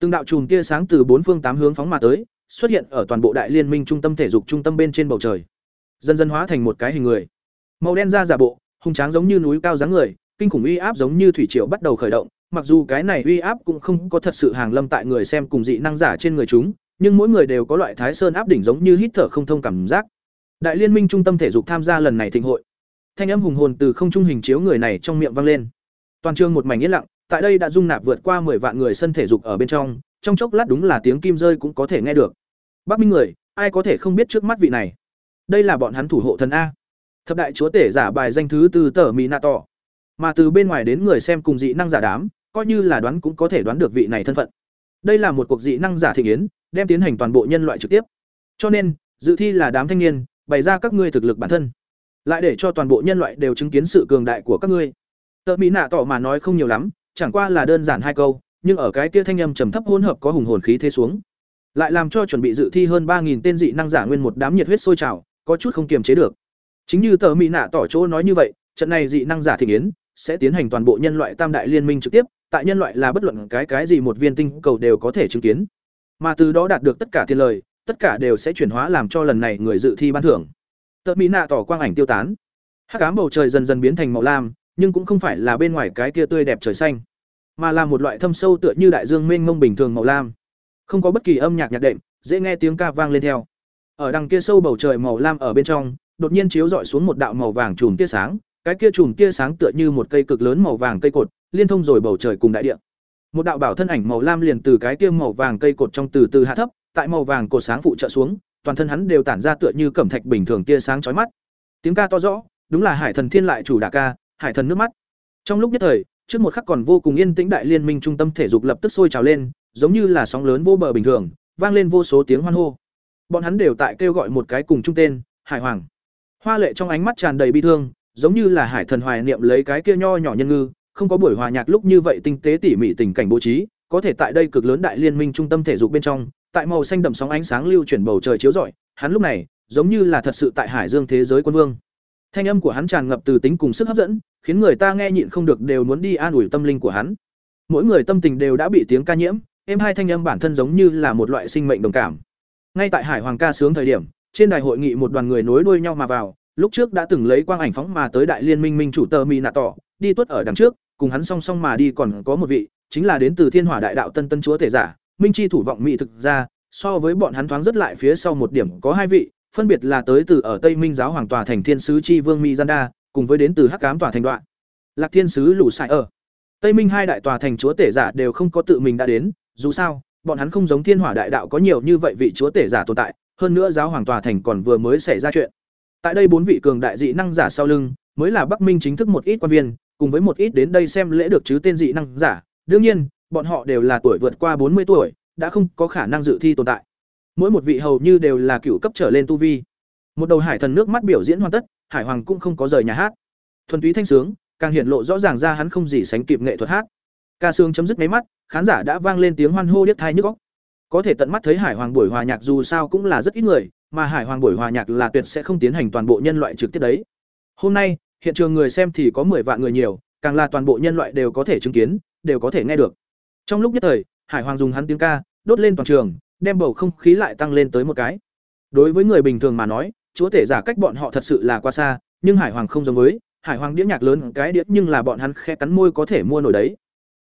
Từng đạo chùm tia sáng từ bốn phương tám hướng phóng mà tới, xuất hiện ở toàn bộ đại liên minh trung tâm thể dục trung tâm bên trên bầu trời. Dần dần hóa thành một cái hình người. Màu đen da giả bộ, hung tráng giống như núi cao dáng người, kinh khủng uy áp giống như thủy triều bắt đầu khởi động, mặc dù cái này uy áp cũng không có thật sự hàng lâm tại người xem cùng dị năng giả trên người chúng, nhưng mỗi người đều có loại Thái Sơn áp đỉnh giống như hít thở không thông cảm giác. Đại liên minh trung tâm thể dục tham gia lần này thịnh hội. Thanh âm hùng hồn từ không trung hình chiếu người này trong miệng vang lên. Toàn trường một mảnh yên lặng, tại đây đã dung nạp vượt qua 10 vạn người sân thể dục ở bên trong, trong chốc lát đúng là tiếng kim rơi cũng có thể nghe được. Bắc Minh người, ai có thể không biết trước mắt vị này? Đây là bọn hắn thủ hộ thần a. Thập đại chúa tể giả bài danh thứ từ tờ Minato. Mà từ bên ngoài đến người xem cùng dị năng giả đám, coi như là đoán cũng có thể đoán được vị này thân phận. Đây là một cuộc dị năng giả thịnh yến, đem tiến hành toàn bộ nhân loại trực tiếp. Cho nên, dự thi là đám thanh niên, bày ra các ngươi thực lực bản thân, lại để cho toàn bộ nhân loại đều chứng kiến sự cường đại của các ngươi. Tợ Mỹ Nạ tỏ mà nói không nhiều lắm, chẳng qua là đơn giản hai câu, nhưng ở cái kia thanh âm trầm thấp hỗn hợp có hùng hồn khí thế xuống, lại làm cho chuẩn bị dự thi hơn 3000 tên dị năng giả nguyên một đám nhiệt huyết sôi trào, có chút không kiềm chế được. Chính như tờ Mỹ Nạ tỏ chỗ nói như vậy, trận này dị năng giả thịnh yến sẽ tiến hành toàn bộ nhân loại tam đại liên minh trực tiếp, tại nhân loại là bất luận cái cái gì một viên tinh cầu đều có thể chứng kiến. Mà từ đó đạt được tất cả tiền lời, tất cả đều sẽ chuyển hóa làm cho lần này người dự thi ban thưởng. Tờ Mỹ Nạ tỏ quang ảnh tiêu tán. Hắc ám bầu trời dần dần biến thành màu lam, nhưng cũng không phải là bên ngoài cái kia tươi đẹp trời xanh, mà là một loại thâm sâu tựa như đại dương mênh mông bình thường màu lam. Không có bất kỳ âm nhạc nhạc đệm, dễ nghe tiếng ca vang lên theo. Ở đằng kia sâu bầu trời màu lam ở bên trong, đột nhiên chiếu rọi xuống một đạo màu vàng chùm tia sáng, cái kia chùm tia sáng tựa như một cây cực lớn màu vàng cây cột, liên thông rồi bầu trời cùng đại địa. Một đạo bảo thân ảnh màu lam liền từ cái kia màu vàng cây cột trong từ từ hạ thấp, tại màu vàng cột sáng phụ trợ xuống, toàn thân hắn đều tản ra tựa như cẩm thạch bình thường tia sáng chói mắt. Tiếng ca to rõ, đúng là Hải Thần Thiên lại chủ đả ca, Hải Thần nước mắt. Trong lúc nhất thời, trước một khắc còn vô cùng yên tĩnh đại liên minh trung tâm thể dục lập tức sôi trào lên, giống như là sóng lớn vô bờ bình thường, vang lên vô số tiếng hoan hô. Bọn hắn đều tại kêu gọi một cái cùng chung tên, Hải Hoàng. Hoa Lệ trong ánh mắt tràn đầy bi thương, giống như là Hải Thần hoài niệm lấy cái kia nho nhỏ nhân ngư, không có buổi hòa nhạc lúc như vậy tinh tế tỉ mỉ tình cảnh bố trí, có thể tại đây cực lớn đại liên minh trung tâm thể dục bên trong, tại màu xanh đậm sóng ánh sáng lưu chuyển bầu trời chiếu rọi, hắn lúc này, giống như là thật sự tại hải dương thế giới quân vương. Thanh âm của hắn tràn ngập từ tính cùng sức hấp dẫn, khiến người ta nghe nhịn không được đều muốn đi an ủi tâm linh của hắn. Mỗi người tâm tình đều đã bị tiếng ca nhiễm, em hai thanh âm bản thân giống như là một loại sinh mệnh đồng cảm. Ngay tại Hải Hoàng ca sướng thời điểm, trên đài hội nghị một đoàn người nối đuôi nhau mà vào, lúc trước đã từng lấy quang ảnh phóng mà tới đại liên minh minh chủ tờ mi nạ tỏ, đi tuất ở đằng trước, cùng hắn song song mà đi còn có một vị, chính là đến từ Thiên Hỏa Đại Đạo Tân Tân Chúa Tể giả, Minh chi thủ vọng mỹ thực ra, so với bọn hắn thoáng rất lại phía sau một điểm có hai vị, phân biệt là tới từ ở Tây Minh giáo hoàng tòa thành Thiên sứ chi vương Mizanda, cùng với đến từ Hắc Ám tòa thành đoạn. Lạc Thiên sứ lũ sai ở. Tây Minh hai đại tòa thành chúa tể giả đều không có tự mình đã đến, dù sao, bọn hắn không giống Thiên Hỏa đại đạo có nhiều như vậy vị chúa tể giả tồn tại, hơn nữa giáo hoàng tòa thành còn vừa mới xảy ra chuyện. Tại đây bốn vị cường đại dị năng giả sau lưng, mới là Bắc Minh chính thức một ít quan viên, cùng với một ít đến đây xem lễ được chứ tên dị năng giả. Đương nhiên, bọn họ đều là tuổi vượt qua bốn mươi tuổi, đã không có khả năng dự thi tồn tại. Mỗi một vị hầu như đều là cựu cấp trở lên tu vi. Một đầu hải thần nước mắt biểu diễn hoàn tất, Hải Hoàng cũng không có rời nhà hát. Thuần túy thanh sướng, càng hiện lộ rõ ràng ra hắn không gì sánh kịp nghệ thuật hát. Ca sương chấm dứt máy mắt, khán giả đã vang lên tiếng hoan hô điếc tai nhức góc Có thể tận mắt thấy Hải Hoàng buổi hòa nhạc dù sao cũng là rất ít người, mà Hải Hoàng buổi hòa nhạc là tuyệt sẽ không tiến hành toàn bộ nhân loại trực tiếp đấy. Hôm nay, hiện trường người xem thì có 10 vạn người nhiều, càng là toàn bộ nhân loại đều có thể chứng kiến, đều có thể nghe được. Trong lúc nhất thời, Hải Hoàng dùng hắn tiếng ca, đốt lên toàn trường, đem bầu không khí lại tăng lên tới một cái. Đối với người bình thường mà nói, chúa tể giả cách bọn họ thật sự là quá xa, nhưng Hải Hoàng không giống với, Hải Hoàng đĩa nhạc lớn cái đĩa nhưng là bọn hắn khẽ cắn môi có thể mua nổi đấy.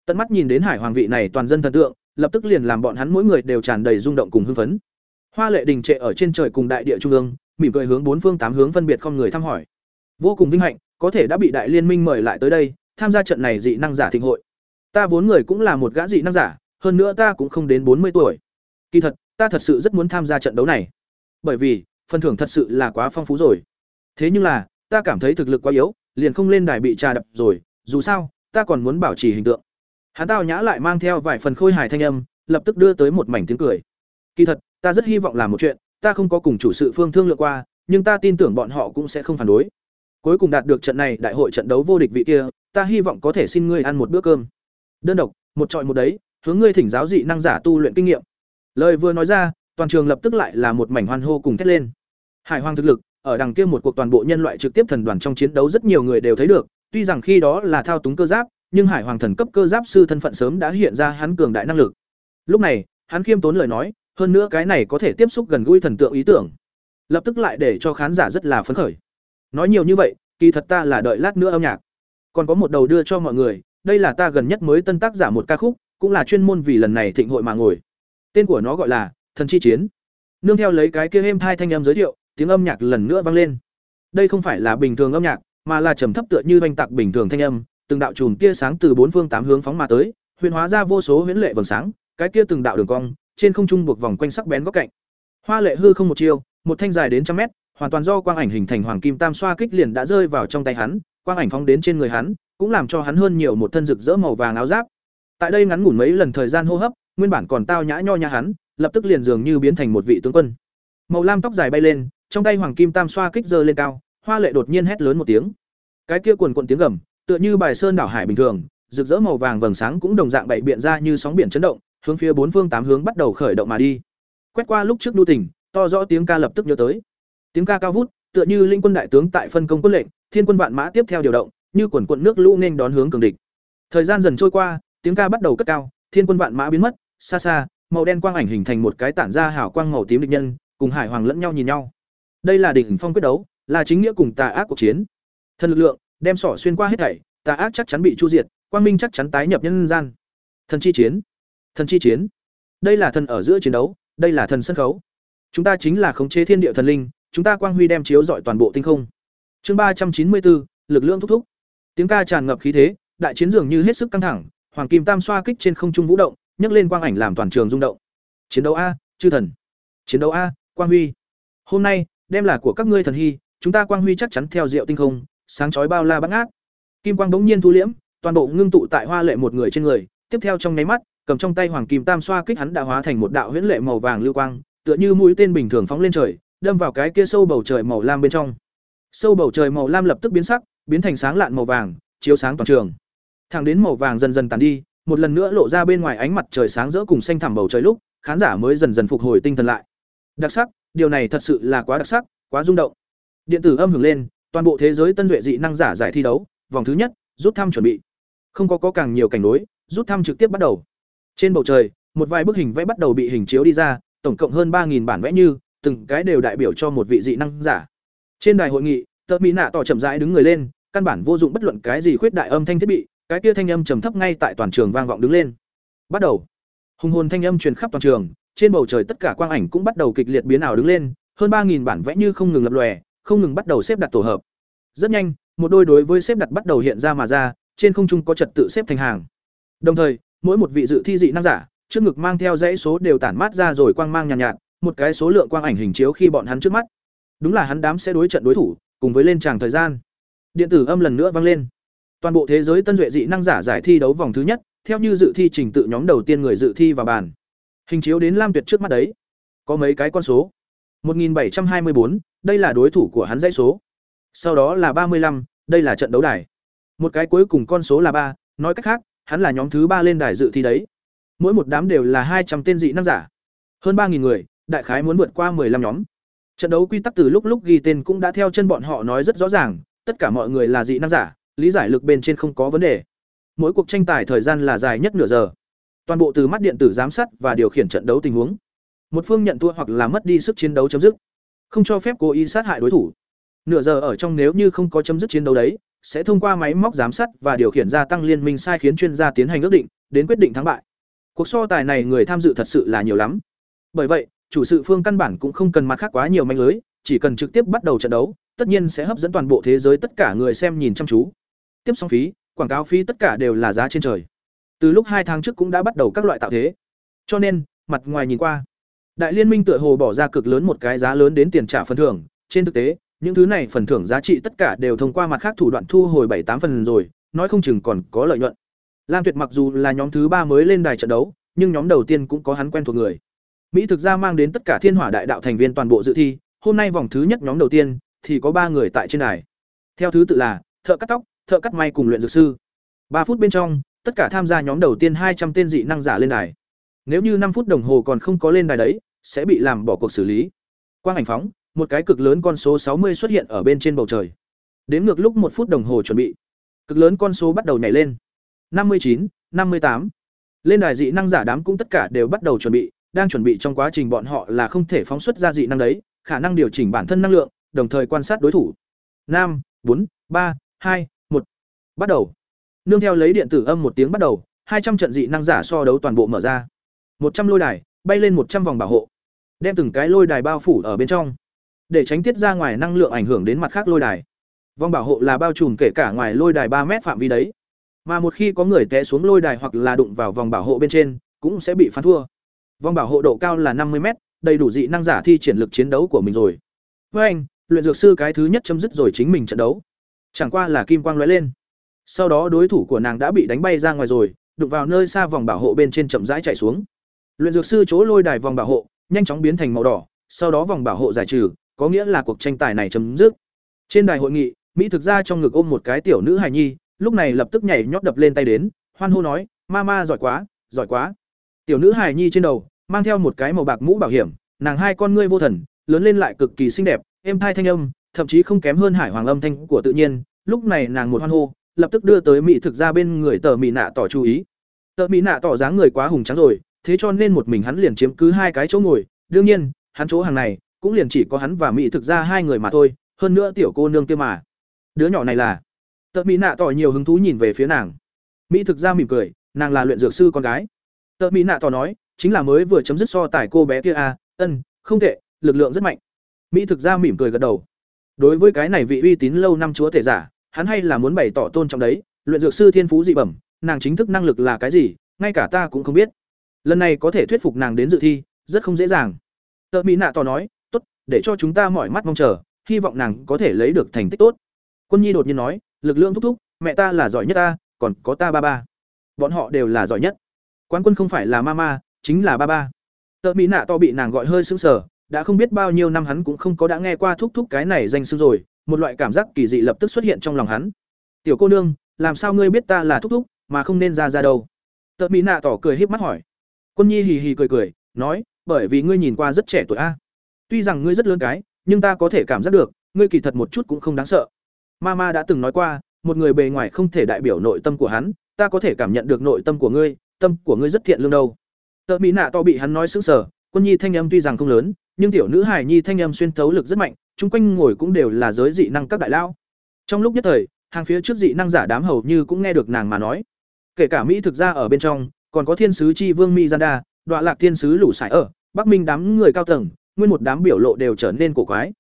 Tận mắt nhìn đến Hải Hoàng vị này toàn dân thần tượng, lập tức liền làm bọn hắn mỗi người đều tràn đầy rung động cùng hưng phấn. Hoa Lệ đình trệ ở trên trời cùng đại địa trung ương, mỉm cười hướng bốn phương tám hướng phân biệt không người thăm hỏi. Vô cùng vinh hạnh, có thể đã bị đại liên minh mời lại tới đây, tham gia trận này dị năng giả thịnh hội. Ta vốn người cũng là một gã dị năng giả, hơn nữa ta cũng không đến bốn mươi tuổi. Kỳ thật, ta thật sự rất muốn tham gia trận đấu này. Bởi vì, phần thưởng thật sự là quá phong phú rồi. Thế nhưng là, ta cảm thấy thực lực quá yếu, liền không lên đài bị trà đập rồi, dù sao, ta còn muốn bảo trì hình tượng. Hắn tao nhã lại mang theo vài phần khôi hài thanh âm, lập tức đưa tới một mảnh tiếng cười. Kỳ thật, ta rất hy vọng làm một chuyện, ta không có cùng chủ sự phương thương lượng qua, nhưng ta tin tưởng bọn họ cũng sẽ không phản đối. Cuối cùng đạt được trận này đại hội trận đấu vô địch vị kia, ta hy vọng có thể xin ngươi ăn một bữa cơm. Đơn độc, một trọi một đấy, hướng ngươi thỉnh giáo dị năng giả tu luyện kinh nghiệm. Lời vừa nói ra, toàn trường lập tức lại là một mảnh hoan hô cùng thét lên. Hải Hoàng thực lực, ở đằng kia một cuộc toàn bộ nhân loại trực tiếp thần đoàn trong chiến đấu rất nhiều người đều thấy được, tuy rằng khi đó là thao túng cơ giáp, nhưng Hải Hoàng thần cấp cơ giáp sư thân phận sớm đã hiện ra hắn cường đại năng lực. Lúc này, hắn khiêm tốn lời nói, hơn nữa cái này có thể tiếp xúc gần gũi thần tượng ý tưởng, lập tức lại để cho khán giả rất là phấn khởi. Nói nhiều như vậy, kỳ thật ta là đợi lát nữa âm nhạc. Còn có một đầu đưa cho mọi người, đây là ta gần nhất mới tân tác giả một ca khúc, cũng là chuyên môn vì lần này thịnh hội mà ngồi. Tên của nó gọi là Thần chi chiến. Nương theo lấy cái kia êm hai thanh âm giới thiệu, tiếng âm nhạc lần nữa vang lên. Đây không phải là bình thường âm nhạc, mà là trầm thấp tựa như oanh tạc bình thường thanh âm, từng đạo chùm tia sáng từ bốn phương tám hướng phóng mà tới, huyền hóa ra vô số huyễn lệ vầng sáng, cái kia từng đạo đường cong, trên không trung buộc vòng quanh sắc bén góc cạnh. Hoa lệ hư không một chiêu, một thanh dài đến trăm mét, hoàn toàn do quang ảnh hình thành hoàng kim tam xoa kích liền đã rơi vào trong tay hắn, quang ảnh phóng đến trên người hắn, cũng làm cho hắn hơn nhiều một thân rực rỡ màu vàng áo giáp. Tại đây ngắn ngủn mấy lần thời gian hô hấp, nguyên bản còn tao nhã nho nhã hắn, lập tức liền dường như biến thành một vị tướng quân. Màu lam tóc dài bay lên, trong tay hoàng kim tam xoa kích giơ lên cao, hoa lệ đột nhiên hét lớn một tiếng. Cái kia quần cuộn tiếng gầm, tựa như bài sơn đảo hải bình thường, rực rỡ màu vàng vầng sáng cũng đồng dạng bảy biện ra như sóng biển chấn động, hướng phía bốn phương tám hướng bắt đầu khởi động mà đi. Quét qua lúc trước đu tỉnh, to rõ tiếng ca lập tức nhớ tới. Tiếng ca cao vút, tựa như linh quân đại tướng tại phân công quân lệnh, thiên quân vạn mã tiếp theo điều động, như quần quần nước lũ nên đón hướng cường địch. Thời gian dần trôi qua, tiếng ca bắt đầu cất cao, thiên quân vạn mã biến mất, xa xa, màu đen quang ảnh hình thành một cái tản ra hảo quang màu tím địch nhân, cùng hải hoàng lẫn nhau nhìn nhau. Đây là đỉnh phong quyết đấu, là chính nghĩa cùng tà ác cuộc chiến. Thần lực lượng đem sỏ xuyên qua hết thảy, tà ác chắc chắn bị chu diệt, quang minh chắc chắn tái nhập nhân gian. Thần chi chiến, thần chi chiến. Đây là thần ở giữa chiến đấu, đây là thần sân khấu. Chúng ta chính là khống chế thiên địa thần linh, chúng ta quang huy đem chiếu rọi toàn bộ tinh không. Chương ba trăm chín mươi bốn, lực lượng thúc thúc. Tiếng ca tràn ngập khí thế, đại chiến dường như hết sức căng thẳng, hoàng kim tam xoa kích trên không trung vũ động, nhấc lên quang ảnh làm toàn trường rung động. Chiến đấu a, chư thần. Chiến đấu a, quang huy. Hôm nay, đem là của các ngươi thần hy, chúng ta quang huy chắc chắn theo diệu tinh không, sáng chói bao la bát ngát. Kim quang bỗng nhiên thu liễm, toàn bộ ngưng tụ tại hoa lệ một người trên người, tiếp theo trong nháy mắt, cầm trong tay hoàng kim tam xoa kích hắn đã hóa thành một đạo huyễn lệ màu vàng lưu quang, tựa như mũi tên bình thường phóng lên trời, đâm vào cái kia sâu bầu trời màu lam bên trong. Sâu bầu trời màu lam lập tức biến sắc, biến thành sáng lạn màu vàng, chiếu sáng toàn trường. Thẳng đến màu vàng dần dần tàn đi, một lần nữa lộ ra bên ngoài ánh mặt trời sáng rỡ cùng xanh thẳm bầu trời lúc, khán giả mới dần dần phục hồi tinh thần lại. Đặc sắc, điều này thật sự là quá đặc sắc, quá rung động. Điện tử âm hưởng lên, toàn bộ thế giới tân duệ dị năng giả giải thi đấu, vòng thứ nhất, rút thăm chuẩn bị. Không có có càng nhiều cảnh đối, rút thăm trực tiếp bắt đầu. Trên bầu trời, một vài bức hình vẽ bắt đầu bị hình chiếu đi ra, tổng cộng hơn ba bản vẽ như, từng cái đều đại biểu cho một vị dị năng giả. Trên đài hội nghị, Tơ Mỹ Nạ tỏ chậm rãi đứng người lên, căn bản vô dụng bất luận cái gì khuyết đại âm thanh thiết bị, cái kia thanh âm trầm thấp ngay tại toàn trường vang vọng đứng lên. Bắt đầu. Hùng hồn thanh âm truyền khắp toàn trường, trên bầu trời tất cả quang ảnh cũng bắt đầu kịch liệt biến ảo đứng lên, hơn 3000 bản vẽ như không ngừng lập lòe, không ngừng bắt đầu xếp đặt tổ hợp. Rất nhanh, một đôi đối với xếp đặt bắt đầu hiện ra mà ra, trên không trung có trật tự xếp thành hàng. Đồng thời, mỗi một vị dự thi dị năng giả, trước ngực mang theo dãy số đều tản mát ra rồi quang mang nhàn nhạt, nhạt, một cái số lượng quang ảnh hình chiếu khi bọn hắn trước mắt. Đúng là hắn đám sẽ đối trận đối thủ, cùng với lên tràng thời gian. Điện tử âm lần nữa vang lên. Toàn bộ thế giới tân duệ dị năng giả giải thi đấu vòng thứ nhất, theo như dự thi trình tự nhóm đầu tiên người dự thi vào bàn. Hình chiếu đến Lam Tuyệt trước mắt đấy. Có mấy cái con số. 1724, đây là đối thủ của hắn dãy số. Sau đó là 35, đây là trận đấu đài. Một cái cuối cùng con số là ba, nói cách khác, hắn là nhóm thứ ba lên đài dự thi đấy. Mỗi một đám đều là hai trăm tên dị năng giả. Hơn 3000 người, đại khái muốn vượt qua 15 nhóm. Trận đấu quy tắc từ lúc lúc ghi tên cũng đã theo chân bọn họ nói rất rõ ràng, tất cả mọi người là dị năng giả, lý giải lực bên trên không có vấn đề. Mỗi cuộc tranh tài thời gian là dài nhất nửa giờ. Toàn bộ từ mắt điện tử giám sát và điều khiển trận đấu tình huống. Một phương nhận thua hoặc là mất đi sức chiến đấu chấm dứt. Không cho phép cố ý sát hại đối thủ. Nửa giờ ở trong nếu như không có chấm dứt chiến đấu đấy, sẽ thông qua máy móc giám sát và điều khiển gia tăng liên minh sai khiến chuyên gia tiến hành ước định, đến quyết định thắng bại. Cuộc so tài này người tham dự thật sự là nhiều lắm. Bởi vậy, chủ sự phương căn bản cũng không cần mặt khác quá nhiều manh lưới, chỉ cần trực tiếp bắt đầu trận đấu, tất nhiên sẽ hấp dẫn toàn bộ thế giới tất cả người xem nhìn chăm chú. Tiếp xong phí, quảng cáo phí tất cả đều là giá trên trời. Từ lúc hai tháng trước cũng đã bắt đầu các loại tạo thế. Cho nên, mặt ngoài nhìn qua, Đại liên minh tựa hồ bỏ ra cực lớn một cái giá lớn đến tiền trả phần thưởng, trên thực tế, những thứ này phần thưởng giá trị tất cả đều thông qua mặt khác thủ đoạn thu hồi bảy tám phần rồi, nói không chừng còn có lợi nhuận. Lam Tuyệt mặc dù là nhóm thứ ba mới lên đài trận đấu, nhưng nhóm đầu tiên cũng có hắn quen thuộc người. Mỹ thực ra mang đến tất cả Thiên Hỏa Đại Đạo thành viên toàn bộ dự thi, hôm nay vòng thứ nhất nhóm đầu tiên thì có ba người tại trên đài. Theo thứ tự là thợ cắt tóc, thợ cắt may cùng luyện dược sư. ba phút bên trong, tất cả tham gia nhóm đầu tiên hai trăm tên dị năng giả lên đài. Nếu như năm phút đồng hồ còn không có lên đài đấy, sẽ bị làm bỏ cuộc xử lý. Quang ảnh phóng, một cái cực lớn con số sáu mươi xuất hiện ở bên trên bầu trời. Đến ngược lúc một phút đồng hồ chuẩn bị. Cực lớn con số bắt đầu nhảy lên. năm mươi chín, năm mươi tám. lên đài dị năng giả đám cũng tất cả đều bắt đầu chuẩn bị đang chuẩn bị trong quá trình bọn họ là không thể phóng xuất ra dị năng đấy khả năng điều chỉnh bản thân năng lượng đồng thời quan sát đối thủ năm bốn ba hai một bắt đầu. Nương theo lấy điện tử âm một tiếng bắt đầu hai trăm trận dị năng giả so đấu toàn bộ mở ra. Một trăm lôi đài bay lên một trăm vòng bảo hộ. Đem từng cái lôi đài bao phủ ở bên trong. Để tránh tiết ra ngoài năng lượng ảnh hưởng đến mặt khác lôi đài. Vòng bảo hộ là bao trùm kể cả ngoài lôi đài ba mét phạm vi đấy. Mà một khi có người té xuống lôi đài hoặc là đụng vào vòng bảo hộ bên trên cũng sẽ bị phán thua. Vòng bảo hộ độ cao là năm mươi mét, đầy đủ dị năng giả thi triển lực chiến đấu của mình rồi. Với anh luyện dược sư cái thứ nhất chấm dứt rồi chính mình trận đấu. Chẳng qua là kim quang lóe lên sau đó đối thủ của nàng đã bị đánh bay ra ngoài rồi, đụng vào nơi xa vòng bảo hộ bên trên chậm rãi chạy xuống. Luyện dược sư chỗ lôi đài vòng bảo hộ, nhanh chóng biến thành màu đỏ, sau đó vòng bảo hộ giải trừ, có nghĩa là cuộc tranh tài này chấm dứt. Trên đài hội nghị, mỹ thực ra trong ngực ôm một cái tiểu nữ hài nhi, lúc này lập tức nhảy nhót đập lên tay đến, hoan hô nói, ma ma, giỏi quá giỏi quá. Tiểu nữ hài nhi trên đầu, mang theo một cái màu bạc mũ bảo hiểm, nàng hai con ngươi vô thần, lớn lên lại cực kỳ xinh đẹp, êm thai thanh âm, thậm chí không kém hơn hải hoàng âm thanh của tự nhiên, lúc này nàng một hoan hô lập tức đưa tới mỹ thực ra bên người tờ mỹ nạ tỏ chú ý. Tờ mỹ nạ tỏ dáng người quá hùng trắng rồi, thế cho nên một mình hắn liền chiếm cứ hai cái chỗ ngồi. Đương nhiên, hắn chỗ hàng này cũng liền chỉ có hắn và mỹ thực ra hai người mà thôi, hơn nữa tiểu cô nương kia mà. Đứa nhỏ này là? Tờ mỹ nạ tỏ nhiều hứng thú nhìn về phía nàng. Mỹ thực ra mỉm cười, nàng là luyện dược sư con gái. Tờ mỹ nạ tỏ nói, chính là mới vừa chấm dứt so tài cô bé kia à ân, không tệ, lực lượng rất mạnh. Mỹ thực ra mỉm cười gật đầu. Đối với cái này vị uy tín lâu năm chúa thể giả hắn hay là muốn bày tỏ tôn trọng đấy, luyện dược sư thiên phú dị bẩm, nàng chính thức năng lực là cái gì, ngay cả ta cũng không biết. Lần này có thể thuyết phục nàng đến dự thi, rất không dễ dàng. Tợ mỹ nạ tỏ nói, tốt, để cho chúng ta mỏi mắt mong chờ, hy vọng nàng có thể lấy được thành tích tốt. Quân nhi đột nhiên nói, lực lượng thúc thúc, mẹ ta là giỏi nhất ta, còn có ta ba ba. Bọn họ đều là giỏi nhất. Quán quân không phải là mama chính là ba ba. Tợ mỹ nạ to bị nàng gọi hơi sững sờ, đã không biết bao nhiêu năm hắn cũng không có đã nghe qua thúc thúc cái này danh xưng rồi một loại cảm giác kỳ dị lập tức xuất hiện trong lòng hắn. Tiểu cô nương, làm sao ngươi biết ta là thúc thúc, mà không nên ra ra đâu? Tợ mỹ nạ tỏ cười híp mắt hỏi. Quân nhi hì hì cười cười, nói, bởi vì ngươi nhìn qua rất trẻ tuổi a. Tuy rằng ngươi rất lớn cái, nhưng ta có thể cảm giác được, ngươi kỳ thật một chút cũng không đáng sợ. Mama đã từng nói qua, một người bề ngoài không thể đại biểu nội tâm của hắn, ta có thể cảm nhận được nội tâm của ngươi, tâm của ngươi rất thiện lương đâu. Tợ mỹ nạ to bị hắn nói sững sờ, quân nhi thanh âm tuy rằng không lớn nhưng tiểu nữ hài nhi thanh âm xuyên thấu lực rất mạnh chung quanh ngồi cũng đều là giới dị năng các đại lao trong lúc nhất thời hàng phía trước dị năng giả đám hầu như cũng nghe được nàng mà nói kể cả mỹ thực ra ở bên trong còn có thiên sứ chi vương mi Mizanda, đoạn lạc thiên sứ lũ sải ở, Bắc Minh đám người cao tầng, nguyên một đám biểu lộ đều trở nên cổ quái.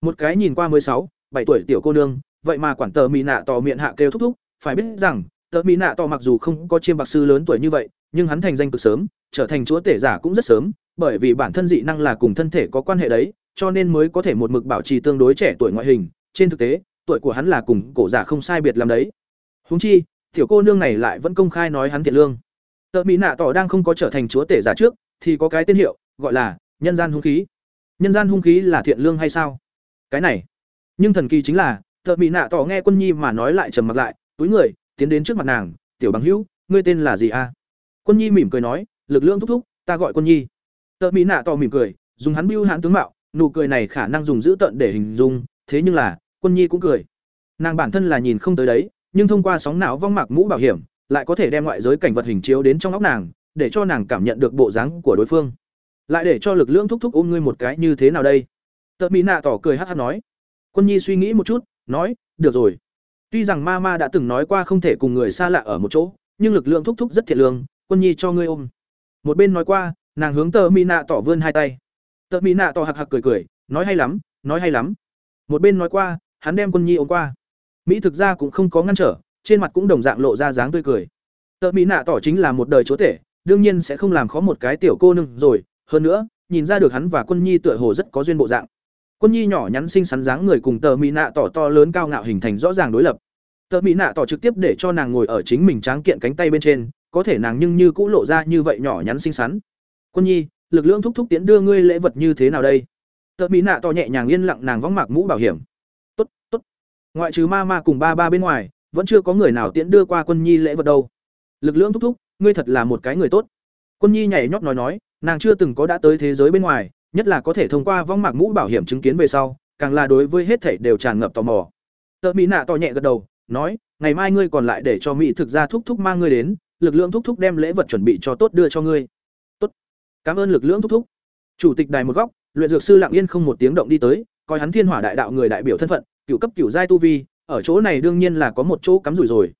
Một cái nhìn qua mười sáu, bảy tuổi tiểu cô nương, vậy mà quản tờ mỹ nạ tò miệng hạ kêu thúc thúc, phải biết rằng, tờ mỹ nạ tò mặc dù không có chiêm bạc sư lớn tuổi như vậy, nhưng hắn thành danh cực sớm, trở thành chúa tể giả cũng rất sớm, bởi vì bản thân dị năng là cùng thân thể có quan hệ đấy, cho nên mới có thể một mực bảo trì tương đối trẻ tuổi ngoại hình, trên thực tế, tuổi của hắn là cùng cổ giả không sai biệt làm đấy. Huống chi, tiểu cô nương này lại vẫn công khai nói hắn thiện lương. Tợ Mỹ Nạ tỏ đang không có trở thành chúa tể giả trước, thì có cái tên hiệu, gọi là nhân gian hung khí. Nhân gian hung khí là thiện lương hay sao? Cái này. Nhưng thần kỳ chính là, tợ Mỹ Nạ tỏ nghe Quân Nhi mà nói lại trầm mặt lại, túi người, tiến đến trước mặt nàng, "Tiểu bằng hữu, ngươi tên là gì a?" Quân Nhi mỉm cười nói, "Lực lượng thúc thúc, ta gọi Quân Nhi." Tợ Mỹ Nạ tỏ mỉm cười, dùng hắn biêu hãn tướng mạo, nụ cười này khả năng dùng dữ tận để hình dung, thế nhưng là, Quân Nhi cũng cười. Nàng bản thân là nhìn không tới đấy, nhưng thông qua sóng não vong mạc mũ bảo hiểm, lại có thể đem ngoại giới cảnh vật hình chiếu đến trong óc nàng, để cho nàng cảm nhận được bộ dáng của đối phương. Lại để cho lực lượng thúc thúc ôm ngươi một cái như thế nào đây? tợ Mỹ Nạ tỏ cười hát hát nói. Quân Nhi suy nghĩ một chút, nói, được rồi. Tuy rằng Mama đã từng nói qua không thể cùng người xa lạ ở một chỗ, nhưng lực lượng thúc thúc rất thiện lương, Quân Nhi cho ngươi ôm. Một bên nói qua, nàng hướng Tờ Mỹ Nạ tỏ vươn hai tay. Tờ Mỹ Nạ tỏ hạc hạc cười cười, nói hay lắm, nói hay lắm. Một bên nói qua, hắn đem Quân Nhi ôm qua. Mỹ thực ra cũng không có ngăn trở, trên mặt cũng đồng dạng lộ ra dáng tươi cười tờ mỹ nạ tỏ chính là một đời chúa tể đương nhiên sẽ không làm khó một cái tiểu cô nương rồi hơn nữa nhìn ra được hắn và quân nhi tựa hồ rất có duyên bộ dạng quân nhi nhỏ nhắn xinh xắn dáng người cùng tờ mỹ nạ tỏ to lớn cao ngạo hình thành rõ ràng đối lập tờ mỹ nạ tỏ trực tiếp để cho nàng ngồi ở chính mình tráng kiện cánh tay bên trên có thể nàng nhưng như cũng lộ ra như vậy nhỏ nhắn xinh xắn quân nhi, lực lượng thúc thúc tiến đưa ngươi lễ vật như thế nào đây? Tợ mỹ nạ to nhẹ nhàng yên lặng nàng vắng mạc mũ bảo hiểm. Tốt tốt. Ngoại trừ ma ma cùng ba ba bên ngoài, vẫn chưa có người nào tiễn đưa qua quân nhi lễ vật đâu. Lực lượng thúc thúc, ngươi thật là một cái người tốt. Quân nhi nhảy nhót nói nói, nàng chưa từng có đã tới thế giới bên ngoài, nhất là có thể thông qua vong mạc mũ bảo hiểm chứng kiến về sau, càng là đối với hết thảy đều tràn ngập tò mò. Tợ mỹ nạ to nhẹ gật đầu, nói, ngày mai ngươi còn lại để cho mỹ thực ra thúc thúc mang ngươi đến, lực lượng thúc thúc đem lễ vật chuẩn bị cho tốt đưa cho ngươi cảm ơn lực lượng thúc thúc. Chủ tịch đài một góc, luyện dược sư lặng yên không một tiếng động đi tới, coi hắn thiên hỏa đại đạo người đại biểu thân phận, cựu cấp cựu giai tu vi, ở chỗ này đương nhiên là có một chỗ cắm rủi rồi.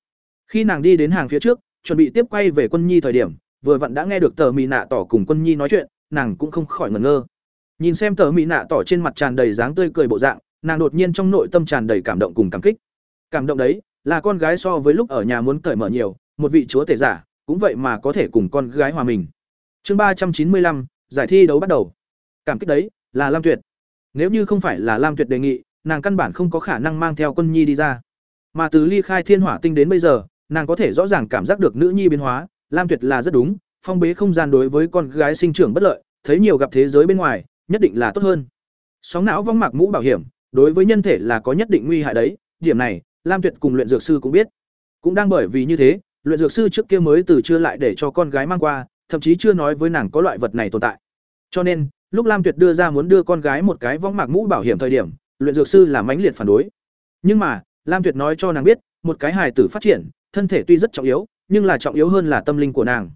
Khi nàng đi đến hàng phía trước, chuẩn bị tiếp quay về quân nhi thời điểm, vừa vặn đã nghe được tờ mì nạ tỏ cùng quân nhi nói chuyện, nàng cũng không khỏi ngẩn ngơ. Nhìn xem tờ mì nạ tỏ trên mặt tràn đầy dáng tươi cười bộ dạng, nàng đột nhiên trong nội tâm tràn đầy cảm động cùng cảm kích. Cảm động đấy, là con gái so với lúc ở nhà muốn cởi mở nhiều, một vị chúa tể giả, cũng vậy mà có thể cùng con gái hòa mình chương ba trăm chín mươi lăm, giải thi đấu bắt đầu. Cảm kích đấy, là lam tuyệt. Nếu như không phải là lam tuyệt đề nghị, nàng căn bản không có khả năng mang theo quân nhi đi ra. Mà từ ly khai thiên hỏa tinh đến bây giờ, nàng có thể rõ ràng cảm giác được nữ nhi biến hóa. Lam tuyệt là rất đúng, phong bế không gian đối với con gái sinh trưởng bất lợi, thấy nhiều gặp thế giới bên ngoài, nhất định là tốt hơn. Sóng não vong mạc mũ bảo hiểm, đối với nhân thể là có nhất định nguy hại đấy, điểm này, lam tuyệt cùng luyện dược sư cũng biết. Cũng đang bởi vì như thế, luyện dược sư trước kia mới từ chưa lại để cho con gái mang qua thậm chí chưa nói với nàng có loại vật này tồn tại. Cho nên, lúc lam tuyệt đưa ra muốn đưa con gái một cái võng mạc mũ bảo hiểm thời điểm, luyện dược sư là mãnh liệt phản đối. Nhưng mà, lam tuyệt nói cho nàng biết, một cái hài tử phát triển, thân thể tuy rất trọng yếu, nhưng là trọng yếu hơn là tâm linh của nàng.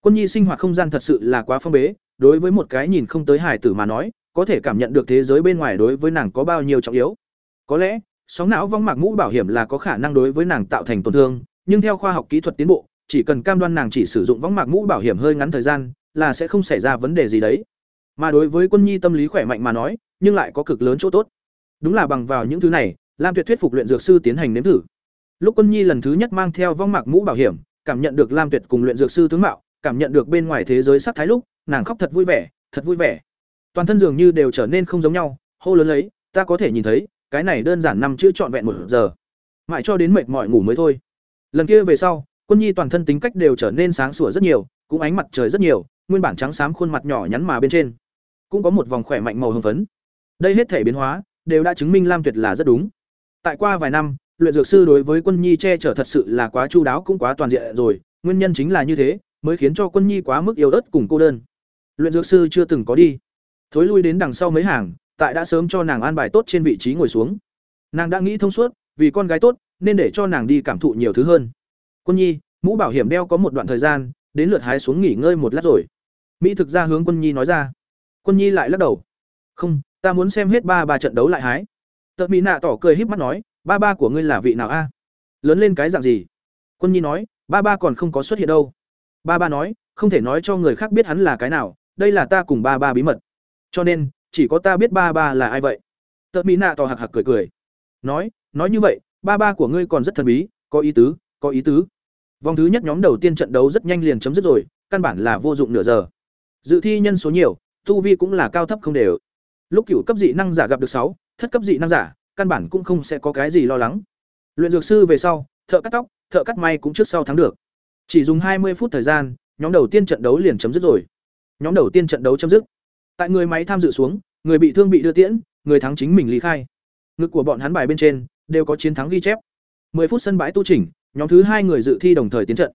Quân nhi sinh hoạt không gian thật sự là quá phong bế, đối với một cái nhìn không tới hài tử mà nói, có thể cảm nhận được thế giới bên ngoài đối với nàng có bao nhiêu trọng yếu. Có lẽ, sóng não vong mạc mũ bảo hiểm là có khả năng đối với nàng tạo thành tổn thương, nhưng theo khoa học kỹ thuật tiến bộ chỉ cần cam đoan nàng chỉ sử dụng võng mạc mũ bảo hiểm hơi ngắn thời gian, là sẽ không xảy ra vấn đề gì đấy. Mà đối với quân nhi tâm lý khỏe mạnh mà nói, nhưng lại có cực lớn chỗ tốt. Đúng là bằng vào những thứ này, lam tuyệt thuyết phục luyện dược sư tiến hành nếm thử. Lúc quân nhi lần thứ nhất mang theo vong mạc mũ bảo hiểm, cảm nhận được lam tuyệt cùng luyện dược sư tướng mạo, cảm nhận được bên ngoài thế giới sắc thái lúc, nàng khóc thật vui vẻ, thật vui vẻ. Toàn thân dường như đều trở nên không giống nhau, hô lớn lấy, ta có thể nhìn thấy, cái này đơn giản năm chữ trọn vẹn một giờ. Mãi cho đến mệt mỏi ngủ mới thôi. Lần kia về sau quân nhi toàn thân tính cách đều trở nên sáng sủa rất nhiều, cũng ánh mặt trời rất nhiều, nguyên bản trắng xám khuôn mặt nhỏ nhắn mà bên trên, cũng có một vòng khỏe mạnh màu hồng phấn. Đây hết thể biến hóa, đều đã chứng minh lam tuyệt là rất đúng. Tại qua vài năm, luyện dược sư đối với quân nhi che chở thật sự là quá chu đáo cũng quá toàn diện rồi, nguyên nhân chính là như thế, mới khiến cho quân nhi quá mức yếu ớt cùng cô đơn. Luyện dược sư chưa từng có đi. Thối lui đến đằng sau mấy hàng, tại đã sớm cho nàng an bài tốt trên vị trí ngồi xuống. Nàng đã nghĩ thông suốt, vì con gái tốt, nên để cho nàng đi cảm thụ nhiều thứ hơn quân nhi, mũ bảo hiểm đeo có một đoạn thời gian, đến lượt hái xuống nghỉ ngơi một lát rồi. Mỹ thực ra hướng quân nhi nói ra. Quân nhi lại lắc đầu. Không, ta muốn xem hết ba ba trận đấu lại hái. Tợt mỹ nạ tỏ cười híp mắt nói, ba ba của ngươi là vị nào a? Lớn lên cái dạng gì? Quân nhi nói, ba ba còn không có xuất hiện đâu. Ba ba nói, không thể nói cho người khác biết hắn là cái nào, đây là ta cùng ba ba bí mật. Cho nên, chỉ có ta biết ba ba là ai vậy. Tợt mỹ nạ tỏ hạc hạc cười cười. Nói nói như vậy, ba ba của ngươi còn rất thần bí, có ý tứ có ý tứ. Vòng thứ nhất nhóm đầu tiên trận đấu rất nhanh liền chấm dứt rồi, căn bản là vô dụng nửa giờ. Dự thi nhân số nhiều, tu vi cũng là cao thấp không đều. Lúc cửu cấp dị năng giả gặp được sáu, thất cấp dị năng giả, căn bản cũng không sẽ có cái gì lo lắng. Luyện dược sư về sau, thợ cắt tóc, thợ cắt may cũng trước sau thắng được. Chỉ dùng hai mươi phút thời gian, nhóm đầu tiên trận đấu liền chấm dứt rồi. Nhóm đầu tiên trận đấu chấm dứt. Tại người máy tham dự xuống, người bị thương bị đưa tiễn, người thắng chính mình lý khai. Ngực của bọn hắn bài bên trên, đều có chiến thắng ghi chép. 10 phút sân bãi tu chỉnh nhóm thứ hai người dự thi đồng thời tiến trận.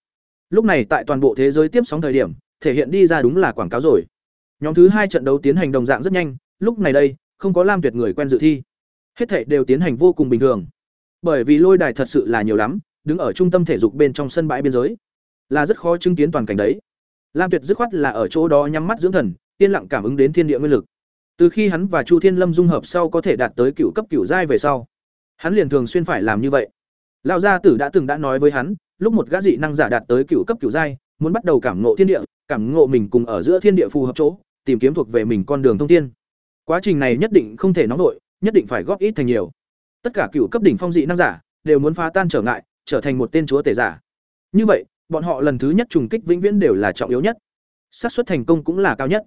Lúc này tại toàn bộ thế giới tiếp sóng thời điểm, thể hiện đi ra đúng là quảng cáo rồi. Nhóm thứ hai trận đấu tiến hành đồng dạng rất nhanh, lúc này đây, không có lam tuyệt người quen dự thi. Hết thể đều tiến hành vô cùng bình thường. Bởi vì lôi đài thật sự là nhiều lắm, đứng ở trung tâm thể dục bên trong sân bãi biên giới. Là rất khó chứng kiến toàn cảnh đấy. Lam tuyệt dứt khoát là ở chỗ đó nhắm mắt dưỡng thần, yên lặng cảm ứng đến thiên địa nguyên lực. Từ khi hắn và chu thiên lâm dung hợp sau có thể đạt tới cựu cấp cựu giai về sau, hắn liền thường xuyên phải làm như vậy lão gia tử đã từng đã nói với hắn, lúc một gã dị năng giả đạt tới cựu cấp cựu giai, muốn bắt đầu cảm ngộ thiên địa, cảm ngộ mình cùng ở giữa thiên địa phù hợp chỗ, tìm kiếm thuộc về mình con đường thông thiên. Quá trình này nhất định không thể nóng nổi nhất định phải góp ít thành nhiều. Tất cả cựu cấp đỉnh phong dị năng giả đều muốn phá tan trở ngại, trở thành một tên chúa tể giả. Như vậy, bọn họ lần thứ nhất trùng kích vĩnh viễn đều là trọng yếu nhất. Xác suất thành công cũng là cao nhất.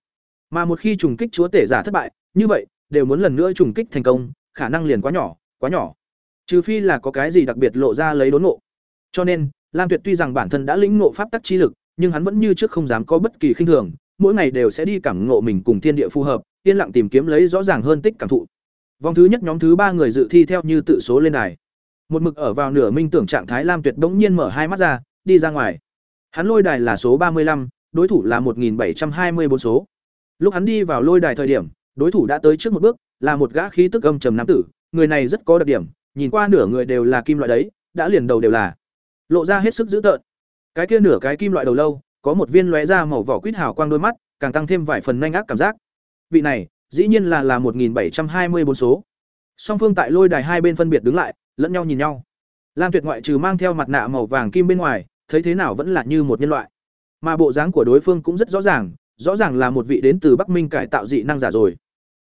Mà một khi trùng kích chúa tể giả thất bại, như vậy, đều muốn lần nữa trùng kích thành công, khả năng liền quá nhỏ quá nhỏ trừ phi là có cái gì đặc biệt lộ ra lấy đốn ngộ. Cho nên, lam tuyệt tuy rằng bản thân đã lĩnh ngộ pháp tắc chi lực, nhưng hắn vẫn như trước không dám có bất kỳ khinh thường, mỗi ngày đều sẽ đi cảm ngộ mình cùng thiên địa phù hợp, yên lặng tìm kiếm lấy rõ ràng hơn tích cảm thụ. Vòng thứ nhất nhóm thứ ba người dự thi theo như tự số lên đài. Một mực ở vào nửa minh tưởng trạng thái lam tuyệt bỗng nhiên mở hai mắt ra, đi ra ngoài. Hắn lôi đài là số ba mươi lăm, đối thủ là một nghìn bảy trăm hai mươi bốn số. Lúc hắn đi vào lôi đài thời điểm, đối thủ đã tới trước một bước, là một gã khí tức âm trầm nam tử, người này rất có đặc điểm nhìn qua nửa người đều là kim loại đấy, đã liền đầu đều là. Lộ ra hết sức dữ tợn. Cái kia nửa cái kim loại đầu lâu, có một viên lóe ra màu vỏ quýt hào quang đôi mắt, càng tăng thêm vài phần nhanh ác cảm giác. Vị này, dĩ nhiên là là một nghìn bảy trăm hai mươi bốn số. Song phương tại lôi đài hai bên phân biệt đứng lại, lẫn nhau nhìn nhau. Lam tuyệt ngoại trừ mang theo mặt nạ màu vàng kim bên ngoài, thấy thế nào vẫn là như một nhân loại. Mà bộ dáng của đối phương cũng rất rõ ràng rõ ràng là một vị đến từ bắc minh cải tạo dị năng giả rồi.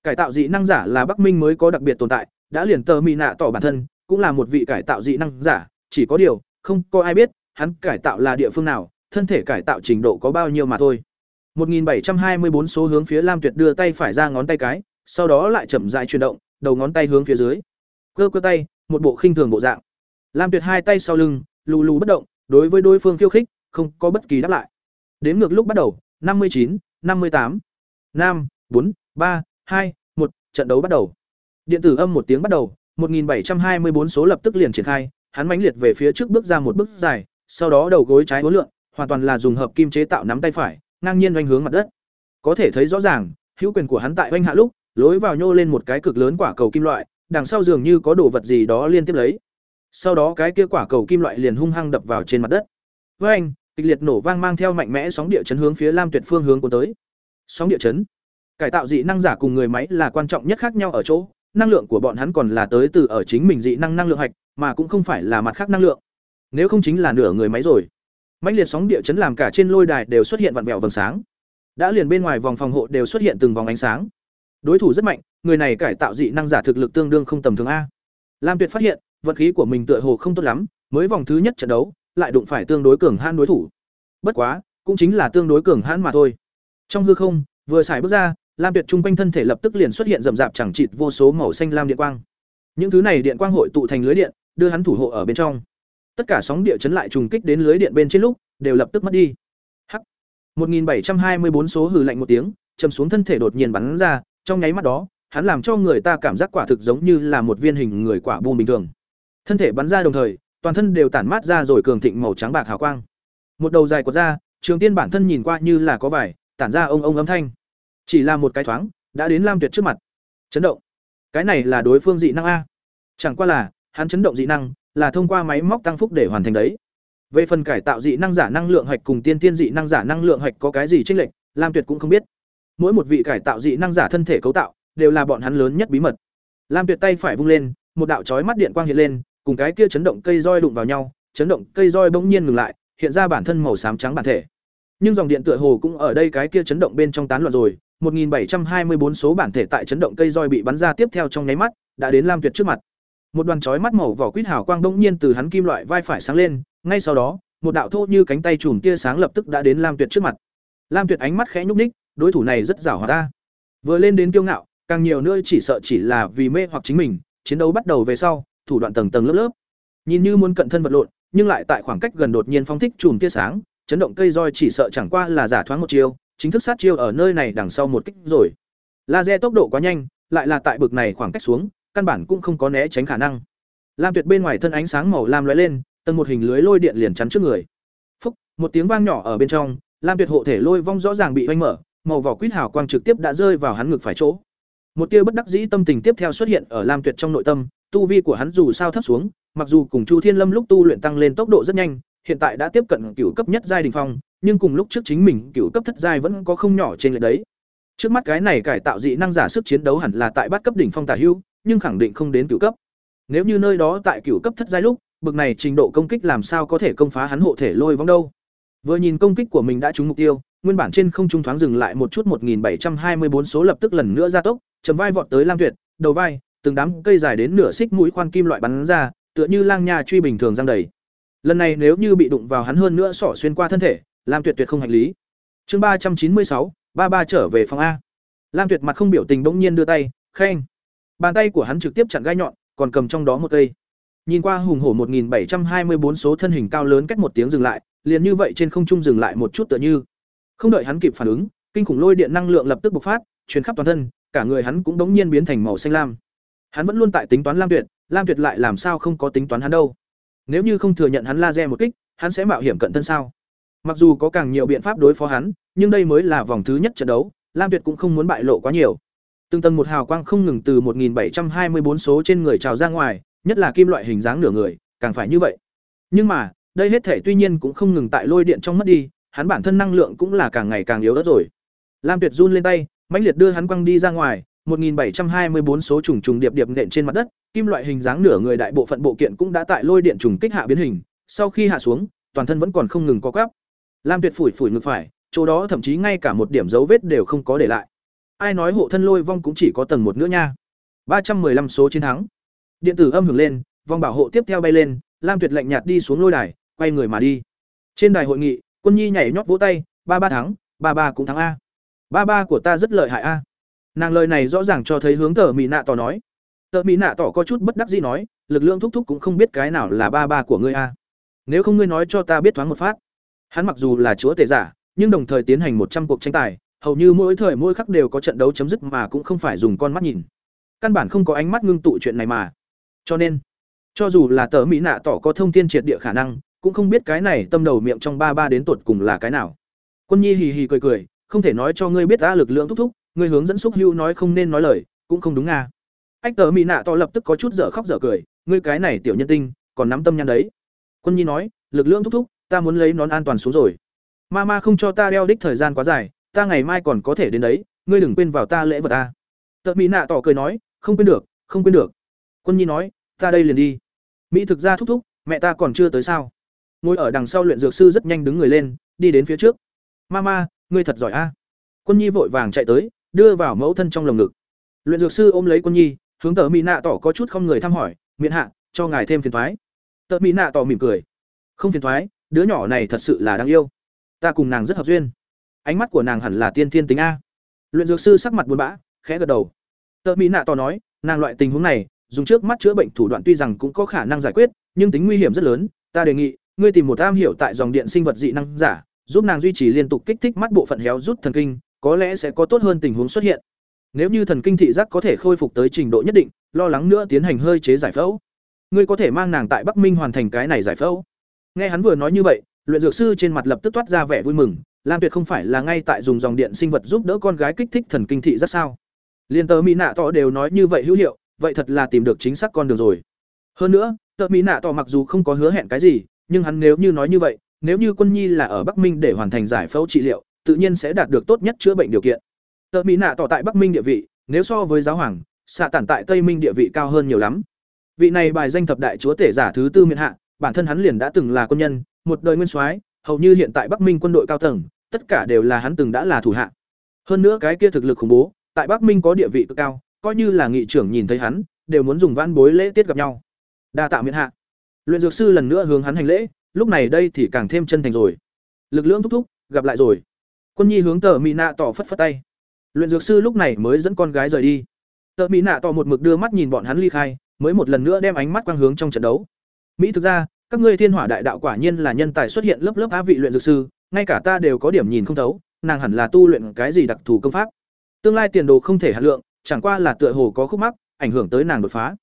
Cải tạo dị năng giả là bắc minh mới có đặc biệt tồn tại đã liền tờ mỹ nạ tỏ bản thân cũng là một vị cải tạo dị năng giả chỉ có điều không có ai biết hắn cải tạo là địa phương nào thân thể cải tạo trình độ có bao nhiêu mà thôi 1724 số hướng phía Lam Tuyệt đưa tay phải ra ngón tay cái, sau đó lại chậm rãi chuyển động, đầu ngón tay hướng phía dưới. Cơ cơ tay, một bộ khinh thường bộ dạng. Lam Tuyệt hai tay sau lưng, lù lù bất động, đối với đối phương khiêu khích, không có bất kỳ đáp lại. Đến ngược lúc bắt đầu, 59, 58, 5, 4, 3, 2, 1, trận đấu bắt đầu. Điện tử âm một tiếng bắt đầu, 1724 số lập tức liền triển khai, hắn mãnh liệt về phía trước bước ra một bước dài, sau đó đầu gối trái uốn lượn, hoàn toàn là dùng hợp kim chế tạo nắm tay phải, ngang nhiên oanh hướng mặt đất. Có thể thấy rõ ràng, hữu quyền của hắn tại oanh hạ lúc, lối vào nhô lên một cái cực lớn quả cầu kim loại, đằng sau dường như có đồ vật gì đó liên tiếp lấy. Sau đó cái kia quả cầu kim loại liền hung hăng đập vào trên mặt đất. Với anh, kịch liệt nổ vang mang theo mạnh mẽ sóng địa chấn hướng phía Lam Tuyệt phương hướng của tới. Sóng địa chấn. Cải tạo dị năng giả cùng người máy là quan trọng nhất khác nhau ở chỗ, năng lượng của bọn hắn còn là tới từ ở chính mình dị năng năng lượng hạch, mà cũng không phải là mặt khác năng lượng. Nếu không chính là nửa người máy rồi. Mãnh liệt sóng địa chấn làm cả trên lôi đài đều xuất hiện vặn vẹo vầng sáng. Đã liền bên ngoài vòng phòng hộ đều xuất hiện từng vòng ánh sáng. Đối thủ rất mạnh người này cải tạo dị năng giả thực lực tương đương không tầm thường a. Lam tuyệt phát hiện vận khí của mình tựa hồ không tốt lắm mới vòng thứ nhất trận đấu lại đụng phải tương đối cường hãn đối thủ. Bất quá cũng chính là tương đối cường hãn mà thôi. Trong hư không vừa xài bước ra lam tuyệt trung quanh thân thể lập tức liền xuất hiện rậm rạp chẳng chịt vô số màu xanh lam điện quang. Những thứ này điện quang hội tụ thành lưới điện, đưa hắn thủ hộ ở bên trong. Tất cả sóng địa chấn lại trùng kích đến lưới điện bên trên lúc, đều lập tức mất đi. Hắc. 1724 số hừ lạnh một tiếng, chầm xuống thân thể đột nhiên bắn ra, trong nháy mắt đó, hắn làm cho người ta cảm giác quả thực giống như là một viên hình người quả bùm bình thường. Thân thể bắn ra đồng thời, toàn thân đều tản mát ra rồi cường thịnh màu trắng bạc hào quang. Một đầu dài quật ra, trường tiên bản thân nhìn qua như là có vải, tản ra ông ông âm thanh chỉ là một cái thoáng đã đến lam tuyệt trước mặt chấn động cái này là đối phương dị năng a chẳng qua là hắn chấn động dị năng là thông qua máy móc tăng phúc để hoàn thành đấy. Về phần cải tạo dị năng giả năng lượng hạch cùng tiên tiên dị năng giả năng lượng hạch có cái gì chênh lệch, Lam Tuyệt cũng không biết. Mỗi một vị cải tạo dị năng giả thân thể cấu tạo đều là bọn hắn lớn nhất bí mật. Lam Tuyệt tay phải vung lên, một đạo chói mắt điện quang hiện lên, cùng cái kia chấn động cây roi đụng vào nhau, chấn động cây roi bỗng nhiên ngừng lại, hiện ra bản thân màu xám trắng bản thể. Nhưng dòng điện tựa hồ cũng ở đây cái kia chấn động bên trong tán loạn rồi, 1724 số bản thể tại chấn động cây roi bị bắn ra tiếp theo trong nháy mắt, đã đến Lam Tuyệt trước mặt. Một đoàn chói mắt màu vỏ quýt hào quang bỗng nhiên từ hắn kim loại vai phải sáng lên, ngay sau đó, một đạo thô như cánh tay chùm tia sáng lập tức đã đến Lam Tuyệt trước mặt. Lam Tuyệt ánh mắt khẽ nhúc nhích, đối thủ này rất giảo hòa ta. Vừa lên đến kiêu ngạo, càng nhiều nữa chỉ sợ chỉ là vì mê hoặc chính mình, chiến đấu bắt đầu về sau, thủ đoạn tầng tầng lớp lớp. Nhìn như muốn cận thân vật lộn, nhưng lại tại khoảng cách gần đột nhiên phóng thích chùm tia sáng, chấn động cây roi chỉ sợ chẳng qua là giả thoáng một chiêu, chính thức sát chiêu ở nơi này đằng sau một kích rồi. Laser tốc độ quá nhanh, lại là tại bực này khoảng cách xuống, căn bản cũng không có né tránh khả năng. Lam Tuyệt bên ngoài thân ánh sáng màu lam lóe lên, tầng một hình lưới lôi điện liền chắn trước người. Phúc, một tiếng vang nhỏ ở bên trong, Lam Tuyệt hộ thể lôi vong rõ ràng bị vênh mở, màu vỏ quýt hào quang trực tiếp đã rơi vào hắn ngực phải chỗ. Một tia bất đắc dĩ tâm tình tiếp theo xuất hiện ở Lam Tuyệt trong nội tâm, tu vi của hắn dù sao thấp xuống, mặc dù cùng Chu Thiên Lâm lúc tu luyện tăng lên tốc độ rất nhanh, hiện tại đã tiếp cận cửu cấp nhất giai đỉnh phong, nhưng cùng lúc trước chính mình cửu cấp thất giai vẫn có không nhỏ trên lệch đấy. Trước mắt cái này cải tạo dị năng giả sức chiến đấu hẳn là tại bát cấp đỉnh phong tả hữu, nhưng khẳng định không đến cửu cấp. Nếu như nơi đó tại cửu cấp thất giai lúc, bực này trình độ công kích làm sao có thể công phá hắn hộ thể lôi vong đâu. Vừa nhìn công kích của mình đã trúng mục tiêu, nguyên bản trên không trung thoáng dừng lại một chút 1724 số lập tức lần nữa gia tốc, chầm vai vọt tới Lam Tuyệt, đầu vai, từng đám cây dài đến nửa xích mũi khoan kim loại bắn ra, tựa như lang nha truy bình thường giăng đầy. Lần này nếu như bị đụng vào hắn hơn nữa sỏ xuyên qua thân thể, Lam Tuyệt tuyệt không hành lý. Chương ba trăm chín mươi sáu, ba ba trở về phòng a. Lam Tuyệt mặt không biểu tình bỗng nhiên đưa tay, khen. Bàn tay của hắn trực tiếp chặn gai nhọn, còn cầm trong đó một cây. Nhìn qua hùng hổ 1724 số thân hình cao lớn cách một tiếng dừng lại, liền như vậy trên không trung dừng lại một chút tựa như. Không đợi hắn kịp phản ứng, kinh khủng lôi điện năng lượng lập tức bộc phát, truyền khắp toàn thân, cả người hắn cũng đống nhiên biến thành màu xanh lam. Hắn vẫn luôn tại tính toán Lam Tuyệt, Lam Tuyệt lại làm sao không có tính toán hắn đâu? Nếu như không thừa nhận hắn laser một kích, hắn sẽ mạo hiểm cận thân sao? Mặc dù có càng nhiều biện pháp đối phó hắn, nhưng đây mới là vòng thứ nhất trận đấu, Lam Tuyệt cũng không muốn bại lộ quá nhiều. Từng tầng một hào quang không ngừng từ 1724 số trên người trào ra ngoài, nhất là kim loại hình dáng nửa người, càng phải như vậy. Nhưng mà, đây hết thể tuy nhiên cũng không ngừng tại lôi điện trong mất đi, hắn bản thân năng lượng cũng là càng ngày càng yếu ớt rồi. Lam Tuyệt run lên tay, mãnh liệt đưa hắn quăng đi ra ngoài, 1724 số trùng trùng điệp điệp nện trên mặt đất, kim loại hình dáng nửa người đại bộ phận bộ kiện cũng đã tại lôi điện trùng kích hạ biến hình, sau khi hạ xuống, toàn thân vẫn còn không ngừng có quắp. Lam Tuyệt phủi phủi ngực phải, chỗ đó thậm chí ngay cả một điểm dấu vết đều không có để lại. Ai nói hộ thân lôi vong cũng chỉ có tầng một nữa nha. 315 số chiến thắng. Điện tử âm hưởng lên, vòng bảo hộ tiếp theo bay lên, Lam Tuyệt lạnh nhạt đi xuống lôi đài, quay người mà đi. Trên đài hội nghị, Quân Nhi nhảy nhót vỗ tay, ba ba thắng, ba ba cũng thắng a. Ba ba của ta rất lợi hại a. Nàng lời này rõ ràng cho thấy hướng thở Mỹ Nạ tỏ nói. Tở Mỹ Nạ tỏ có chút bất đắc dĩ nói, lực lượng thúc thúc cũng không biết cái nào là ba ba của ngươi a. Nếu không ngươi nói cho ta biết thoáng một phát. Hắn mặc dù là chúa tể giả, nhưng đồng thời tiến hành một trăm cuộc tranh tài, hầu như mỗi thời mỗi khắc đều có trận đấu chấm dứt mà cũng không phải dùng con mắt nhìn. Căn bản không có ánh mắt ngưng tụ chuyện này mà. Cho nên, cho dù là tờ mỹ nạ tỏ có thông tin triệt địa khả năng, cũng không biết cái này tâm đầu miệng trong ba ba đến tột cùng là cái nào. Quân Nhi hì hì cười cười, không thể nói cho ngươi biết ta lực lượng thúc thúc, ngươi hướng dẫn xúc hưu nói không nên nói lời, cũng không đúng à. Ách tờ mỹ nạ tỏ lập tức có chút dở khóc dở cười, ngươi cái này tiểu nhân tinh, còn nắm tâm nhăn đấy. Quân Nhi nói, lực lượng thúc thúc, ta muốn lấy nón an toàn xuống rồi. Mama không cho ta đeo đích thời gian quá dài, ta ngày mai còn có thể đến đấy, ngươi đừng quên vào ta lễ vật ta. Tợ Mỹ nạ tỏ cười nói, không quên được, không quên được. Quân Nhi nói, ta đây liền đi. Mỹ thực ra thúc thúc, mẹ ta còn chưa tới sao? Ngồi ở đằng sau luyện dược sư rất nhanh đứng người lên, đi đến phía trước. Mama, ngươi thật giỏi a. Quân Nhi vội vàng chạy tới, đưa vào mẫu thân trong lồng ngực. Luyện dược sư ôm lấy Quân Nhi, hướng tờ Mỹ nạ tỏ có chút không người thăm hỏi, miễn hạ, cho ngài thêm phiền thoái. Tờ Mỹ nạ tỏ mỉm cười, không phiền thoái đứa nhỏ này thật sự là đáng yêu. Ta cùng nàng rất hợp duyên. Ánh mắt của nàng hẳn là tiên thiên tính a. Luyện dược sư sắc mặt buồn bã khẽ gật đầu. Tờ mỹ nạ tỏ nói nàng loại tình huống này dùng trước mắt chữa bệnh thủ đoạn tuy rằng cũng có khả năng giải quyết nhưng tính nguy hiểm rất lớn. Ta đề nghị ngươi tìm một am hiểu tại dòng điện sinh vật dị năng giả giúp nàng duy trì liên tục kích thích mắt bộ phận héo rút thần kinh có lẽ sẽ có tốt hơn tình huống xuất hiện nếu như thần kinh thị giác có thể khôi phục tới trình độ nhất định, lo lắng nữa tiến hành hơi chế giải phẫu. Ngươi có thể mang nàng tại bắc minh hoàn thành cái này giải phẫu. Nghe hắn vừa nói như vậy, luyện dược sư trên mặt lập tức toát ra vẻ vui mừng, lam tuyệt không phải là ngay tại dùng dòng điện sinh vật giúp đỡ con gái kích thích thần kinh thị giác sao? Liên tờ mỹ nạ Tọ đều nói như vậy hữu hiệu, vậy thật là tìm được chính xác con đường rồi. Hơn nữa, tờ mỹ nạ Tọ mặc dù không có hứa hẹn cái gì, nhưng hắn nếu như nói như vậy, nếu như quân nhi là ở bắc minh để hoàn thành giải phẫu trị liệu, tự nhiên sẽ đạt được tốt nhất chữa bệnh điều kiện tợ mỹ nạ tỏ tại bắc minh địa vị nếu so với giáo hoàng xạ tản tại tây minh địa vị cao hơn nhiều lắm vị này bài danh thập đại chúa tể giả thứ tư miền hạ bản thân hắn liền đã từng là quân nhân một đời nguyên soái, hầu như hiện tại Bắc Minh quân đội cao tầng, tất cả đều là hắn từng đã là thủ hạ. Hơn nữa cái kia thực lực khủng bố, tại Bắc Minh có địa vị cực cao, coi như là nghị trưởng nhìn thấy hắn, đều muốn dùng vãn bối lễ tiết gặp nhau. Đa tạ miễn hạ. Luyện dược sư lần nữa hướng hắn hành lễ, lúc này đây thì càng thêm chân thành rồi. Lực lượng thúc thúc, gặp lại rồi. Quân Nhi hướng Tờ Mỹ Nạ tỏ phất phất tay. Luyện dược sư lúc này mới dẫn con gái rời đi. tợ Mỹ Nạ tỏ một mực đưa mắt nhìn bọn hắn ly khai, mới một lần nữa đem ánh mắt quang hướng trong trận đấu. Mỹ thực ra, các ngươi thiên hỏa đại đạo quả nhiên là nhân tài xuất hiện lớp lớp á vị luyện dược sư ngay cả ta đều có điểm nhìn không thấu nàng hẳn là tu luyện cái gì đặc thù công pháp tương lai tiền đồ không thể hạt lượng chẳng qua là tựa hồ có khúc mắc ảnh hưởng tới nàng đột phá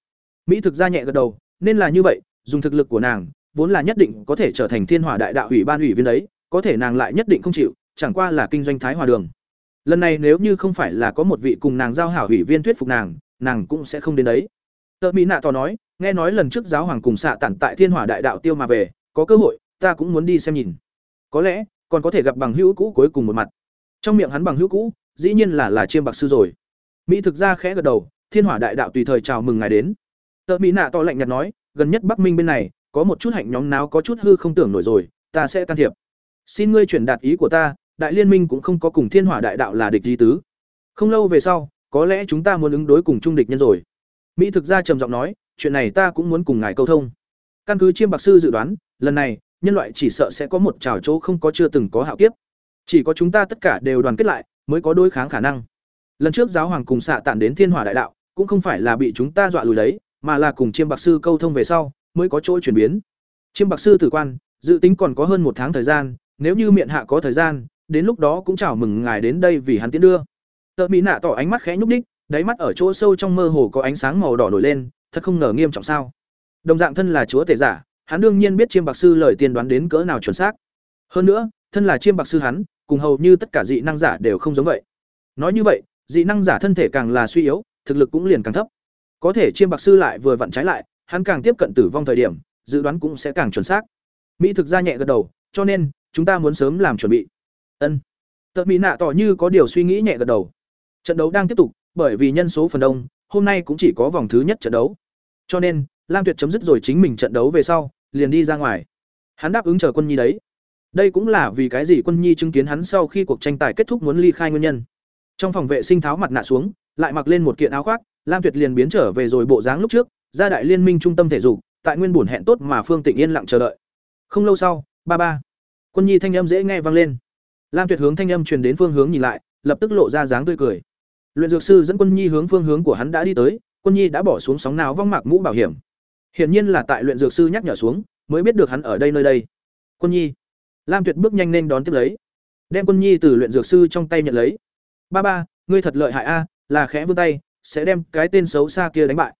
mỹ thực ra nhẹ gật đầu nên là như vậy dùng thực lực của nàng vốn là nhất định có thể trở thành thiên hỏa đại đạo ủy ban ủy viên đấy có thể nàng lại nhất định không chịu chẳng qua là kinh doanh thái hòa đường lần này nếu như không phải là có một vị cùng nàng giao hảo ủy viên thuyết phục nàng nàng cũng sẽ không đến đấy. Tợ mỹ nạ tỏ nói, nghe nói lần trước giáo hoàng cùng xạ tản tại thiên hỏa đại đạo tiêu mà về, có cơ hội, ta cũng muốn đi xem nhìn. Có lẽ, còn có thể gặp bằng hữu cũ cuối cùng một mặt. Trong miệng hắn bằng hữu cũ, dĩ nhiên là là chiêm bạc sư rồi. Mỹ thực ra khẽ gật đầu, thiên hỏa đại đạo tùy thời chào mừng ngài đến. Tợ mỹ nạ to lạnh nhạt nói, gần nhất bắc minh bên này, có một chút hạnh nhóm náo có chút hư không tưởng nổi rồi, ta sẽ can thiệp. Xin ngươi chuyển đạt ý của ta đại liên minh cũng không có cùng thiên hỏa đại đạo là địch di tứ. Không lâu về sau, có lẽ chúng ta muốn ứng đối cùng trung địch nhân rồi. Mỹ thực ra trầm giọng nói, chuyện này ta cũng muốn cùng ngài câu thông. Căn cứ chiêm bạc sư dự đoán, lần này, nhân loại chỉ sợ sẽ có một trào chỗ không có chưa từng có hạo kiếp. Chỉ có chúng ta tất cả đều đoàn kết lại, mới có đối kháng khả năng. Lần trước giáo hoàng cùng xạ tản đến thiên hỏa đại đạo, cũng không phải là bị chúng ta dọa lùi đấy, mà là cùng chiêm bạc sư câu thông về sau, mới có chỗ chuyển biến. Chiêm bạc sư tử quan, dự tính còn có hơn một tháng thời gian, nếu như miệng hạ có thời gian đến lúc đó cũng chào mừng ngài đến đây vì hắn tiến đưa. Tợ mỹ nạ tỏ ánh mắt khẽ nhúc đích đáy mắt ở chỗ sâu trong mơ hồ có ánh sáng màu đỏ nổi lên, thật không ngờ nghiêm trọng sao. Đồng dạng thân là chúa tể giả, hắn đương nhiên biết chiêm bạc sư lời tiên đoán đến cỡ nào chuẩn xác. Hơn nữa, thân là chiêm bạc sư hắn, cùng hầu như tất cả dị năng giả đều không giống vậy. Nói như vậy, dị năng giả thân thể càng là suy yếu, thực lực cũng liền càng thấp. Có thể chiêm bạc sư lại vừa vặn trái lại, hắn càng tiếp cận tử vong thời điểm, dự đoán cũng sẽ càng chuẩn xác. Mỹ thực ra nhẹ gật đầu, cho nên, chúng ta muốn sớm làm chuẩn bị ân. Tợ mỹ nạ tỏ như có điều suy nghĩ nhẹ gật đầu. Trận đấu đang tiếp tục, bởi vì nhân số phần đông, hôm nay cũng chỉ có vòng thứ nhất trận đấu. Cho nên, lam tuyệt chấm dứt rồi chính mình trận đấu về sau, liền đi ra ngoài. Hắn đáp ứng chờ quân nhi đấy. Đây cũng là vì cái gì quân nhi chứng kiến hắn sau khi cuộc tranh tài kết thúc muốn ly khai nguyên nhân. Trong phòng vệ sinh tháo mặt nạ xuống, lại mặc lên một kiện áo khoác, lam tuyệt liền biến trở về rồi bộ dáng lúc trước, ra đại liên minh trung tâm thể dục, tại nguyên bổn hẹn tốt mà phương tịnh yên lặng chờ đợi. Không lâu sau, ba ba. Quân nhi thanh âm dễ nghe vang lên lam tuyệt hướng thanh âm truyền đến phương hướng nhìn lại, lập tức lộ ra dáng tươi cười. Luyện dược sư dẫn quân nhi hướng phương hướng của hắn đã đi tới, quân nhi đã bỏ xuống sóng nào vong mạc mũ bảo hiểm. Hiển nhiên là tại luyện dược sư nhắc nhở xuống, mới biết được hắn ở đây nơi đây. Quân nhi. Lam tuyệt bước nhanh lên đón tiếp lấy. Đem quân nhi từ luyện dược sư trong tay nhận lấy. Ba ba, ngươi thật lợi hại a, là khẽ vươn tay, sẽ đem cái tên xấu xa kia đánh bại.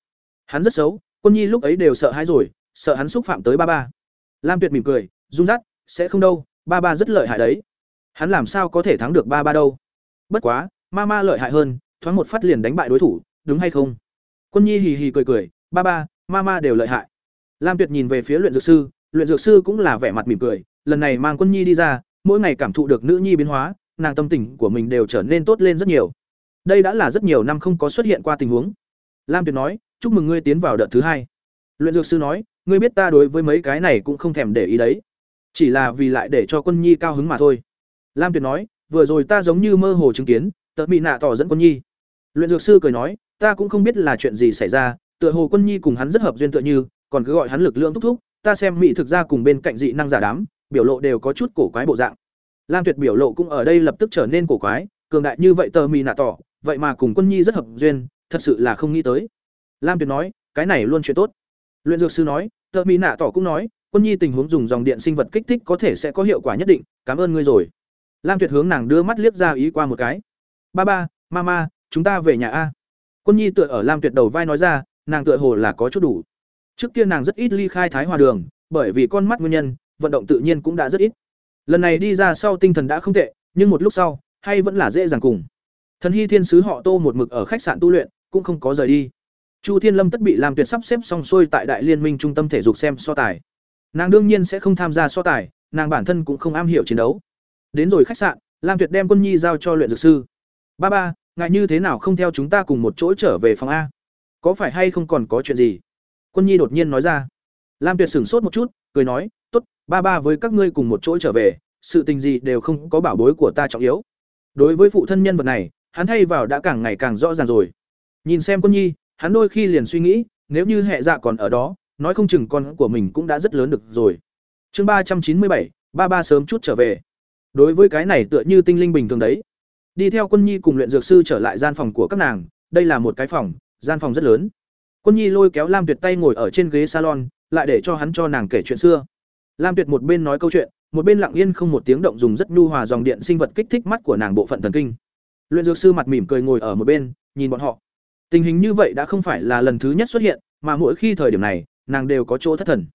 Hắn rất xấu, quân nhi lúc ấy đều sợ hãi rồi, sợ hắn xúc phạm tới ba ba. Lam tuyệt mỉm cười, run rắt sẽ không đâu, ba ba rất lợi hại đấy hắn làm sao có thể thắng được ba ba đâu? Bất quá, ma ma lợi hại hơn, thoáng một phát liền đánh bại đối thủ, đúng hay không? Quân nhi hì hì cười cười, ba ba, ma ma đều lợi hại. Lam tuyệt nhìn về phía luyện dược sư, luyện dược sư cũng là vẻ mặt mỉm cười, lần này mang quân nhi đi ra, mỗi ngày cảm thụ được nữ nhi biến hóa, nàng tâm tình của mình đều trở nên tốt lên rất nhiều. Đây đã là rất nhiều năm không có xuất hiện qua tình huống. Lam tuyệt nói, chúc mừng ngươi tiến vào đợt thứ hai. Luyện dược sư nói, ngươi biết ta đối với mấy cái này cũng không thèm để ý đấy. Chỉ là vì lại để cho quân nhi cao hứng mà thôi lam tuyệt nói, vừa rồi ta giống như mơ hồ chứng kiến tợ bị nạ tỏ dẫn quân nhi. Luyện dược sư cười nói, ta cũng không biết là chuyện gì xảy ra, tựa hồ quân nhi cùng hắn rất hợp duyên tựa như, còn cứ gọi hắn lực lượng thúc thúc, ta xem mỹ thực ra cùng bên cạnh dị năng giả đám, biểu lộ đều có chút cổ quái bộ dạng. Lam tuyệt biểu lộ cũng ở đây lập tức trở nên cổ quái, cường đại như vậy tờ mì nạ tỏ, vậy mà cùng quân nhi rất hợp duyên, thật sự là không nghĩ tới. Lam tuyệt nói, cái này luôn chuyện tốt. Luyện dược sư nói, tờ mì nạ tỏ cũng nói, quân nhi tình huống dùng dòng điện sinh vật kích thích có thể sẽ có hiệu quả nhất định, cảm ơn ngươi rồi lam tuyệt hướng nàng đưa mắt liếc ra ý qua một cái. Ba ba, mama, chúng ta về nhà a. Quân nhi tựa ở lam tuyệt đầu vai nói ra, nàng tựa hồ là có chút đủ. Trước kia nàng rất ít ly khai thái hòa đường, bởi vì con mắt nguyên nhân, vận động tự nhiên cũng đã rất ít. Lần này đi ra sau tinh thần đã không tệ, nhưng một lúc sau, hay vẫn là dễ dàng cùng. Thần hy thiên sứ họ tô một mực ở khách sạn tu luyện, cũng không có rời đi. Chu thiên lâm tất bị làm tuyệt sắp xếp xong xuôi tại đại liên minh trung tâm thể dục xem so tài. Nàng đương nhiên sẽ không tham gia so tài, nàng bản thân cũng không am hiểu chiến đấu đến rồi khách sạn, lam tuyệt đem quân nhi giao cho luyện dược sư. Ba ba ngại như thế nào không theo chúng ta cùng một chỗ trở về phòng a? Có phải hay không còn có chuyện gì? Quân nhi đột nhiên nói ra. Lam tuyệt sửng sốt một chút, cười nói t ố t ba ba với các ngươi cùng một chỗ trở về, sự tình gì đều không có bảo bối của ta trọng yếu. Đối với phụ thân nhân vật này, hắn thay vào đã càng ngày càng rõ ràng rồi. Nhìn xem quân nhi, hắn đôi khi liền suy nghĩ, nếu như hệ dạ còn ở đó, nói không chừng con của mình cũng đã rất lớn được rồi. Chương ba trăm chín mươi bảy, ba ba sớm chút trở về đối với cái này tựa như tinh linh bình thường đấy. Đi theo quân nhi cùng luyện dược sư trở lại gian phòng của các nàng, đây là một cái phòng, gian phòng rất lớn. Quân nhi lôi kéo lam tuyệt tay ngồi ở trên ghế salon, lại để cho hắn cho nàng kể chuyện xưa. Lam tuyệt một bên nói câu chuyện, một bên lặng yên không một tiếng động dùng rất nhu hòa dòng điện sinh vật kích thích mắt của nàng bộ phận thần kinh. Luyện dược sư mặt mỉm cười ngồi ở một bên, nhìn bọn họ. Tình hình như vậy đã không phải là lần thứ nhất xuất hiện, mà mỗi khi thời điểm này, nàng đều có chỗ thất thần.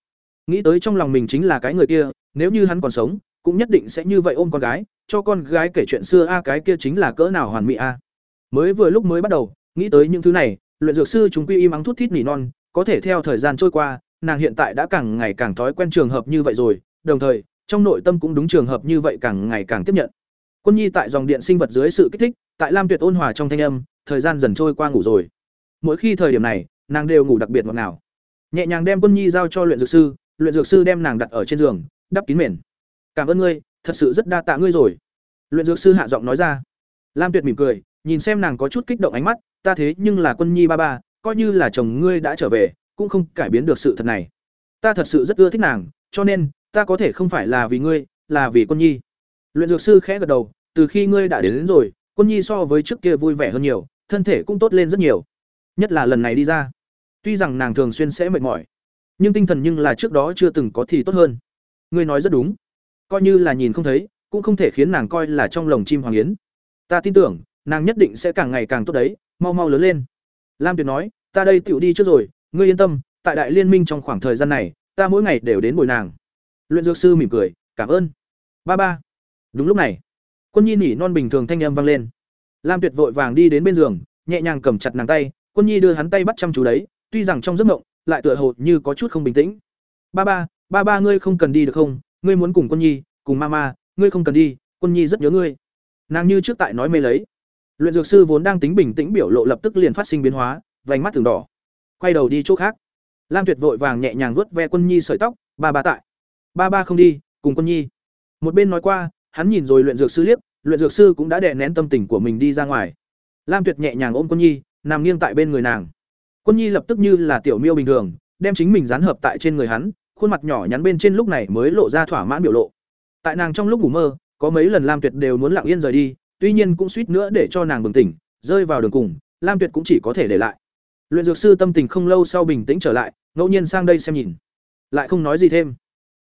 Nghĩ tới trong lòng mình chính là cái người kia, nếu như hắn còn sống cũng nhất định sẽ như vậy ôm con gái, cho con gái kể chuyện xưa, a, cái kia chính là cỡ nào hoàn mỹ, a. Mới vừa lúc mới bắt đầu, nghĩ tới những thứ này, luyện dược sư chúng quy im ắng thút thít nỉ non, có thể theo thời gian trôi qua, nàng hiện tại đã càng ngày càng thói quen trường hợp như vậy rồi, đồng thời, trong nội tâm cũng đúng trường hợp như vậy càng ngày càng tiếp nhận. Quân nhi tại dòng điện sinh vật dưới sự kích thích, tại lam tuyệt ôn hòa trong thanh âm, thời gian dần trôi qua ngủ rồi. Mỗi khi thời điểm này, nàng đều ngủ đặc biệt ngọt ngào. Nhẹ nhàng đem quân nhi giao cho luyện dược sư, luyện dược sư đem nàng đặt ở trên giường, đắp kín mền cảm ơn ngươi thật sự rất đa tạ ngươi rồi. Luyện dược sư hạ giọng nói ra. Lam tuyệt mỉm cười nhìn xem nàng có chút kích động ánh mắt ta thế nhưng là quân nhi ba ba coi như là chồng ngươi đã trở về cũng không cải biến được sự thật này. Ta thật sự rất ưa thích nàng cho nên ta có thể không phải là vì ngươi là vì quân nhi. Luyện dược sư khẽ gật đầu từ khi ngươi đã đến, đến rồi quân nhi so với trước kia vui vẻ hơn nhiều thân thể cũng tốt lên rất nhiều. Nhất là lần này đi ra. Tuy rằng nàng thường xuyên sẽ mệt mỏi nhưng tinh thần nhưng là trước đó chưa từng có thì tốt hơn. Ngươi nói rất đúng coi như là nhìn không thấy, cũng không thể khiến nàng coi là trong lồng chim hoàng yến. Ta tin tưởng, nàng nhất định sẽ càng ngày càng tốt đấy, mau mau lớn lên. Lam tuyệt nói, ta đây tựu đi trước rồi, ngươi yên tâm, tại đại liên minh trong khoảng thời gian này, ta mỗi ngày đều đến bồi nàng. Luyện dược sư mỉm cười, cảm ơn. Ba ba. Đúng lúc này, quân nhi nỉ non bình thường thanh âm vang lên. Lam tuyệt vội vàng đi đến bên giường, nhẹ nhàng cầm chặt nàng tay, quân nhi đưa hắn tay bắt chăm chú đấy, tuy rằng trong giấc mộng, lại tựa hồ như có chút không bình tĩnh. Ba ba ba ba ngươi không cần đi được không? Ngươi muốn cùng quân nhi, cùng mama ngươi không cần đi, quân nhi rất nhớ ngươi. Nàng như trước tại nói mê lấy. Luyện dược sư vốn đang tính bình tĩnh biểu lộ lập tức liền phát sinh biến hóa, vành mắt thường đỏ. Quay đầu đi chỗ khác. Lam tuyệt vội vàng nhẹ nhàng vuốt ve quân nhi sợi tóc, ba ba tại. Ba ba không đi, cùng quân nhi. Một bên nói qua, hắn nhìn rồi luyện dược sư liếc, luyện dược sư cũng đã đè nén tâm tình của mình đi ra ngoài. Lam tuyệt nhẹ nhàng ôm quân nhi, nằm nghiêng tại bên người nàng. Quân nhi lập tức như là tiểu miêu bình thường, đem chính mình dán hợp tại trên người hắn khuôn mặt nhỏ nhắn bên trên lúc này mới lộ ra thỏa mãn biểu lộ. Tại nàng trong lúc ngủ mơ, có mấy lần lam tuyệt đều muốn lặng yên rời đi, tuy nhiên cũng suýt nữa để cho nàng bừng tỉnh, rơi vào đường cùng, lam tuyệt cũng chỉ có thể để lại. Luyện dược sư tâm tình không lâu sau bình tĩnh trở lại, ngẫu nhiên sang đây xem nhìn. Lại không nói gì thêm.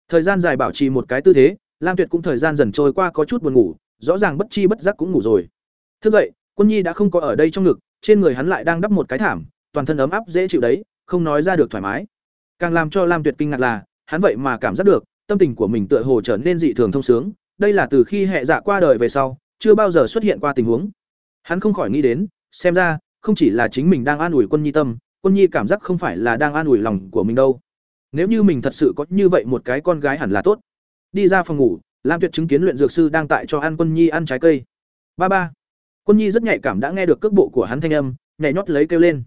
Thời gian dài bảo trì một cái tư thế, lam tuyệt cũng thời gian dần trôi qua có chút buồn ngủ, rõ ràng bất chi bất giác cũng ngủ rồi. Thế vậy quân nhi đã không có ở đây trong ngực, trên người hắn lại đang đắp một cái thảm, toàn thân ấm áp dễ chịu đấy, không nói ra được thoải mái. Càng làm cho lam tuyệt kinh ngạc là hắn vậy mà cảm giác được, tâm tình của mình tựa hồ trở nên dị thường thông sướng, đây là từ khi hệ dạ qua đời về sau, chưa bao giờ xuất hiện qua tình huống. Hắn không khỏi nghĩ đến, xem ra, không chỉ là chính mình đang an ủi quân nhi tâm, quân nhi cảm giác không phải là đang an ủi lòng của mình đâu. Nếu như mình thật sự có như vậy một cái con gái hẳn là tốt. Đi ra phòng ngủ, lam tuyệt chứng kiến luyện dược sư đang tại cho ăn quân nhi ăn trái cây. Ba ba. Quân nhi rất nhạy cảm đã nghe được cước bộ của hắn thanh âm nhảy nhót lấy kêu lên.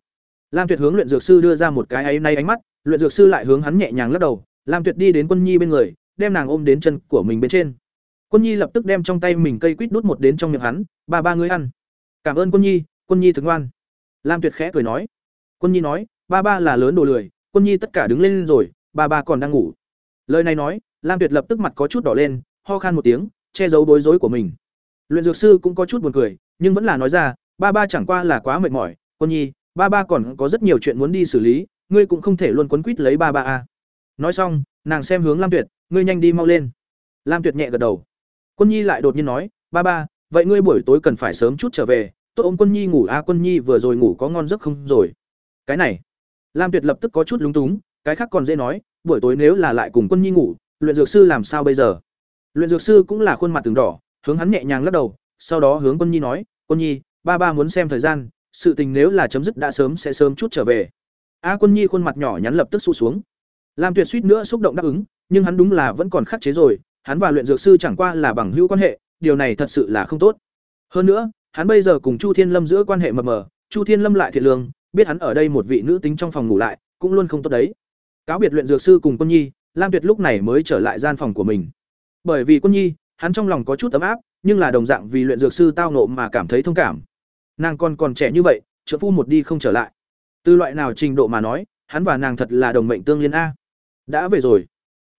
Lam tuyệt hướng luyện dược sư đưa ra một cái ánh nay ánh mắt, luyện dược sư lại hướng hắn nhẹ nhàng lắc đầu lam tuyệt đi đến quân nhi bên người, đem nàng ôm đến chân của mình bên trên. Quân nhi lập tức đem trong tay mình cây quýt đút một đến trong miệng hắn, ba ba ngươi ăn. Cảm ơn quân nhi quân nhi thức ngoan. Lam tuyệt khẽ cười nói. Quân nhi nói, ba ba là lớn đồ lười, quân nhi tất cả đứng lên rồi, ba ba còn đang ngủ. Lời này nói, lam tuyệt lập tức mặt có chút đỏ lên, ho khan một tiếng, che giấu bối rối của mình. Luyện dược sư cũng có chút buồn cười, nhưng vẫn là nói ra, ba ba chẳng qua là quá mệt mỏi, quân nhi, ba ba còn có rất nhiều chuyện muốn đi xử lý, ngươi cũng không thể luôn quấn quýt lấy ba ba a nói xong, nàng xem hướng lam tuyệt, ngươi nhanh đi mau lên. Lam tuyệt nhẹ gật đầu. Quân nhi lại đột nhiên nói, ba ba, vậy ngươi buổi tối cần phải sớm chút trở về tôi ôm quân nhi ngủ. A quân nhi vừa rồi ngủ có ngon giấc không rồi? Cái này, lam tuyệt lập tức có chút lúng túng, cái khác còn dễ nói, buổi tối nếu là lại cùng quân nhi ngủ, luyện dược sư làm sao bây giờ? Luyện dược sư cũng là khuôn mặt từng đỏ, hướng hắn nhẹ nhàng lắc đầu, sau đó hướng quân nhi nói, quân nhi, ba ba muốn xem thời gian, sự tình nếu là chấm dứt đã sớm sẽ sớm chút trở về. A quân nhi khuôn mặt nhỏ nhắn lập tức sụ xuống lam tuyệt suýt nữa xúc động đáp ứng, nhưng hắn đúng là vẫn còn khắc chế rồi, hắn và luyện dược sư chẳng qua là bằng hữu quan hệ, điều này thật sự là không tốt. Hơn nữa, hắn bây giờ cùng chu thiên lâm giữa quan hệ mờ mờ, chu thiên lâm lại thiệt lương, biết hắn ở đây một vị nữ tính trong phòng ngủ lại, cũng luôn không tốt đấy. Cáo biệt luyện dược sư cùng quân nhi, lam tuyệt lúc này mới trở lại gian phòng của mình. Bởi vì quân nhi, hắn trong lòng có chút ấm áp, nhưng là đồng dạng vì luyện dược sư tao nộ mà cảm thấy thông cảm. Nàng còn còn trẻ như vậy, trợ phu một đi không trở lại. Từ loại nào trình độ mà nói, hắn và nàng thật là đồng mệnh tương liên a đã về rồi.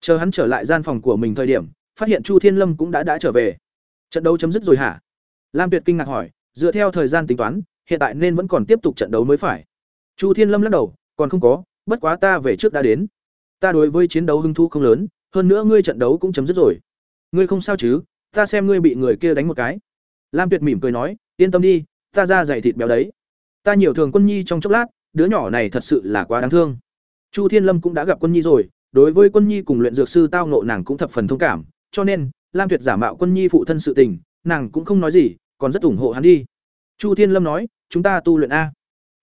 Chờ hắn trở lại gian phòng của mình thời điểm, phát hiện chu thiên lâm cũng đã đã trở về. Trận đấu chấm dứt rồi hả? Lam tuyệt kinh ngạc hỏi, dựa theo thời gian tính toán, hiện tại nên vẫn còn tiếp tục trận đấu mới phải. Chu thiên lâm lắc đầu, còn không có, bất quá ta về trước đã đến. Ta đối với chiến đấu hưng thu không lớn, hơn nữa ngươi trận đấu cũng chấm dứt rồi. Ngươi không sao chứ? Ta xem ngươi bị người kia đánh một cái. Lam tuyệt mỉm cười nói, yên tâm đi, ta ra dày thịt béo đấy. Ta nhiều thường quân nhi trong chốc lát, đứa nhỏ này thật sự là quá đáng thương. Chu thiên lâm cũng đã gặp quân nhi rồi đối với quân nhi cùng luyện dược sư tao nộ nàng cũng thập phần thông cảm, cho nên, lam tuyệt giả mạo quân nhi phụ thân sự tình, nàng cũng không nói gì, còn rất ủng hộ hắn đi. Chu thiên lâm nói, chúng ta tu luyện a.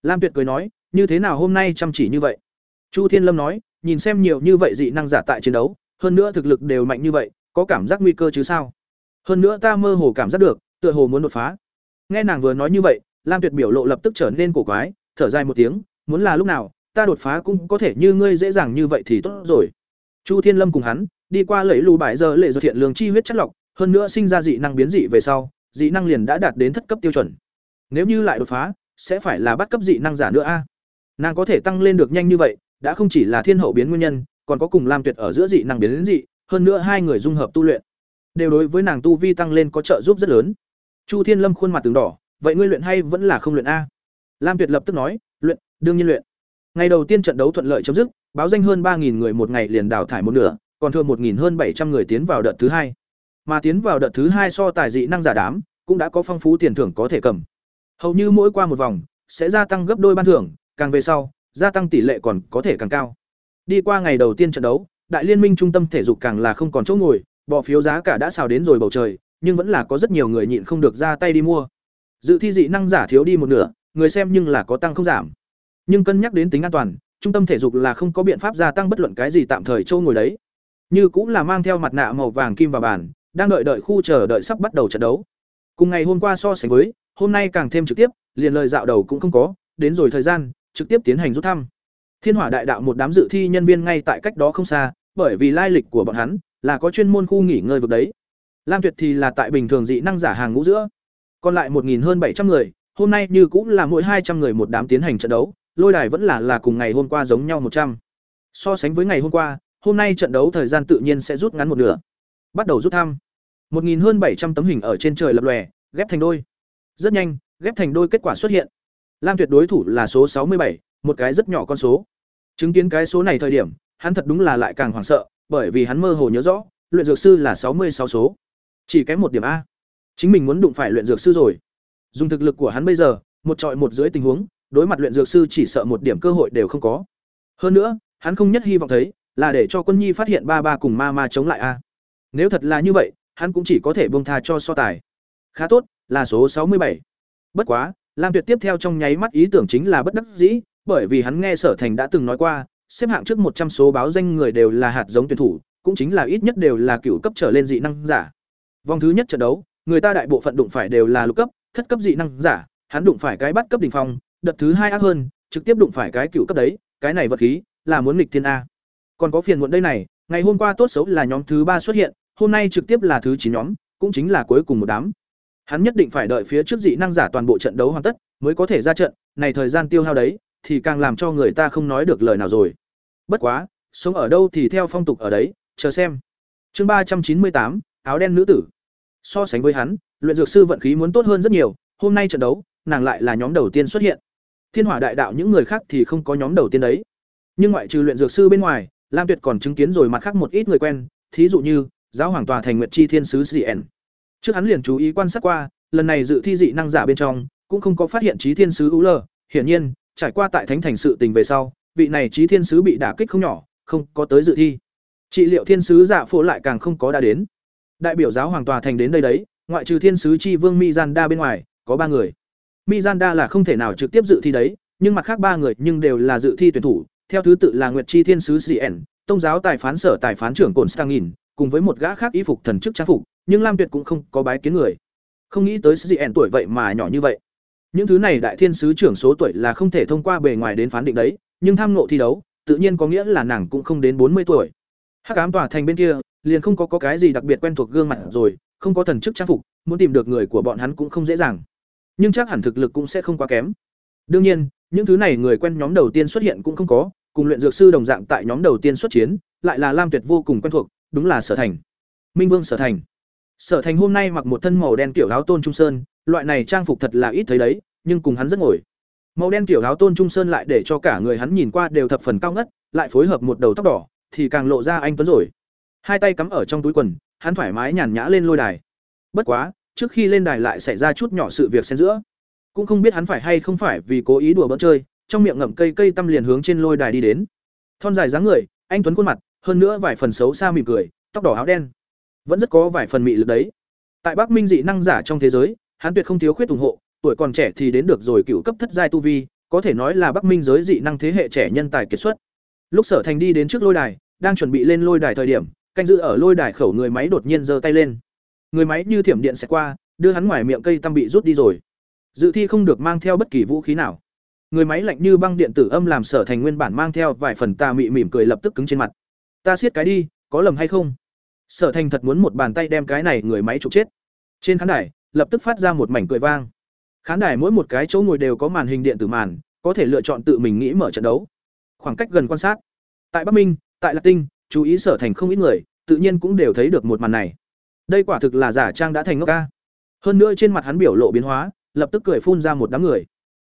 Lam tuyệt cười nói, như thế nào hôm nay chăm chỉ như vậy? Chu thiên lâm nói, nhìn xem nhiều như vậy dị năng giả tại chiến đấu, hơn nữa thực lực đều mạnh như vậy, có cảm giác nguy cơ chứ sao? Hơn nữa ta mơ hồ cảm giác được, tựa hồ muốn đột phá. Nghe nàng vừa nói như vậy, lam tuyệt biểu lộ lập tức trở nên cổ quái, thở dài một tiếng, muốn là lúc nào ta đột phá cũng có thể như ngươi dễ dàng như vậy thì tốt rồi. Chu thiên lâm cùng hắn, đi qua lẫy lù bại giờ lệ do thiện lương chi huyết chất lọc, hơn nữa sinh ra dị năng biến dị về sau, dị năng liền đã đạt đến thất cấp tiêu chuẩn. Nếu như lại đột phá, sẽ phải là bắt cấp dị năng giả nữa a. Nàng có thể tăng lên được nhanh như vậy, đã không chỉ là thiên hậu biến nguyên nhân, còn có cùng lam tuyệt ở giữa dị năng biến đến dị, hơn nữa hai người dung hợp tu luyện. Đều đối với nàng tu vi tăng lên có trợ giúp rất lớn. Chu thiên lâm khuôn mặt từng đỏ, vậy ngươi luyện hay vẫn là không luyện a? Lam tuyệt lập tức nói, luyện, đương nhiên luyện ngày đầu tiên trận đấu thuận lợi chấm dứt, báo danh hơn ba người một ngày liền đào thải một nửa, còn thừa một hơn bảy trăm người tiến vào đợt thứ hai. Mà tiến vào đợt thứ hai so tài dị năng giả đám, cũng đã có phong phú tiền thưởng có thể cầm. Hầu như mỗi qua một vòng, sẽ gia tăng gấp đôi ban thưởng, càng về sau, gia tăng tỷ lệ còn có thể càng cao. Đi qua ngày đầu tiên trận đấu, đại liên minh trung tâm thể dục càng là không còn chỗ ngồi bỏ phiếu giá cả đã xào đến rồi bầu trời, nhưng vẫn là có rất nhiều người nhịn không được ra tay đi mua. Dự thi dị năng giả thiếu đi một nửa, người xem nhưng là có tăng không giảm nhưng cân nhắc đến tính an toàn trung tâm thể dục là không có biện pháp gia tăng bất luận cái gì tạm thời châu ngồi đấy như cũng là mang theo mặt nạ màu vàng kim vào bàn, đang đợi đợi khu chờ đợi sắp bắt đầu trận đấu. Cùng ngày hôm qua so sánh với, hôm nay càng thêm trực tiếp, liền lời dạo đầu cũng không có, đến rồi thời gian, trực tiếp tiến hành rút thăm. Thiên Hỏa Đại Đạo một đám dự thi nhân viên ngay tại cách đó không xa, bởi vì lai lịch của bọn hắn là có chuyên môn khu nghỉ ngơi vực đấy. Lam Tuyệt thì là tại bình thường dị năng giả hàng ngũ giữa. Còn lại một hơn bảy trăm người, hôm nay như cũng là mỗi hai trăm người một đám tiến hành trận đấu, lôi đài vẫn là là cùng ngày hôm qua giống nhau một trăm. So sánh với ngày hôm qua, hôm nay trận đấu thời gian tự nhiên sẽ rút ngắn một nửa. Bắt đầu rút thăm. Một hơn bảy trăm tấm hình ở trên trời lập lòe, ghép thành đôi. Rất nhanh, ghép thành đôi kết quả xuất hiện. Lam Tuyệt đối thủ là số sáu mươi bảy, một cái rất nhỏ con số. Chứng kiến cái số này thời điểm, hắn thật đúng là lại càng hoảng sợ, bởi vì hắn mơ hồ nhớ rõ, luyện dược sư là sáu mươi sáu số. Chỉ kém một điểm a. Chính mình muốn đụng phải luyện dược sư rồi. Dùng thực lực của hắn bây giờ, một trọi một dưới tình huống, đối mặt luyện dược sư chỉ sợ một điểm cơ hội đều không có. Hơn nữa, hắn không nhất hy vọng thấy là để cho Quân Nhi phát hiện ba ba cùng ma ma chống lại a. Nếu thật là như vậy, hắn cũng chỉ có thể buông tha cho so tài. Khá tốt, là số sáu mươi bảy. Bất quá, Lam Tuyệt tiếp theo trong nháy mắt ý tưởng chính là bất đắc dĩ, bởi vì hắn nghe Sở Thành đã từng nói qua, xếp hạng trước một trăm số báo danh người đều là hạt giống tuyển thủ, cũng chính là ít nhất đều là cựu cấp trở lên dị năng giả. Vòng thứ nhất trận đấu, người ta đại bộ phận đụng phải đều là lục cấp, thất cấp dị năng giả, hắn đụng phải cái bắt cấp đỉnh phong, đợt thứ hai ác hơn, trực tiếp đụng phải cái cựu cấp đấy, cái này vật khí, là muốn nghịch thiên a. Còn có phiền muộn đây này, ngày hôm qua tốt xấu là nhóm thứ ba xuất hiện, hôm nay trực tiếp là thứ chín nhóm, cũng chính là cuối cùng một đám. Hắn nhất định phải đợi phía trước dị năng giả toàn bộ trận đấu hoàn tất, mới có thể ra trận, này thời gian tiêu hao đấy, thì càng làm cho người ta không nói được lời nào rồi. Bất quá, sống ở đâu thì theo phong tục ở đấy, chờ xem. Chương ba trăm chín mươi tám, áo đen nữ tử. So sánh với hắn, luyện dược sư vận khí muốn tốt hơn rất nhiều, hôm nay trận đấu, nàng lại là nhóm đầu tiên xuất hiện. Thiên Hỏa Đại Đạo những người khác thì không có nhóm đầu tiên đấy. Nhưng ngoại trừ luyện dược sư bên ngoài, Lam Tuyệt còn chứng kiến rồi mặt khác một ít người quen, thí dụ như giáo hoàng tòa thành Nguyệt Chi Thiên sứ Cn. Trước hắn liền chú ý quan sát qua, lần này dự thi dị năng giả bên trong, cũng không có phát hiện trí thiên sứ UL, hiển nhiên, trải qua tại thánh thành sự tình về sau, vị này trí thiên sứ bị đả kích không nhỏ, không có tới dự thi. Trị liệu thiên sứ giả phổ lại càng không có đã đến. Đại biểu giáo hoàng tòa thành đến đây đấy, ngoại trừ thiên sứ chi vương Mi Gian Đa bên ngoài, có ba người. Mizanda là không thể nào trực tiếp dự thi đấy, nhưng mặt khác ba người nhưng đều là dự thi tuyển thủ, theo thứ tự là Nguyệt Chi Thiên sứ Cn, Tông giáo tài phán sở tài phán trưởng Cổn Stangin, cùng với một gã khác y phục thần chức trang phục, nhưng Lam Tuyệt cũng không có bái kiến người. Không nghĩ tới Cn tuổi vậy mà nhỏ như vậy. Những thứ này đại thiên sứ trưởng số tuổi là không thể thông qua bề ngoài đến phán định đấy, nhưng tham ngộ thi đấu, tự nhiên có nghĩa là nàng cũng không đến bốn mươi tuổi. Hắc ám tòa thành bên kia, liền không có, có cái gì đặc biệt quen thuộc gương mặt rồi, không có thần chức trang phục, muốn tìm được người của bọn hắn cũng không dễ dàng. Nhưng chắc hẳn thực lực cũng sẽ không quá kém. Đương nhiên, những thứ này người quen nhóm đầu tiên xuất hiện cũng không có, cùng luyện dược sư đồng dạng tại nhóm đầu tiên xuất chiến, lại là Lam Tuyệt vô cùng quen thuộc, đúng là Sở Thành. Minh Vương Sở Thành. Sở Thành hôm nay mặc một thân màu đen kiểu áo tôn trung sơn, loại này trang phục thật là ít thấy đấy, nhưng cùng hắn rất ngồi. Màu đen kiểu áo tôn trung sơn lại để cho cả người hắn nhìn qua đều thập phần cao ngất, lại phối hợp một đầu tóc đỏ, thì càng lộ ra anh tuấn rồi. Hai tay cắm ở trong túi quần, hắn thoải mái nhàn nhã lên lôi đài. Bất quá, trước khi lên đài lại xảy ra chút nhỏ sự việc xen giữa. Cũng không biết hắn phải hay không phải vì cố ý đùa bỡn chơi, trong miệng ngậm cây cây tâm liền hướng trên lôi đài đi đến. Thon dài dáng người, anh tuấn khuôn mặt, hơn nữa vài phần xấu xa mỉm cười, tóc đỏ áo đen, vẫn rất có vài phần mị lực đấy. Tại Bắc Minh dị năng giả trong thế giới, hắn tuyệt không thiếu khuyết ủng hộ, tuổi còn trẻ thì đến được rồi cựu cấp thất giai tu vi, có thể nói là Bắc Minh giới dị năng thế hệ trẻ nhân tài kiệt xuất. Lúc Sở Thành đi đến trước lôi đài, đang chuẩn bị lên lôi đài thời điểm, canh giữ ở lôi đài khẩu người máy đột nhiên giơ tay lên. Người máy như thiểm điện xẹt qua, đưa hắn ngoài miệng cây tăm bị rút đi rồi. Dự thi không được mang theo bất kỳ vũ khí nào. Người máy lạnh như băng điện tử âm làm Sở Thành nguyên bản mang theo vài phần tà mị mỉm cười lập tức cứng trên mặt. Ta siết cái đi, có lầm hay không? Sở Thành thật muốn một bàn tay đem cái này người máy trục chết. Trên khán đài, lập tức phát ra một mảnh cười vang. Khán đài mỗi một cái chỗ ngồi đều có màn hình điện tử màn, có thể lựa chọn tự mình nghĩ mở trận đấu. Khoảng cách gần quan sát. Tại Bắc Minh, tại Lạc Tinh, chú ý Sở Thành không ít người, tự nhiên cũng đều thấy được một màn này. Đây quả thực là giả trang đã thành ngốc ca. Hơn nữa trên mặt hắn biểu lộ biến hóa, lập tức cười phun ra một đám người.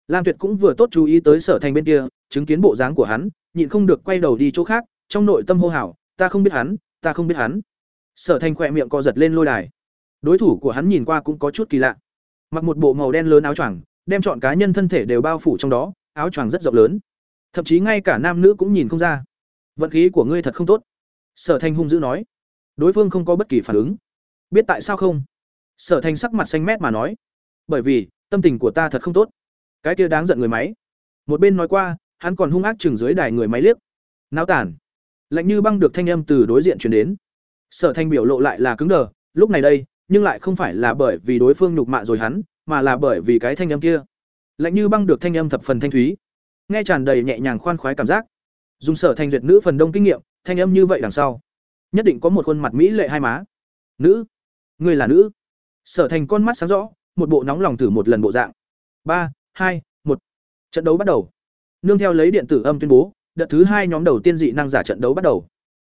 Lam Tuyệt cũng vừa tốt chú ý tới Sở Thành bên kia, chứng kiến bộ dáng của hắn, nhịn không được quay đầu đi chỗ khác, trong nội tâm hô hào, ta không biết hắn, ta không biết hắn. Sở Thành khỏe miệng co giật lên lôi đài. Đối thủ của hắn nhìn qua cũng có chút kỳ lạ. Mặc một bộ màu đen lớn áo choàng, đem chọn cá nhân thân thể đều bao phủ trong đó, áo choàng rất rộng lớn. Thậm chí ngay cả nam nữ cũng nhìn không ra. Vận khí của ngươi thật không tốt. Sở Thanh hung dữ nói. Đối phương không có bất kỳ phản ứng. Biết tại sao không? Sở Thành sắc mặt xanh mét mà nói. Bởi vì, tâm tình của ta thật không tốt. Cái kia đáng giận người máy. Một bên nói qua, hắn còn hung ác chừng dưới đài người máy liếc. Náo tản. lạnh như băng được thanh âm từ đối diện truyền đến sở thành biểu lộ lại là cứng đờ lúc này đây nhưng lại không phải là bởi vì đối phương nhục mạ rồi hắn mà là bởi vì cái thanh âm kia lạnh như băng được thanh âm thập phần thanh thúy nghe tràn đầy nhẹ nhàng khoan khoái cảm giác dùng sở thành duyệt nữ phần đông kinh nghiệm thanh âm như vậy đằng sau nhất định có một khuôn mặt mỹ lệ hai má nữ ngươi là nữ. Sở thành con mắt sáng rõ, một bộ nóng lòng thử một lần bộ dạng. Ba, hai, một. Trận đấu bắt đầu. Nương theo lấy điện tử âm tuyên bố, đợt thứ hai nhóm đầu tiên dị năng giả trận đấu bắt đầu.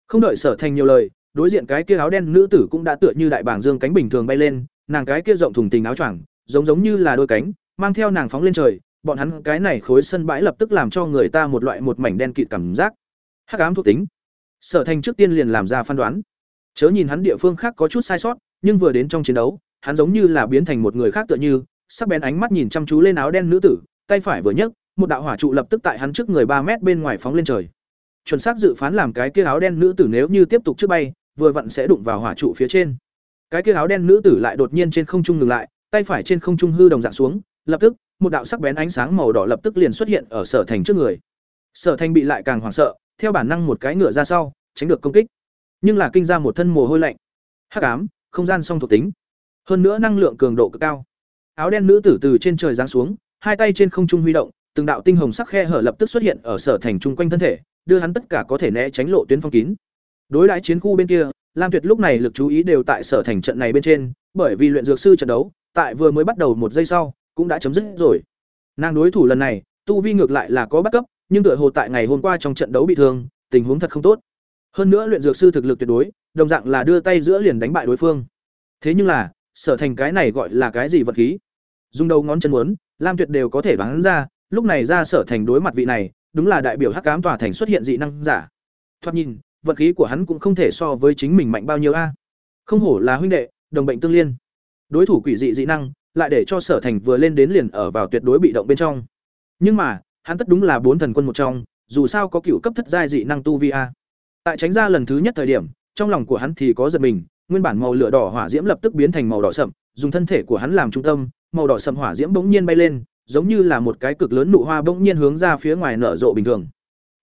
Không đợi sở thành nhiều lời, đối diện cái kia áo đen nữ tử cũng đã tựa như đại bảng dương cánh bình thường bay lên, nàng cái kia rộng thùng tình áo choàng, giống giống như là đôi cánh, mang theo nàng phóng lên trời, bọn hắn cái này khối sân bãi lập tức làm cho người ta một loại một mảnh đen kịt cảm giác. Hắc ám thuộc tính. Sở thành trước tiên liền làm ra phán đoán. Chớ nhìn hắn địa phương khác có chút sai sót nhưng vừa đến trong chiến đấu, hắn giống như là biến thành một người khác tựa như, sắc bén ánh mắt nhìn chăm chú lên áo đen nữ tử, tay phải vừa nhấc, một đạo hỏa trụ lập tức tại hắn trước người ba mét bên ngoài phóng lên trời. Chuẩn xác dự phán làm cái kia áo đen nữ tử nếu như tiếp tục trước bay, vừa vặn sẽ đụng vào hỏa trụ phía trên. Cái kia áo đen nữ tử lại đột nhiên trên không trung ngừng lại, tay phải trên không trung hư đồng dạng xuống, lập tức, một đạo sắc bén ánh sáng màu đỏ lập tức liền xuất hiện ở sở thành trước người. Sở thành bị lại càng hoảng sợ, theo bản năng một cái ngựa ra sau, tránh được công kích. Nhưng là kinh ra một thân mồ hôi lạnh. Hắc ám không gian song thuộc tính. Hơn nữa năng lượng cường độ cực cao. Áo đen nữ tử từ trên trời giáng xuống, hai tay trên không trung huy động, từng đạo tinh hồng sắc khe hở lập tức xuất hiện ở sở thành trung quanh thân thể, đưa hắn tất cả có thể né tránh lộ tuyến phong kín. Đối đãi chiến khu bên kia, lam tuyệt lúc này lực chú ý đều tại sở thành trận này bên trên, bởi vì luyện dược sư trận đấu, tại vừa mới bắt đầu một giây sau, cũng đã chấm dứt rồi. Nàng đối thủ lần này, tu vi ngược lại là có bắt cấp, nhưng tựa hồ tại ngày hôm qua trong trận đấu bị thương, tình huống thật không tốt hơn nữa luyện dược sư thực lực tuyệt đối, đồng dạng là đưa tay giữa liền đánh bại đối phương. Thế nhưng là, sở thành cái này gọi là cái gì vật khí? Dùng đầu ngón chân muốn, lam tuyệt đều có thể đoán ra, lúc này ra sở thành đối mặt vị này, đúng là đại biểu hắc cám tòa thành xuất hiện dị năng giả. Thoạt nhìn, vật khí của hắn cũng không thể so với chính mình mạnh bao nhiêu a. Không hổ là huynh đệ, đồng bệnh tương liên. Đối thủ quỷ dị dị năng, lại để cho sở thành vừa lên đến liền ở vào tuyệt đối bị động bên trong. Nhưng mà, hắn tất đúng là bốn thần quân một trong, dù sao có cựu cấp thất giai dị năng tu vi a tại tránh ra lần thứ nhất thời điểm, trong lòng của hắn thì có giật mình, nguyên bản màu lửa đỏ hỏa diễm lập tức biến thành màu đỏ sậm, dùng thân thể của hắn làm trung tâm, màu đỏ sậm hỏa diễm bỗng nhiên bay lên, giống như là một cái cực lớn nụ hoa bỗng nhiên hướng ra phía ngoài nở rộ bình thường.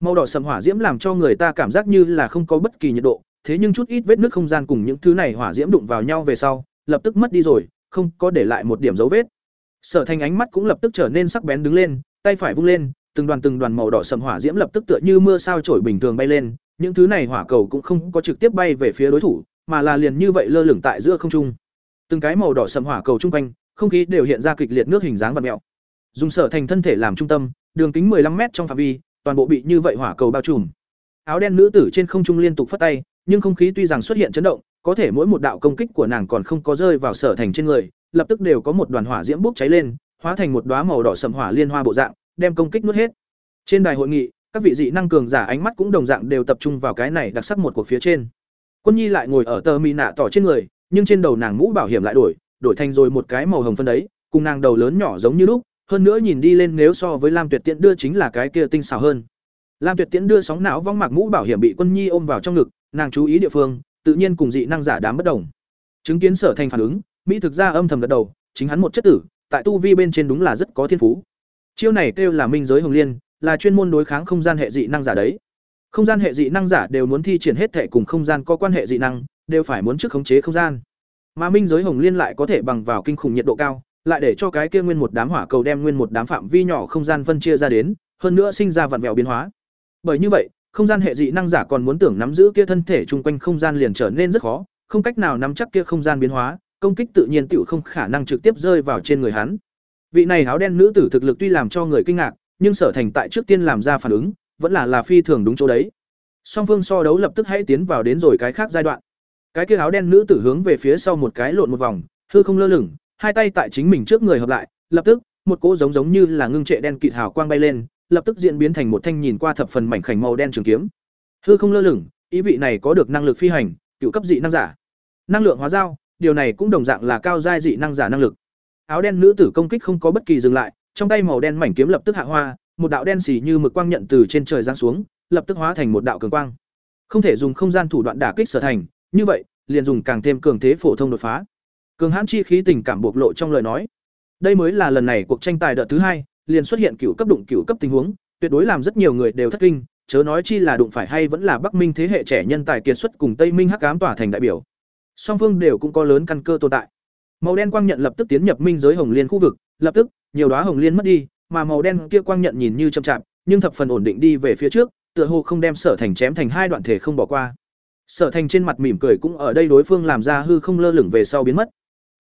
Màu đỏ sậm hỏa diễm làm cho người ta cảm giác như là không có bất kỳ nhiệt độ, thế nhưng chút ít vết nước không gian cùng những thứ này hỏa diễm đụng vào nhau về sau, lập tức mất đi rồi, không có để lại một điểm dấu vết. Sở thành ánh mắt cũng lập tức trở nên sắc bén đứng lên, tay phải vung lên, từng đoàn từng đoàn màu đỏ sậm hỏa diễm lập tức tựa như mưa sao trổi bình thường bay lên những thứ này hỏa cầu cũng không có trực tiếp bay về phía đối thủ, mà là liền như vậy lơ lửng tại giữa không trung. Từng cái màu đỏ sậm hỏa cầu trung quanh, không khí đều hiện ra kịch liệt nước hình dáng và mẹo. Dùng sở thành thân thể làm trung tâm, đường kính 15 m trong phạm vi, toàn bộ bị như vậy hỏa cầu bao trùm. Áo đen nữ tử trên không trung liên tục phất tay, nhưng không khí tuy rằng xuất hiện chấn động, có thể mỗi một đạo công kích của nàng còn không có rơi vào sở thành trên người, lập tức đều có một đoàn hỏa diễm bốc cháy lên, hóa thành một đóa màu đỏ sậm hỏa liên hoa bộ dạng, đem công kích nuốt hết. Trên đài hội nghị các vị dị năng cường giả ánh mắt cũng đồng dạng đều tập trung vào cái này đặc sắc một cuộc phía trên. Quân nhi lại ngồi ở tờ mỹ nạ tỏ trên người, nhưng trên đầu nàng mũ bảo hiểm lại đổi đổi thành rồi một cái màu hồng phân đấy, cùng nàng đầu lớn nhỏ giống như lúc, hơn nữa nhìn đi lên nếu so với lam tuyệt tiễn đưa chính là cái kia tinh xảo hơn. Lam tuyệt tiễn đưa sóng não vong mạc mũ bảo hiểm bị quân nhi ôm vào trong ngực, nàng chú ý địa phương, tự nhiên cùng dị năng giả đám bất đồng. Chứng kiến sở thành phản ứng, mỹ thực ra âm thầm gật đầu, chính hắn một chất tử, tại tu vi bên trên đúng là rất có thiên phú. Chiêu này kêu là minh giới hồng liên là chuyên môn đối kháng không gian hệ dị năng giả đấy. Không gian hệ dị năng giả đều muốn thi triển hết thể cùng không gian có quan hệ dị năng, đều phải muốn trước khống chế không gian. Mà minh giới hồng liên lại có thể bằng vào kinh khủng nhiệt độ cao, lại để cho cái kia nguyên một đám hỏa cầu đem nguyên một đám phạm vi nhỏ không gian phân chia ra đến, hơn nữa sinh ra vặn vẹo biến hóa. Bởi như vậy, không gian hệ dị năng giả còn muốn tưởng nắm giữ kia thân thể chung quanh không gian liền trở nên rất khó, không cách nào nắm chắc kia không gian biến hóa, công kích tự nhiên tựu không khả năng trực tiếp rơi vào trên người hắn. Vị này áo đen nữ tử thực lực tuy làm cho người kinh ngạc nhưng sở thành tại trước tiên làm ra phản ứng, vẫn là là phi thường đúng chỗ đấy. Song phương so đấu lập tức hãy tiến vào đến rồi cái khác giai đoạn. Cái kia áo đen nữ tử hướng về phía sau một cái lộn một vòng, hư không lơ lửng, hai tay tại chính mình trước người hợp lại, lập tức, một cỗ giống giống như là ngưng trệ đen kịt hào quang bay lên, lập tức diễn biến thành một thanh nhìn qua thập phần mảnh khảnh màu đen trường kiếm. Hư không lơ lửng, ý vị này có được năng lực phi hành, cựu cấp dị năng giả. Năng lượng hóa dao điều này cũng đồng dạng là cao giai dị năng giả năng lực. Áo đen nữ tử công kích không có bất kỳ dừng lại trong tay màu đen mảnh kiếm lập tức hạ hoa, một đạo đen xì như mực quang nhận từ trên trời giáng xuống, lập tức hóa thành một đạo cường quang không thể dùng không gian thủ đoạn đả kích sở thành, như vậy, liền dùng càng thêm cường thế phổ thông đột phá cường hãn chi khí tình cảm bộc lộ trong lời nói đây mới là lần này cuộc tranh tài đợt thứ hai, liền xuất hiện cựu cấp đụng cựu cấp tình huống, tuyệt đối làm rất nhiều người đều thất kinh, chớ nói chi là đụng phải hay vẫn là Bắc Minh thế hệ trẻ nhân tài kiệt xuất cùng Tây Minh Hắc ám tỏa thành đại biểu. Song phương đều cũng có lớn căn cơ tồn tại. Màu đen quang nhận lập tức tiến nhập minh giới hồng liên khu vực, lập tức, nhiều đóa hồng liên mất đi, mà màu đen kia quang nhận nhìn như chậm chạp, nhưng thập phần ổn định đi về phía trước, tựa hồ không đem Sở Thành chém thành hai đoạn thể không bỏ qua. Sở Thành trên mặt mỉm cười cũng ở đây đối phương làm ra hư không lơ lửng về sau biến mất.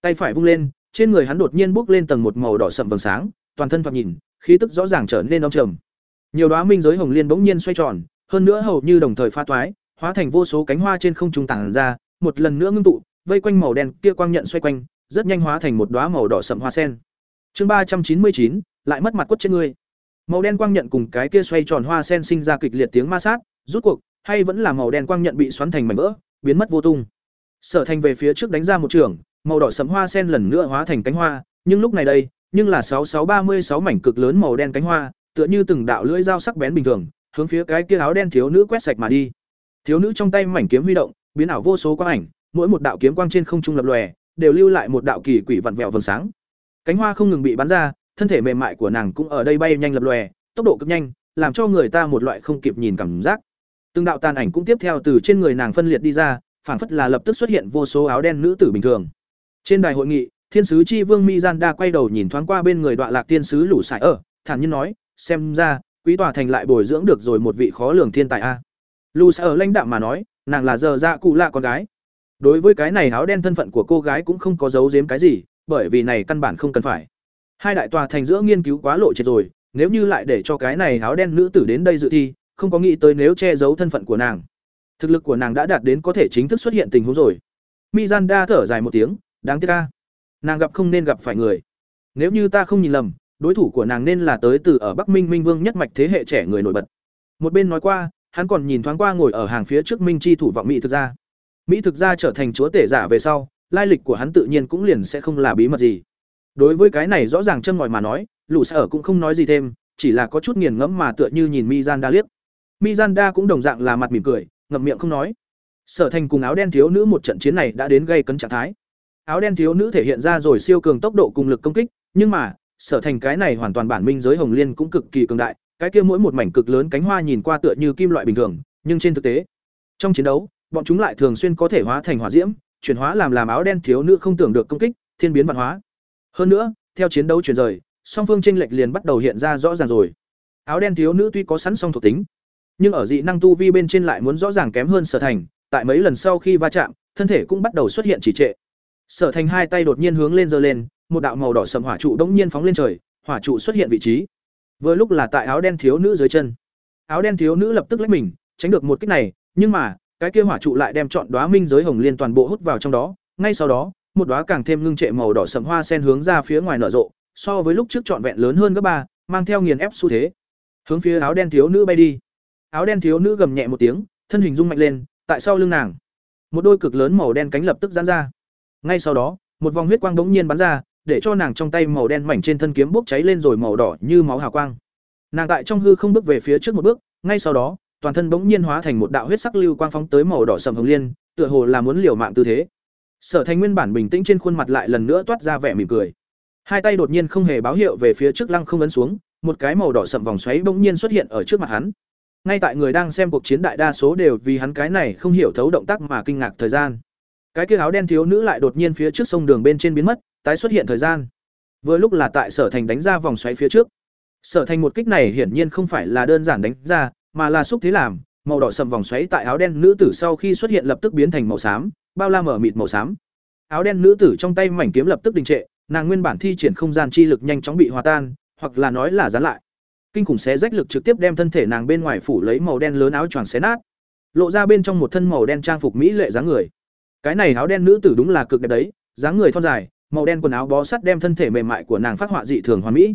Tay phải vung lên, trên người hắn đột nhiên bốc lên tầng một màu đỏ sậm vầng sáng, toàn thân thoạt nhìn, khí tức rõ ràng trở nên đông trầm. Nhiều đóa minh giới hồng liên bỗng nhiên xoay tròn, hơn nữa hầu như đồng thời pha toái, hóa thành vô số cánh hoa trên không trung tàng ra, một lần nữa ngưng tụ, vây quanh màu đen kia quang nhận xoay quanh, rất nhanh hóa thành một đóa màu đỏ sậm hoa sen. Chương ba trăm chín mươi chín lại mất mặt quất trên ngươi. Màu đen quang nhận cùng cái kia xoay tròn hoa sen sinh ra kịch liệt tiếng ma sát, rút cuộc, hay vẫn là màu đen quang nhận bị xoắn thành mảnh vỡ, biến mất vô tung. Sở Thành về phía trước đánh ra một trường, màu đỏ sẫm hoa sen lần nữa hóa thành cánh hoa, nhưng lúc này đây, nhưng là sáu sáu ba mươi sáu mảnh cực lớn màu đen cánh hoa, tựa như từng đạo lưỡi dao sắc bén bình thường, hướng phía cái kia áo đen thiếu nữ quét sạch mà đi. Thiếu nữ trong tay mảnh kiếm huy động, biến ảo vô số quang ảnh, mỗi một đạo kiếm quang trên không trung lập lòe, đều lưu lại một đạo kỳ quỷ vặn vẹo vầng sáng. Cánh hoa không ngừng bị bắn ra, thân thể mềm mại của nàng cũng ở đây bay nhanh lập lòe, tốc độ cực nhanh, làm cho người ta một loại không kịp nhìn cảm giác. Từng đạo tàn ảnh cũng tiếp theo từ trên người nàng phân liệt đi ra, phảng phất là lập tức xuất hiện vô số áo đen nữ tử bình thường. Trên đài hội nghị, Thiên sứ chi vương Mizanda quay đầu nhìn thoáng qua bên người Đoạ Lạc Tiên sứ Lũ Sải ở, thản nhiên nói, xem ra, quý tòa thành lại bồi dưỡng được rồi một vị khó lường thiên tài a. Lũ Sải ở lãnh đạm mà nói, nàng là giờ dạ cụ lạ con gái. Đối với cái này áo đen thân phận của cô gái cũng không có giấu giếm cái gì, bởi vì này căn bản không cần phải. Hai đại tòa thành giữa nghiên cứu quá lộ triệt rồi, nếu như lại để cho cái này áo đen nữ tử đến đây dự thi, không có nghĩ tới nếu che giấu thân phận của nàng. Thực lực của nàng đã đạt đến có thể chính thức xuất hiện tình huống rồi. Mizanda thở dài một tiếng, đáng tiếc ca. Nàng gặp không nên gặp phải người. Nếu như ta không nhìn lầm, đối thủ của nàng nên là tới từ ở Bắc Minh Minh Vương nhất mạch thế hệ trẻ người nổi bật. Một bên nói qua, hắn còn nhìn thoáng qua ngồi ở hàng phía trước Minh chi thủ vọng Mỹ thực ra. Mỹ thực ra trở thành chúa tể giả về sau, lai lịch của hắn tự nhiên cũng liền sẽ không là bí mật gì. Đối với cái này rõ ràng chân ngòi mà nói, Lũ Sở cũng không nói gì thêm, chỉ là có chút nghiền ngẫm mà tựa như nhìn Mizanda liếc. Mizanda cũng đồng dạng là mặt mỉm cười, ngậm miệng không nói. Sở Thành cùng áo đen thiếu nữ một trận chiến này đã đến gây cấn trạng thái. Áo đen thiếu nữ thể hiện ra rồi siêu cường tốc độ cùng lực công kích, nhưng mà, Sở Thành cái này hoàn toàn bản minh giới hồng liên cũng cực kỳ cường đại, cái kia mỗi một mảnh cực lớn cánh hoa nhìn qua tựa như kim loại bình thường, nhưng trên thực tế, trong chiến đấu, bọn chúng lại thường xuyên có thể hóa thành hỏa diễm, chuyển hóa làm làm áo đen thiếu nữ không tưởng được công kích, thiên biến văn hóa. Hơn nữa, theo chiến đấu chuyển rời, song phương chênh lệch liền bắt đầu hiện ra rõ ràng rồi. Áo đen thiếu nữ tuy có sẵn song thuộc tính, nhưng ở dị năng tu vi bên trên lại muốn rõ ràng kém hơn sở thành tại mấy lần sau khi va chạm thân thể cũng bắt đầu xuất hiện chỉ trệ sở thành hai tay đột nhiên hướng lên giơ lên một đạo màu đỏ sầm hỏa trụ đống nhiên phóng lên trời hỏa trụ xuất hiện vị trí vừa lúc là tại áo đen thiếu nữ dưới chân áo đen thiếu nữ lập tức lách mình tránh được một kích này nhưng mà cái kia hỏa trụ lại đem chọn đóa minh giới hồng liên toàn bộ hút vào trong đó, ngay sau đó, một đóa càng thêm ngưng trệ màu đỏ sậm hoa sen hướng ra phía ngoài nở rộ, so với lúc trước trọn vẹn lớn hơn gấp ba, mang theo nghiền ép xu thế. Hướng phía áo đen thiếu nữ bay đi. Áo đen thiếu nữ gầm nhẹ một tiếng, thân hình rung mạnh lên, tại sau lưng nàng, một đôi cực lớn màu đen cánh lập tức giãn ra. Ngay sau đó, một vòng huyết quang bỗng nhiên bắn ra, để cho nàng trong tay màu đen mảnh trên thân kiếm bốc cháy lên rồi màu đỏ như máu hào quang. Nàng tại trong hư không bước về phía trước một bước, ngay sau đó toàn thân bỗng nhiên hóa thành một đạo huyết sắc lưu quang phóng tới màu đỏ sầm hồng liên, tựa hồ là muốn liều mạng tư thế. Sở thành nguyên bản bình tĩnh trên khuôn mặt lại lần nữa toát ra vẻ mỉm cười. Hai tay đột nhiên không hề báo hiệu về phía trước lăng không ấn xuống, một cái màu đỏ sậm vòng xoáy bỗng nhiên xuất hiện ở trước mặt hắn. Ngay tại người đang xem cuộc chiến đại đa số đều vì hắn cái này không hiểu thấu động tác mà kinh ngạc thời gian. Cái kia áo đen thiếu nữ lại đột nhiên phía trước sông đường bên trên biến mất, tái xuất hiện thời gian. Vừa lúc là tại sở thành đánh ra vòng xoáy phía trước. Sở thành một kích này hiển nhiên không phải là đơn giản đánh ra mà là xúc thế làm, màu đỏ sầm vòng xoáy tại áo đen nữ tử sau khi xuất hiện lập tức biến thành màu xám, bao la mở mịt màu xám. Áo đen nữ tử trong tay mảnh kiếm lập tức đình trệ, nàng nguyên bản thi triển không gian chi lực nhanh chóng bị hòa tan, hoặc là nói là dán lại. Kinh khủng xé rách lực trực tiếp đem thân thể nàng bên ngoài phủ lấy màu đen lớn áo choàng xé nát. Lộ ra bên trong một thân màu đen trang phục mỹ lệ dáng người. Cái này áo đen nữ tử đúng là cực đẹp đấy, dáng người thon dài, màu đen quần áo bó sắt đem thân thể mềm mại của nàng phát họa dị thường hoàn mỹ.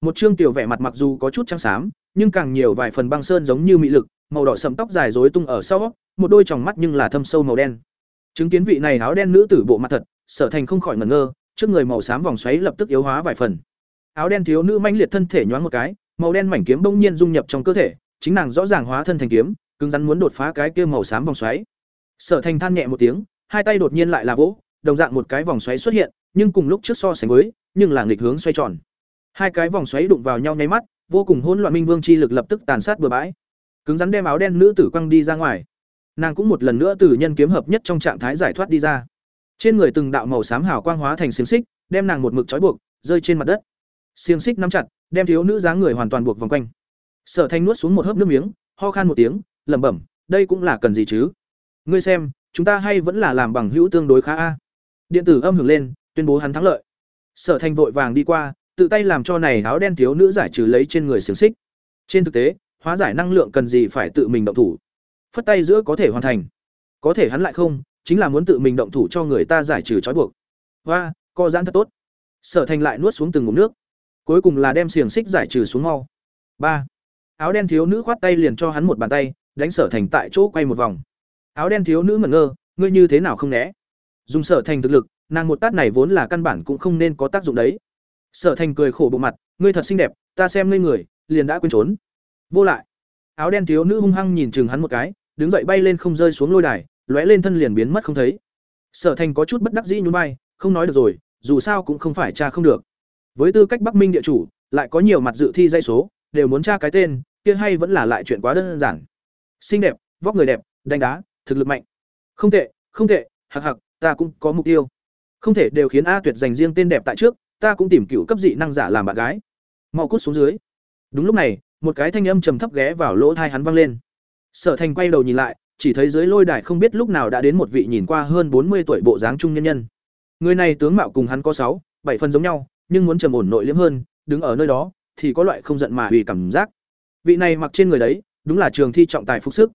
Một chương tiểu vẻ mặt mặc dù có chút trắng xám nhưng càng nhiều vài phần băng sơn giống như mị lực, màu đỏ sẫm tóc dài rối tung ở sau, một đôi tròng mắt nhưng là thâm sâu màu đen. Chứng kiến vị này áo đen nữ tử bộ mặt thật, sở thành không khỏi ngẩn ngơ, trước người màu xám vòng xoáy lập tức yếu hóa vài phần. Áo đen thiếu nữ manh liệt thân thể nhoáng một cái, màu đen mảnh kiếm bỗng nhiên dung nhập trong cơ thể, chính nàng rõ ràng hóa thân thành kiếm, cứng rắn muốn đột phá cái kia màu xám vòng xoáy. Sở thành than nhẹ một tiếng, hai tay đột nhiên lại là vỗ, đồng dạng một cái vòng xoáy xuất hiện, nhưng cùng lúc trước so sánh với, nhưng là nghịch hướng xoay tròn. Hai cái vòng xoáy đụng vào nhau nháy mắt vô cùng hỗn loạn minh vương chi lực lập tức tàn sát bừa bãi. Cứng rắn đem áo đen nữ tử quăng đi ra ngoài. Nàng cũng một lần nữa từ nhân kiếm hợp nhất trong trạng thái giải thoát đi ra. Trên người từng đạo màu xám hào quang hóa thành xiềng xích, đem nàng một mực trói buộc, rơi trên mặt đất. Xiềng xích nắm chặt, đem thiếu nữ dáng người hoàn toàn buộc vòng quanh. Sở thanh nuốt xuống một hớp nước miếng, ho khan một tiếng, lẩm bẩm, đây cũng là cần gì chứ? Ngươi xem, chúng ta hay vẫn là làm bằng hữu tương đối khá a. Điện tử âm hưởng lên, tuyên bố hắn thắng lợi. Sở thanh vội vàng đi qua tự tay làm cho này áo đen thiếu nữ giải trừ lấy trên người xiềng xích. Trên thực tế, hóa giải năng lượng cần gì phải tự mình động thủ? Phất tay giữa có thể hoàn thành. Có thể hắn lại không, chính là muốn tự mình động thủ cho người ta giải trừ trói buộc. Hoa, co giãn thật tốt. Sở thành lại nuốt xuống từng ngụm nước. Cuối cùng là đem xiềng xích giải trừ xuống mau. Ba. Áo đen thiếu nữ khoát tay liền cho hắn một bàn tay, đánh sở thành tại chỗ quay một vòng. Áo đen thiếu nữ ngẩn ngơ, ngươi như thế nào không né? Dùng sở thành thực lực, nàng một tát này vốn là căn bản cũng không nên có tác dụng đấy sở thành cười khổ bộ mặt, ngươi thật xinh đẹp, ta xem ngươi người, liền đã quên trốn. Vô lại, áo đen thiếu nữ hung hăng nhìn chừng hắn một cái, đứng dậy bay lên không rơi xuống lôi đài, lóe lên thân liền biến mất không thấy. Sở thành có chút bất đắc dĩ nhún vai, không nói được rồi, dù sao cũng không phải cha không được. Với tư cách bắc minh địa chủ, lại có nhiều mặt dự thi dây số, đều muốn tra cái tên, kia hay vẫn là lại chuyện quá đơn giản. Xinh đẹp, vóc người đẹp, đánh đá, thực lực mạnh. Không tệ không tệ hặc hặc ta cũng có mục tiêu. Không thể đều khiến a tuyệt dành riêng tên đẹp tại trước ta cũng tìm cựu cấp dị năng giả làm bạn gái. Mau cút xuống dưới. Đúng lúc này, một cái thanh âm trầm thấp ghé vào lỗ thai hắn vang lên. Sở thành quay đầu nhìn lại, chỉ thấy dưới lôi đài không biết lúc nào đã đến một vị nhìn qua hơn bốn mươi tuổi bộ dáng trung nhân nhân. Người này tướng mạo cùng hắn có sáu, bảy phần giống nhau, nhưng muốn trầm ổn nội liếm hơn, đứng ở nơi đó, thì có loại không giận mà hủy cảm giác. Vị này mặc trên người đấy, đúng là trường thi trọng tài phục sức.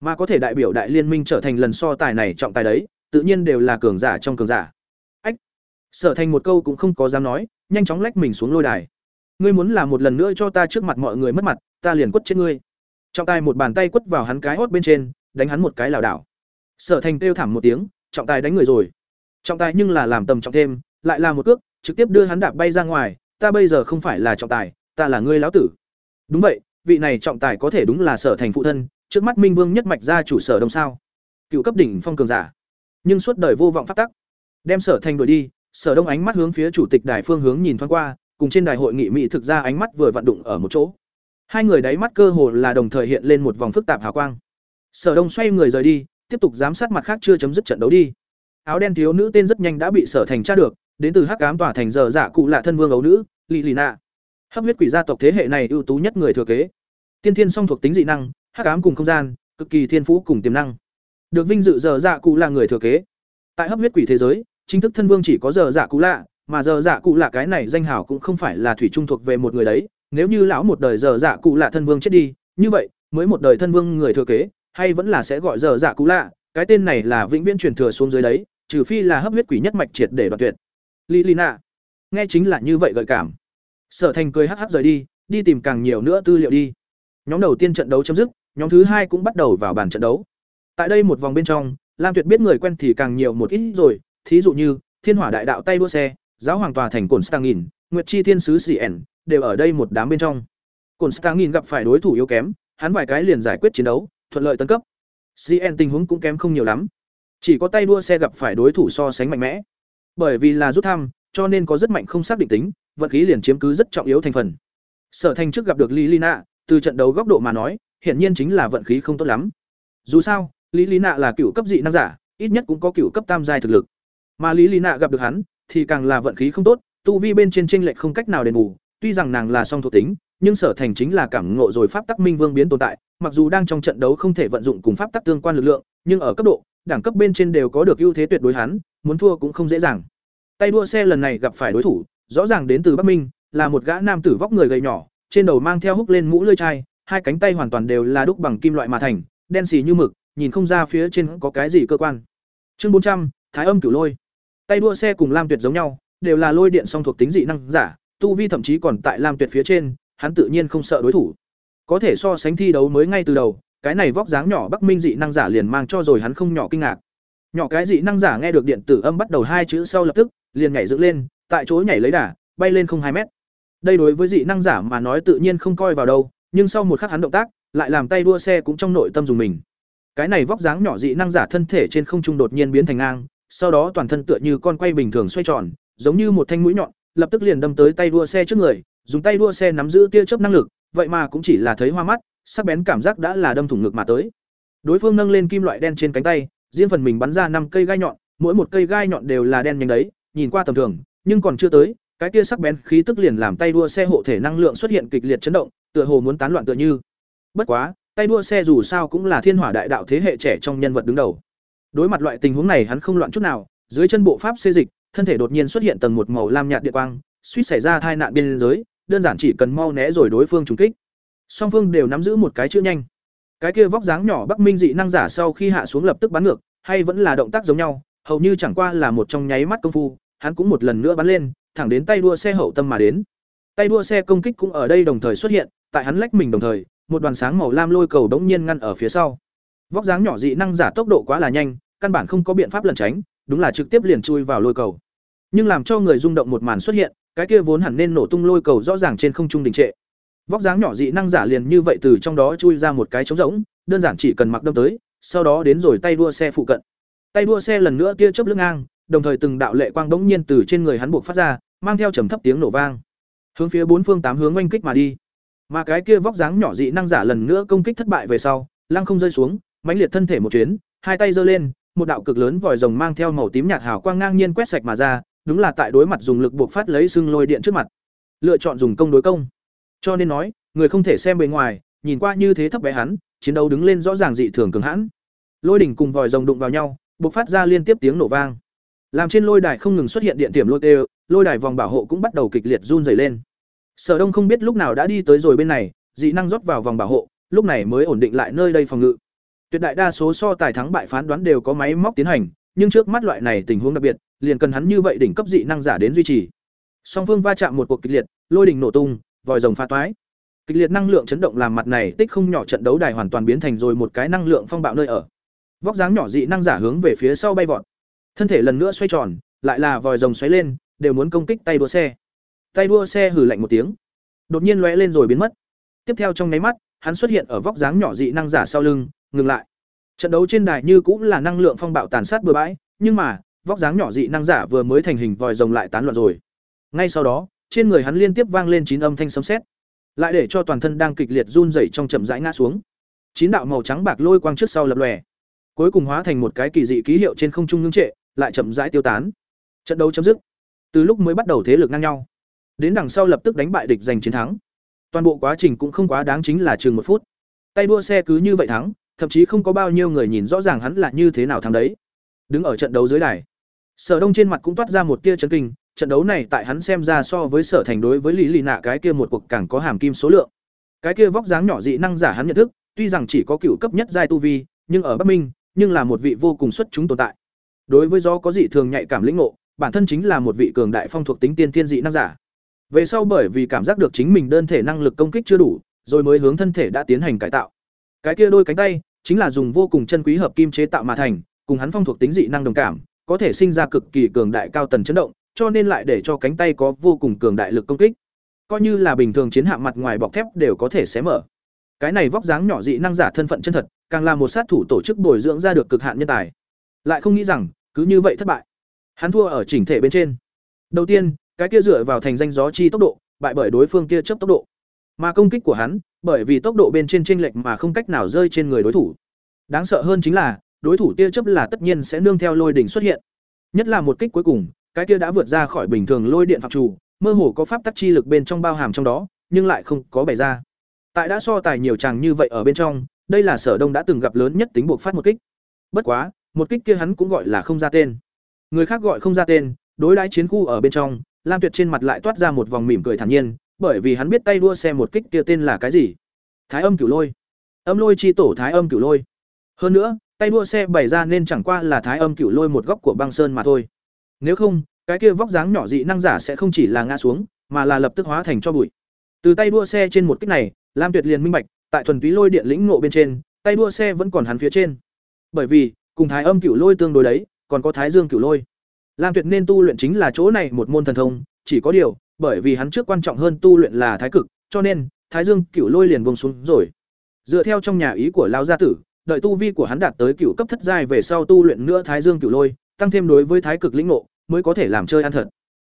Mà có thể đại biểu đại liên minh trở thành lần so tài này trọng tài đấy, tự nhiên đều là cường giả trong cường giả sở thành một câu cũng không có dám nói, nhanh chóng lách mình xuống lôi đài. Ngươi muốn làm một lần nữa cho ta trước mặt mọi người mất mặt, ta liền quất chết ngươi. Trọng tài một bàn tay quất vào hắn cái hót bên trên, đánh hắn một cái lảo đảo. Sở thành kêu thảm một tiếng, trọng tài đánh người rồi. Trọng tài nhưng là làm tầm trọng thêm, lại là một cước, trực tiếp đưa hắn đạp bay ra ngoài, ta bây giờ không phải là trọng tài, ta là ngươi lão tử. Đúng vậy, vị này trọng tài có thể đúng là sở thành phụ thân, trước mắt minh vương nhất mạch ra chủ sở đông sao? Cựu cấp đỉnh phong cường giả. Nhưng suốt đời vô vọng phát tắc. Đem sở thành đuổi đi sở đông ánh mắt hướng phía chủ tịch đài phương hướng nhìn thoáng qua, cùng trên đài hội nghị mỹ thực ra ánh mắt vừa vặn đụng ở một chỗ. Hai người đáy mắt cơ hồ là đồng thời hiện lên một vòng phức tạp hào quang. Sở đông xoay người rời đi, tiếp tục giám sát mặt khác chưa chấm dứt trận đấu đi. Áo đen thiếu nữ tên rất nhanh đã bị sở thành tra được, đến từ hắc Ám tỏa thành giờ dạ cụ lạ thân vương ấu nữ Lilina. hấp huyết quỷ gia tộc thế hệ này ưu tú nhất người thừa kế. Tiên thiên song thuộc tính dị năng, hắc ám cùng không gian, cực kỳ thiên phú cùng tiềm năng. Được vinh dự giờ dạ cụ là người thừa kế. Tại hấp huyết quỷ thế giới chính thức thân vương chỉ có giờ dạ cụ lạ, mà giờ dạ cụ lạ cái này danh hào cũng không phải là thủy trung thuộc về một người đấy, nếu như lão một đời giờ dạ cụ lạ thân vương chết đi, như vậy, mới một đời thân vương người thừa kế, hay vẫn là sẽ gọi giờ dạ cụ lạ, cái tên này là vĩnh viễn truyền thừa xuống dưới đấy, trừ phi là hấp huyết quỷ nhất mạch triệt để đoạt tuyệt. Lý lì nạ. Nghe chính là như vậy gợi cảm. Sở thành cười hắc hắc rời đi đi tìm càng nhiều nữa tư liệu đi. Nhóm đầu tiên trận đấu chấm dứt, nhóm thứ hai cũng bắt đầu vào bàn trận đấu. Tại đây một vòng bên trong, lam tuyệt biết người quen thì càng nhiều một ít rồi thí dụ như, thiên hỏa đại đạo tay đua xe, giáo hoàng tòa thành cồn stangin nguyệt chi thiên sứ cn đều ở đây một đám bên trong. Cồn stangin gặp phải đối thủ yếu kém, hắn vài cái liền giải quyết chiến đấu, thuận lợi tấn cấp. Cn tình huống cũng kém không nhiều lắm. Chỉ có tay đua xe gặp phải đối thủ so sánh mạnh mẽ. Bởi vì là rút thăm, cho nên có rất mạnh không xác định tính, vận khí liền chiếm cứ rất trọng yếu thành phần. Sở thành trước gặp được lý lina từ trận đấu góc độ mà nói, hiển nhiên chính là vận khí không tốt lắm. Dù sao, lý lý nạ là cựu cấp dị năng giả, ít nhất cũng có cựu cấp tam giai thực lực mà lý lý nạ gặp được hắn, thì càng là vận khí không tốt, tu vi bên trên tranh lệch không cách nào đền bù. Tuy rằng nàng là song thuộc tính, nhưng sở thành chính là cảm ngộ rồi pháp tắc minh vương biến tồn tại, mặc dù đang trong trận đấu không thể vận dụng cùng pháp tắc tương quan lực lượng, nhưng ở cấp độ, đẳng cấp bên trên đều có được ưu thế tuyệt đối hắn, muốn thua cũng không dễ dàng. Tay đua xe lần này gặp phải đối thủ, rõ ràng đến từ bắc minh, là một gã nam tử vóc người gầy nhỏ, trên đầu mang theo húc lên mũ lưỡi chai, hai cánh tay hoàn toàn đều là đúc bằng kim loại mà thành, đen xì như mực, nhìn không ra phía trên có cái gì cơ quan. Chương bốn trăm, thái âm cửu lôi tay đua xe cùng lam tuyệt giống nhau, đều là lôi điện song thuộc tính dị năng giả, tu vi thậm chí còn tại lam tuyệt phía trên, hắn tự nhiên không sợ đối thủ. Có thể so sánh thi đấu mới ngay từ đầu, cái này vóc dáng nhỏ bắc minh dị năng giả liền mang cho rồi hắn không nhỏ kinh ngạc. Nhỏ cái dị năng giả nghe được điện tử âm bắt đầu hai chữ sau lập tức, liền nhảy dựng lên, tại chỗ nhảy lấy đà, bay lên không hai mét. Đây đối với dị năng giả mà nói tự nhiên không coi vào đâu, nhưng sau một khắc hắn động tác, lại làm tay đua xe cũng trong nội tâm dùng mình. Cái này vóc dáng nhỏ dị năng giả thân thể trên không trung đột nhiên biến thành ngang sau đó toàn thân tựa như con quay bình thường xoay tròn giống như một thanh mũi nhọn lập tức liền đâm tới tay đua xe trước người dùng tay đua xe nắm giữ tia chớp năng lực vậy mà cũng chỉ là thấy hoa mắt sắc bén cảm giác đã là đâm thủng ngực mà tới. Đối phương nâng lên kim loại đen trên cánh tay, riêng phần mình bắn ra năm cây gai nhọn, mỗi một cây gai nhọn đều là đen nhánh đấy, nhìn qua tầm thường, nhưng còn chưa tới, cái kia sắc bén khí tức liền làm tay đua xe hộ thể năng lượng xuất hiện kịch liệt chấn động, tựa hồ muốn tán loạn tựa như. Bất quá, tay đua xe dù sao cũng là thiên hỏa đại đạo thế hệ trẻ trong nhân vật đứng đầu. Đối mặt loại tình huống này hắn không loạn chút nào, dưới chân bộ pháp xê dịch, thân thể đột nhiên xuất hiện tầng một màu lam nhạt điện quang, suýt xảy ra tai nạn biên giới, đơn giản chỉ cần mau né rồi đối phương trùng kích. Song phương đều nắm giữ một cái chữ nhanh. Cái kia vóc dáng nhỏ Bắc Minh dị năng giả sau khi hạ xuống lập tức bắn ngược, hay vẫn là động tác giống nhau, hầu như chẳng qua là một trong nháy mắt công phu, hắn cũng một lần nữa bắn lên, thẳng đến tay đua xe hậu tâm mà đến. Tay đua xe công kích cũng ở đây đồng thời xuất hiện, tại hắn lách mình đồng thời, một đoàn sáng màu lam lôi cầu đống nhiên ngăn ở phía sau. Vóc dáng nhỏ dị năng giả tốc độ quá là nhanh, căn bản không có biện pháp lẩn tránh, đúng là trực tiếp liền chui vào lôi cầu. Nhưng làm cho người rung động một màn xuất hiện, cái kia vốn hẳn nên nổ tung lôi cầu rõ ràng trên không trung đình trệ. Vóc dáng nhỏ dị năng giả liền như vậy từ trong đó chui ra một cái trống rỗng, đơn giản chỉ cần mặc đâm tới, sau đó đến rồi tay đua xe phụ cận. Tay đua xe lần nữa tia chớp lưng ngang, đồng thời từng đạo lệ quang bỗng nhiên từ trên người hắn buộc phát ra, mang theo trầm thấp tiếng nổ vang, hướng phía bốn phương tám hướng oanh kích mà đi. Mà cái kia vóc dáng nhỏ dị năng giả lần nữa công kích thất bại về sau, lăng không rơi xuống, mãnh liệt thân thể một chuyến, hai tay giơ lên, một đạo cực lớn vòi rồng mang theo màu tím nhạt hào quang ngang nhiên quét sạch mà ra, đúng là tại đối mặt dùng lực buộc phát lấy xương lôi điện trước mặt. Lựa chọn dùng công đối công. Cho nên nói, người không thể xem bề ngoài, nhìn qua như thế thấp bé hắn, chiến đấu đứng lên rõ ràng dị thường cường hãn. Lôi đỉnh cùng vòi rồng đụng vào nhau, buộc phát ra liên tiếp tiếng nổ vang. Làm trên lôi đài không ngừng xuất hiện điện tiềm lôi tê, lôi đài vòng bảo hộ cũng bắt đầu kịch liệt run rẩy lên. Sở Đông không biết lúc nào đã đi tới rồi bên này, dị năng rót vào vòng bảo hộ, lúc này mới ổn định lại nơi đây phòng ngự. Tuyệt đại đa số so tài thắng bại phán đoán đều có máy móc tiến hành, nhưng trước mắt loại này tình huống đặc biệt, liền cần hắn như vậy đỉnh cấp dị năng giả đến duy trì. Song phương va chạm một cuộc kịch liệt, lôi đỉnh nổ tung, vòi rồng pha toái. Kịch liệt năng lượng chấn động làm mặt này tích không nhỏ trận đấu đài hoàn toàn biến thành rồi một cái năng lượng phong bạo nơi ở. Vóc dáng nhỏ dị năng giả hướng về phía sau bay vọt. Thân thể lần nữa xoay tròn, lại là vòi rồng xoáy lên, đều muốn công kích tay đua xe. Tay đua xe hừ lạnh một tiếng, đột nhiên lóe lên rồi biến mất. Tiếp theo trong nháy mắt, hắn xuất hiện ở vóc dáng nhỏ dị năng giả sau lưng, ngừng lại. Trận đấu trên đài như cũng là năng lượng phong bạo tàn sát bừa bãi, nhưng mà, vóc dáng nhỏ dị năng giả vừa mới thành hình vòi rồng lại tán loạn rồi. Ngay sau đó, trên người hắn liên tiếp vang lên chín âm thanh sấm sét, lại để cho toàn thân đang kịch liệt run rẩy trong chậm rãi ngã xuống. Chín đạo màu trắng bạc lôi quang trước sau lập lòe, cuối cùng hóa thành một cái kỳ dị ký hiệu trên không trung ngưng trệ, lại chậm rãi tiêu tán. Trận đấu chấm dứt. Từ lúc mới bắt đầu thế lực ngang nhau, đến đằng sau lập tức đánh bại địch giành chiến thắng. Toàn bộ quá trình cũng không quá đáng chính là chừng một phút. Tay đua xe cứ như vậy thắng, thậm chí không có bao nhiêu người nhìn rõ ràng hắn là như thế nào thắng đấy. Đứng ở trận đấu dưới đài, Sở Đông trên mặt cũng toát ra một tia chấn kinh, trận đấu này tại hắn xem ra so với Sở Thành đối với Lý Lì Nạ cái kia một cuộc càng có hàm kim số lượng. Cái kia vóc dáng nhỏ dị năng giả hắn nhận thức, tuy rằng chỉ có cựu cấp nhất giai tu vi, nhưng ở Bắc Minh, nhưng là một vị vô cùng xuất chúng tồn tại. Đối với do có dị thường nhạy cảm lĩnh ngộ, bản thân chính là một vị cường đại phong thuộc tính tiên tiên dị năng giả. Về sau bởi vì cảm giác được chính mình đơn thể năng lực công kích chưa đủ, rồi mới hướng thân thể đã tiến hành cải tạo. Cái kia đôi cánh tay, chính là dùng vô cùng chân quý hợp kim chế tạo mà thành, cùng hắn phong thuộc tính dị năng đồng cảm, có thể sinh ra cực kỳ cường đại cao tần chấn động, cho nên lại để cho cánh tay có vô cùng cường đại lực công kích. Coi như là bình thường chiến hạm mặt ngoài bọc thép đều có thể xé mở. Cái này vóc dáng nhỏ dị năng giả thân phận chân thật, càng là một sát thủ tổ chức bồi dưỡng ra được cực hạn nhân tài. Lại không nghĩ rằng, cứ như vậy thất bại. Hắn thua ở chỉnh thể bên trên. Đầu tiên, cái kia dựa vào thành danh gió chi tốc độ, bại bởi đối phương kia chấp tốc độ. Mà công kích của hắn, bởi vì tốc độ bên trên chênh lệch mà không cách nào rơi trên người đối thủ. Đáng sợ hơn chính là, đối thủ tia chấp là tất nhiên sẽ nương theo lôi đỉnh xuất hiện. Nhất là một kích cuối cùng, cái kia đã vượt ra khỏi bình thường lôi điện phạm chủ, mơ hồ có pháp tắc chi lực bên trong bao hàm trong đó, nhưng lại không có bày ra. Tại đã so tài nhiều chàng như vậy ở bên trong, đây là Sở Đông đã từng gặp lớn nhất tính buộc phát một kích. Bất quá, một kích kia hắn cũng gọi là không ra tên. Người khác gọi không ra tên, đối đãi chiến khu ở bên trong, Lam Tuyệt trên mặt lại toát ra một vòng mỉm cười thản nhiên, bởi vì hắn biết tay đua xe một kích kia tên là cái gì. Thái Âm Cửu Lôi. Âm Lôi chi tổ Thái Âm Cửu Lôi. Hơn nữa, tay đua xe bày ra nên chẳng qua là Thái Âm Cửu Lôi một góc của băng sơn mà thôi. Nếu không, cái kia vóc dáng nhỏ dị năng giả sẽ không chỉ là ngã xuống, mà là lập tức hóa thành cho bụi. Từ tay đua xe trên một kích này, Lam Tuyệt liền minh bạch, tại thuần túy lôi điện lĩnh ngộ bên trên, tay đua xe vẫn còn hắn phía trên. Bởi vì, cùng Thái Âm Cửu Lôi tương đối đấy, còn có Thái Dương Cửu Lôi. Lam Tuyệt nên tu luyện chính là chỗ này một môn thần thông, chỉ có điều, bởi vì hắn trước quan trọng hơn tu luyện là Thái Cực, cho nên Thái Dương Cửu Lôi liền buông xuống rồi. Dựa theo trong nhà ý của lão gia tử, đợi tu vi của hắn đạt tới cửu cấp thất giai về sau tu luyện nữa Thái Dương Cửu Lôi, tăng thêm đối với Thái Cực lĩnh ngộ, mới có thể làm chơi ăn thật.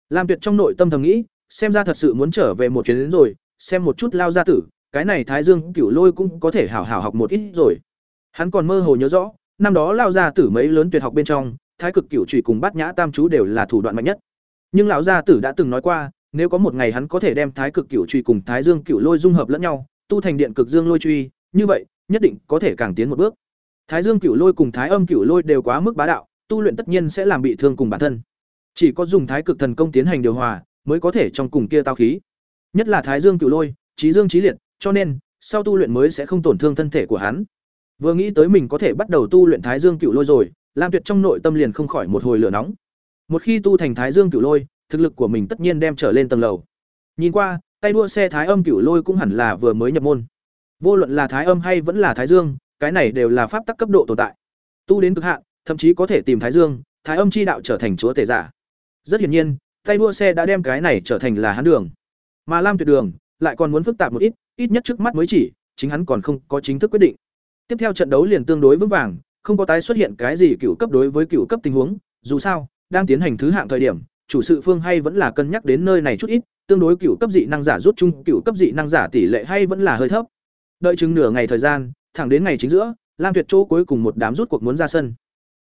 Lam Tuyệt trong nội tâm thầm nghĩ, xem ra thật sự muốn trở về một chuyến đến rồi, xem một chút lao gia tử, cái này Thái Dương Cửu Lôi cũng có thể hảo hảo học một ít rồi. Hắn còn mơ hồ nhớ rõ, năm đó lao gia tử mấy lớn tuyệt học bên trong, Thái Cực Cửu Trùy cùng Bát Nhã Tam chú đều là thủ đoạn mạnh nhất. Nhưng lão gia tử đã từng nói qua, nếu có một ngày hắn có thể đem Thái Cực cựu truy cùng Thái Dương cựu Lôi dung hợp lẫn nhau, tu thành điện cực dương lôi truy, như vậy, nhất định có thể càng tiến một bước. Thái Dương cựu Lôi cùng Thái Âm cựu Lôi đều quá mức bá đạo, tu luyện tất nhiên sẽ làm bị thương cùng bản thân. Chỉ có dùng Thái Cực Thần Công tiến hành điều hòa, mới có thể trong cùng kia tao khí. Nhất là Thái Dương cựu Lôi, trí dương trí liệt, cho nên sau tu luyện mới sẽ không tổn thương thân thể của hắn. Vừa nghĩ tới mình có thể bắt đầu tu luyện Thái Dương cựu Lôi rồi, Lam Tuyệt trong nội tâm liền không khỏi một hồi lửa nóng. Một khi tu thành Thái Dương Cửu Lôi, thực lực của mình tất nhiên đem trở lên tầng lầu. Nhìn qua, tay đua xe Thái Âm Cửu Lôi cũng hẳn là vừa mới nhập môn. Vô luận là Thái Âm hay vẫn là Thái Dương, cái này đều là pháp tắc cấp độ tồn tại. Tu đến cực hạn, thậm chí có thể tìm Thái Dương, Thái Âm chi đạo trở thành chúa tể giả. Rất hiển nhiên, tay đua xe đã đem cái này trở thành là hắn đường. Mà Lam Tuyệt Đường lại còn muốn phức tạp một ít, ít nhất trước mắt mới chỉ, chính hắn còn không có chính thức quyết định. Tiếp theo trận đấu liền tương đối vững vàng, không có tái xuất hiện cái gì cựu cấp đối với cựu cấp tình huống, dù sao, đang tiến hành thứ hạng thời điểm, chủ sự phương hay vẫn là cân nhắc đến nơi này chút ít, tương đối cựu cấp dị năng giả rút chung cựu cấp dị năng giả tỷ lệ hay vẫn là hơi thấp. Đợi chừng nửa ngày thời gian, thẳng đến ngày chính giữa, Lam Tuyệt chỗ cuối cùng một đám rút cuộc muốn ra sân.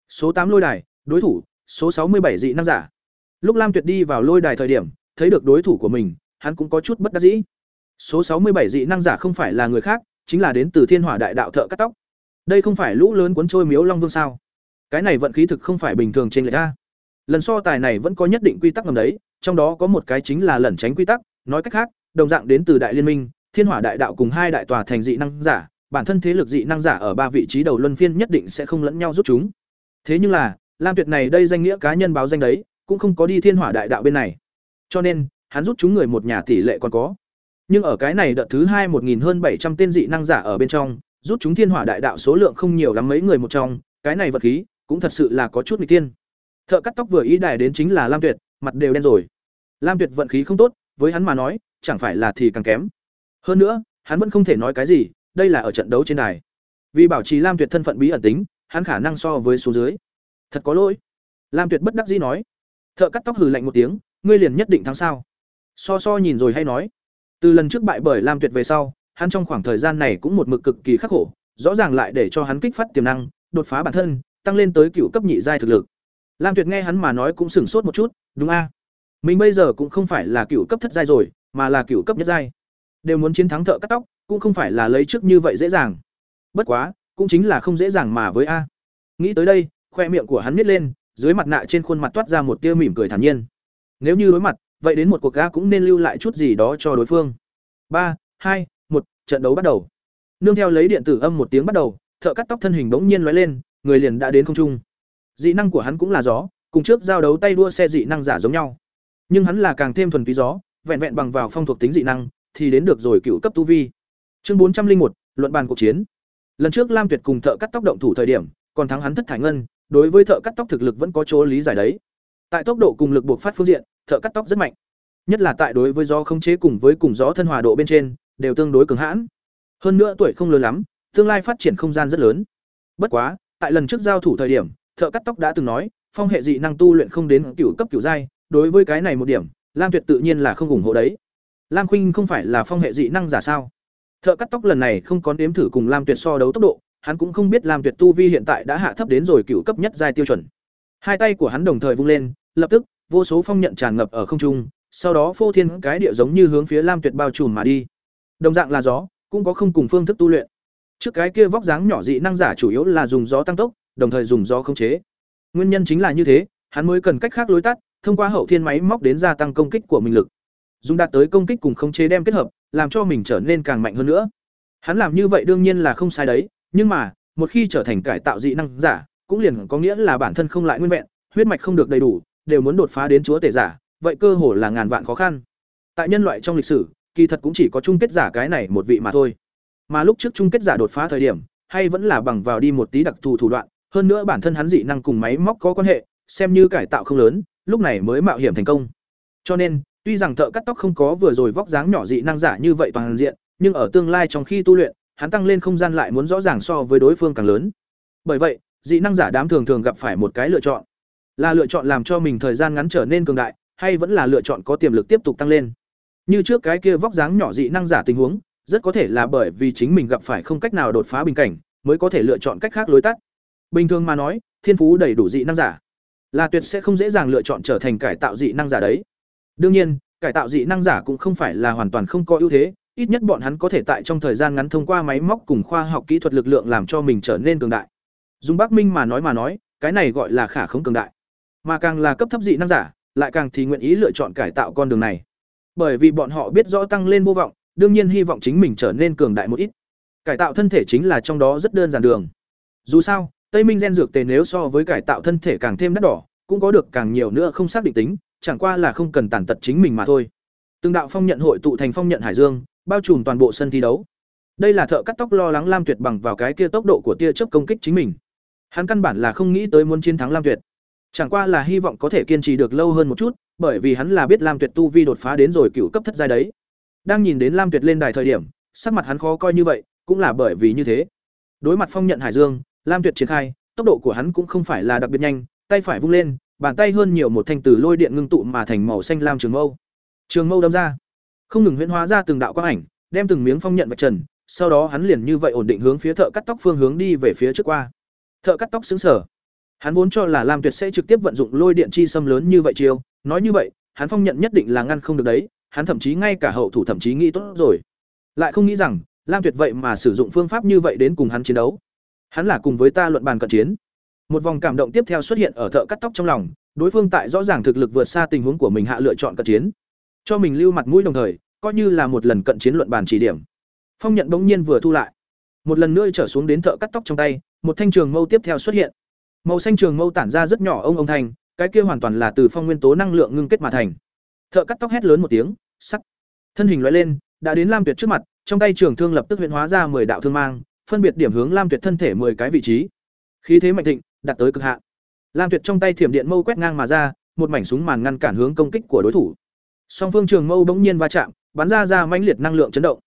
Số tám lôi đài, đối thủ, số sáu mươi bảy dị năng giả. Lúc Lam Tuyệt đi vào lôi đài thời điểm, thấy được đối thủ của mình, hắn cũng có chút bất đắc dĩ. Số sáu mươi bảy dị năng giả không phải là người khác, chính là đến từ Thiên Hỏa Đại Đạo thợ cắt tóc. Đây không phải lũ lớn cuốn trôi miếu Long Vương sao? Cái này vận khí thực không phải bình thường trên lệch a. Lần so tài này vẫn có nhất định quy tắc ngầm đấy, trong đó có một cái chính là lẩn tránh quy tắc, nói cách khác, đồng dạng đến từ Đại Liên Minh, Thiên Hỏa Đại Đạo cùng hai đại tòa thành dị năng giả, bản thân thế lực dị năng giả ở ba vị trí đầu luân phiên nhất định sẽ không lẫn nhau rút chúng. Thế nhưng là, Lam Tuyệt này đây danh nghĩa cá nhân báo danh đấy, cũng không có đi Thiên Hỏa Đại Đạo bên này. Cho nên, hắn rút chúng người một nhà tỷ lệ còn có. Nhưng ở cái này đợt thứ hai một nghìn hơn bảy trăm tên dị năng giả ở bên trong, rút chúng Thiên Hỏa Đại Đạo số lượng không nhiều lắm mấy người một trong, cái này vật khí, cũng thật sự là có chút nghịch tiên. Thợ cắt tóc vừa ý đài đến chính là Lam Tuyệt, mặt đều đen rồi. Lam Tuyệt vận khí không tốt, với hắn mà nói, chẳng phải là thì càng kém. Hơn nữa, hắn vẫn không thể nói cái gì, đây là ở trận đấu trên đài. Vì bảo trì Lam Tuyệt thân phận bí ẩn tính, hắn khả năng so với số dưới. Thật có lỗi. Lam Tuyệt bất đắc dĩ nói. Thợ cắt tóc hừ lạnh một tiếng, ngươi liền nhất định thắng sao? So so nhìn rồi hay nói. Từ lần trước bại bởi Lam Tuyệt về sau, hắn trong khoảng thời gian này cũng một mực cực kỳ khắc khổ, rõ ràng lại để cho hắn kích phát tiềm năng, đột phá bản thân, tăng lên tới cựu cấp nhị giai thực lực. Lam Tuyệt nghe hắn mà nói cũng sửng sốt một chút, đúng a? Mình bây giờ cũng không phải là cựu cấp thất giai rồi, mà là cựu cấp nhất giai. Đều muốn chiến thắng thợ cắt tóc, cũng không phải là lấy trước như vậy dễ dàng. Bất quá, cũng chính là không dễ dàng mà với a. Nghĩ tới đây, khoe miệng của hắn nhếch lên, dưới mặt nạ trên khuôn mặt toát ra một tia mỉm cười thản nhiên. Nếu như đối mặt, vậy đến một cuộc ga cũng nên lưu lại chút gì đó cho đối phương. Ba, hai, một, trận đấu bắt đầu. Nương theo lấy điện tử âm một tiếng bắt đầu, thợ cắt tóc thân hình bỗng nhiên lóe lên, người liền đã đến không trung. Dị năng của hắn cũng là gió, cùng trước giao đấu tay đua xe dị năng giả giống nhau. Nhưng hắn là càng thêm thuần túy gió, vẹn vẹn bằng vào phong thuộc tính dị năng, thì đến được rồi cựu cấp tu vi. Chương bốn trăm linh một luận bàn cuộc chiến. Lần trước Lam Tuyệt cùng thợ cắt tóc động thủ thời điểm, còn thắng hắn thất thải ngân, đối với thợ cắt tóc thực lực vẫn có chỗ lý giải đấy. Tại tốc độ cùng lực buộc phát phương diện, thợ cắt tóc rất mạnh. Nhất là tại đối với gió không chế cùng với cùng gió thân hòa độ bên trên, đều tương đối cường hãn. Hơn nữa tuổi không lớn lắm, tương lai phát triển không gian rất lớn. Bất quá, tại lần trước giao thủ thời điểm, thợ cắt tóc đã từng nói, phong hệ dị năng tu luyện không đến cửu cấp cửu giai, đối với cái này một điểm, Lam Tuyệt tự nhiên là không ủng hộ đấy. Lam Khuynh không phải là phong hệ dị năng giả sao? Thợ cắt tóc lần này không có nếm thử cùng Lam Tuyệt so đấu tốc độ, hắn cũng không biết Lam Tuyệt tu vi hiện tại đã hạ thấp đến rồi cửu cấp nhất giai tiêu chuẩn. Hai tay của hắn đồng thời vung lên, lập tức, vô số phong nhận tràn ngập ở không trung, sau đó phô thiên cái địa giống như hướng phía Lam Tuyệt bao trùm mà đi. Đồng dạng là gió, cũng có không cùng phương thức tu luyện. Trước cái kia vóc dáng nhỏ dị năng giả chủ yếu là dùng gió tăng tốc, đồng thời dùng gió khống chế. Nguyên nhân chính là như thế, hắn mới cần cách khác lối tắt, thông qua hậu thiên máy móc đến gia tăng công kích của mình lực. Dùng đạt tới công kích cùng khống chế đem kết hợp, làm cho mình trở nên càng mạnh hơn nữa. Hắn làm như vậy đương nhiên là không sai đấy, nhưng mà, một khi trở thành cải tạo dị năng giả, cũng liền có nghĩa là bản thân không lại nguyên vẹn, huyết mạch không được đầy đủ, đều muốn đột phá đến chúa tể giả, vậy cơ hồ là ngàn vạn khó khăn. Tại nhân loại trong lịch sử, kỳ thật cũng chỉ có chung kết giả cái này một vị mà thôi. Mà lúc trước chung kết giả đột phá thời điểm, hay vẫn là bằng vào đi một tí đặc thù thủ đoạn, hơn nữa bản thân hắn dị năng cùng máy móc có quan hệ, xem như cải tạo không lớn, lúc này mới mạo hiểm thành công. Cho nên, tuy rằng thợ cắt tóc không có vừa rồi vóc dáng nhỏ dị năng giả như vậy toàn diện, nhưng ở tương lai trong khi tu luyện, hắn tăng lên không gian lại muốn rõ ràng so với đối phương càng lớn. Bởi vậy, dị năng giả đám thường thường gặp phải một cái lựa chọn, là lựa chọn làm cho mình thời gian ngắn trở nên cường đại, hay vẫn là lựa chọn có tiềm lực tiếp tục tăng lên. Như trước cái kia vóc dáng nhỏ dị năng giả tình huống, rất có thể là bởi vì chính mình gặp phải không cách nào đột phá bình cảnh, mới có thể lựa chọn cách khác lối tắt. Bình thường mà nói, thiên phú đầy đủ dị năng giả, là tuyệt sẽ không dễ dàng lựa chọn trở thành cải tạo dị năng giả đấy. Đương nhiên, cải tạo dị năng giả cũng không phải là hoàn toàn không có ưu thế, ít nhất bọn hắn có thể tại trong thời gian ngắn thông qua máy móc cùng khoa học kỹ thuật lực lượng làm cho mình trở nên cường đại. Dùng Bắc Minh mà nói mà nói, cái này gọi là khả không cường đại. Mà càng là cấp thấp dị năng giả, lại càng thì nguyện ý lựa chọn cải tạo con đường này. Bởi vì bọn họ biết rõ tăng lên vô vọng, đương nhiên hy vọng chính mình trở nên cường đại một ít. Cải tạo thân thể chính là trong đó rất đơn giản đường. Dù sao, Tây Minh gen dược tề nếu so với cải tạo thân thể càng thêm đắt đỏ, cũng có được càng nhiều nữa không xác định tính, chẳng qua là không cần tàn tật chính mình mà thôi. Từng đạo phong nhận hội tụ thành phong nhận hải dương, bao trùm toàn bộ sân thi đấu. Đây là thợ cắt tóc lo lắng Lam Tuyệt bằng vào cái kia tốc độ của tia chớp công kích chính mình. Hắn căn bản là không nghĩ tới muốn chiến thắng Lam Tuyệt. Chẳng qua là hy vọng có thể kiên trì được lâu hơn một chút, bởi vì hắn là biết Lam Tuyệt tu vi đột phá đến rồi cựu cấp thất giai đấy. Đang nhìn đến Lam Tuyệt lên đài thời điểm, sắc mặt hắn khó coi như vậy, cũng là bởi vì như thế. Đối mặt phong nhận Hải Dương, Lam Tuyệt triển khai, tốc độ của hắn cũng không phải là đặc biệt nhanh, tay phải vung lên, bàn tay hơn nhiều một thanh từ lôi điện ngưng tụ mà thành màu xanh lam trường mâu. Trường mâu đâm ra, không ngừng huyễn hóa ra từng đạo quang ảnh, đem từng miếng phong nhận vạch trần, sau đó hắn liền như vậy ổn định hướng phía thợ cắt tóc phương hướng đi về phía trước qua. Thợ cắt tóc sững sờ. Hắn vốn cho là Lam Tuyệt sẽ trực tiếp vận dụng lôi điện chi xâm lớn như vậy chiêu, nói như vậy, hắn phong nhận nhất định là ngăn không được đấy, hắn thậm chí ngay cả hậu thủ thậm chí nghĩ tốt rồi. Lại không nghĩ rằng, Lam Tuyệt vậy mà sử dụng phương pháp như vậy đến cùng hắn chiến đấu. Hắn là cùng với ta luận bàn cận chiến. Một vòng cảm động tiếp theo xuất hiện ở thợ cắt tóc trong lòng, đối phương tại rõ ràng thực lực vượt xa tình huống của mình hạ lựa chọn cận chiến. Cho mình lưu mặt mũi đồng thời, coi như là một lần cận chiến luận bàn chỉ điểm. Phong nhận bỗng nhiên vừa thu lại. Một lần nữa trở xuống đến thợ cắt tóc trong tay, một thanh trường mâu tiếp theo xuất hiện. Màu xanh trường mâu tản ra rất nhỏ ông ông thành, cái kia hoàn toàn là từ phong nguyên tố năng lượng ngưng kết mà thành. Thợ cắt tóc hét lớn một tiếng, sắc. Thân hình loại lên, đã đến Lam Tuyệt trước mặt, trong tay trường thương lập tức huyện hóa ra 10 đạo thương mang, phân biệt điểm hướng Lam Tuyệt thân thể 10 cái vị trí. Khí thế mạnh thịnh, đạt tới cực hạn. Lam Tuyệt trong tay thiểm điện mâu quét ngang mà ra, một mảnh súng màn ngăn cản hướng công kích của đối thủ. Song phương trường mâu bỗng nhiên va chạm, bắn ra ra mãnh liệt năng lượng chấn động.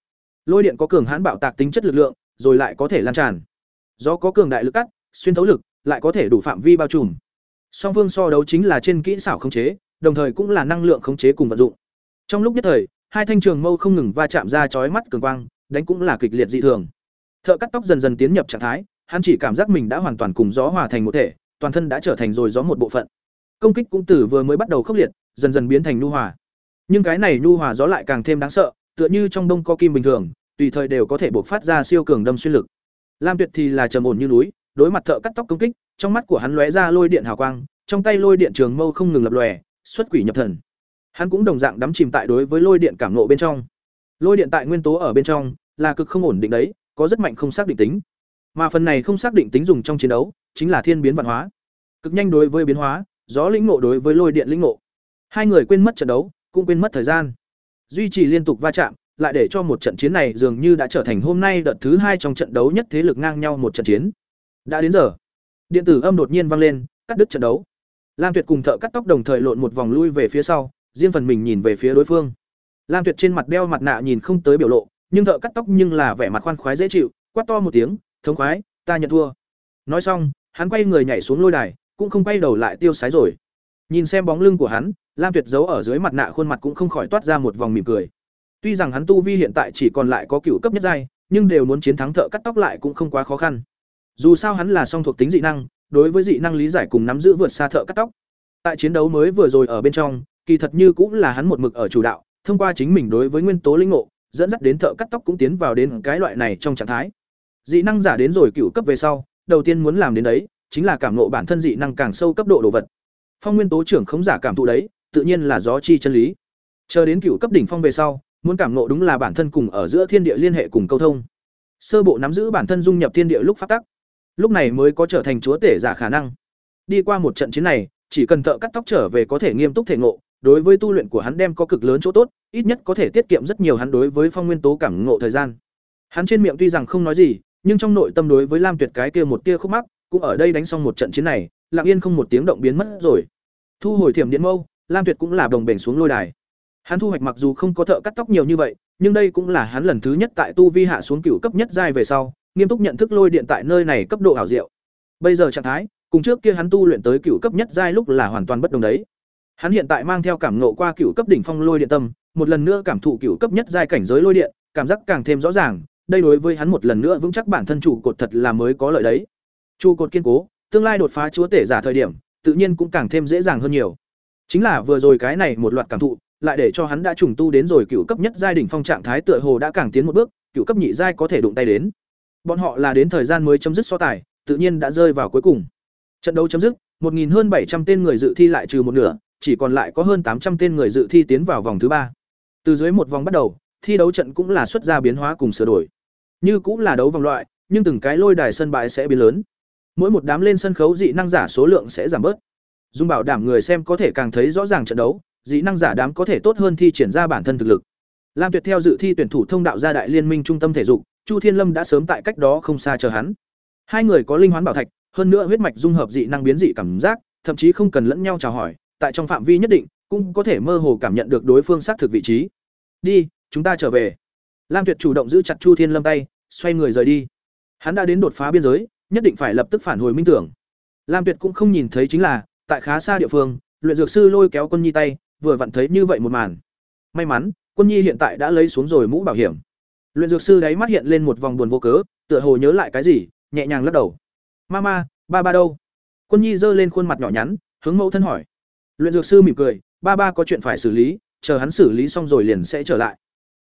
Lôi điện có cường hãn bạo tạc tính chất lực lượng, rồi lại có thể lan tràn. Gió có cường đại lực cắt, xuyên thấu lực, lại có thể đủ phạm vi bao trùm. Song phương so đấu chính là trên kỹ xảo khống chế, đồng thời cũng là năng lượng khống chế cùng vận dụng. Trong lúc nhất thời, hai thanh trường mâu không ngừng va chạm ra chói mắt cường quang, đánh cũng là kịch liệt dị thường. Thợ cắt tóc dần dần tiến nhập trạng thái, hắn chỉ cảm giác mình đã hoàn toàn cùng gió hòa thành một thể, toàn thân đã trở thành rồi gió một bộ phận. Công kích cũng từ vừa mới bắt đầu khốc liệt, dần dần biến thành nhu hòa. Nhưng cái này nhu hòa gió lại càng thêm đáng sợ, tựa như trong đông có kim bình thường, tùy thời đều có thể buộc phát ra siêu cường đâm xuyên lực. Lam Tuyệt thì là trầm ổn như núi, đối mặt thợ cắt tóc công kích, trong mắt của hắn lóe ra lôi điện hào quang, trong tay lôi điện trường mâu không ngừng lập lòe, xuất quỷ nhập thần. Hắn cũng đồng dạng đắm chìm tại đối với lôi điện cảm nộ bên trong. Lôi điện tại nguyên tố ở bên trong là cực không ổn định đấy, có rất mạnh không xác định tính. Mà phần này không xác định tính dùng trong chiến đấu, chính là thiên biến văn hóa. Cực nhanh đối với biến hóa, gió lĩnh ngộ đối với lôi điện lĩnh ngộ. Hai người quên mất trận đấu, cũng quên mất thời gian. Duy trì liên tục va chạm, lại để cho một trận chiến này dường như đã trở thành hôm nay đợt thứ hai trong trận đấu nhất thế lực ngang nhau một trận chiến. Đã đến giờ. Điện tử âm đột nhiên vang lên, cắt đứt trận đấu. Lam Tuyệt cùng thợ cắt tóc đồng thời lộn một vòng lui về phía sau, riêng phần mình nhìn về phía đối phương. Lam Tuyệt trên mặt đeo mặt nạ nhìn không tới biểu lộ, nhưng thợ cắt tóc nhưng là vẻ mặt khoan khoái dễ chịu, quát to một tiếng, "Thống khoái, ta nhận thua." Nói xong, hắn quay người nhảy xuống lôi đài, cũng không quay đầu lại tiêu sái rồi. Nhìn xem bóng lưng của hắn, Lam Tuyệt giấu ở dưới mặt nạ khuôn mặt cũng không khỏi toát ra một vòng mỉm cười. Tuy rằng hắn tu vi hiện tại chỉ còn lại có cựu cấp nhất giai, nhưng đều muốn chiến thắng thợ cắt tóc lại cũng không quá khó khăn. Dù sao hắn là song thuộc tính dị năng, đối với dị năng lý giải cùng nắm giữ vượt xa thợ cắt tóc. Tại chiến đấu mới vừa rồi ở bên trong, kỳ thật như cũng là hắn một mực ở chủ đạo, thông qua chính mình đối với nguyên tố linh ngộ, dẫn dắt đến thợ cắt tóc cũng tiến vào đến cái loại này trong trạng thái. Dị năng giả đến rồi cựu cấp về sau, đầu tiên muốn làm đến đấy, chính là cảm ngộ bản thân dị năng càng sâu cấp độ đồ vật. Phong nguyên tố trưởng khống giả cảm thụ đấy, tự nhiên là gió chi chân lý. Chờ đến cựu cấp đỉnh phong về sau, muốn cảm ngộ đúng là bản thân cùng ở giữa thiên địa liên hệ cùng câu thông. Sơ bộ nắm giữ bản thân dung nhập thiên địa lúc phát tắc, lúc này mới có trở thành chúa tể giả khả năng. Đi qua một trận chiến này, chỉ cần thợ cắt tóc trở về có thể nghiêm túc thể ngộ, đối với tu luyện của hắn đem có cực lớn chỗ tốt, ít nhất có thể tiết kiệm rất nhiều hắn đối với phong nguyên tố cảm ngộ thời gian. Hắn trên miệng tuy rằng không nói gì, nhưng trong nội tâm đối với Lam Tuyệt cái kia một tia khúc mắc, cũng ở đây đánh xong một trận chiến này, lặng yên không một tiếng động biến mất rồi. Thu hồi thiểm điện mâu, Lam Tuyệt cũng là đồng bền xuống lôi đài. Hắn thu hoạch mặc dù không có thợ cắt tóc nhiều như vậy, nhưng đây cũng là hắn lần thứ nhất tại tu vi hạ xuống cửu cấp nhất giai về sau, nghiêm túc nhận thức lôi điện tại nơi này cấp độ ảo diệu. Bây giờ trạng thái, cùng trước kia hắn tu luyện tới cửu cấp nhất giai lúc là hoàn toàn bất đồng đấy. Hắn hiện tại mang theo cảm ngộ qua cửu cấp đỉnh phong lôi điện tâm, một lần nữa cảm thụ cửu cấp nhất giai cảnh giới lôi điện, cảm giác càng thêm rõ ràng, đây đối với hắn một lần nữa vững chắc bản thân trụ cột thật là mới có lợi đấy. Trụ cột kiên cố, tương lai đột phá chúa tể giả thời điểm, tự nhiên cũng càng thêm dễ dàng hơn nhiều. Chính là vừa rồi cái này một loạt cảm thụ, lại để cho hắn đã trùng tu đến rồi cựu cấp nhất giai đỉnh phong trạng thái tựa hồ đã càng tiến một bước, cựu cấp nhị giai có thể đụng tay đến. Bọn họ là đến thời gian mới chấm dứt so tài, tự nhiên đã rơi vào cuối cùng. Trận đấu chấm dứt, 1000 hơn 700 tên người dự thi lại trừ một nửa, chỉ còn lại có hơn 800 tên người dự thi tiến vào vòng thứ ba. Từ dưới một vòng bắt đầu, thi đấu trận cũng là xuất ra biến hóa cùng sửa đổi. Như cũng là đấu vòng loại, nhưng từng cái lôi đài sân bãi sẽ biến lớn. Mỗi một đám lên sân khấu dị năng giả số lượng sẽ giảm bớt. Dung bảo đảm người xem có thể càng thấy rõ ràng trận đấu, dị năng giả đám có thể tốt hơn thi triển ra bản thân thực lực. Lam Tuyệt theo dự thi tuyển thủ thông đạo gia đại liên minh trung tâm thể dục, Chu Thiên Lâm đã sớm tại cách đó không xa chờ hắn. Hai người có linh hoán bảo thạch, hơn nữa huyết mạch dung hợp dị năng biến dị cảm giác, thậm chí không cần lẫn nhau chào hỏi, tại trong phạm vi nhất định, cũng có thể mơ hồ cảm nhận được đối phương xác thực vị trí. Đi, chúng ta trở về. Lam Tuyệt chủ động giữ chặt Chu Thiên Lâm tay, xoay người rời đi. Hắn đã đến đột phá biên giới, nhất định phải lập tức phản hồi minh tưởng. Lam Tuyệt cũng không nhìn thấy chính là, tại khá xa địa phương, luyện dược sư lôi kéo Quân Nhi tay, vừa vặn thấy như vậy một màn. May mắn, Quân Nhi hiện tại đã lấy xuống rồi mũ bảo hiểm. Luyện dược sư đáy mắt hiện lên một vòng buồn vô cớ, tựa hồ nhớ lại cái gì, nhẹ nhàng lắc đầu. "Mama, ba ba đâu?" Quân Nhi giơ lên khuôn mặt nhỏ nhắn, hướng mẫu thân hỏi. Luyện dược sư mỉm cười, "Ba ba có chuyện phải xử lý, chờ hắn xử lý xong rồi liền sẽ trở lại."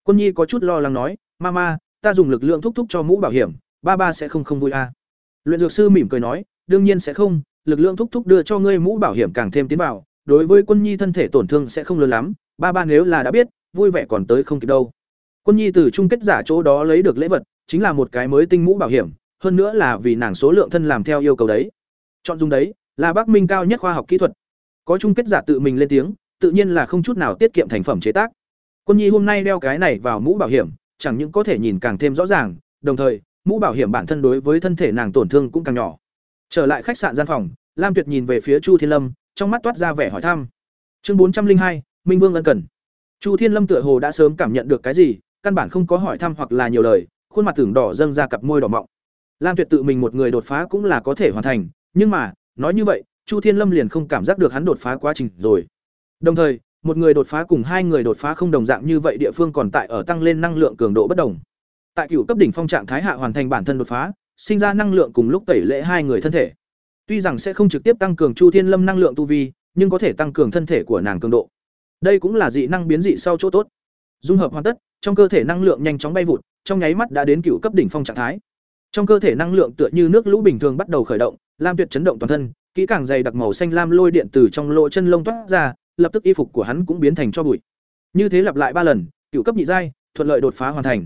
Quân Nhi có chút lo lắng nói, "Mama, ta dùng lực lượng thúc thúc cho mũ bảo hiểm, ba ba sẽ không không vui à?" Luyện dược sư mỉm cười nói, "Đương nhiên sẽ không, lực lượng thúc thúc đưa cho ngươi mũ bảo hiểm càng thêm tiến vào, đối với Quân Nhi thân thể tổn thương sẽ không lớn lắm, ba ba nếu là đã biết, vui vẻ còn tới không kịp đâu." Quân Nhi từ chung kết giả chỗ đó lấy được lễ vật, chính là một cái mới tinh mũ bảo hiểm, hơn nữa là vì nàng số lượng thân làm theo yêu cầu đấy. Chọn dùng đấy, là Bắc Minh cao nhất khoa học kỹ thuật. Có chung kết giả tự mình lên tiếng, tự nhiên là không chút nào tiết kiệm thành phẩm chế tác. Quân Nhi hôm nay đeo cái này vào mũ bảo hiểm, chẳng những có thể nhìn càng thêm rõ ràng, đồng thời, mũ bảo hiểm bản thân đối với thân thể nàng tổn thương cũng càng nhỏ. Trở lại khách sạn gian phòng, Lam Tuyệt nhìn về phía Chu Thiên Lâm, trong mắt toát ra vẻ hỏi thăm. Chương bốn trăm linh hai, Minh Vương ân cần. Chu Thiên Lâm tựa hồ đã sớm cảm nhận được cái gì, căn bản không có hỏi thăm hoặc là nhiều lời, khuôn mặt tưởng đỏ dâng ra cặp môi đỏ mọng. Lam Tuyệt tự mình một người đột phá cũng là có thể hoàn thành, nhưng mà, nói như vậy, Chu Thiên Lâm liền không cảm giác được hắn đột phá quá trình rồi. Đồng thời, một người đột phá cùng hai người đột phá không đồng dạng như vậy địa phương còn tại ở tăng lên năng lượng cường độ bất đồng. Tại cựu cấp đỉnh phong trạng thái hạ hoàn thành bản thân đột phá, sinh ra năng lượng cùng lúc tẩy lễ hai người thân thể. Tuy rằng sẽ không trực tiếp tăng cường Chu Thiên Lâm năng lượng tu vi, nhưng có thể tăng cường thân thể của nàng cường độ. Đây cũng là dị năng biến dị sau chỗ tốt. Dung hợp hoàn tất, trong cơ thể năng lượng nhanh chóng bay vụt, trong nháy mắt đã đến cựu cấp đỉnh phong trạng thái. Trong cơ thể năng lượng tựa như nước lũ bình thường bắt đầu khởi động, lam tuyệt chấn động toàn thân, kỹ càng dày đặc màu xanh lam lôi điện từ trong lỗ chân lông toát ra, lập tức y phục của hắn cũng biến thành cho bụi. Như thế lặp lại ba lần, cựu cấp nhị giai, thuận lợi đột phá hoàn thành.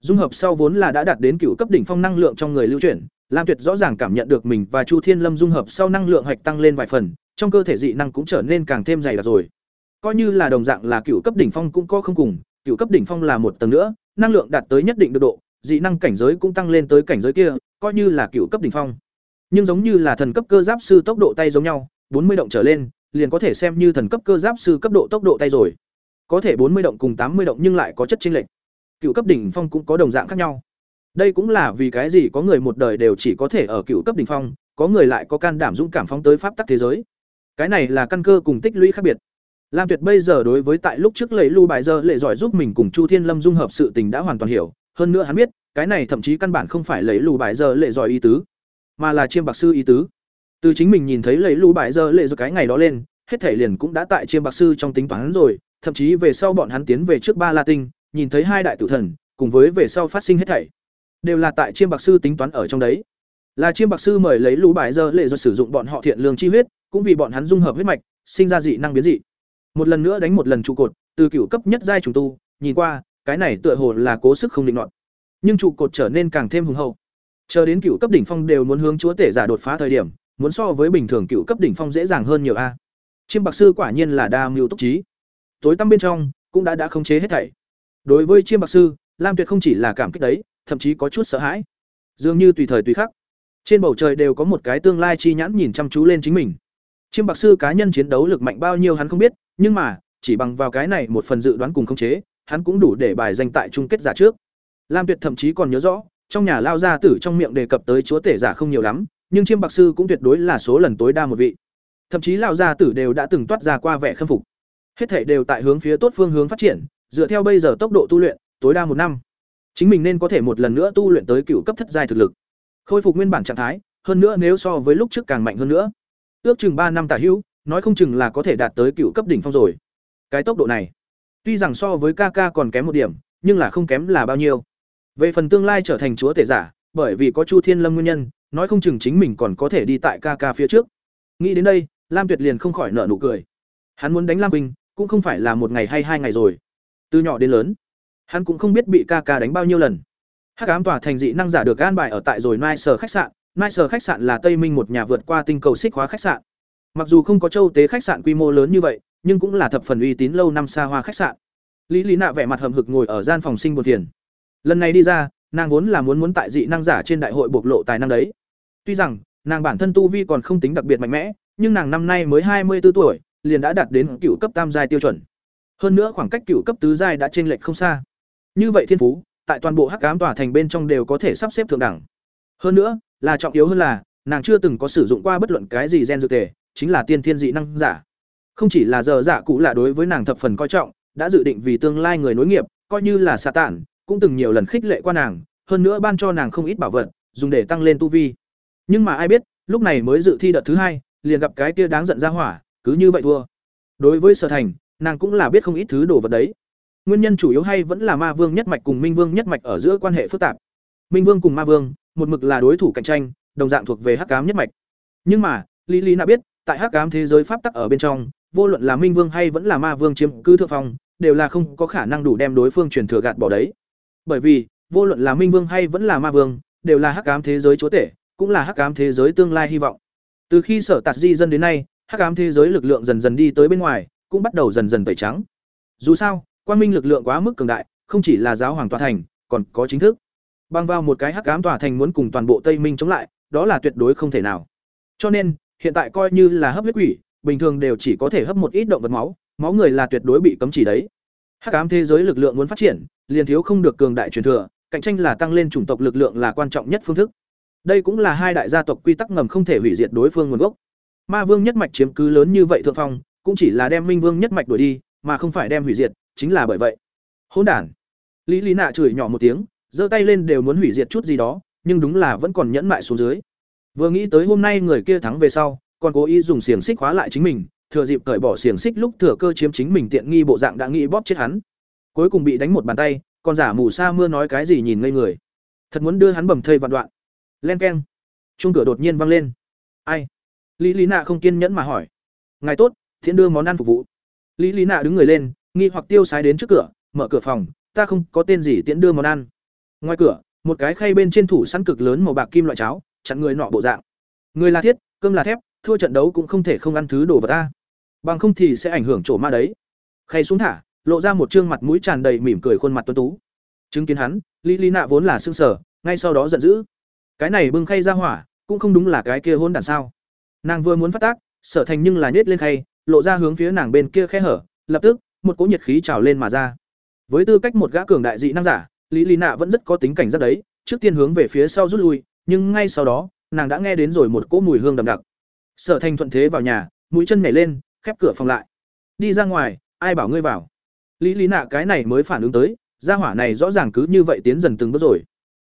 Dung hợp sau vốn là đã đạt đến cựu cấp đỉnh phong năng lượng trong người lưu chuyển, Lam Tuyệt rõ ràng cảm nhận được mình và Chu Thiên Lâm dung hợp sau năng lượng hạch tăng lên vài phần, trong cơ thể dị năng cũng trở nên càng thêm dày đặc rồi. Coi như là đồng dạng là cựu cấp đỉnh phong cũng có không cùng, cựu cấp đỉnh phong là một tầng nữa, năng lượng đạt tới nhất định độ, dị năng cảnh giới cũng tăng lên tới cảnh giới kia, coi như là cựu cấp đỉnh phong. Nhưng giống như là thần cấp cơ giáp sư tốc độ tay giống nhau, bốn mươi động trở lên, liền có thể xem như thần cấp cơ giáp sư cấp độ tốc độ tay rồi. Có thể bốn mươi động cùng tám mươi động nhưng lại có chất chênh lệch. Cựu cấp đỉnh phong cũng có đồng dạng khác nhau. Đây cũng là vì cái gì có người một đời đều chỉ có thể ở cựu cấp đỉnh phong, có người lại có can đảm dũng cảm phóng tới pháp tắc thế giới. Cái này là căn cơ cùng tích lũy khác biệt. Lam Tuyệt bây giờ đối với tại lúc trước lấy lưu bài giờ lệ giỏi giúp mình cùng Chu Thiên Lâm dung hợp sự tình đã hoàn toàn hiểu, hơn nữa hắn biết, cái này thậm chí căn bản không phải lấy lưu bài giờ lệ giỏi ý tứ, mà là chiêm bạc sư ý tứ. Từ chính mình nhìn thấy lấy lũ bại giờ lệ rồi cái ngày đó lên, hết thể liền cũng đã tại chiêm bạc sư trong tính toán rồi, thậm chí về sau bọn hắn tiến về trước ba La Tinh, nhìn thấy hai đại tử thần, cùng với về sau phát sinh hết thảy, đều là tại chiêm bạc sư tính toán ở trong đấy. Là chiêm bạc sư mời lấy lũ bài giờ lệ rồi sử dụng bọn họ thiện lương chi huyết, cũng vì bọn hắn dung hợp huyết mạch, sinh ra dị năng biến dị một lần nữa đánh một lần trụ cột từ cựu cấp nhất giai trùng tu nhìn qua cái này tựa hồ là cố sức không định luận nhưng trụ cột trở nên càng thêm hùng hậu chờ đến cựu cấp đỉnh phong đều muốn hướng chúa tể giả đột phá thời điểm muốn so với bình thường cựu cấp đỉnh phong dễ dàng hơn nhiều a. Chiêm bạc sư quả nhiên là đa mưu túc trí. Tối tăm bên trong cũng đã đã khống chế hết thảy. Đối với chiêm bạc sư lam tuyệt không chỉ là cảm kích đấy thậm chí có chút sợ hãi. Dường như tùy thời tùy khắc trên bầu trời đều có một cái tương lai chi nhãn nhìn chăm chú lên chính mình. Chiêm bạc sư cá nhân chiến đấu lực mạnh bao nhiêu hắn không biết nhưng mà, chỉ bằng vào cái này một phần dự đoán cùng khống chế, hắn cũng đủ để bài danh tại chung kết giả trước. Lam Tuyệt thậm chí còn nhớ rõ, trong nhà lao gia tử trong miệng đề cập tới chúa tể giả không nhiều lắm, nhưng chiêm bạc sư cũng tuyệt đối là số lần tối đa một vị. Thậm chí lao gia tử đều đã từng toát ra qua vẻ khâm phục. Hết thể đều tại hướng phía tốt phương hướng phát triển, dựa theo bây giờ tốc độ tu luyện, tối đa một năm. chính mình nên có thể một lần nữa tu luyện tới cựu cấp thất giai thực lực khôi phục nguyên bản trạng thái hơn nữa nếu so với lúc trước càng mạnh hơn nữa ước chừng ba năm tả hữu nói không chừng là có thể đạt tới cựu cấp đỉnh phong rồi cái tốc độ này tuy rằng so với ca ca còn kém một điểm nhưng là không kém là bao nhiêu về phần tương lai trở thành chúa tể giả bởi vì có chu thiên lâm nguyên nhân nói không chừng chính mình còn có thể đi tại ca ca phía trước. Nghĩ đến đây lam tuyệt liền không khỏi nợ nụ cười. Hắn muốn đánh lam Vinh, cũng không phải là một ngày hay hai ngày rồi. Từ nhỏ đến lớn hắn cũng không biết bị ca ca đánh bao nhiêu lần. Hắc ám tòa thành dị năng giả được an bài ở tại rồi nai sở khách sạn. Nai sở khách sạn là tây minh một nhà vượt qua tinh cầu xích hóa khách sạn. Mặc dù không có châu tế khách sạn quy mô lớn như vậy nhưng cũng là thập phần uy tín lâu năm xa hoa khách sạn. Lý lý nạ vẻ mặt hầm hực ngồi ở gian phòng sinh buồn phiền lần này đi ra, nàng vốn là muốn muốn tại dị năng giả trên đại hội bộc lộ tài năng đấy. Tuy rằng, nàng bản thân tu vi còn không tính đặc biệt mạnh mẽ, nhưng nàng năm nay mới hai mươi 24 tuổi, liền đã đạt đến cựu cấp tam giai tiêu chuẩn. Hơn nữa khoảng cách cựu cấp tứ giai đã chênh lệch không xa. Như vậy thiên phú, tại toàn bộ hắc cám tòa thành bên trong đều có thể sắp xếp thượng đẳng. Hơn nữa, là trọng yếu hơn là, nàng chưa từng có sử dụng qua bất luận cái gì gen dược tề chính là tiên thiên dị năng giả. Không chỉ là giờ giả cũ là đối với nàng thập phần coi trọng, đã dự định vì tương lai người nối nghiệp, coi như là xà tản cũng từng nhiều lần khích lệ qua nàng, hơn nữa ban cho nàng không ít bảo vật, dùng để tăng lên tu vi. Nhưng mà ai biết, lúc này mới dự thi đợt thứ hai, liền gặp cái kia đáng giận ra hỏa, cứ như vậy thua. Đối với sở thành, nàng cũng là biết không ít thứ đồ vật đấy. Nguyên nhân chủ yếu hay vẫn là ma vương nhất mạch cùng minh vương nhất mạch ở giữa quan hệ phức tạp. Minh vương cùng ma vương, một mực là đối thủ cạnh tranh, đồng dạng thuộc về hắc Ám nhất mạch. Nhưng mà, lý lý đã biết, tại hắc Ám thế giới pháp tắc ở bên trong, vô luận là minh vương hay vẫn là ma vương chiếm cứ thượng phong, đều là không có khả năng đủ đem đối phương truyền thừa gạt bỏ đấy bởi vì, vô luận là minh vương hay vẫn là ma vương, đều là hắc ám thế giới chúa tể, cũng là hắc ám thế giới tương lai hy vọng. Từ khi sở tạt di dân đến nay, hắc ám thế giới lực lượng dần dần đi tới bên ngoài, cũng bắt đầu dần dần tẩy trắng. Dù sao quan minh lực lượng quá mức cường đại, không chỉ là giáo hoàng tòa thành, còn có chính thức. Băng vào một cái hắc ám tòa thành muốn cùng toàn bộ tây minh chống lại, đó là tuyệt đối không thể nào. Cho nên, hiện tại coi như là hấp huyết quỷ, bình thường đều chỉ có thể hấp một ít động vật máu máu người là tuyệt đối bị cấm chỉ đấy hắc ám thế giới lực lượng muốn phát triển, liền thiếu không được cường đại truyền thừa, cạnh tranh là tăng lên chủng tộc lực lượng là quan trọng nhất phương thức. Đây cũng là hai đại gia tộc quy tắc ngầm không thể hủy diệt đối phương nguồn gốc. Ma vương nhất mạch chiếm cứ lớn như vậy thượng phong, cũng chỉ là đem minh vương nhất mạch đuổi đi, mà không phải đem hủy diệt, chính là bởi vậy. Hỗn đản. Lý lý nạ chửi nhỏ một tiếng, giơ tay lên đều muốn hủy diệt chút gì đó, nhưng đúng là vẫn còn nhẫn mại xuống dưới. Vừa nghĩ tới hôm nay người kia thắng về sau, còn cố ý dùng xiềng xích khóa lại chính mình thừa dịp cởi bỏ xiềng xích lúc thừa cơ chiếm chính mình tiện nghi bộ dạng đã nghĩ bóp chết hắn. Cuối cùng bị đánh một bàn tay còn giả mù sa mưa nói cái gì nhìn ngây người. Thật muốn đưa hắn bầm thây vạn đoạn. Len keng. Chung cửa đột nhiên vang lên. Ai? Lý lý nạ không kiên nhẫn mà hỏi. Ngài tốt, thiện đưa món ăn phục vụ. Lý lý nạ đứng người lên, nghi hoặc tiêu sái đến trước cửa, mở cửa phòng, ta không có tên gì tiễn đưa món ăn. Ngoài cửa, một cái khay bên trên thủ sẵn cực lớn màu bạc kim loại cháo, chặn người nọ bộ dạng. Người là thiết, cơm là thép, thua trận đấu cũng không thể không ăn thứ đồ vật ta bằng không thì sẽ ảnh hưởng chỗ ma đấy. Khay xuống thả, lộ ra một trương mặt mũi tràn đầy mỉm cười khuôn mặt tuấn tú. Chứng kiến hắn, lý lý nạ vốn là xương sở ngay sau đó giận dữ. Cái này bưng khay ra hỏa, cũng không đúng là cái kia hôn đản sao. Nàng vừa muốn phát tác, sở thành nhưng là nhét lên khay, lộ ra hướng phía nàng bên kia khe hở, lập tức, một cỗ nhiệt khí trào lên mà ra. Với tư cách một gã cường đại dị năng giả, lý lý nạ vẫn rất có tính cảnh giác đấy, trước tiên hướng về phía sau rút lui, nhưng ngay sau đó, nàng đã nghe đến rồi một cỗ mùi hương đậm đặc. Sở thành thuận thế vào nhà, mũi chân nhảy lên khép cửa phòng lại. Đi ra ngoài, ai bảo ngươi vào? Lý lý nạ cái này mới phản ứng tới, gia hỏa này rõ ràng cứ như vậy tiến dần từng bước rồi.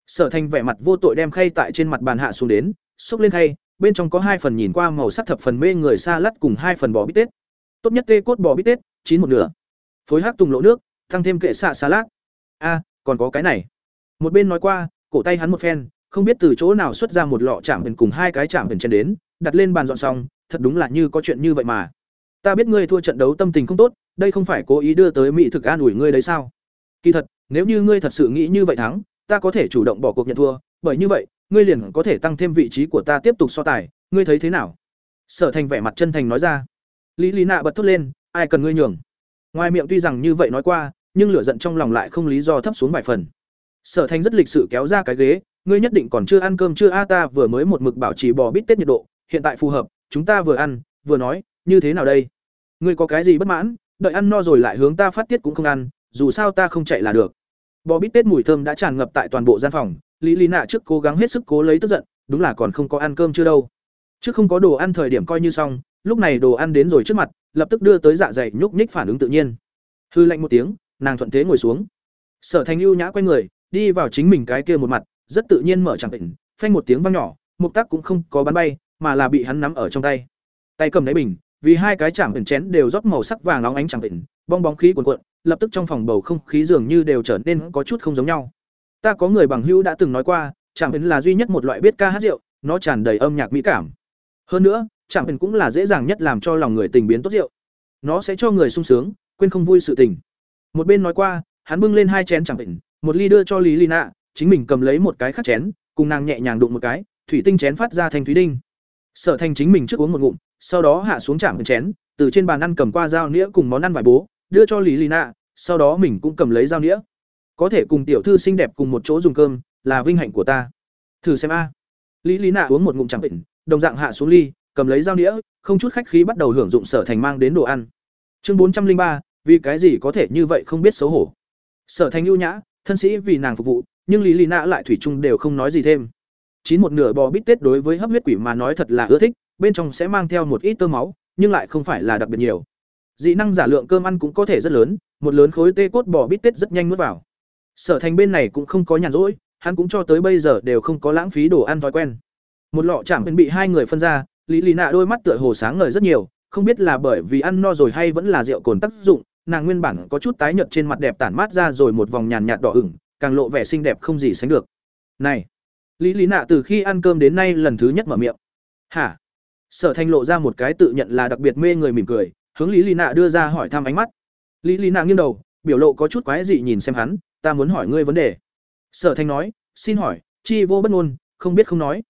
Sở thành vẻ mặt vô tội đem khay tại trên mặt bàn hạ xuống đến xúc lên khay, bên trong có hai phần nhìn qua màu sắc thập phần mê người xa lắt cùng hai phần bò bít tết. Tốt nhất tê cốt bò bít tết, chín một nửa. Phối hát tùng lỗ nước, tăng thêm kệ xạ xà lát. A, còn có cái này. Một bên nói qua, cổ tay hắn một phen, không biết từ chỗ nào xuất ra một lọ chạm hình cùng hai cái chạm hình chen đến, đặt lên bàn dọn xong, thật đúng là như có chuyện như vậy mà ta biết ngươi thua trận đấu tâm tình không tốt, đây không phải cố ý đưa tới mỹ thực an ủi ngươi đấy sao? Kỳ thật, nếu như ngươi thật sự nghĩ như vậy thắng, ta có thể chủ động bỏ cuộc nhận thua, bởi như vậy, ngươi liền có thể tăng thêm vị trí của ta tiếp tục so tài, ngươi thấy thế nào? Sở thành vẻ mặt chân thành nói ra. Lý lý nạ bật thốt lên, ai cần ngươi nhường? Ngoài miệng tuy rằng như vậy nói qua, nhưng lửa giận trong lòng lại không lý do thấp xuống vài phần. Sở thành rất lịch sự kéo ra cái ghế, ngươi nhất định còn chưa ăn cơm chưa? A, ta vừa mới một mực bảo trì bò bít tết nhiệt độ, hiện tại phù hợp, chúng ta vừa ăn, vừa nói, như thế nào đây? Ngươi có cái gì bất mãn đợi ăn no rồi lại hướng ta phát tiết cũng không ăn dù sao ta không chạy là được. Bò bít tết mùi thơm đã tràn ngập tại toàn bộ gian phòng lý lý nạ trước cố gắng hết sức cố lấy tức giận đúng là còn không có ăn cơm chưa đâu. Trước không có đồ ăn thời điểm coi như xong lúc này đồ ăn đến rồi trước mặt lập tức đưa tới dạ dày nhúc nhích phản ứng tự nhiên. Hư lạnh một tiếng nàng thuận thế ngồi xuống. Sở thành ưu nhã q u a y người đi vào chính mình cái kia một mặt, rất tự nhiên mở chẳng bình, phanh một tiếng vang nhỏ, mục tác cũng không có bắn bay, mà là bị hắn nắm ở trong tay. Tay cầm đáy bình, vì hai cái chạm bình chén đều rót màu sắc vàng nóng ánh chẳng bình, bong bóng khí cuồn cuộn, lập tức trong phòng bầu không khí dường như đều trở nên có chút không giống nhau. Ta có người bằng hữu đã từng nói qua, chạm bình là duy nhất một loại biết ca hát rượu, nó tràn đầy âm nhạc mỹ cảm. Hơn nữa, chạm bình cũng là dễ dàng nhất làm cho lòng người tình biến tốt rượu. Nó sẽ cho người sung sướng, quên không vui sự tình. Một bên nói qua, hắn bưng lên hai chén chẳng ẩn, một ly đưa cho Lý Lina, chính mình cầm lấy một cái khác chén, cùng nàng nhẹ nhàng đụng một cái, thủy tinh chén phát ra thành thúy đinh. Sở Thành chính mình trước uống một ngụm, sau đó hạ xuống chạm chén, từ trên bàn ăn cầm qua dao nĩa cùng món ăn vải bố, đưa cho Lý Lina, sau đó mình cũng cầm lấy dao nĩa. Có thể cùng tiểu thư xinh đẹp cùng một chỗ dùng cơm, là vinh hạnh của ta. Thử xem a. Lý Lý Nạ uống một ngụm chẳng bệnh, đồng dạng hạ xuống ly, cầm lấy dao nĩa, không chút khách khí bắt đầu hưởng dụng Sở Thành mang đến đồ ăn. Chương bốn trăm linh ba, vì cái gì có thể như vậy không biết xấu hổ. Sở Thành ưu nhã, thân sĩ vì nàng phục vụ, nhưng Lý Lý Nạ lại thủy chung đều không nói gì thêm. Chín một nửa bò bít tết đối với hấp huyết quỷ mà nói thật là ưa thích, bên trong sẽ mang theo một ít tơ máu, nhưng lại không phải là đặc biệt nhiều. Dị năng giả lượng cơm ăn cũng có thể rất lớn, một lớn khối tê cốt bò bít tết rất nhanh nuốt vào. Sở Thành bên này cũng không có nhàn rỗi, hắn cũng cho tới bây giờ đều không có lãng phí đồ ăn thói quen. Một lọ chạm bên bị hai người phân ra, Lý Lý Nạ đôi mắt tựa hồ sáng ngời rất nhiều, không biết là bởi vì ăn no rồi hay vẫn là rượu cồn tác dụng, nàng nguyên bản có chút tái nhợt trên mặt đẹp tản mát ra rồi một vòng nhàn nhạt đỏ ửng, càng lộ vẻ xinh đẹp không gì sánh được. "Này." Lý Lý Nạ từ khi ăn cơm đến nay lần thứ nhất mở miệng. "Hả?" Sở Thanh lộ ra một cái tự nhận là đặc biệt mê người mỉm cười, hướng Lý Lý Nạ đưa ra hỏi thăm ánh mắt. Lý Lý Nạ nghiêng đầu, biểu lộ có chút quái dị nhìn xem hắn, "Ta muốn hỏi ngươi vấn đề." Sở Thanh nói, "Xin hỏi, chi vô bất ngôn, không biết không nói."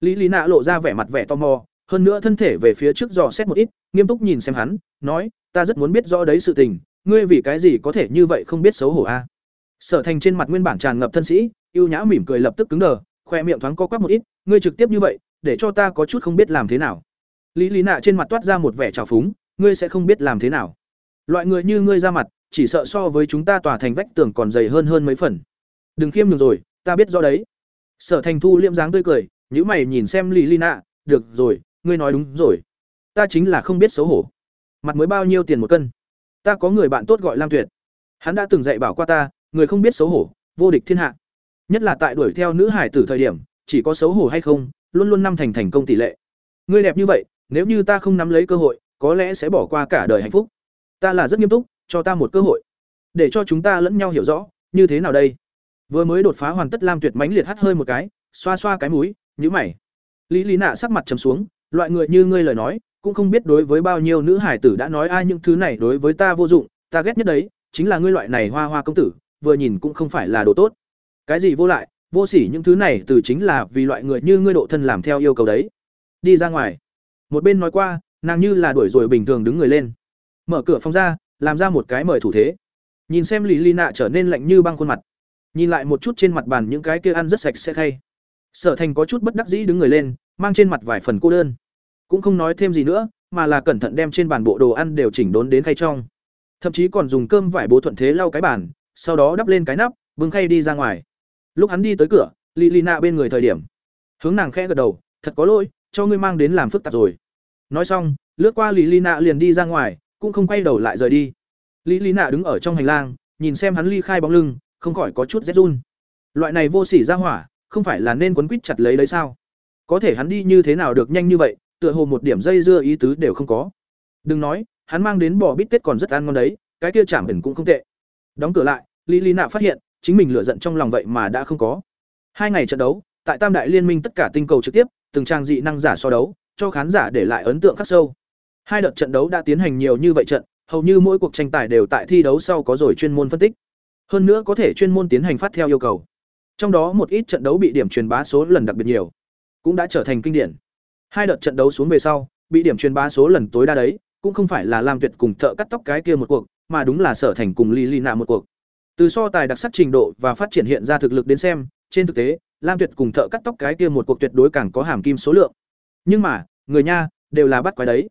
Lý Lý Nạ lộ ra vẻ mặt vẻ tò mò, hơn nữa thân thể về phía trước dò xét một ít, nghiêm túc nhìn xem hắn, nói, "Ta rất muốn biết rõ đấy sự tình, ngươi vì cái gì có thể như vậy không biết xấu hổ a?" Sở Thành trên mặt nguyên bản tràn ngập thân sĩ, ưu nhã mỉm cười lập tức cứng đờ, khoe miệng thoáng co quắp một ít, "Ngươi trực tiếp như vậy, để cho ta có chút không biết làm thế nào." Lý Lý Nạ trên mặt toát ra một vẻ trào phúng, "Ngươi sẽ không biết làm thế nào? Loại người như ngươi ra mặt, chỉ sợ so với chúng ta tòa thành vách tường còn dày hơn hơn mấy phần." "Đừng khiêm nhường rồi, ta biết rõ đấy." Sở Thành Thu liễm dáng tươi cười, nhíu mày nhìn xem Lý Lý Nạ, "Được rồi, ngươi nói đúng rồi. Ta chính là không biết xấu hổ. Mặt mới bao nhiêu tiền một cân? Ta có người bạn tốt gọi Lam Tuyệt. Hắn đã từng dạy bảo qua ta, người không biết xấu hổ, vô địch thiên hạ. Nhất là tại đuổi theo nữ hải tử thời điểm, chỉ có xấu hổ hay không, luôn luôn năm thành thành công tỷ lệ. Ngươi đẹp như vậy, nếu như ta không nắm lấy cơ hội, có lẽ sẽ bỏ qua cả đời hạnh phúc. Ta là rất nghiêm túc, cho ta một cơ hội, để cho chúng ta lẫn nhau hiểu rõ, như thế nào đây? Vừa mới đột phá hoàn tất Lam Tuyệt mãnh liệt hắt hơi một cái, xoa xoa cái mũi, nhíu mày. Lý Lý Nạ sắc mặt trầm xuống, loại người như ngươi lời nói, cũng không biết đối với bao nhiêu nữ hải tử đã nói ai những thứ này đối với ta vô dụng, ta ghét nhất đấy, chính là ngươi loại này hoa hoa công tử, vừa nhìn cũng không phải là đồ tốt. Cái gì vô lại, vô sỉ những thứ này từ chính là vì loại người như ngươi độ thân làm theo yêu cầu đấy. Đi ra ngoài. Một bên nói qua, nàng như là đuổi rồi bình thường đứng người lên. Mở cửa phòng ra, làm ra một cái mời thủ thế. Nhìn xem Lý lì nạ trở nên lạnh như băng khuôn mặt. Nhìn lại một chút trên mặt bàn những cái kia ăn rất sạch sẽ khay. Sở Thành có chút bất đắc dĩ đứng người lên, mang trên mặt vài phần cô đơn. Cũng không nói thêm gì nữa, mà là cẩn thận đem trên bàn bộ đồ ăn đều chỉnh đốn đến khay trong. Thậm chí còn dùng cơm vải bố thuận thế lau cái bàn, sau đó đắp lên cái nắp, bưng khay đi ra ngoài. Lúc hắn đi tới cửa, Lilina bên người thời điểm, hướng nàng khẽ gật đầu, "Thật có lỗi, cho ngươi mang đến làm phức tạp rồi." Nói xong, lướt qua Lilina liền đi ra ngoài, cũng không quay đầu lại rời đi. Lilina đứng ở trong hành lang, nhìn xem hắn ly khai bóng lưng, không khỏi có chút rét run. Loại này vô sỉ ra hỏa, không phải là nên quấn quýt chặt lấy đấy sao? Có thể hắn đi như thế nào được nhanh như vậy, tựa hồ một điểm dây dưa ý tứ đều không có. Đừng nói, hắn mang đến bò bít tết còn rất ăn ngon đấy, cái kia chảm hình cũng không tệ. Đóng cửa lại, Lilina phát hiện, chính mình lựa giận trong lòng vậy mà đã không có. Hai ngày trận đấu, tại Tam đại liên minh tất cả tinh cầu trực tiếp, từng trang dị năng giả so đấu, cho khán giả để lại ấn tượng khắc sâu. Hai đợt trận đấu đã tiến hành nhiều như vậy trận, hầu như mỗi cuộc tranh tài đều tại thi đấu sau có rồi chuyên môn phân tích. Hơn nữa có thể chuyên môn tiến hành phát theo yêu cầu. Trong đó một ít trận đấu bị điểm truyền bá số lần đặc biệt nhiều, cũng đã trở thành kinh điển. Hai đợt trận đấu xuống về sau, bị điểm truyền bá số lần tối đa đấy, cũng không phải là Lam Tuyệt cùng thợ cắt tóc cái kia một cuộc, mà đúng là Sở Thành cùng Lily Nạ một cuộc. Từ so tài đặc sắc trình độ và phát triển hiện ra thực lực đến xem, trên thực tế, Lam Tuyệt cùng thợ cắt tóc cái kia một cuộc tuyệt đối càng có hàm kim số lượng. Nhưng mà, người nha, đều là bắt quái đấy.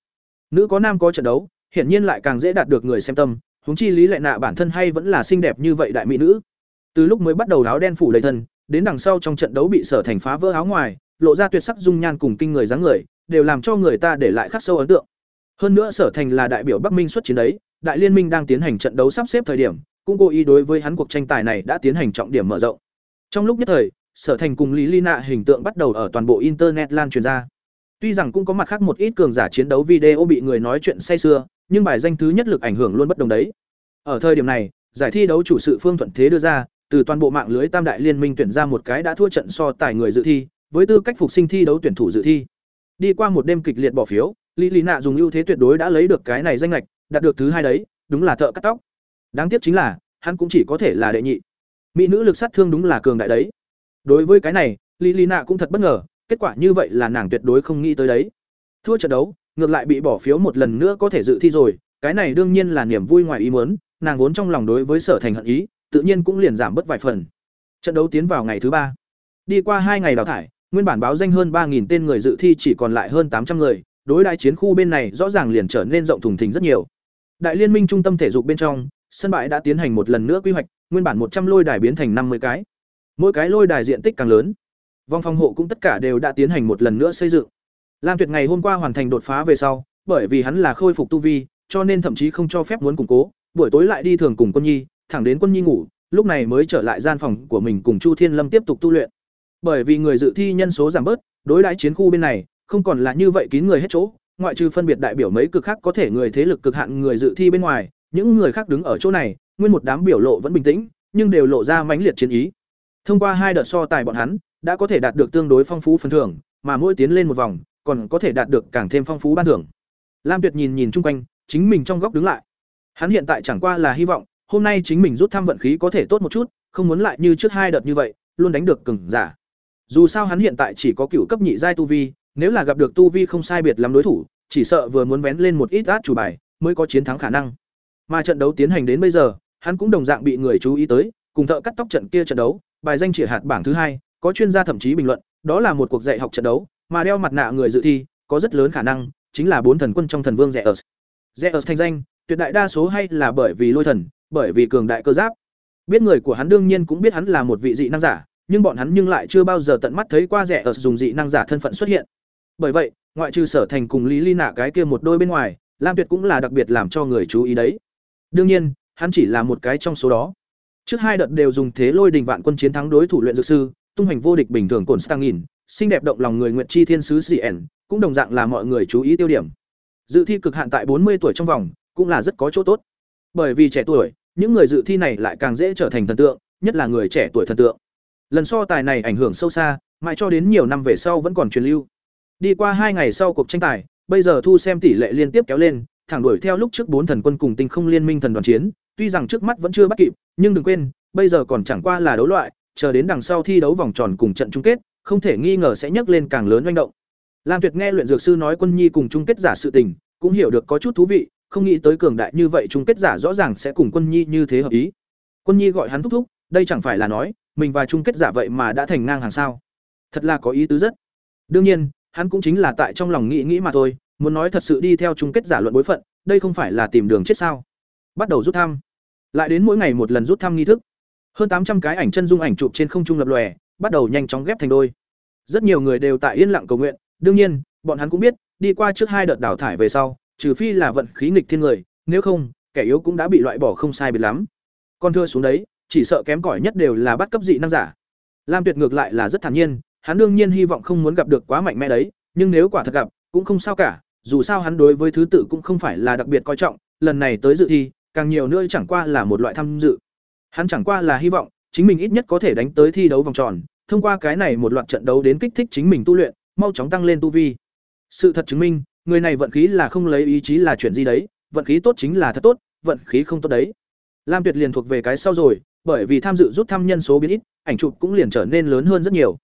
Nữ có nam có trận đấu, hiển nhiên lại càng dễ đạt được người xem tâm, huống chi Lý Lệ Nạ bản thân hay vẫn là xinh đẹp như vậy đại mỹ nữ. Từ lúc mới bắt đầu áo đen phủ đầy thân, đến đằng sau trong trận đấu bị Sở Thành phá vỡ áo ngoài, lộ ra tuyệt sắc dung nhan cùng kinh người dáng người, đều làm cho người ta để lại khắc sâu ấn tượng. Hơn nữa Sở Thành là đại biểu Bắc Minh xuất chiến đấy, đại liên minh đang tiến hành trận đấu sắp xếp thời điểm, cũng cố ý đối với hắn cuộc tranh tài này đã tiến hành trọng điểm mở rộng. Trong lúc nhất thời, Sở Thành cùng Lý Ly hình tượng bắt đầu ở toàn bộ internet lan truyền ra. Tuy rằng cũng có mặt khác một ít cường giả chiến đấu video bị người nói chuyện say xưa, nhưng bài danh thứ nhất lực ảnh hưởng luôn bất đồng đấy. Ở thời điểm này, giải thi đấu chủ sự Phương Thuận Thế đưa ra, từ toàn bộ mạng lưới Tam đại liên minh tuyển ra một cái đã thua trận so tài người dự thi, với tư cách phục sinh thi đấu tuyển thủ dự thi. Đi qua một đêm kịch liệt bỏ phiếu, Lý Lina dùng ưu thế tuyệt đối đã lấy được cái này danh ngạch, đạt được thứ hai đấy, đúng là thợ cắt tóc. Đáng tiếc chính là, hắn cũng chỉ có thể là đệ nhị. Mỹ nữ lực sát thương đúng là cường đại đấy. Đối với cái này, Lý Lý Nạ cũng thật bất ngờ, kết quả như vậy là nàng tuyệt đối không nghĩ tới đấy. Thua trận đấu, ngược lại bị bỏ phiếu một lần nữa có thể dự thi rồi, cái này đương nhiên là niềm vui ngoài ý muốn, nàng vốn trong lòng đối với Sở Thành hận ý, tự nhiên cũng liền giảm bớt vài phần. Trận đấu tiến vào ngày thứ ba. Đi qua hai ngày đào thải, nguyên bản báo danh hơn ba tên người dự thi chỉ còn lại hơn 800 người, đối đại chiến khu bên này rõ ràng liền trở nên rộng thùng thình rất nhiều. Đại liên minh trung tâm thể dục bên trong, sân bãi đã tiến hành một lần nữa quy hoạch, nguyên bản một trăm lôi đài biến thành năm mươi cái. Mỗi cái lôi đài diện tích càng lớn. Vòng phòng hộ cũng tất cả đều đã tiến hành một lần nữa xây dựng. Lam Tuyệt ngày hôm qua hoàn thành đột phá về sau, bởi vì hắn là khôi phục tu vi, cho nên thậm chí không cho phép muốn củng cố, buổi tối lại đi thường cùng Quân Nhi, thẳng đến Quân Nhi ngủ, lúc này mới trở lại gian phòng của mình cùng Chu Thiên Lâm tiếp tục tu luyện. Bởi vì người dự thi nhân số giảm bớt, đối đãi chiến khu bên này không còn là như vậy kín người hết chỗ, ngoại trừ phân biệt đại biểu mấy cực khác có thể người thế lực cực hạn người dự thi bên ngoài, những người khác đứng ở chỗ này, nguyên một đám biểu lộ vẫn bình tĩnh, nhưng đều lộ ra mãnh liệt chiến ý. Thông qua hai đợt so tài bọn hắn, đã có thể đạt được tương đối phong phú phần thưởng, mà mỗi tiến lên một vòng, còn có thể đạt được càng thêm phong phú ban thưởng. Lam Tuyệt nhìn nhìn chung quanh, chính mình trong góc đứng lại. Hắn hiện tại chẳng qua là hy vọng, hôm nay chính mình rút thăm vận khí có thể tốt một chút, không muốn lại như trước hai đợt như vậy, luôn đánh được cường giả. Dù sao hắn hiện tại chỉ có cựu cấp nhị giai tu vi, nếu là gặp được tu vi không sai biệt lắm đối thủ, chỉ sợ vừa muốn vén lên một ít át chủ bài, mới có chiến thắng khả năng. Mà trận đấu tiến hành đến bây giờ, hắn cũng đồng dạng bị người chú ý tới, cùng thợ cắt tóc trận kia trận đấu, bài danh chỉ hạt bảng thứ hai, có chuyên gia thậm chí bình luận, đó là một cuộc dạy học trận đấu, mà đeo mặt nạ người dự thi, có rất lớn khả năng chính là bốn thần quân trong thần vương Zeus. Zeus thành danh, tuyệt đại đa số hay là bởi vì lôi thần, bởi vì cường đại cơ giáp. Biết người của hắn đương nhiên cũng biết hắn là một vị dị năng giả, nhưng bọn hắn nhưng lại chưa bao giờ tận mắt thấy qua rẻ dùng dị năng giả thân phận xuất hiện. Bởi vậy, ngoại trừ Sở Thành cùng Lý Ly nạ cái kia một đôi bên ngoài, Lam Tuyệt cũng là đặc biệt làm cho người chú ý đấy. Đương nhiên, hắn chỉ là một cái trong số đó. Trước hai đợt đều dùng thế lôi đình vạn quân chiến thắng đối thủ luyện dược sư, tung hành vô địch bình thường cổn Stang nghìn, xinh đẹp động lòng người nguyện chi thiên sứ Cien, cũng đồng dạng là mọi người chú ý tiêu điểm. Dự thi cực hạn tại bốn mươi tuổi trong vòng, cũng là rất có chỗ tốt. Bởi vì trẻ tuổi, những người dự thi này lại càng dễ trở thành thần tượng, nhất là người trẻ tuổi thần tượng. Lần so tài này ảnh hưởng sâu xa, mãi cho đến nhiều năm về sau vẫn còn truyền lưu. Đi qua hai ngày sau cuộc tranh tài, bây giờ thu xem tỷ lệ liên tiếp kéo lên, thẳng đuổi theo lúc trước bốn thần quân cùng tinh không liên minh thần đoàn chiến, tuy rằng trước mắt vẫn chưa bắt kịp, nhưng đừng quên, bây giờ còn chẳng qua là đấu loại, chờ đến đằng sau thi đấu vòng tròn cùng trận chung kết, không thể nghi ngờ sẽ nhấc lên càng lớn manh động. Lam Tuyệt nghe luyện dược sư nói Quân Nhi cùng chung kết giả sự tình, cũng hiểu được có chút thú vị, không nghĩ tới cường đại như vậy chung kết giả rõ ràng sẽ cùng Quân Nhi như thế hợp ý. Quân Nhi gọi hắn thúc thúc, đây chẳng phải là nói, mình và chung kết giả vậy mà đã thành ngang hàng sao? Thật là có ý tứ rất. Đương nhiên, hắn cũng chính là tại trong lòng nghĩ nghĩ mà thôi, muốn nói thật sự đi theo chung kết giả luận bối phận, đây không phải là tìm đường chết sao? Bắt đầu rút thăm. Lại đến mỗi ngày một lần rút thăm nghi thức. Hơn tám trăm cái ảnh chân dung ảnh chụp trên không trung lập lòe, bắt đầu nhanh chóng ghép thành đôi. Rất nhiều người đều tại yên lặng cầu nguyện, đương nhiên, bọn hắn cũng biết, đi qua trước hai đợt đào thải về sau, trừ phi là vận khí nghịch thiên người, nếu không, kẻ yếu cũng đã bị loại bỏ không sai biệt lắm. Con thưa xuống đấy, chỉ sợ kém cỏi nhất đều là bắt cấp dị năng giả. Lam Tuyệt ngược lại là rất thản nhiên, hắn đương nhiên hy vọng không muốn gặp được quá mạnh mẽ đấy, nhưng nếu quả thật gặp, cũng không sao cả, dù sao hắn đối với thứ tự cũng không phải là đặc biệt coi trọng, lần này tới dự thi, càng nhiều nữa chẳng qua là một loại tham dự. Hắn chẳng qua là hy vọng chính mình ít nhất có thể đánh tới thi đấu vòng tròn, thông qua cái này một loạt trận đấu đến kích thích chính mình tu luyện, mau chóng tăng lên tu vi. Sự thật chứng minh, người này vận khí là không lấy ý chí là chuyện gì đấy, vận khí tốt chính là thật tốt, vận khí không tốt đấy. Lam Tuyệt liền thuộc về cái sau rồi, bởi vì tham dự rút thăm nhân số biến ít, ảnh chụp cũng liền trở nên lớn hơn rất nhiều.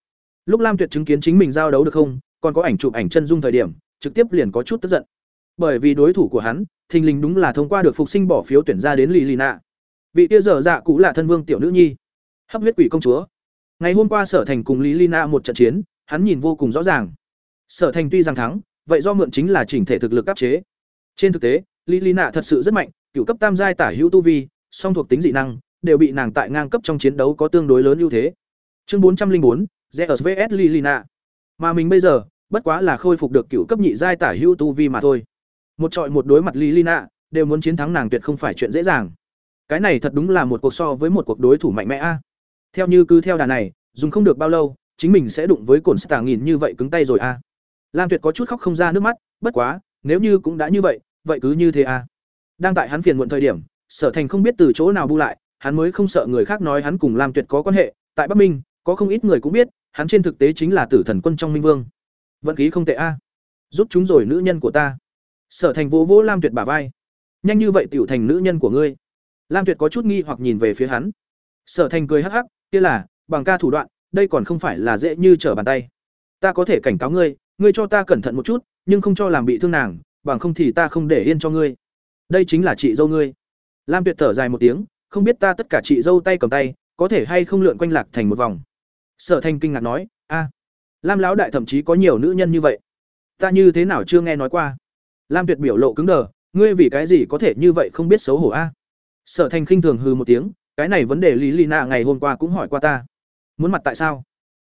Lúc Lam Tuyệt chứng kiến chính mình giao đấu được không, còn có ảnh chụp ảnh chân dung thời điểm, trực tiếp liền có chút tức giận. Bởi vì đối thủ của hắn, thình lình đúng là thông qua được phục sinh bỏ phiếu tuyển ra đến Lilina. Vị kia dở dạ cũ là thân vương tiểu nữ nhi, hấp huyết quỷ công chúa. Ngày hôm qua Sở Thành cùng Lý một trận chiến, hắn nhìn vô cùng rõ ràng. Sở Thành tuy rằng thắng, vậy do mượn chính là chỉnh thể thực lực áp chế. Trên thực tế, Lý thật sự rất mạnh, cựu cấp tam giai tả hữu tu vi, song thuộc tính dị năng, đều bị nàng tại ngang cấp trong chiến đấu có tương đối lớn ưu thế. Chương 404, Zeus vs Lilina. Mà mình bây giờ, bất quá là khôi phục được cựu cấp nhị giai tả hữu tu vi mà thôi. Một trọi một đối mặt Lilina, đều muốn chiến thắng nàng tuyệt không phải chuyện dễ dàng. Cái này thật đúng là một cuộc so với một cuộc đối thủ mạnh mẽ a. Theo như cứ theo đà này, dùng không được bao lâu, chính mình sẽ đụng với cổn tả nghìn như vậy cứng tay rồi a. Lam Tuyệt có chút khóc không ra nước mắt, bất quá, nếu như cũng đã như vậy, vậy cứ như thế a. Đang tại hắn phiền muộn thời điểm, Sở Thành không biết từ chỗ nào bu lại, hắn mới không sợ người khác nói hắn cùng Lam Tuyệt có quan hệ, tại Bắc Minh, có không ít người cũng biết, hắn trên thực tế chính là tử thần quân trong Minh Vương. Vận khí không tệ a. Giúp chúng rồi nữ nhân của ta. Sở Thành vỗ vỗ Lam Tuyệt bả vai. Nhanh như vậy tiểu thành nữ nhân của ngươi. Lam Tuyệt có chút nghi hoặc nhìn về phía hắn. Sở Thành cười hắc hắc, kia là, bằng ca thủ đoạn, đây còn không phải là dễ như trở bàn tay. Ta có thể cảnh cáo ngươi, ngươi cho ta cẩn thận một chút, nhưng không cho làm bị thương nàng, bằng không thì ta không để yên cho ngươi. Đây chính là chị dâu ngươi. Lam Tuyệt thở dài một tiếng, không biết ta tất cả chị dâu tay cầm tay, có thể hay không lượn quanh lạc thành một vòng. Sở Thành kinh ngạc nói, "A, Lam lão đại thậm chí có nhiều nữ nhân như vậy. Ta như thế nào chưa nghe nói qua?" Lam Tuyệt biểu lộ cứng đờ, "Ngươi vì cái gì có thể như vậy không biết xấu hổ a?" Sở Thành khinh thường hừ một tiếng, "Cái này vấn đề Lý lì nạ ngày hôm qua cũng hỏi qua ta. Muốn mặt tại sao?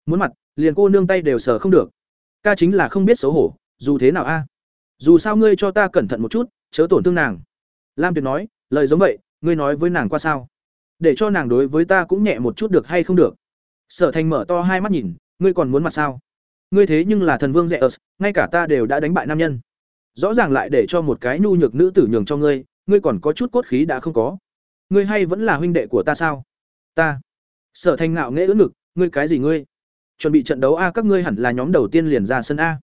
Muốn mặt, liền cô nương tay đều sờ không được. Ca chính là không biết xấu hổ, dù thế nào a? Dù sao ngươi cho ta cẩn thận một chút, chớ tổn thương nàng." Lam Tuyệt nói, lời giống vậy, ngươi nói với nàng qua sao? Để cho nàng đối với ta cũng nhẹ một chút được hay không được? Sở Thành mở to hai mắt nhìn, ngươi còn muốn mặt sao? Ngươi thế nhưng là thần vương rẻ ớt, ngay cả ta đều đã đánh bại nam nhân. Rõ ràng lại để cho một cái nhu nhược nữ tử nhường cho ngươi, ngươi còn có chút cốt khí đã không có. Ngươi hay vẫn là huynh đệ của ta sao? Ta. Sở Thành ngạo nghễ ưỡn ngực, ngươi cái gì ngươi? Chuẩn bị trận đấu a các ngươi hẳn là nhóm đầu tiên liền ra sân a.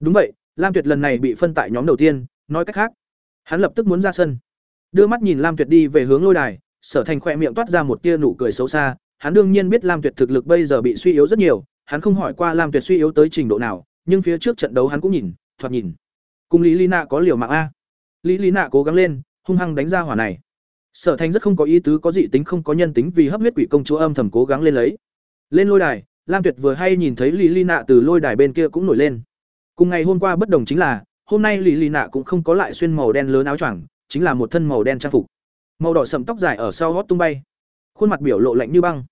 Đúng vậy, Lam Tuyệt lần này bị phân tại nhóm đầu tiên, nói cách khác, hắn lập tức muốn ra sân. Đưa mắt nhìn Lam Tuyệt đi về hướng lôi đài, Sở Thành khoe miệng toát ra một tia nụ cười xấu xa, hắn đương nhiên biết Lam Tuyệt thực lực bây giờ bị suy yếu rất nhiều, hắn không hỏi qua Lam Tuyệt suy yếu tới trình độ nào, nhưng phía trước trận đấu hắn cũng nhìn, thoạt nhìn. Cùng Lý Lina có liều mạng a. Lý Lina cố gắng lên, hung hăng đánh ra hỏa này. Sở Thành rất không có ý tứ có dị tính không có nhân tính vì hấp huyết quỷ công chúa âm thầm cố gắng lên lấy. Lên lôi đài, Lam Tuyệt vừa hay nhìn thấy Lý Lina từ lôi đài bên kia cũng nổi lên. Cùng ngày hôm qua bất đồng chính là, hôm nay Lý Lina cũng không có lại xuyên màu đen lớn áo choàng, chính là một thân màu đen trang phục màu đỏ sẫm tóc dài ở sau gót tung bay khuôn mặt biểu lộ lạnh như băng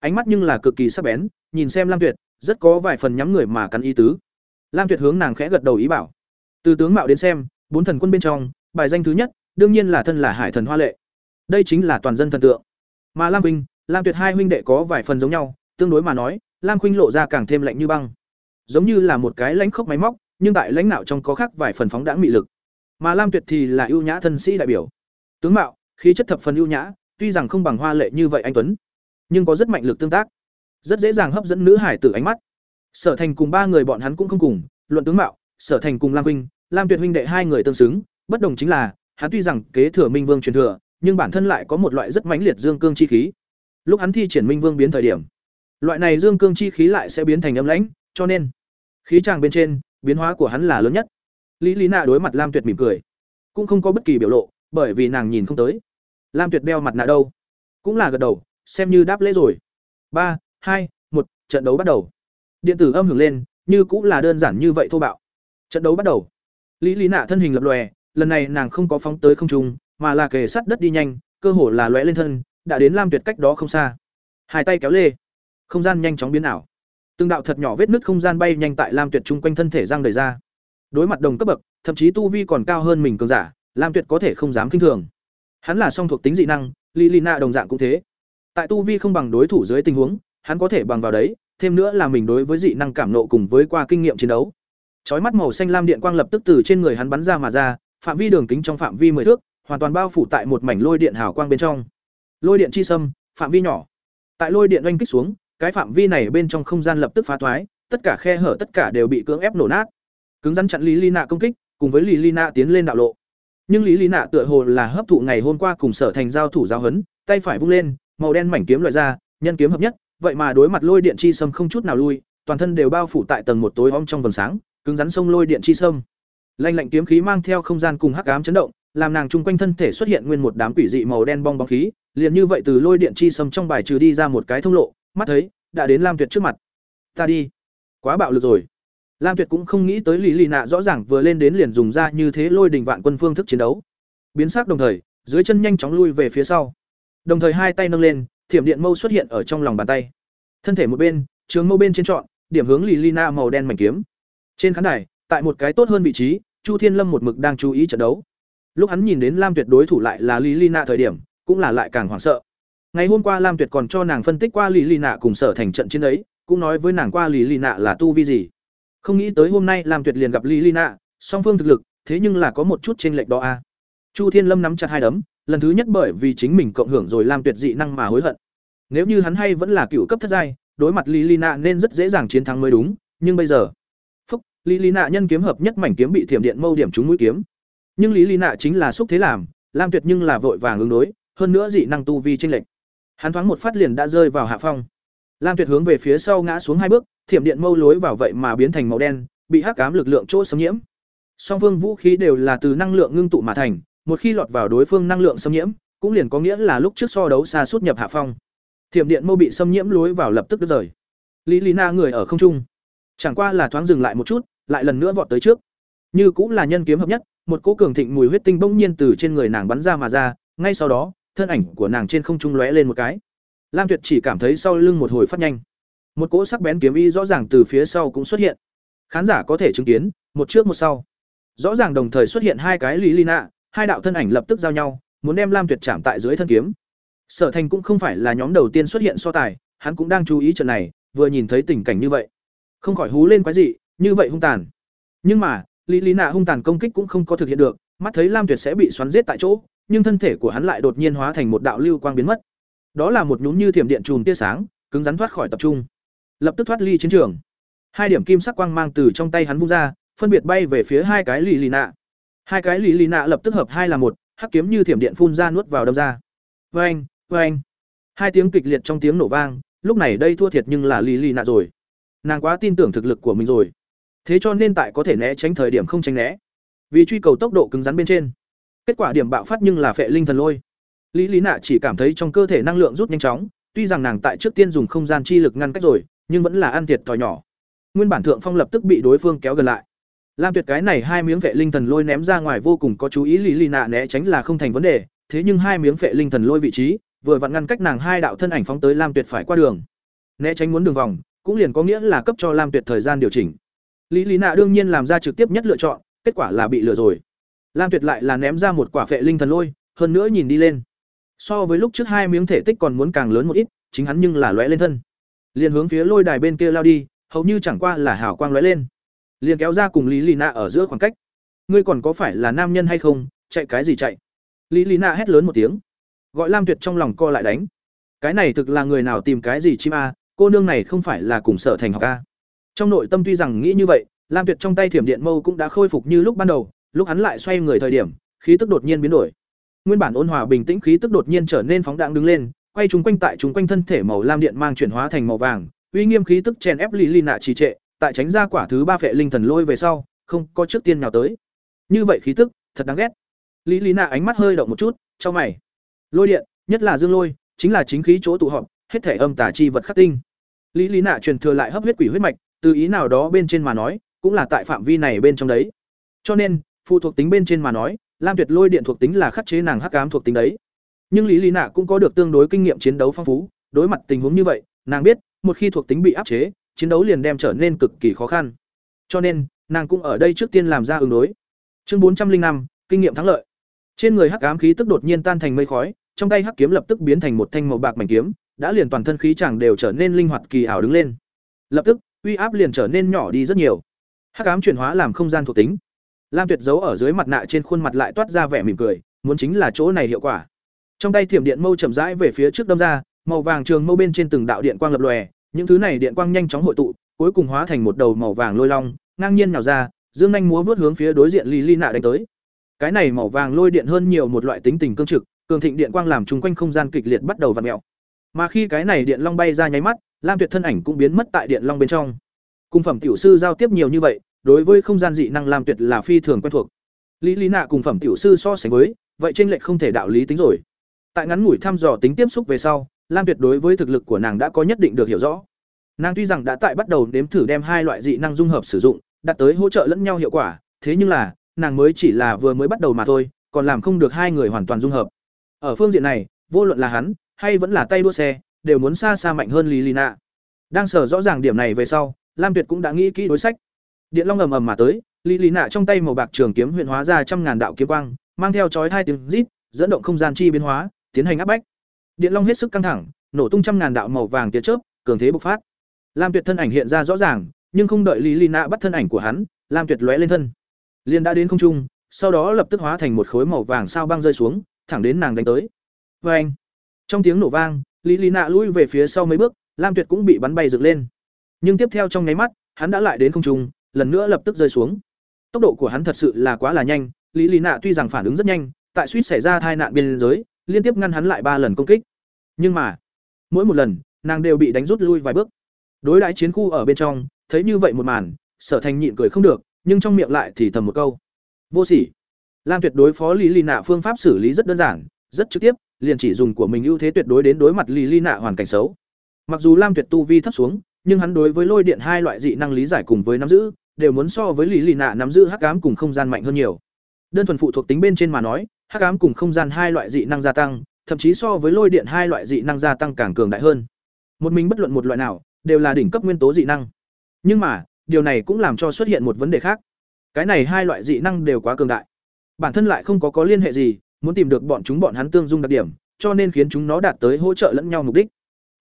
ánh mắt nhưng là cực kỳ sắc bén, nhìn xem lam tuyệt, rất có vài phần nhắm người mà cắn ý tứ. Lam tuyệt hướng nàng khẽ gật đầu ý bảo. Từ tướng mạo đến xem, bốn thần quân bên trong, bài danh thứ nhất, đương nhiên là thân là hải thần hoa lệ. Đây chính là toàn dân thần tượng. Mà lam huynh, lam tuyệt hai huynh đệ có vài phần giống nhau, tương đối mà nói, lam huynh lộ ra càng thêm lạnh như băng. Giống như là một cái lãnh khốc máy móc, nhưng tại lãnh đạo trong có khác vài phần phóng đãng mị lực. Mà lam tuyệt thì là ưu nhã thân sĩ đại biểu. Tướng mạo, khí chất thập phần ưu nhã, tuy rằng không bằng hoa lệ như vậy anh tuấn nhưng có rất mạnh lực tương tác. Rất dễ dàng hấp dẫn nữ hải tử ánh mắt. Sở thành cùng ba người bọn hắn cũng không cùng, luận tướng mạo, sở thành cùng lam huynh, lam tuyệt huynh đệ hai người tương xứng, bất đồng chính là, hắn tuy rằng kế thừa minh vương truyền thừa, nhưng bản thân lại có một loại rất mãnh liệt dương cương chi khí. Lúc hắn thi triển minh vương biến thời điểm, loại này dương cương chi khí lại sẽ biến thành âm lãnh, cho nên, khí tràng bên trên, biến hóa của hắn là lớn nhất. Lý lý nạ đối mặt lam tuyệt mỉm cười, cũng không có bất kỳ biểu lộ, bởi vì nàng nhìn không tới. Lam tuyệt đeo mặt nạ đâu, cũng là gật đầu xem như đáp lễ rồi. Ba, hai, một, trận đấu bắt đầu. Điện tử âm hưởng lên, như cũng là đơn giản như vậy thô bạo. Trận đấu bắt đầu. Lý lý nạ thân hình lập lòe, lần này nàng không có phóng tới không trung, mà là kề sát đất đi nhanh, cơ hồ là lóe lên thân, đã đến lam tuyệt cách đó không xa. Hai tay kéo lê. Không gian nhanh chóng biến ảo. Từng đạo thật nhỏ vết nứt không gian bay nhanh tại lam tuyệt trung quanh thân thể giang đầy ra. Đối mặt đồng cấp bậc, thậm chí tu vi còn cao hơn mình cường giả, lam tuyệt có thể không dám kinh thường. Hắn là song thuộc tính dị năng, lý lý na đồng dạng cũng thế tại tu vi không bằng đối thủ dưới tình huống, hắn có thể bằng vào đấy, thêm nữa là mình đối với dị năng cảm nộ cùng với qua kinh nghiệm chiến đấu. Chói mắt màu xanh lam điện quang lập tức từ trên người hắn bắn ra mà ra, phạm vi đường kính trong phạm vi 10 thước, hoàn toàn bao phủ tại một mảnh lôi điện hào quang bên trong. Lôi điện chi sâm, phạm vi nhỏ. Tại lôi điện oanh kích xuống, cái phạm vi này bên trong không gian lập tức phá thoái, tất cả khe hở tất cả đều bị cưỡng ép nổ nát. Cứng rắn chặn lý ly nạ công kích, cùng với lý ly nạ tiến lên đạo lộ. Nhưng lý lý nạ tựa hồ là hấp thụ ngày hôm qua cùng sở thành giao thủ giao hấn tay phải vung lên màu đen mảnh kiếm loại ra nhân kiếm hợp nhất vậy mà đối mặt lôi điện chi sâm không chút nào lui toàn thân đều bao phủ tại tầng một tối om trong vầng sáng cứng rắn sông lôi điện chi sâm lanh lạnh kiếm khí mang theo không gian cùng hắc ám chấn động làm nàng chung quanh thân thể xuất hiện nguyên một đám quỷ dị màu đen bong bóng khí liền như vậy từ lôi điện chi sâm trong bài trừ đi ra một cái thông lộ mắt thấy đã đến lam tuyệt trước mặt ta đi quá bạo lực rồi Lam Tuyệt cũng không nghĩ tới Lý Lì Nạ rõ ràng vừa lên đến liền dùng ra như thế lôi đình vạn quân phương thức chiến đấu. Biến sắc đồng thời, dưới chân nhanh chóng lui về phía sau. Đồng thời hai tay nâng lên, thiểm điện mâu xuất hiện ở trong lòng bàn tay. Thân thể một bên, trường mâu bên trên trọn, điểm hướng Lý Lì Nạ màu đen mảnh kiếm. Trên khán đài, tại một cái tốt hơn vị trí, Chu Thiên Lâm một mực đang chú ý trận đấu. Lúc hắn nhìn đến Lam Tuyệt đối thủ lại là Lý Lì Nạ thời điểm, cũng là lại càng hoảng sợ. ngày hôm qua lam tuyệt còn cho nàng phân tích qua lì lì nạ cùng sở thành trận chiến ấy cũng nói với nàng qua lì lì nạ là tu vi gì không nghĩ tới hôm nay lam tuyệt liền gặp lì lì nạ song phương thực lực thế nhưng là có một chút chênh lệch đó a chu thiên lâm nắm chặt hai đấm lần thứ nhất bởi vì chính mình cộng hưởng rồi làm tuyệt dị năng mà hối hận. Nếu như hắn hay vẫn là cựu cấp thất giai, đối mặt lý nên rất dễ dàng chiến thắng mới đúng, nhưng bây giờ, phúc lý nhân kiếm hợp nhất mảnh kiếm bị thiểm điện mâu điểm trúng mũi kiếm. Nhưng lý chính là xúc thế làm, lam tuyệt nhưng là vội vàng ứng đối, hơn nữa dị năng tu vi chênh lệch. Hắn thoáng một phát liền đã rơi vào hạ phong. Lam tuyệt hướng về phía sau ngã xuống hai bước, thiểm điện mâu lối vào vậy mà biến thành màu đen, bị hắc ám lực lượng chỗ xâm nhiễm. Song phương vũ khí đều là từ năng lượng ngưng tụ mà thành một khi lọt vào đối phương năng lượng xâm nhiễm, cũng liền có nghĩa là lúc trước so đấu xa suốt nhập hạ phong. Thiểm điện mâu bị xâm nhiễm lối vào lập tức đứt rời. Lý lý na người ở không trung. Chẳng qua là thoáng dừng lại một chút, lại lần nữa vọt tới trước. Như cũng là nhân kiếm hợp nhất, một cỗ cường thịnh mùi huyết tinh bỗng nhiên từ trên người nàng bắn ra mà ra, ngay sau đó, thân ảnh của nàng trên không trung lóe lên một cái. Lam tuyệt chỉ cảm thấy sau lưng một hồi phát nhanh. Một cỗ sắc bén kiếm y rõ ràng từ phía sau cũng xuất hiện. Khán giả có thể chứng kiến, một trước một sau. Rõ ràng đồng thời xuất hiện hai cái lý ly nạ hai đạo thân ảnh lập tức giao nhau, muốn đem lam tuyệt chạm tại dưới thân kiếm. Sở thành cũng không phải là nhóm đầu tiên xuất hiện so tài, hắn cũng đang chú ý trận này, vừa nhìn thấy tình cảnh như vậy. Không khỏi hú lên quái dị, như vậy hung tàn. Nhưng mà, lý lý nạ hung tàn công kích cũng không có thực hiện được, mắt thấy lam tuyệt sẽ bị xoắn giết tại chỗ, nhưng thân thể của hắn lại đột nhiên hóa thành một đạo lưu quang biến mất. Đó là một nhún như thiểm điện chùm tia sáng, cứng rắn thoát khỏi tập trung. Lập tức thoát ly chiến trường. Hai điểm kim sắc quang mang từ trong tay hắn vung ra, phân biệt bay về phía hai cái lì lì nạ hai cái lì lì nạ lập tức hợp hai là một, hắc kiếm như thiểm điện phun ra nuốt vào đâm ra. Vê anh hai tiếng kịch liệt trong tiếng nổ vang, lúc này đây thua thiệt nhưng là lì lì nạ rồi. Nàng quá tin tưởng thực lực của mình rồi. Thế cho nên tại có thể né tránh thời điểm không tránh né. Vì truy cầu tốc độ cứng rắn bên trên. Kết quả điểm bạo phát nhưng là phệ linh thần lôi. Lý lý nạ chỉ cảm thấy trong cơ thể năng lượng rút nhanh chóng, tuy rằng nàng tại trước tiên dùng không gian chi lực ngăn cách rồi, nhưng vẫn là ăn thiệt thòi nhỏ. Nguyên bản thượng phong lập tức bị đối phương kéo gần lại lam tuyệt cái này hai miếng phệ linh thần lôi ném ra ngoài vô cùng có chú ý lý Lị nạ né tránh là không thành vấn đề, thế nhưng hai miếng phệ linh thần lôi vị trí, vừa vặn ngăn cách nàng hai đạo thân ảnh phóng tới lam tuyệt phải qua đường. Né tránh muốn đường vòng, cũng liền có nghĩa là cấp cho lam tuyệt thời gian điều chỉnh. Lý lý nạ đương nhiên làm ra trực tiếp nhất lựa chọn, kết quả là bị lừa rồi. Lam tuyệt lại là ném ra một quả phệ linh thần lôi, hơn nữa nhìn đi lên. So với lúc trước hai miếng thể tích còn muốn càng lớn một ít, chính hắn nhưng là lóe lên thân. Liền hướng phía lôi đài bên kia lao đi, hầu như chẳng qua là hào quang lóe lên liền kéo ra cùng lý lì nạ ở giữa khoảng cách. Ngươi còn có phải là nam nhân hay không? Chạy cái gì chạy? Lý lì nạ hét lớn một tiếng. Gọi lam tuyệt trong lòng co lại đánh. Cái này thực là người nào tìm cái gì chim a? Cô nương này không phải là cùng sở thành học a? Trong nội tâm tuy rằng nghĩ như vậy, lam tuyệt trong tay thiểm điện mâu cũng đã khôi phục như lúc ban đầu, lúc hắn lại xoay người thời điểm, khí tức đột nhiên biến đổi. Nguyên bản ôn hòa bình tĩnh khí tức đột nhiên trở nên phóng đạn đứng lên, quay chúng quanh tại chúng quanh thân thể màu lam điện mang chuyển hóa thành màu vàng, uy nghiêm khí tức chèn ép lì lì nạ trì trệ tại tránh ra quả thứ ba phệ linh thần lôi về sau, không có trước tiên nào tới. Như vậy khí tức, thật đáng ghét. Lý lý nạ ánh mắt hơi động một chút cho mày. Lôi điện, nhất là dương lôi, chính là chính khí chỗ tụ họp, hết thể âm tả chi vật khắc tinh. Lý lý nạ truyền thừa lại hấp huyết quỷ huyết mạch, từ ý nào đó bên trên mà nói, cũng là tại phạm vi này bên trong đấy. Cho nên, phụ thuộc tính bên trên mà nói, lam tuyệt lôi điện thuộc tính là khắc chế nàng hắc ám thuộc tính đấy. Nhưng lý lý nạ cũng có được tương đối kinh nghiệm chiến đấu phong phú, đối mặt tình huống như vậy, nàng biết, một khi thuộc tính bị áp chế chiến đấu liền đem trở nên cực kỳ khó khăn. Cho nên, nàng cũng ở đây trước tiên làm ra ứng đối. Chương bốn trăm linh năm, kinh nghiệm thắng lợi. Trên người hắc ám khí tức đột nhiên tan thành mây khói, trong tay hắc kiếm lập tức biến thành một thanh màu bạc mảnh kiếm, đã liền toàn thân khí chẳng đều trở nên linh hoạt kỳ ảo đứng lên. Lập tức, uy áp liền trở nên nhỏ đi rất nhiều. Hắc ám chuyển hóa làm không gian thuộc tính. Lam tuyệt giấu ở dưới mặt nạ trên khuôn mặt lại toát ra vẻ mỉm cười, muốn chính là chỗ này hiệu quả. Trong tay thiểm điện mâu chậm rãi về phía trước đâm ra, màu vàng trường mâu bên trên từng đạo điện quang lập lòe những thứ này điện quang nhanh chóng hội tụ, cuối cùng hóa thành một đầu màu vàng lôi long, ngang nhiên nhào ra, dương nhanh múa vút hướng phía đối diện lý nạ đánh tới. Cái này màu vàng lôi điện hơn nhiều một loại tính tình cương trực, cường thịnh điện quang làm chung quanh không gian kịch liệt bắt đầu vặn mèo. mà khi cái này điện long bay ra nháy mắt, lam tuyệt thân ảnh cũng biến mất tại điện long bên trong. Cung phẩm tiểu sư giao tiếp nhiều như vậy, đối với không gian dị năng lam tuyệt là phi thường quen thuộc. Lý lý nạ cùng phẩm tiểu sư so sánh với, vậy trên lệch không thể đạo lý tính rồi. Tại ngắn ngủi thăm dò tính tiếp xúc về sau lam tuyệt đối với thực lực của nàng đã có nhất định được hiểu rõ. Nàng tuy rằng đã tại bắt đầu nếm thử đem hai loại dị năng dung hợp sử dụng, đạt tới hỗ trợ lẫn nhau hiệu quả, thế nhưng là, nàng mới chỉ là vừa mới bắt đầu mà thôi, còn làm không được hai người hoàn toàn dung hợp. Ở phương diện này, vô luận là hắn, hay vẫn là tay đua xe, đều muốn xa xa mạnh hơn Lilina. đang sở rõ ràng điểm này về sau, lam tuyệt cũng đã nghĩ kỹ đối sách. Điện long ầm ầm mà tới Lilina trong tay màu bạc trường kiếm huyện hóa ra trăm ngàn đạo kiếm quang, mang theo chói hai tiếng rít, dẫn động không gian chi biến hóa, tiến hành áp bách điện long hết sức căng thẳng, nổ tung trăm ngàn đạo màu vàng tia chớp, cường thế bộc phát. Lam tuyệt thân ảnh hiện ra rõ ràng, nhưng không đợi lý lý bắt thân ảnh của hắn, lam tuyệt lóe lên thân. Liền đã đến không trung, sau đó lập tức hóa thành một khối màu vàng sao băng rơi xuống, thẳng đến nàng đánh tới. Oeng! trong tiếng nổ vang, lý lý lùi lui về phía sau mấy bước, lam tuyệt cũng bị bắn bay dựng lên. Nhưng tiếp theo trong nháy mắt, hắn đã lại đến không trung, lần nữa lập tức rơi xuống. Tốc độ của hắn thật sự là quá là nhanh, lý lý tuy rằng phản ứng rất nhanh, tại suýt xảy ra tai nạn biên giới liên tiếp ngăn hắn lại ba lần công kích. Nhưng mà, mỗi một lần, nàng đều bị đánh rút lui vài bước. Đối đãi chiến khu ở bên trong, thấy như vậy một màn, sở thành nhịn cười không được, nhưng trong miệng lại thì thầm một câu. Vô sỉ. Lam tuyệt đối phó lý lì nạ phương pháp xử lý rất đơn giản, rất trực tiếp, liền chỉ dùng của mình ưu thế tuyệt đối đến đối mặt lý lì nạ hoàn cảnh xấu. Mặc dù lam tuyệt tu vi thấp xuống, nhưng hắn đối với lôi điện hai loại dị năng lý giải cùng với nắm giữ, đều muốn so với lý lì nạ nắm giữ hắc ám cùng không gian mạnh hơn nhiều. Đơn thuần phụ thuộc tính bên trên mà nói hắc ám cùng không gian hai loại dị năng gia tăng, thậm chí so với lôi điện hai loại dị năng gia tăng càng cường đại hơn. Một mình bất luận một loại nào, đều là đỉnh cấp nguyên tố dị năng. Nhưng mà, điều này cũng làm cho xuất hiện một vấn đề khác. Cái này hai loại dị năng đều quá cường đại. Bản thân lại không có có liên hệ gì, muốn tìm được bọn chúng bọn hắn tương dung đặc điểm, cho nên khiến chúng nó đạt tới hỗ trợ lẫn nhau mục đích.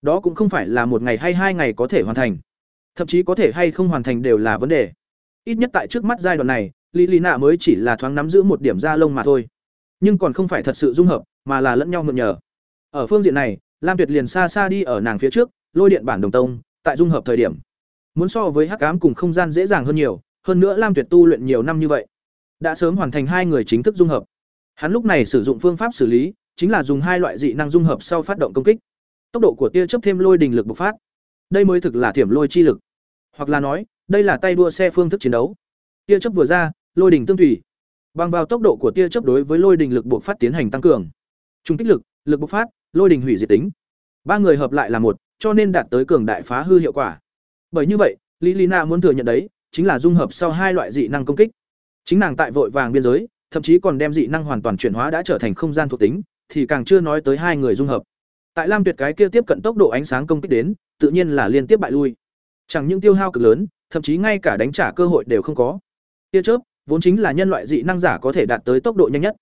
Đó cũng không phải là một ngày hay hai ngày có thể hoàn thành. Thậm chí có thể hay không hoàn thành đều là vấn đề. Ít nhất tại trước mắt giai đoạn này lý lý nạ mới chỉ là thoáng nắm giữ một điểm da lông mà thôi nhưng còn không phải thật sự dung hợp, mà là lẫn nhau mượn nhờ. Ở phương diện này, lam tuyệt liền xa xa đi ở nàng phía trước, lôi điện bản đồng tông, tại dung hợp thời điểm. Muốn so với hắc cám cùng không gian dễ dàng hơn nhiều, hơn nữa lam tuyệt tu luyện nhiều năm như vậy, đã sớm hoàn thành hai người chính thức dung hợp. Hắn lúc này sử dụng phương pháp xử lý, chính là dùng hai loại dị năng dung hợp sau phát động công kích. Tốc độ của tia chấp thêm lôi đình lực bộc phát. Đây mới thực là thiểm lôi chi lực. Hoặc là nói, đây là tay đua xe phương thức chiến đấu. Tia chấp vừa ra, lôi đình tương thủy bằng vào tốc độ của tia chớp đối với lôi đình lực bộc phát tiến hành tăng cường. Trung kích lực lực bộc phát, lôi đình hủy diệt tính. Ba người hợp lại là một, cho nên đạt tới cường đại phá hư hiệu quả. Bởi như vậy, lý lina muốn thừa nhận đấy, chính là dung hợp sau hai loại dị năng công kích. Chính nàng tại vội vàng biên giới, thậm chí còn đem dị năng hoàn toàn chuyển hóa đã trở thành không gian thuộc tính, thì càng chưa nói tới hai người dung hợp. Tại lam tuyệt cái kia tiếp cận tốc độ ánh sáng công kích đến, tự nhiên là liên tiếp bại lui. Chẳng những tiêu hao cực lớn, thậm chí ngay cả đánh trả cơ hội đều không có. Tia chớp vốn chính là nhân loại dị năng giả có thể đạt tới tốc độ nhanh nhất.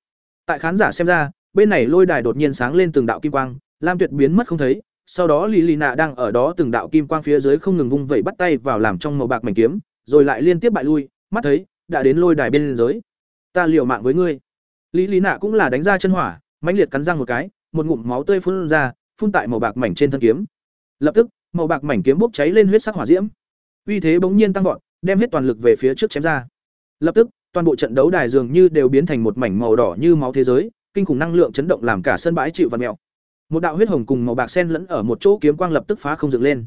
Tại khán giả xem ra, bên này lôi đài đột nhiên sáng lên từng đạo kim quang, lam tuyệt biến mất không thấy, sau đó Lý Lina đang ở đó từng đạo kim quang phía dưới không ngừng vung vẩy bắt tay vào làm trong màu bạc mảnh kiếm, rồi lại liên tiếp bại lui, mắt thấy, đã đến lôi đài bên dưới. Ta liều mạng với ngươi. Lý lý nạ cũng là đánh ra chân hỏa, mãnh liệt cắn răng một cái, một ngụm máu tươi phun ra, phun tại màu bạc mảnh trên thân kiếm. Lập tức, màu bạc mảnh kiếm bốc cháy lên huyết sắc hỏa diễm. Uy thế bỗng nhiên tăng vọt, đem hết toàn lực về phía trước chém ra lập tức, toàn bộ trận đấu đài dường như đều biến thành một mảnh màu đỏ như máu thế giới, kinh khủng năng lượng chấn động làm cả sân bãi chịu và mèo. Một đạo huyết hồng cùng màu bạc sen lẫn ở một chỗ kiếm quang lập tức phá không dựng lên.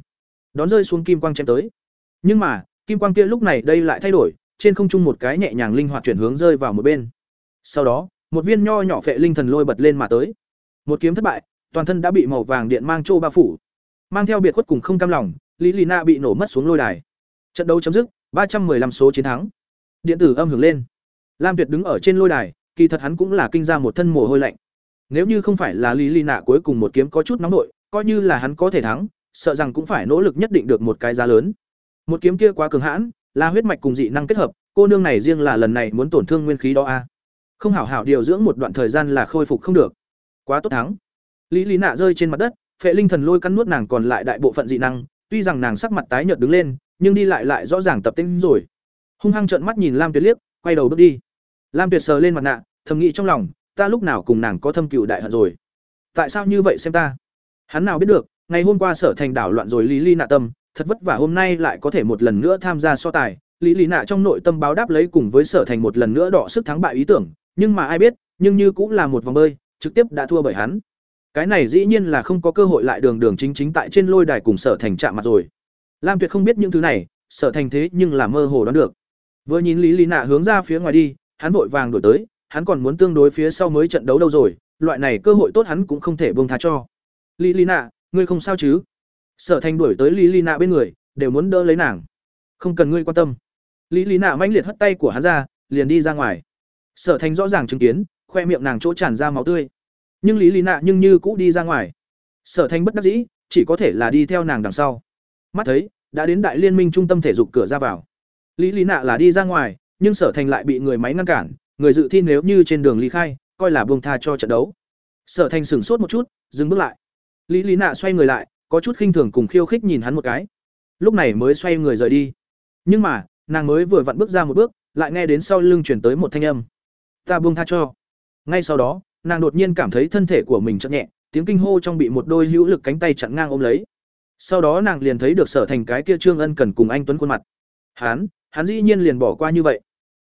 Đón rơi xuống kim quang chém tới. Nhưng mà, kim quang kia lúc này đây lại thay đổi, trên không trung một cái nhẹ nhàng linh hoạt chuyển hướng rơi vào một bên. Sau đó, một viên nho nhỏ phệ linh thần lôi bật lên mà tới. Một kiếm thất bại, toàn thân đã bị màu vàng điện mang trô bao phủ. Mang theo biệt khuất cùng không cam lòng, lý lì na bị nổ mất xuống lôi đài. Trận đấu chấm dứt, ba trăm 315 số chiến thắng điện tử âm hưởng lên. Lam tuyệt đứng ở trên lôi đài, kỳ thật hắn cũng là kinh ra một thân mồ hôi lạnh. Nếu như không phải là lý lì nạ cuối cùng một kiếm có chút nóng nội, coi như là hắn có thể thắng, sợ rằng cũng phải nỗ lực nhất định được một cái giá lớn. Một kiếm kia quá cường hãn, là huyết mạch cùng dị năng kết hợp, cô nương này riêng là lần này muốn tổn thương nguyên khí đó a. Không hảo hảo điều dưỡng một đoạn thời gian là khôi phục không được. Quá tốt thắng. Lý lý nạ rơi trên mặt đất, phệ linh thần lôi cắn nuốt nàng còn lại đại bộ phận dị năng, tuy rằng nàng sắc mặt tái nhợt đứng lên, nhưng đi lại lại rõ ràng tập tính rồi hung hăng trợn mắt nhìn lam tuyệt liếc, quay đầu bước đi. Lam tuyệt sờ lên mặt nạ, thầm nghĩ trong lòng, ta lúc nào cùng nàng có thâm cựu đại hận rồi? Tại sao như vậy xem ta? Hắn nào biết được, ngày hôm qua sở thành đảo loạn rồi lý ly nạ tâm, thật vất vả hôm nay lại có thể một lần nữa tham gia so tài. Lý lý nạ trong nội tâm báo đáp lấy cùng với sở thành một lần nữa đọ sức thắng bại ý tưởng, nhưng mà ai biết, nhưng như cũng là một vòng bơi, trực tiếp đã thua bởi hắn. Cái này dĩ nhiên là không có cơ hội lại đường đường chính chính tại trên lôi đài cùng sở thành chạm mặt rồi. Lam tuyệt không biết những thứ này, sở thành thế nhưng là mơ hồ đoán được vừa nhìn lý lý nạ hướng ra phía ngoài đi, hắn vội vàng đổi tới, hắn còn muốn tương đối phía sau mới trận đấu đâu rồi, loại này cơ hội tốt hắn cũng không thể buông tha cho. Lý lý nạ, ngươi không sao chứ? Sở thành đuổi tới lý lý nạ bên người, đều muốn đỡ lấy nàng. Không cần ngươi quan tâm. Lý lý nạ mãnh liệt hất tay của hắn ra, liền đi ra ngoài. Sở thành rõ ràng chứng kiến, khoe miệng nàng chỗ tràn ra máu tươi. Nhưng lý lý nạ nhưng như cũ đi ra ngoài. Sở thành bất đắc dĩ, chỉ có thể là đi theo nàng đằng sau. Mắt thấy, đã đến đại liên minh trung tâm thể dục cửa ra vào lý lý nạ là đi ra ngoài, nhưng sở thành lại bị người máy ngăn cản, người dự thi nếu như trên đường ly khai, coi là buông tha cho trận đấu. Sở thành sửng sốt một chút, dừng bước lại. Lý lý nạ xoay người lại, có chút khinh thường cùng khiêu khích nhìn hắn một cái. Lúc này mới xoay người rời đi. Nhưng mà, nàng mới vừa vặn bước ra một bước, lại nghe đến sau lưng chuyển tới một thanh âm. Ta buông tha cho. Ngay sau đó, nàng đột nhiên cảm thấy thân thể của mình chậm nhẹ, tiếng kinh hô trong bị một đôi hữu lực cánh tay chặn ngang ôm lấy. Sau đó nàng liền thấy được sở thành cái kia trương ân cần cùng anh tuấn khuôn mặt. Hán hắn dĩ nhiên liền bỏ qua như vậy.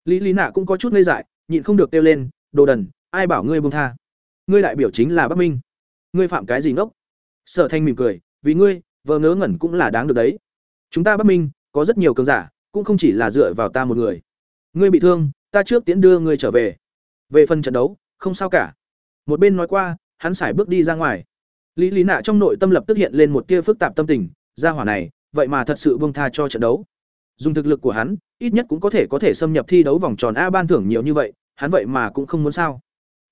Lý lý nạ cũng có chút ngây dại, nhịn không được kêu lên, đồ đần, ai bảo ngươi buông tha? Ngươi đại biểu chính là bắc minh. Ngươi phạm cái gì ngốc? Sở thanh mỉm cười, vì ngươi vợ ngớ ngẩn cũng là đáng được đấy. Chúng ta bắc minh, có rất nhiều cường giả, cũng không chỉ là dựa vào ta một người. Ngươi bị thương, ta trước tiến đưa ngươi trở về. Về phần trận đấu, không sao cả. Một bên nói qua, hắn xài bước đi ra ngoài. Lý lý nạ trong nội tâm lập tức hiện lên một tia phức tạp tâm tình. Ra hỏa này, vậy mà thật sự bông tha cho trận đấu dùng thực lực của hắn, ít nhất cũng có thể có thể xâm nhập thi đấu vòng tròn a ban thưởng nhiều như vậy, hắn vậy mà cũng không muốn sao.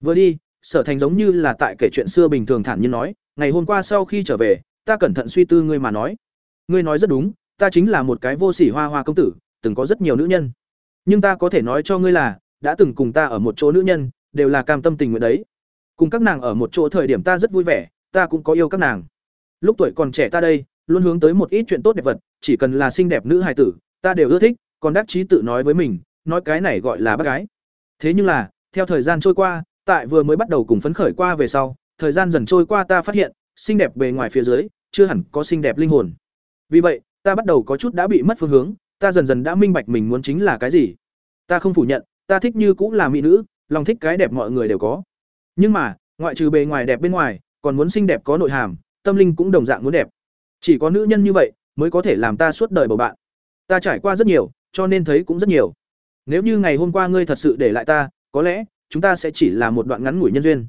Vừa đi, sở thành giống như là tại kể chuyện xưa bình thường thản nhiên nói, ngày hôm qua sau khi trở về, ta cẩn thận suy tư ngươi mà nói. Ngươi nói rất đúng, ta chính là một cái vô sỉ hoa hoa công tử, từng có rất nhiều nữ nhân. Nhưng ta có thể nói cho ngươi là, đã từng cùng ta ở một chỗ nữ nhân, đều là cam tâm tình nguyện đấy. Cùng các nàng ở một chỗ thời điểm ta rất vui vẻ, ta cũng có yêu các nàng. Lúc tuổi còn trẻ ta đây, luôn hướng tới một ít chuyện tốt đẹp vật, chỉ cần là xinh đẹp nữ hài tử ta đều ưa thích, còn đắc chí tự nói với mình, nói cái này gọi là bác gái. Thế nhưng là, theo thời gian trôi qua, tại vừa mới bắt đầu cùng phấn khởi qua về sau, thời gian dần trôi qua ta phát hiện, xinh đẹp bề ngoài phía dưới, chưa hẳn có xinh đẹp linh hồn. Vì vậy, ta bắt đầu có chút đã bị mất phương hướng, ta dần dần đã minh bạch mình muốn chính là cái gì. Ta không phủ nhận, ta thích như cũng là mỹ nữ, lòng thích cái đẹp mọi người đều có. Nhưng mà, ngoại trừ bề ngoài đẹp bên ngoài, còn muốn xinh đẹp có nội hàm, tâm linh cũng đồng dạng muốn đẹp. Chỉ có nữ nhân như vậy, mới có thể làm ta suốt đời bầu bạn ta trải qua rất nhiều, cho nên thấy cũng rất nhiều. Nếu như ngày hôm qua ngươi thật sự để lại ta, có lẽ, chúng ta sẽ chỉ là một đoạn ngắn ngủi nhân duyên.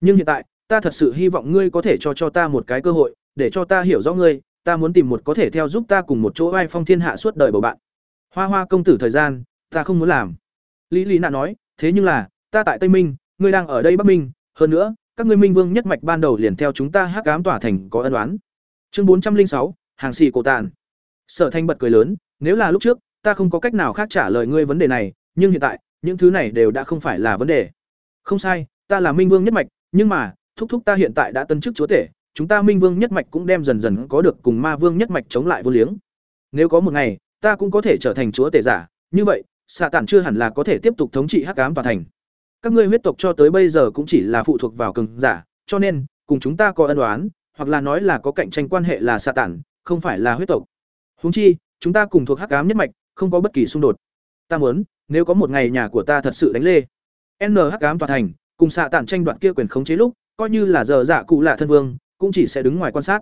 Nhưng hiện tại, ta thật sự hy vọng ngươi có thể cho cho ta một cái cơ hội, để cho ta hiểu rõ ngươi, ta muốn tìm một có thể theo giúp ta cùng một chỗ vai phong thiên hạ suốt đời bầu bạn. Hoa hoa công tử thời gian, ta không muốn làm. Lý lý nạ nói, thế nhưng là, ta tại tây minh, ngươi đang ở đây bắc minh, hơn nữa, các ngươi minh vương nhất mạch ban đầu liền theo chúng ta hắc ám tỏa thành có ân oán. Chương bốn trăm linh sáu, hàng xì cổ tàn. Sở thanh bật cười lớn nếu là lúc trước, ta không có cách nào khác trả lời ngươi vấn đề này, nhưng hiện tại, những thứ này đều đã không phải là vấn đề. Không sai, ta là minh vương nhất mạch, nhưng mà, thúc thúc ta hiện tại đã tân chức chúa tể, chúng ta minh vương nhất mạch cũng đem dần dần có được cùng ma vương nhất mạch chống lại vô liếng. Nếu có một ngày, ta cũng có thể trở thành chúa tể giả, như vậy, xạ tản chưa hẳn là có thể tiếp tục thống trị hắc ám tòa thành. Các ngươi huyết tộc cho tới bây giờ cũng chỉ là phụ thuộc vào cường giả, cho nên, cùng chúng ta có ân oán, hoặc là nói là có cạnh tranh quan hệ là xạ tản, không phải là huyết tộc. Huống chi chúng ta cùng thuộc hắc ám nhất mạch, không có bất kỳ xung đột. Ta muốn, nếu có một ngày nhà của ta thật sự đánh lê nh ám toàn thành, cùng xạ tản tranh đoạt kia quyền khống chế lúc, coi như là giờ dạ cụ lạ thân vương, cũng chỉ sẽ đứng ngoài quan sát.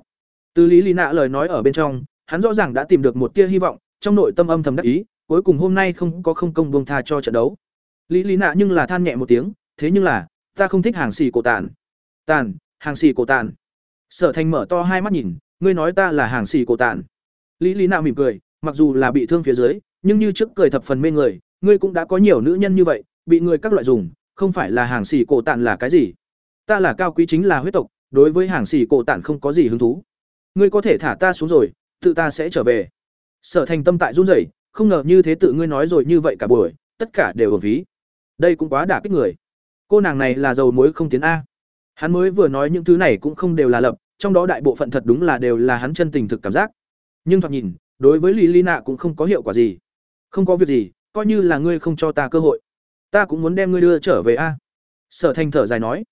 Từ lý lý nạ lời nói ở bên trong, hắn rõ ràng đã tìm được một tia hy vọng, trong nội tâm âm thầm đắc ý, cuối cùng hôm nay không có không công buông tha cho trận đấu. Lý lý nạ nhưng là than nhẹ một tiếng, thế nhưng là, ta không thích hàng xì cổ tàn tàn hàng xì cổ tàn sở thành mở to hai mắt nhìn, ngươi nói ta là hàng xì cổ tàn lý lý nạ mỉm cười mặc dù là bị thương phía dưới, nhưng như trước cười thập phần mê người, ngươi cũng đã có nhiều nữ nhân như vậy, bị người các loại dùng, không phải là hàng xì cổ tản là cái gì? Ta là cao quý chính là huyết tộc, đối với hàng xì cổ tản không có gì hứng thú. Ngươi có thể thả ta xuống rồi, tự ta sẽ trở về. Sở thành tâm tại run rẩy, không ngờ như thế tự ngươi nói rồi như vậy cả buổi, tất cả đều ở ví đây cũng quá đả kích người. Cô nàng này là dầu muối không tiến a. Hắn mới vừa nói những thứ này cũng không đều là lập, trong đó đại bộ phận thật đúng là đều là hắn chân tình thực cảm giác. Nhưng thoạt nhìn đối với lý lì nạ cũng không có hiệu quả gì. Không có việc gì, coi như là ngươi không cho ta cơ hội. Ta cũng muốn đem ngươi đưa trở về a. Sở thành thở dài nói.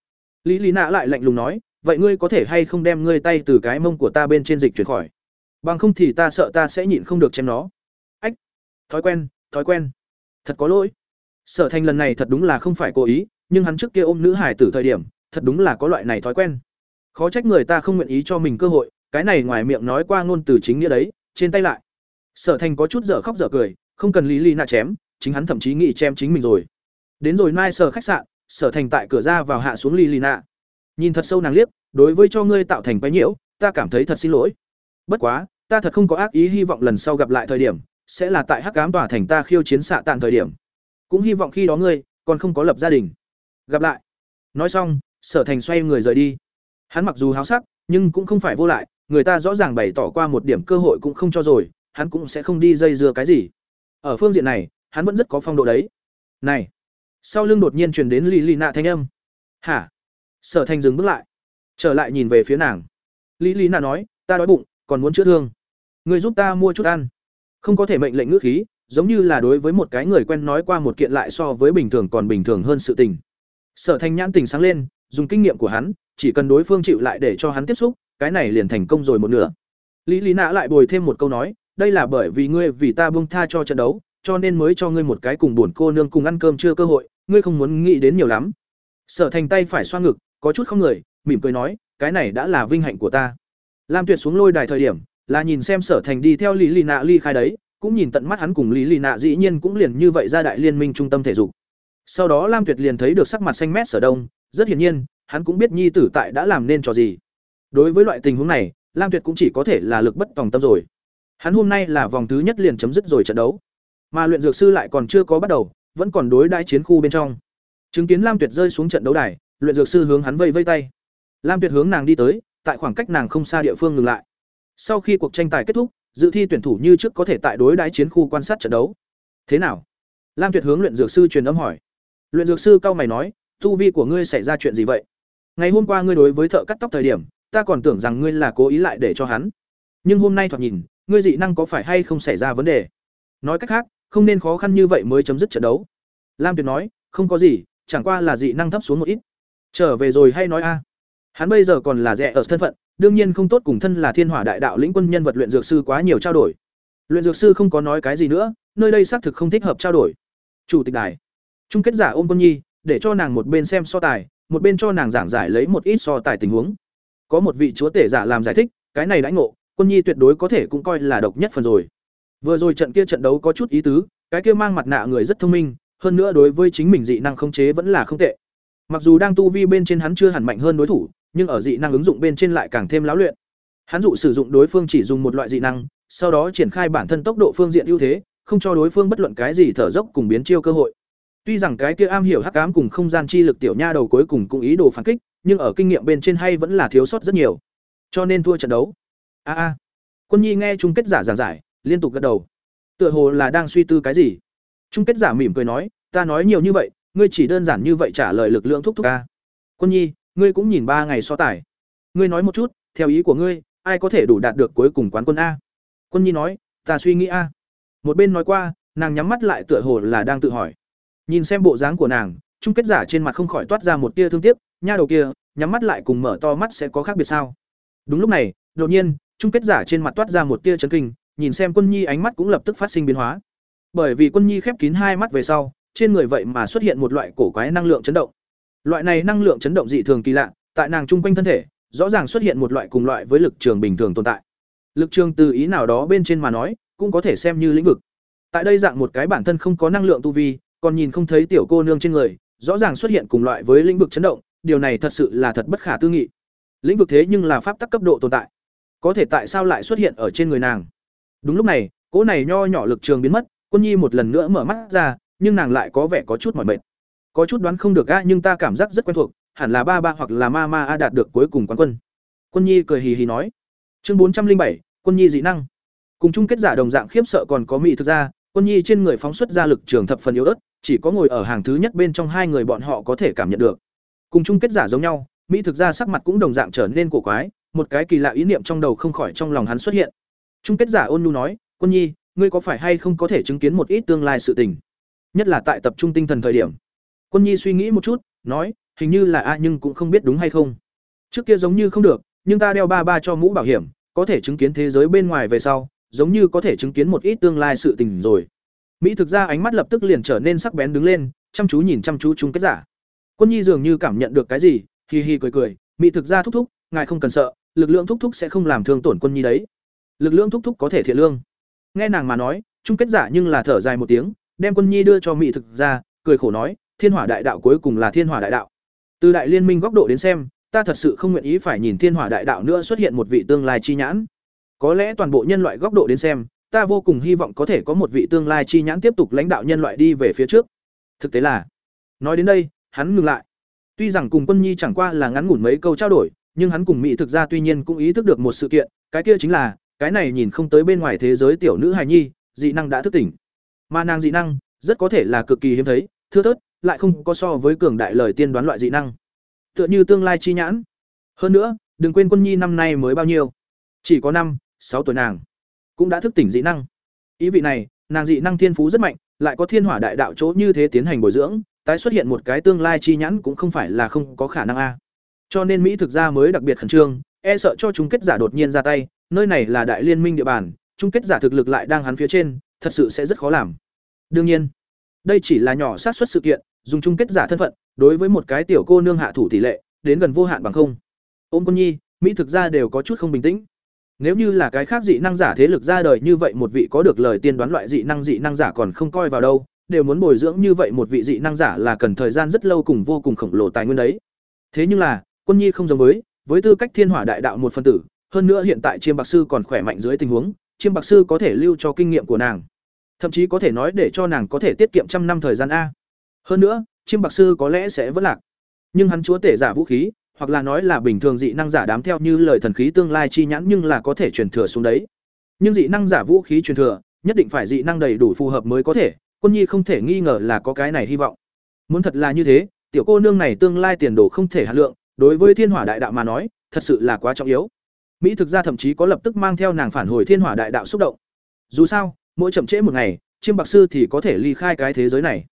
Lý lý nạ lại lạnh lùng nói, vậy ngươi có thể hay không đem ngươi tay từ cái mông của ta bên trên dịch chuyển khỏi? Bằng không thì ta sợ ta sẽ nhịn không được chém nó. Ách! Thói quen thói quen. Thật có lỗi. Sở thành lần này thật đúng là không phải cố ý, nhưng hắn trước kia ôm nữ hải tử thời điểm, thật đúng là có loại này thói quen. Khó trách người ta không nguyện ý cho mình cơ hội, cái này ngoài miệng nói qua ngôn từ chính nghĩa đấy trên tay lại. Sở thành có chút dở khóc dở cười, không cần lý lý nạ chém, chính hắn thậm chí nghĩ chém chính mình rồi. Đến rồi mai sở khách sạn, sở thành tại cửa ra vào hạ xuống lý lý nạ nhìn thật sâu nàng liếc, đối với cho ngươi tạo thành quái nhiễu, ta cảm thấy thật xin lỗi. Bất quá, ta thật không có ác ý hy vọng lần sau gặp lại thời điểm, sẽ là tại hắc cám tòa thành ta khiêu chiến xạ tàn thời điểm. Cũng hy vọng khi đó ngươi, còn không có lập gia đình. Gặp lại. Nói xong, sở thành xoay người rời đi. Hắn mặc dù háo sắc, nhưng cũng không phải vô lại người ta rõ ràng bày tỏ qua một điểm cơ hội cũng không cho rồi, hắn cũng sẽ không đi dây dưa cái gì. Ở phương diện này, hắn vẫn rất có phong độ đấy. Này, sau lưng đột nhiên truyền đến Lý lì nạ thanh âm. Hả? Sở thành dừng bước lại, trở lại nhìn về phía nàng. Lý lý nạ nói, ta đói bụng, còn muốn chữa thương. Người giúp ta mua chút ăn. Không có thể mệnh lệnh ngữ khí, giống như là đối với một cái người quen nói qua một kiện lại so với bình thường còn bình thường hơn sự tình. Sở thành nhãn tình sáng lên, dùng kinh nghiệm của hắn, chỉ cần đối phương chịu lại để cho hắn tiếp xúc cái này liền thành công rồi một nửa. Lý lý nạ lại bồi thêm một câu nói, đây là bởi vì ngươi vì ta buông tha cho trận đấu, cho nên mới cho ngươi một cái cùng buồn cô nương cùng ăn cơm chưa cơ hội, ngươi không muốn nghĩ đến nhiều lắm. Sở thành tay phải xoa ngực, có chút không người, mỉm cười nói, cái này đã là vinh hạnh của ta. Lam tuyệt xuống lôi đài thời điểm, là nhìn xem sở thành đi theo lý lì nạ ly khai đấy, cũng nhìn tận mắt hắn cùng lý lì nạ dĩ nhiên cũng liền như vậy ra đại liên minh trung tâm thể dục. Sau đó lam tuyệt liền thấy được sắc mặt xanh mét sở đông, rất hiển nhiên, hắn cũng biết nhi tử tại đã làm nên trò gì đối với loại tình huống này, lam tuyệt cũng chỉ có thể là lực bất tòng tâm rồi. Hắn hôm nay là vòng thứ nhất liền chấm dứt rồi trận đấu. Mà luyện dược sư lại còn chưa có bắt đầu, vẫn còn đối đãi chiến khu bên trong. Chứng kiến lam tuyệt rơi xuống trận đấu đài, luyện dược sư hướng hắn vây vây tay. Lam tuyệt hướng nàng đi tới, tại khoảng cách nàng không xa địa phương ngừng lại. Sau khi cuộc tranh tài kết thúc, dự thi tuyển thủ như trước có thể tại đối đãi chiến khu quan sát trận đấu. Thế nào? Lam tuyệt hướng luyện dược sư truyền âm hỏi. Luyện dược sư cao mày nói, tu vi của ngươi xảy ra chuyện gì vậy? Ngày hôm qua ngươi đối với thợ cắt tóc thời điểm ta còn tưởng rằng ngươi là cố ý lại để cho hắn. Nhưng hôm nay thoạt nhìn, ngươi dị năng có phải hay không xảy ra vấn đề? Nói cách khác, không nên khó khăn như vậy mới chấm dứt trận đấu. Lam tuyệt nói, không có gì, chẳng qua là dị năng thấp xuống một ít. Trở về rồi hay nói a? Hắn bây giờ còn là rẻ ở thân phận, đương nhiên không tốt cùng thân là thiên hỏa đại đạo lĩnh quân nhân vật luyện dược sư quá nhiều trao đổi. Luyện dược sư không có nói cái gì nữa, nơi đây xác thực không thích hợp trao đổi. Chủ tịch đài. Chung kết giả ôm quân nhi, để cho nàng một bên xem so tài, một bên cho nàng giảng giải lấy một ít so tài tình huống có một vị chúa tể giả làm giải thích, cái này đãi ngộ, quân nhi tuyệt đối có thể cũng coi là độc nhất phần rồi. Vừa rồi trận kia trận đấu có chút ý tứ, cái kia mang mặt nạ người rất thông minh, hơn nữa đối với chính mình dị năng khống chế vẫn là không tệ. Mặc dù đang tu vi bên trên hắn chưa hẳn mạnh hơn đối thủ, nhưng ở dị năng ứng dụng bên trên lại càng thêm láo luyện. Hắn dụ sử dụng đối phương chỉ dùng một loại dị năng, sau đó triển khai bản thân tốc độ phương diện ưu thế, không cho đối phương bất luận cái gì thở dốc cùng biến chiêu cơ hội. Tuy rằng cái kia am hiểu hắc ám cùng không gian chi lực tiểu nha đầu cuối cùng cũng ý đồ phản kích nhưng ở kinh nghiệm bên trên hay vẫn là thiếu sót rất nhiều. Cho nên thua trận đấu. A a. Quân nhi nghe chung kết giả giảng giải, liên tục gật đầu. Tựa hồ là đang suy tư cái gì. Chung kết giả mỉm cười nói, ta nói nhiều như vậy, ngươi chỉ đơn giản như vậy trả lời lực lượng thúc thúc ca quân nhi, ngươi cũng nhìn ba ngày so tài. Ngươi nói một chút, theo ý của ngươi, ai có thể đủ đạt được cuối cùng quán quân a? Quân nhi nói, ta suy nghĩ a. Một bên nói qua, nàng nhắm mắt lại tựa hồ là đang tự hỏi. Nhìn xem bộ dáng của nàng, chung kết giả trên mặt không khỏi toát ra một tia thương tiếc nha đầu kia, nhắm mắt lại cùng mở to mắt sẽ có khác biệt sao? Đúng lúc này, đột nhiên, chung kết giả trên mặt toát ra một tia chấn kinh, nhìn xem quân nhi ánh mắt cũng lập tức phát sinh biến hóa. Bởi vì quân nhi khép kín hai mắt về sau, trên người vậy mà xuất hiện một loại cổ quái năng lượng chấn động. Loại này năng lượng chấn động dị thường kỳ lạ, tại nàng chung quanh thân thể, rõ ràng xuất hiện một loại cùng loại với lực trường bình thường tồn tại. Lực trường từ ý nào đó bên trên mà nói, cũng có thể xem như lĩnh vực. Tại đây dạng một cái bản thân không có năng lượng tu vi, còn nhìn không thấy tiểu cô nương trên người, rõ ràng xuất hiện cùng loại với lĩnh vực chấn động điều này thật sự là thật bất khả tư nghị. Lĩnh vực thế nhưng là pháp tắc cấp độ tồn tại. Có thể tại sao lại xuất hiện ở trên người nàng? Đúng lúc này, cỗ này nho nhỏ lực trường biến mất, quân nhi một lần nữa mở mắt ra, nhưng nàng lại có vẻ có chút mỏi mệt. Có chút đoán không được a nhưng ta cảm giác rất quen thuộc, hẳn là ba ba hoặc là ma ma a đạt được cuối cùng quán quân. Quân nhi cười hì hì nói. Chương bốn trăm linh bảy, quân nhi dị năng. Cùng chung kết giả đồng dạng khiếp sợ còn có mỹ thực ra, quân nhi trên người phóng xuất ra lực trường thập phần yếu ớt, chỉ có ngồi ở hàng thứ nhất bên trong hai người bọn họ có thể cảm nhận được cùng chung kết giả giống nhau, mỹ thực ra sắc mặt cũng đồng dạng trở nên cổ quái, một cái kỳ lạ ý niệm trong đầu không khỏi trong lòng hắn xuất hiện. Chung kết giả ôn nhu nói, quân nhi, ngươi có phải hay không có thể chứng kiến một ít tương lai sự tình? Nhất là tại tập trung tinh thần thời điểm. Quân nhi suy nghĩ một chút, nói, hình như là a, nhưng cũng không biết đúng hay không. Trước kia giống như không được, nhưng ta đeo ba ba cho mũ bảo hiểm, có thể chứng kiến thế giới bên ngoài về sau, giống như có thể chứng kiến một ít tương lai sự tình rồi. Mỹ thực ra ánh mắt lập tức liền trở nên sắc bén đứng lên, chăm chú nhìn chăm chú chung kết giả quân nhi dường như cảm nhận được cái gì hi hi cười cười mỹ thực ra thúc thúc, ngài không cần sợ, lực lượng thúc thúc sẽ không làm thương tổn quân nhi đấy. Lực lượng thúc thúc có thể thiện lương. Nghe nàng mà nói, chung kết giả nhưng là thở dài một tiếng, đem quân nhi đưa cho mỹ thực ra, cười khổ nói, thiên hỏa đại đạo cuối cùng là thiên hỏa đại đạo. Từ đại liên minh góc độ đến xem, ta thật sự không nguyện ý phải nhìn thiên hỏa đại đạo nữa xuất hiện một vị tương lai chi nhãn. Có lẽ toàn bộ nhân loại góc độ đến xem, ta vô cùng hy vọng có thể có một vị tương lai chi nhãn tiếp tục lãnh đạo nhân loại đi về phía trước. Thực tế là, nói đến đây hắn ngừng lại tuy rằng cùng quân nhi chẳng qua là ngắn ngủn mấy câu trao đổi nhưng hắn cùng mỹ thực ra tuy nhiên cũng ý thức được một sự kiện cái kia chính là cái này nhìn không tới bên ngoài thế giới tiểu nữ hài nhi dị năng đã thức tỉnh mà nàng dị năng rất có thể là cực kỳ hiếm thấy thưa thớt lại không có so với cường đại lời tiên đoán loại dị năng tựa như tương lai chi nhãn hơn nữa Đừng quên Quân Nhi năm nay mới bao nhiêu? Chỉ có năm, sáu tuổi nàng, cũng đã thức tỉnh dị năng. Ý vị này, nàng dị năng thiên phú rất mạnh, lại có thiên hỏa đại đạo chỗ như thế tiến hành bồi dưỡng, tái xuất hiện một cái tương lai chi nhãn cũng không phải là không có khả năng a. Cho nên Mỹ thực ra mới đặc biệt khẩn trương, e sợ cho chúng kết giả đột nhiên ra tay, nơi này là đại liên minh địa bàn, chung kết giả thực lực lại đang hắn phía trên, thật sự sẽ rất khó làm. Đương nhiên, đây chỉ là nhỏ sát suất sự kiện, dùng chung kết giả thân phận, đối với một cái tiểu cô nương hạ thủ tỷ lệ, đến gần vô hạn bằng không. Ôn Quân Nhi, Mỹ thực ra đều có chút không bình tĩnh. Nếu như là cái khác dị năng giả thế lực ra đời như vậy một vị có được lời tiên đoán loại dị năng dị năng giả còn không coi vào đâu, đều muốn bồi dưỡng như vậy một vị dị năng giả là cần thời gian rất lâu cùng vô cùng khổng lồ tài nguyên đấy. Thế nhưng là, Quân Nhi không giống với, với tư cách Thiên Hỏa Đại Đạo một phân tử, hơn nữa hiện tại Chiêm Bạc sư còn khỏe mạnh dưới tình huống, Chiêm Bạc sư có thể lưu cho kinh nghiệm của nàng. Thậm chí có thể nói để cho nàng có thể tiết kiệm trăm năm thời gian a. Hơn nữa, Chiêm Bạc sư có lẽ sẽ vẫn lạc. Nhưng hắn chúa tể giả vũ khí, hoặc là nói là bình thường dị năng giả đám theo như lời thần khí tương lai chi nhãn nhưng là có thể truyền thừa xuống đấy. Nhưng dị năng giả vũ khí truyền thừa, nhất định phải dị năng đầy đủ phù hợp mới có thể, Quân Nhi không thể nghi ngờ là có cái này hy vọng. Muốn thật là như thế, tiểu cô nương này tương lai tiền đồ không thể hạt lượng, đối với Thiên Hỏa Đại Đạo mà nói, thật sự là quá trọng yếu. Mỹ thực ra thậm chí có lập tức mang theo nàng phản hồi Thiên Hỏa Đại Đạo xúc động. Dù sao, mỗi chậm trễ một ngày, Chiêm Bạc sư thì có thể ly khai cái thế giới này.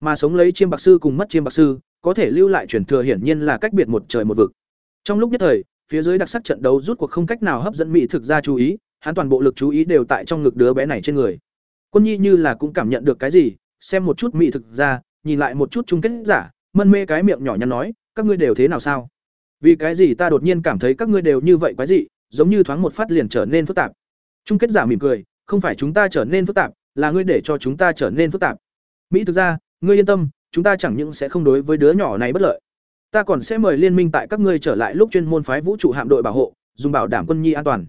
Mà sống lấy Chiêm Bạc sư cùng mất Chiêm Bạc sư, có thể lưu lại truyền thừa hiển nhiên là cách biệt một trời một vực. Trong lúc nhất thời, phía dưới đặc sắc trận đấu rút cuộc không cách nào hấp dẫn Mỹ thực ra chú ý, hắn toàn bộ lực chú ý đều tại trong ngực đứa bé này trên người. Quân Nhi như là cũng cảm nhận được cái gì, xem một chút Mỹ thực ra, nhìn lại một chút chung kết giả, mân mê cái miệng nhỏ nhắn nói, các ngươi đều thế nào sao? Vì cái gì ta đột nhiên cảm thấy các ngươi đều như vậy quái gì, giống như thoáng một phát liền trở nên phức tạp. Chung kết giả mỉm cười, không phải chúng ta trở nên phức tạp, là ngươi để cho chúng ta trở nên phức tạp. Mỹ thực ra, ngươi yên tâm, chúng ta chẳng những sẽ không đối với đứa nhỏ này bất lợi ta còn sẽ mời liên minh tại các ngươi trở lại lúc chuyên môn phái vũ trụ hạm đội bảo hộ dùng bảo đảm quân nhi an toàn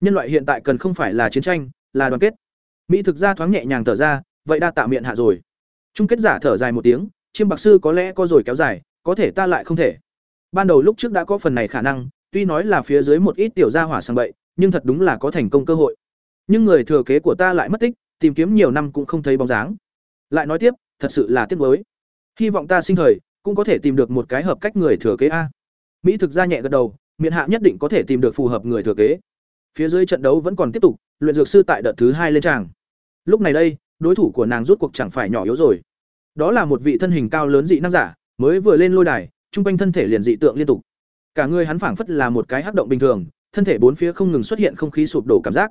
nhân loại hiện tại cần không phải là chiến tranh là đoàn kết mỹ thực ra thoáng nhẹ nhàng thở ra, vậy đa tạ miệng hạ rồi. Chung kết giả thở dài một tiếng, chiêm bạc sư có lẽ có rồi kéo dài, có thể ta lại không thể. Ban đầu lúc trước đã có phần này khả năng, tuy nói là phía dưới một ít tiểu gia hỏa sang bậy, nhưng thật đúng là có thành công cơ hội. Nhưng người thừa kế của ta lại mất tích, tìm kiếm nhiều năm cũng không thấy bóng dáng. Lại nói tiếp, thật sự là tiếc nuối. Hy vọng ta sinh thời, cũng có thể tìm được một cái hợp cách người thừa kế a. Mỹ thực ra nhẹ gật đầu, miệng hạ nhất định có thể tìm được phù hợp người thừa kế. Phía dưới trận đấu vẫn còn tiếp tục, luyện dược sư tại đợt thứ hai lên tràng lúc này đây, đối thủ của nàng rút cuộc chẳng phải nhỏ yếu rồi. Đó là một vị thân hình cao lớn dị năng giả, mới vừa lên lôi đài, trung quanh thân thể liền dị tượng liên tục. Cả người hắn phảng phất là một cái hắc động bình thường, thân thể bốn phía không ngừng xuất hiện không khí sụp đổ cảm giác.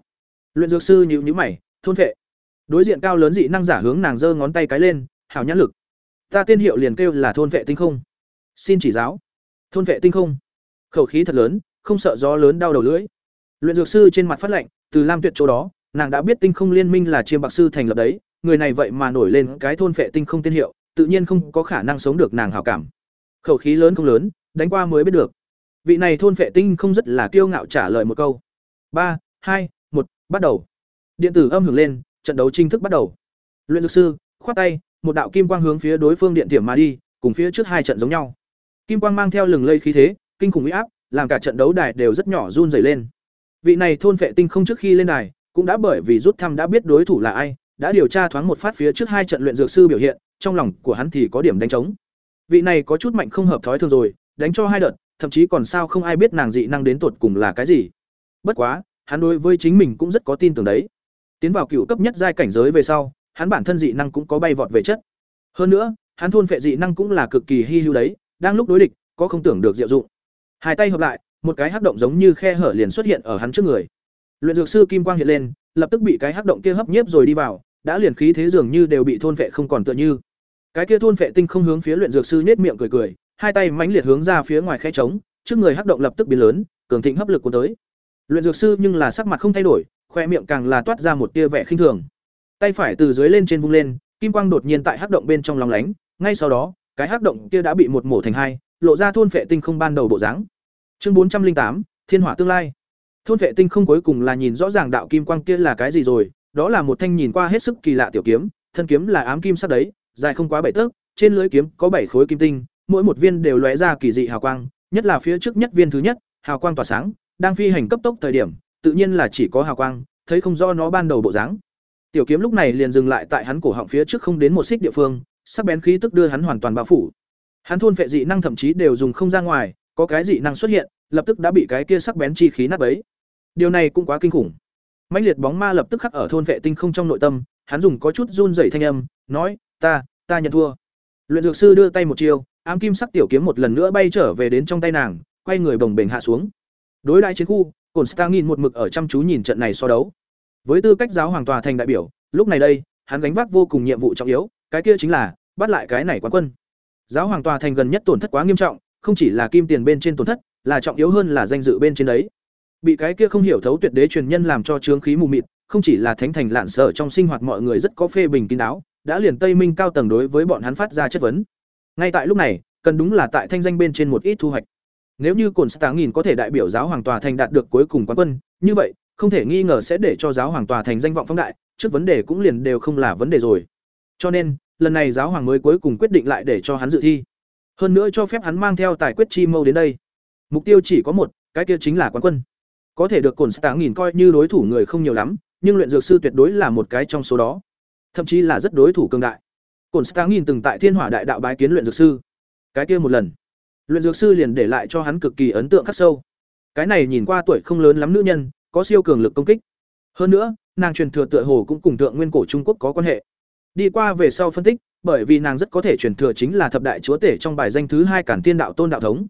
Luyện dược sư nhíu nhíu mày, thôn vệ. Đối diện cao lớn dị năng giả hướng nàng giơ ngón tay cái lên, hảo nhãn lực. Ta tên hiệu liền kêu là thôn vệ tinh không. Xin chỉ giáo. Thôn vệ tinh không. Khẩu khí thật lớn, không sợ gió lớn đau đầu lưỡi. Luyện dược sư trên mặt phát lệnh, từ lam tuyệt chỗ đó nàng đã biết tinh không liên minh là chiêm bạc sư thành lập đấy người này vậy mà nổi lên cái thôn vệ tinh không tiên hiệu tự nhiên không có khả năng sống được nàng hảo cảm. Khẩu khí lớn không lớn đánh qua mới biết được. Vị này thôn vệ tinh không rất là kiêu ngạo trả lời một câu. Ba hai một bắt đầu. Điện tử âm hưởng lên trận đấu chính thức bắt đầu. Luyện dược sư khoát tay một đạo kim quang hướng phía đối phương điện tiểm mà đi, cùng phía trước hai trận giống nhau. Kim quang mang theo lừng lây khí thế, kinh khủng huy áp, làm cả trận đấu đài đều rất nhỏ run rẩy lên. Vị này thôn phệ tinh không trước khi lên đài, cũng đã bởi vì rút thăm đã biết đối thủ là ai, đã điều tra thoáng một phát phía trước hai trận luyện dược sư biểu hiện, trong lòng của hắn thì có điểm đánh trống. Vị này có chút mạnh không hợp thói thường rồi, đánh cho hai đợt, thậm chí còn sao không ai biết nàng dị năng đến tột cùng là cái gì. Bất quá, hắn đối với chính mình cũng rất có tin tưởng đấy. Tiến vào cựu cấp nhất giai cảnh giới về sau, hắn bản thân dị năng cũng có bay vọt về chất. Hơn nữa, hắn thôn phệ dị năng cũng là cực kỳ hi hữu đấy, đang lúc đối địch, có không tưởng được diệu dụng. Hai tay hợp lại, một cái hắc động giống như khe hở liền xuất hiện ở hắn trước người. Luyện dược sư kim quang hiện lên, lập tức bị cái hắc động kia hấp nhiếp rồi đi vào, đã liền khí thế dường như đều bị thôn phệ không còn tựa như. Cái kia thôn phệ tinh không hướng phía luyện dược sư nhếch miệng cười cười, hai tay mãnh liệt hướng ra phía ngoài khe trống, trước người hắc động lập tức biến lớn, cường thịnh hấp lực cuốn tới. Luyện dược sư nhưng là sắc mặt không thay đổi, khoe miệng càng là toát ra một tia vẻ khinh thường tay phải từ dưới lên trên vung lên kim quang đột nhiên tại hắc động bên trong lòng lánh ngay sau đó cái hắc động kia đã bị một mổ thành hai lộ ra thôn phệ tinh không ban đầu bộ dáng chương bốn trăm linh tám thiên hỏa tương lai thôn vệ tinh không cuối cùng là nhìn rõ ràng đạo kim quang kia là cái gì rồi đó là một thanh nhìn qua hết sức kỳ lạ tiểu kiếm thân kiếm là ám kim sắc đấy dài không quá bảy tấc trên lưỡi kiếm có bảy khối kim tinh mỗi một viên đều lóe ra kỳ dị hào quang nhất là phía trước nhất viên thứ nhất hào quang tỏa sáng đang phi hành cấp tốc thời điểm tự nhiên là chỉ có hào quang thấy không rõ nó ban đầu bộ dáng Tiểu kiếm lúc này liền dừng lại tại hắn cổ họng phía trước không đến một xích địa phương, sắc bén khí tức đưa hắn hoàn toàn bao phủ. Hắn thôn phệ dị năng thậm chí đều dùng không ra ngoài, có cái dị năng xuất hiện, lập tức đã bị cái kia sắc bén chi khí nát bấy. Điều này cũng quá kinh khủng. Mãnh liệt bóng ma lập tức khắc ở thôn vệ tinh không trong nội tâm, hắn dùng có chút run rẩy thanh âm, nói: "Ta, ta nhận thua." Luyện dược sư đưa tay một chiêu, ám kim sắc tiểu kiếm một lần nữa bay trở về đến trong tay nàng, quay người bồng bềnh hạ xuống. Đối đại chiến khu, Cổn Stangin một mực ở chăm chú nhìn trận này so đấu. Với tư cách giáo hoàng tòa thành đại biểu, lúc này đây, hắn gánh vác vô cùng nhiệm vụ trọng yếu, cái kia chính là bắt lại cái này quán quân. Giáo hoàng tòa thành gần nhất tổn thất quá nghiêm trọng, không chỉ là kim tiền bên trên tổn thất, là trọng yếu hơn là danh dự bên trên đấy. Bị cái kia không hiểu thấu tuyệt đế truyền nhân làm cho trướng khí mù mịt, không chỉ là thánh thành lạn sở trong sinh hoạt mọi người rất có phê bình kín đáo, đã liền Tây Minh cao tầng đối với bọn hắn phát ra chất vấn. Ngay tại lúc này, cần đúng là tại thanh danh bên trên một ít thu hoạch. Nếu như Cổn Stang nghìn có thể đại biểu giáo hoàng tòa thành đạt được cuối cùng quán quân, như vậy, không thể nghi ngờ sẽ để cho giáo hoàng tòa thành danh vọng phóng đại, trước vấn đề cũng liền đều không là vấn đề rồi. Cho nên, lần này giáo hoàng mới cuối cùng quyết định lại để cho hắn dự thi. Hơn nữa cho phép hắn mang theo tài quyết chi mâu đến đây. Mục tiêu chỉ có một, cái kia chính là quán quân. Có thể được Cổn Stang nghìn coi như đối thủ người không nhiều lắm, nhưng luyện dược sư tuyệt đối là một cái trong số đó, thậm chí là rất đối thủ cường đại. Cổn Stang nghìn từng tại Thiên Hỏa Đại Đạo bái kiến luyện dược sư. Cái kia một lần, luyện dược sư liền để lại cho hắn cực kỳ ấn tượng khắc sâu. Cái này nhìn qua tuổi không lớn lắm nữ nhân, có siêu cường lực công kích. Hơn nữa, nàng truyền thừa tựa hồ cũng cùng thượng nguyên cổ Trung Quốc có quan hệ. Đi qua về sau phân tích, bởi vì nàng rất có thể truyền thừa chính là thập đại chúa tể trong bài danh thứ hai Càn Thiên Đạo Tôn đạo thống.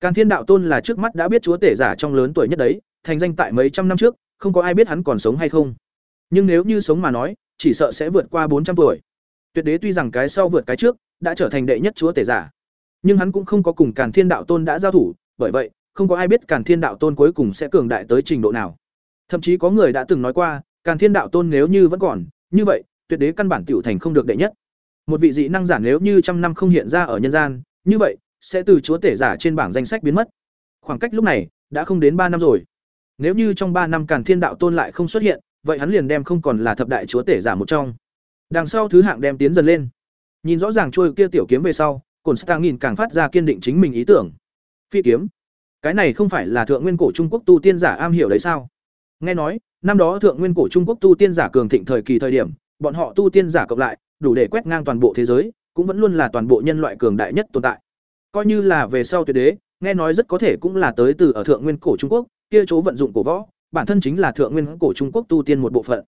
Càn Thiên Đạo Tôn là trước mắt đã biết chúa tể giả trong lớn tuổi nhất đấy, thành danh tại mấy trăm năm trước, không có ai biết hắn còn sống hay không. Nhưng nếu như sống mà nói, chỉ sợ sẽ vượt qua bốn trăm tuổi. Tuyệt đế tuy rằng cái sau vượt cái trước, đã trở thành đệ nhất chúa tể giả, nhưng hắn cũng không có cùng Càn Thiên Đạo Tôn đã giao thủ, bởi vậy, không có ai biết Càn Thiên Đạo Tôn cuối cùng sẽ cường đại tới trình độ nào. Thậm chí có người đã từng nói qua, Càn Thiên Đạo Tôn nếu như vẫn còn, như vậy, tuyệt đế căn bản tiểu thành không được đệ nhất. Một vị dị năng giả nếu như trăm năm không hiện ra ở nhân gian, như vậy, sẽ từ chúa tể giả trên bảng danh sách biến mất. Khoảng cách lúc này đã không đến ba năm rồi. Nếu như trong ba năm Càn Thiên Đạo Tôn lại không xuất hiện, vậy hắn liền đem không còn là thập đại chúa tể giả một trong. Đằng sau thứ hạng đem tiến dần lên. Nhìn rõ ràng trôi kia tiểu kiếm về sau, Cổn Stang nhìn càng phát ra kiên định chính mình ý tưởng. Phi kiếm, cái này không phải là thượng nguyên cổ Trung Quốc tu tiên giả am hiểu đấy sao? Nghe nói, năm đó thượng nguyên cổ Trung Quốc tu tiên giả cường thịnh thời kỳ thời điểm, bọn họ tu tiên giả cộng lại, đủ để quét ngang toàn bộ thế giới, cũng vẫn luôn là toàn bộ nhân loại cường đại nhất tồn tại. Coi như là về sau tuyệt đế, nghe nói rất có thể cũng là tới từ ở thượng nguyên cổ Trung Quốc, kia chỗ vận dụng cổ võ, bản thân chính là thượng nguyên cổ Trung Quốc tu tiên một bộ phận.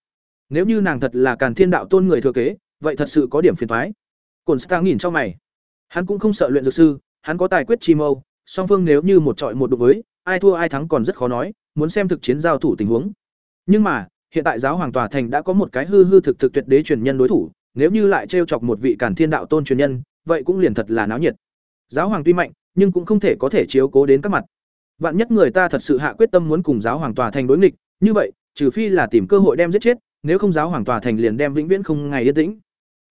Nếu như nàng thật là Càn Thiên đạo tôn người thừa kế, vậy thật sự có điểm phiền toái. Cổn Stang nhìn trong mày. Hắn cũng không sợ luyện dược sư, hắn có tài quyết chi mâu, song phương nếu như một trọi một đối với, ai thua ai thắng còn rất khó nói, muốn xem thực chiến giao thủ tình huống. Nhưng mà, hiện tại giáo hoàng tòa thành đã có một cái hư hư thực thực tuyệt đế truyền nhân đối thủ, nếu như lại trêu chọc một vị Càn Thiên đạo tôn truyền nhân, vậy cũng liền thật là náo nhiệt. Giáo hoàng tuy mạnh, nhưng cũng không thể có thể chiếu cố đến các mặt. Vạn nhất người ta thật sự hạ quyết tâm muốn cùng giáo hoàng tòa thành đối nghịch, như vậy, trừ phi là tìm cơ hội đem giết chết, nếu không giáo hoàng tòa thành liền đem vĩnh viễn không ngày yên tĩnh.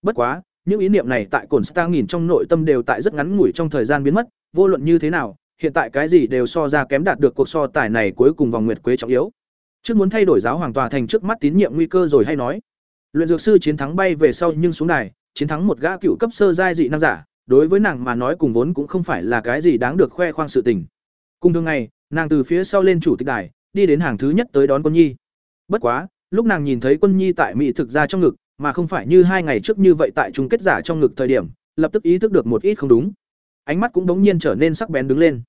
Bất quá, những ý niệm này tại Cổn Star nhìn trong nội tâm đều tại rất ngắn ngủi trong thời gian biến mất, vô luận như thế nào, hiện tại cái gì đều so ra kém đạt được cuộc so tài này cuối cùng vòng nguyệt quế trọng yếu. Trước muốn thay đổi giáo hoàng tòa thành trước mắt tín nhiệm nguy cơ rồi hay nói. Luyện dược sư chiến thắng bay về sau nhưng xuống đài, chiến thắng một gã cựu cấp sơ giai dị năng giả, đối với nàng mà nói cùng vốn cũng không phải là cái gì đáng được khoe khoang sự tình. Cùng thường ngày, nàng từ phía sau lên chủ tịch đài, đi đến hàng thứ nhất tới đón Quân Nhi. Bất quá, lúc nàng nhìn thấy Quân Nhi tại mỹ thực ra trong ngực, mà không phải như hai ngày trước như vậy tại chung kết giả trong ngực thời điểm, lập tức ý thức được một ít không đúng. Ánh mắt cũng đống nhiên trở nên sắc bén đứng lên.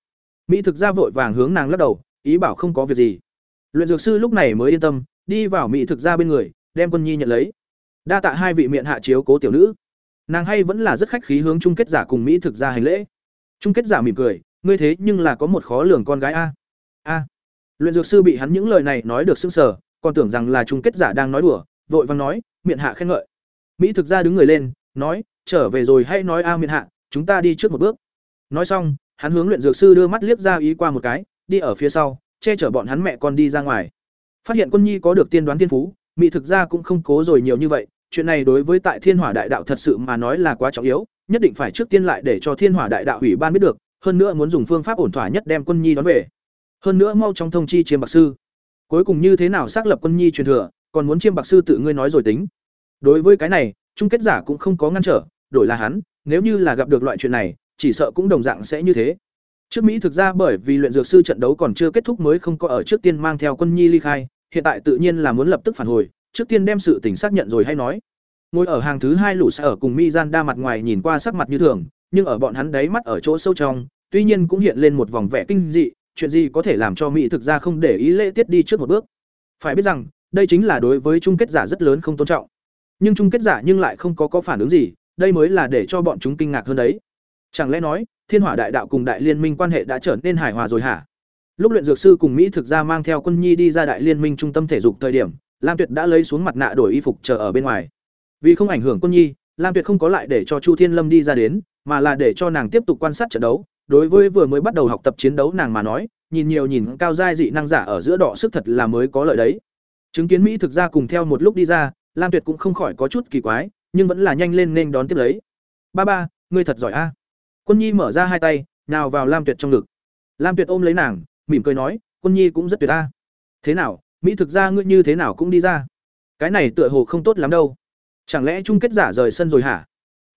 Mỹ thực ra vội vàng hướng nàng lắc đầu, ý bảo không có việc gì. Luyện dược sư lúc này mới yên tâm, đi vào mỹ thực ra bên người, đem Quân Nhi nhận lấy. Đa tạ hai vị miệng hạ chiếu cố tiểu nữ. Nàng hay vẫn là rất khách khí hướng chung kết giả cùng mỹ thực ra hành lễ. Chung kết giả mỉm cười, ngươi thế nhưng là có một khó lường con gái a. A. Luyện dược sư bị hắn những lời này nói được sững sờ, còn tưởng rằng là chung kết giả đang nói đùa, vội vàng nói, miệng hạ khen ngợi. Mỹ thực ra đứng người lên, nói, trở về rồi hãy nói a miệng hạ, chúng ta đi trước một bước. Nói xong, hắn hướng luyện dược sư đưa mắt liếc ra ý qua một cái, đi ở phía sau, che chở bọn hắn mẹ con đi ra ngoài. Phát hiện Quân Nhi có được tiên đoán tiên phú, Mỹ thực ra cũng không cố rồi nhiều như vậy, chuyện này đối với tại Thiên Hỏa Đại Đạo thật sự mà nói là quá trọng yếu, nhất định phải trước tiên lại để cho Thiên Hỏa Đại Đạo ủy ban biết được, hơn nữa muốn dùng phương pháp ổn thỏa nhất đem Quân Nhi đón về. Hơn nữa mau trong thông chi chiêm bạc sư. Cuối cùng như thế nào xác lập Quân Nhi truyền thừa, còn muốn chiêm bạc sư tự ngươi nói rồi tính. Đối với cái này, chung kết giả cũng không có ngăn trở, đổi là hắn, nếu như là gặp được loại chuyện này, chỉ sợ cũng đồng dạng sẽ như thế. Trước Mỹ thực ra bởi vì luyện dược sư trận đấu còn chưa kết thúc mới không có ở trước tiên mang theo quân nhi ly khai, hiện tại tự nhiên là muốn lập tức phản hồi, trước tiên đem sự tình xác nhận rồi hay nói. Ngồi ở hàng thứ hai lũ sẽ ở cùng Mi Gian đa mặt ngoài nhìn qua sắc mặt như thường, nhưng ở bọn hắn đáy mắt ở chỗ sâu trong, tuy nhiên cũng hiện lên một vòng vẻ kinh dị, chuyện gì có thể làm cho mỹ thực ra không để ý lễ tiết đi trước một bước. Phải biết rằng, đây chính là đối với chung kết giả rất lớn không tôn trọng. Nhưng chung kết giả nhưng lại không có có phản ứng gì, đây mới là để cho bọn chúng kinh ngạc hơn đấy. Chẳng lẽ nói, Thiên Hỏa Đại Đạo cùng Đại Liên Minh quan hệ đã trở nên hài hòa rồi hả? Lúc luyện dược sư cùng Mỹ thực ra mang theo Quân Nhi đi ra Đại Liên Minh trung tâm thể dục thời điểm, Lam Tuyệt đã lấy xuống mặt nạ đổi y phục chờ ở bên ngoài. Vì không ảnh hưởng Quân Nhi, Lam Tuyệt không có lại để cho Chu Thiên Lâm đi ra đến, mà là để cho nàng tiếp tục quan sát trận đấu. Đối với vừa mới bắt đầu học tập chiến đấu nàng mà nói, nhìn nhiều nhìn cao giai dị năng giả ở giữa đỏ sức thật là mới có lợi đấy. Chứng kiến Mỹ thực ra cùng theo một lúc đi ra, Lam Tuyệt cũng không khỏi có chút kỳ quái, nhưng vẫn là nhanh lên nên đón tiếp lấy. "Ba ba, ngươi thật giỏi a." Quân Nhi mở ra hai tay, nào vào Lam Tuyệt trong ngực. Lam Tuyệt ôm lấy nàng, mỉm cười nói, "Quân Nhi cũng rất tuyệt a." "Thế nào, Mỹ thực ra ngươi như thế nào cũng đi ra?" "Cái này tựa hồ không tốt lắm đâu." "Chẳng lẽ chung kết giả rời sân rồi hả?"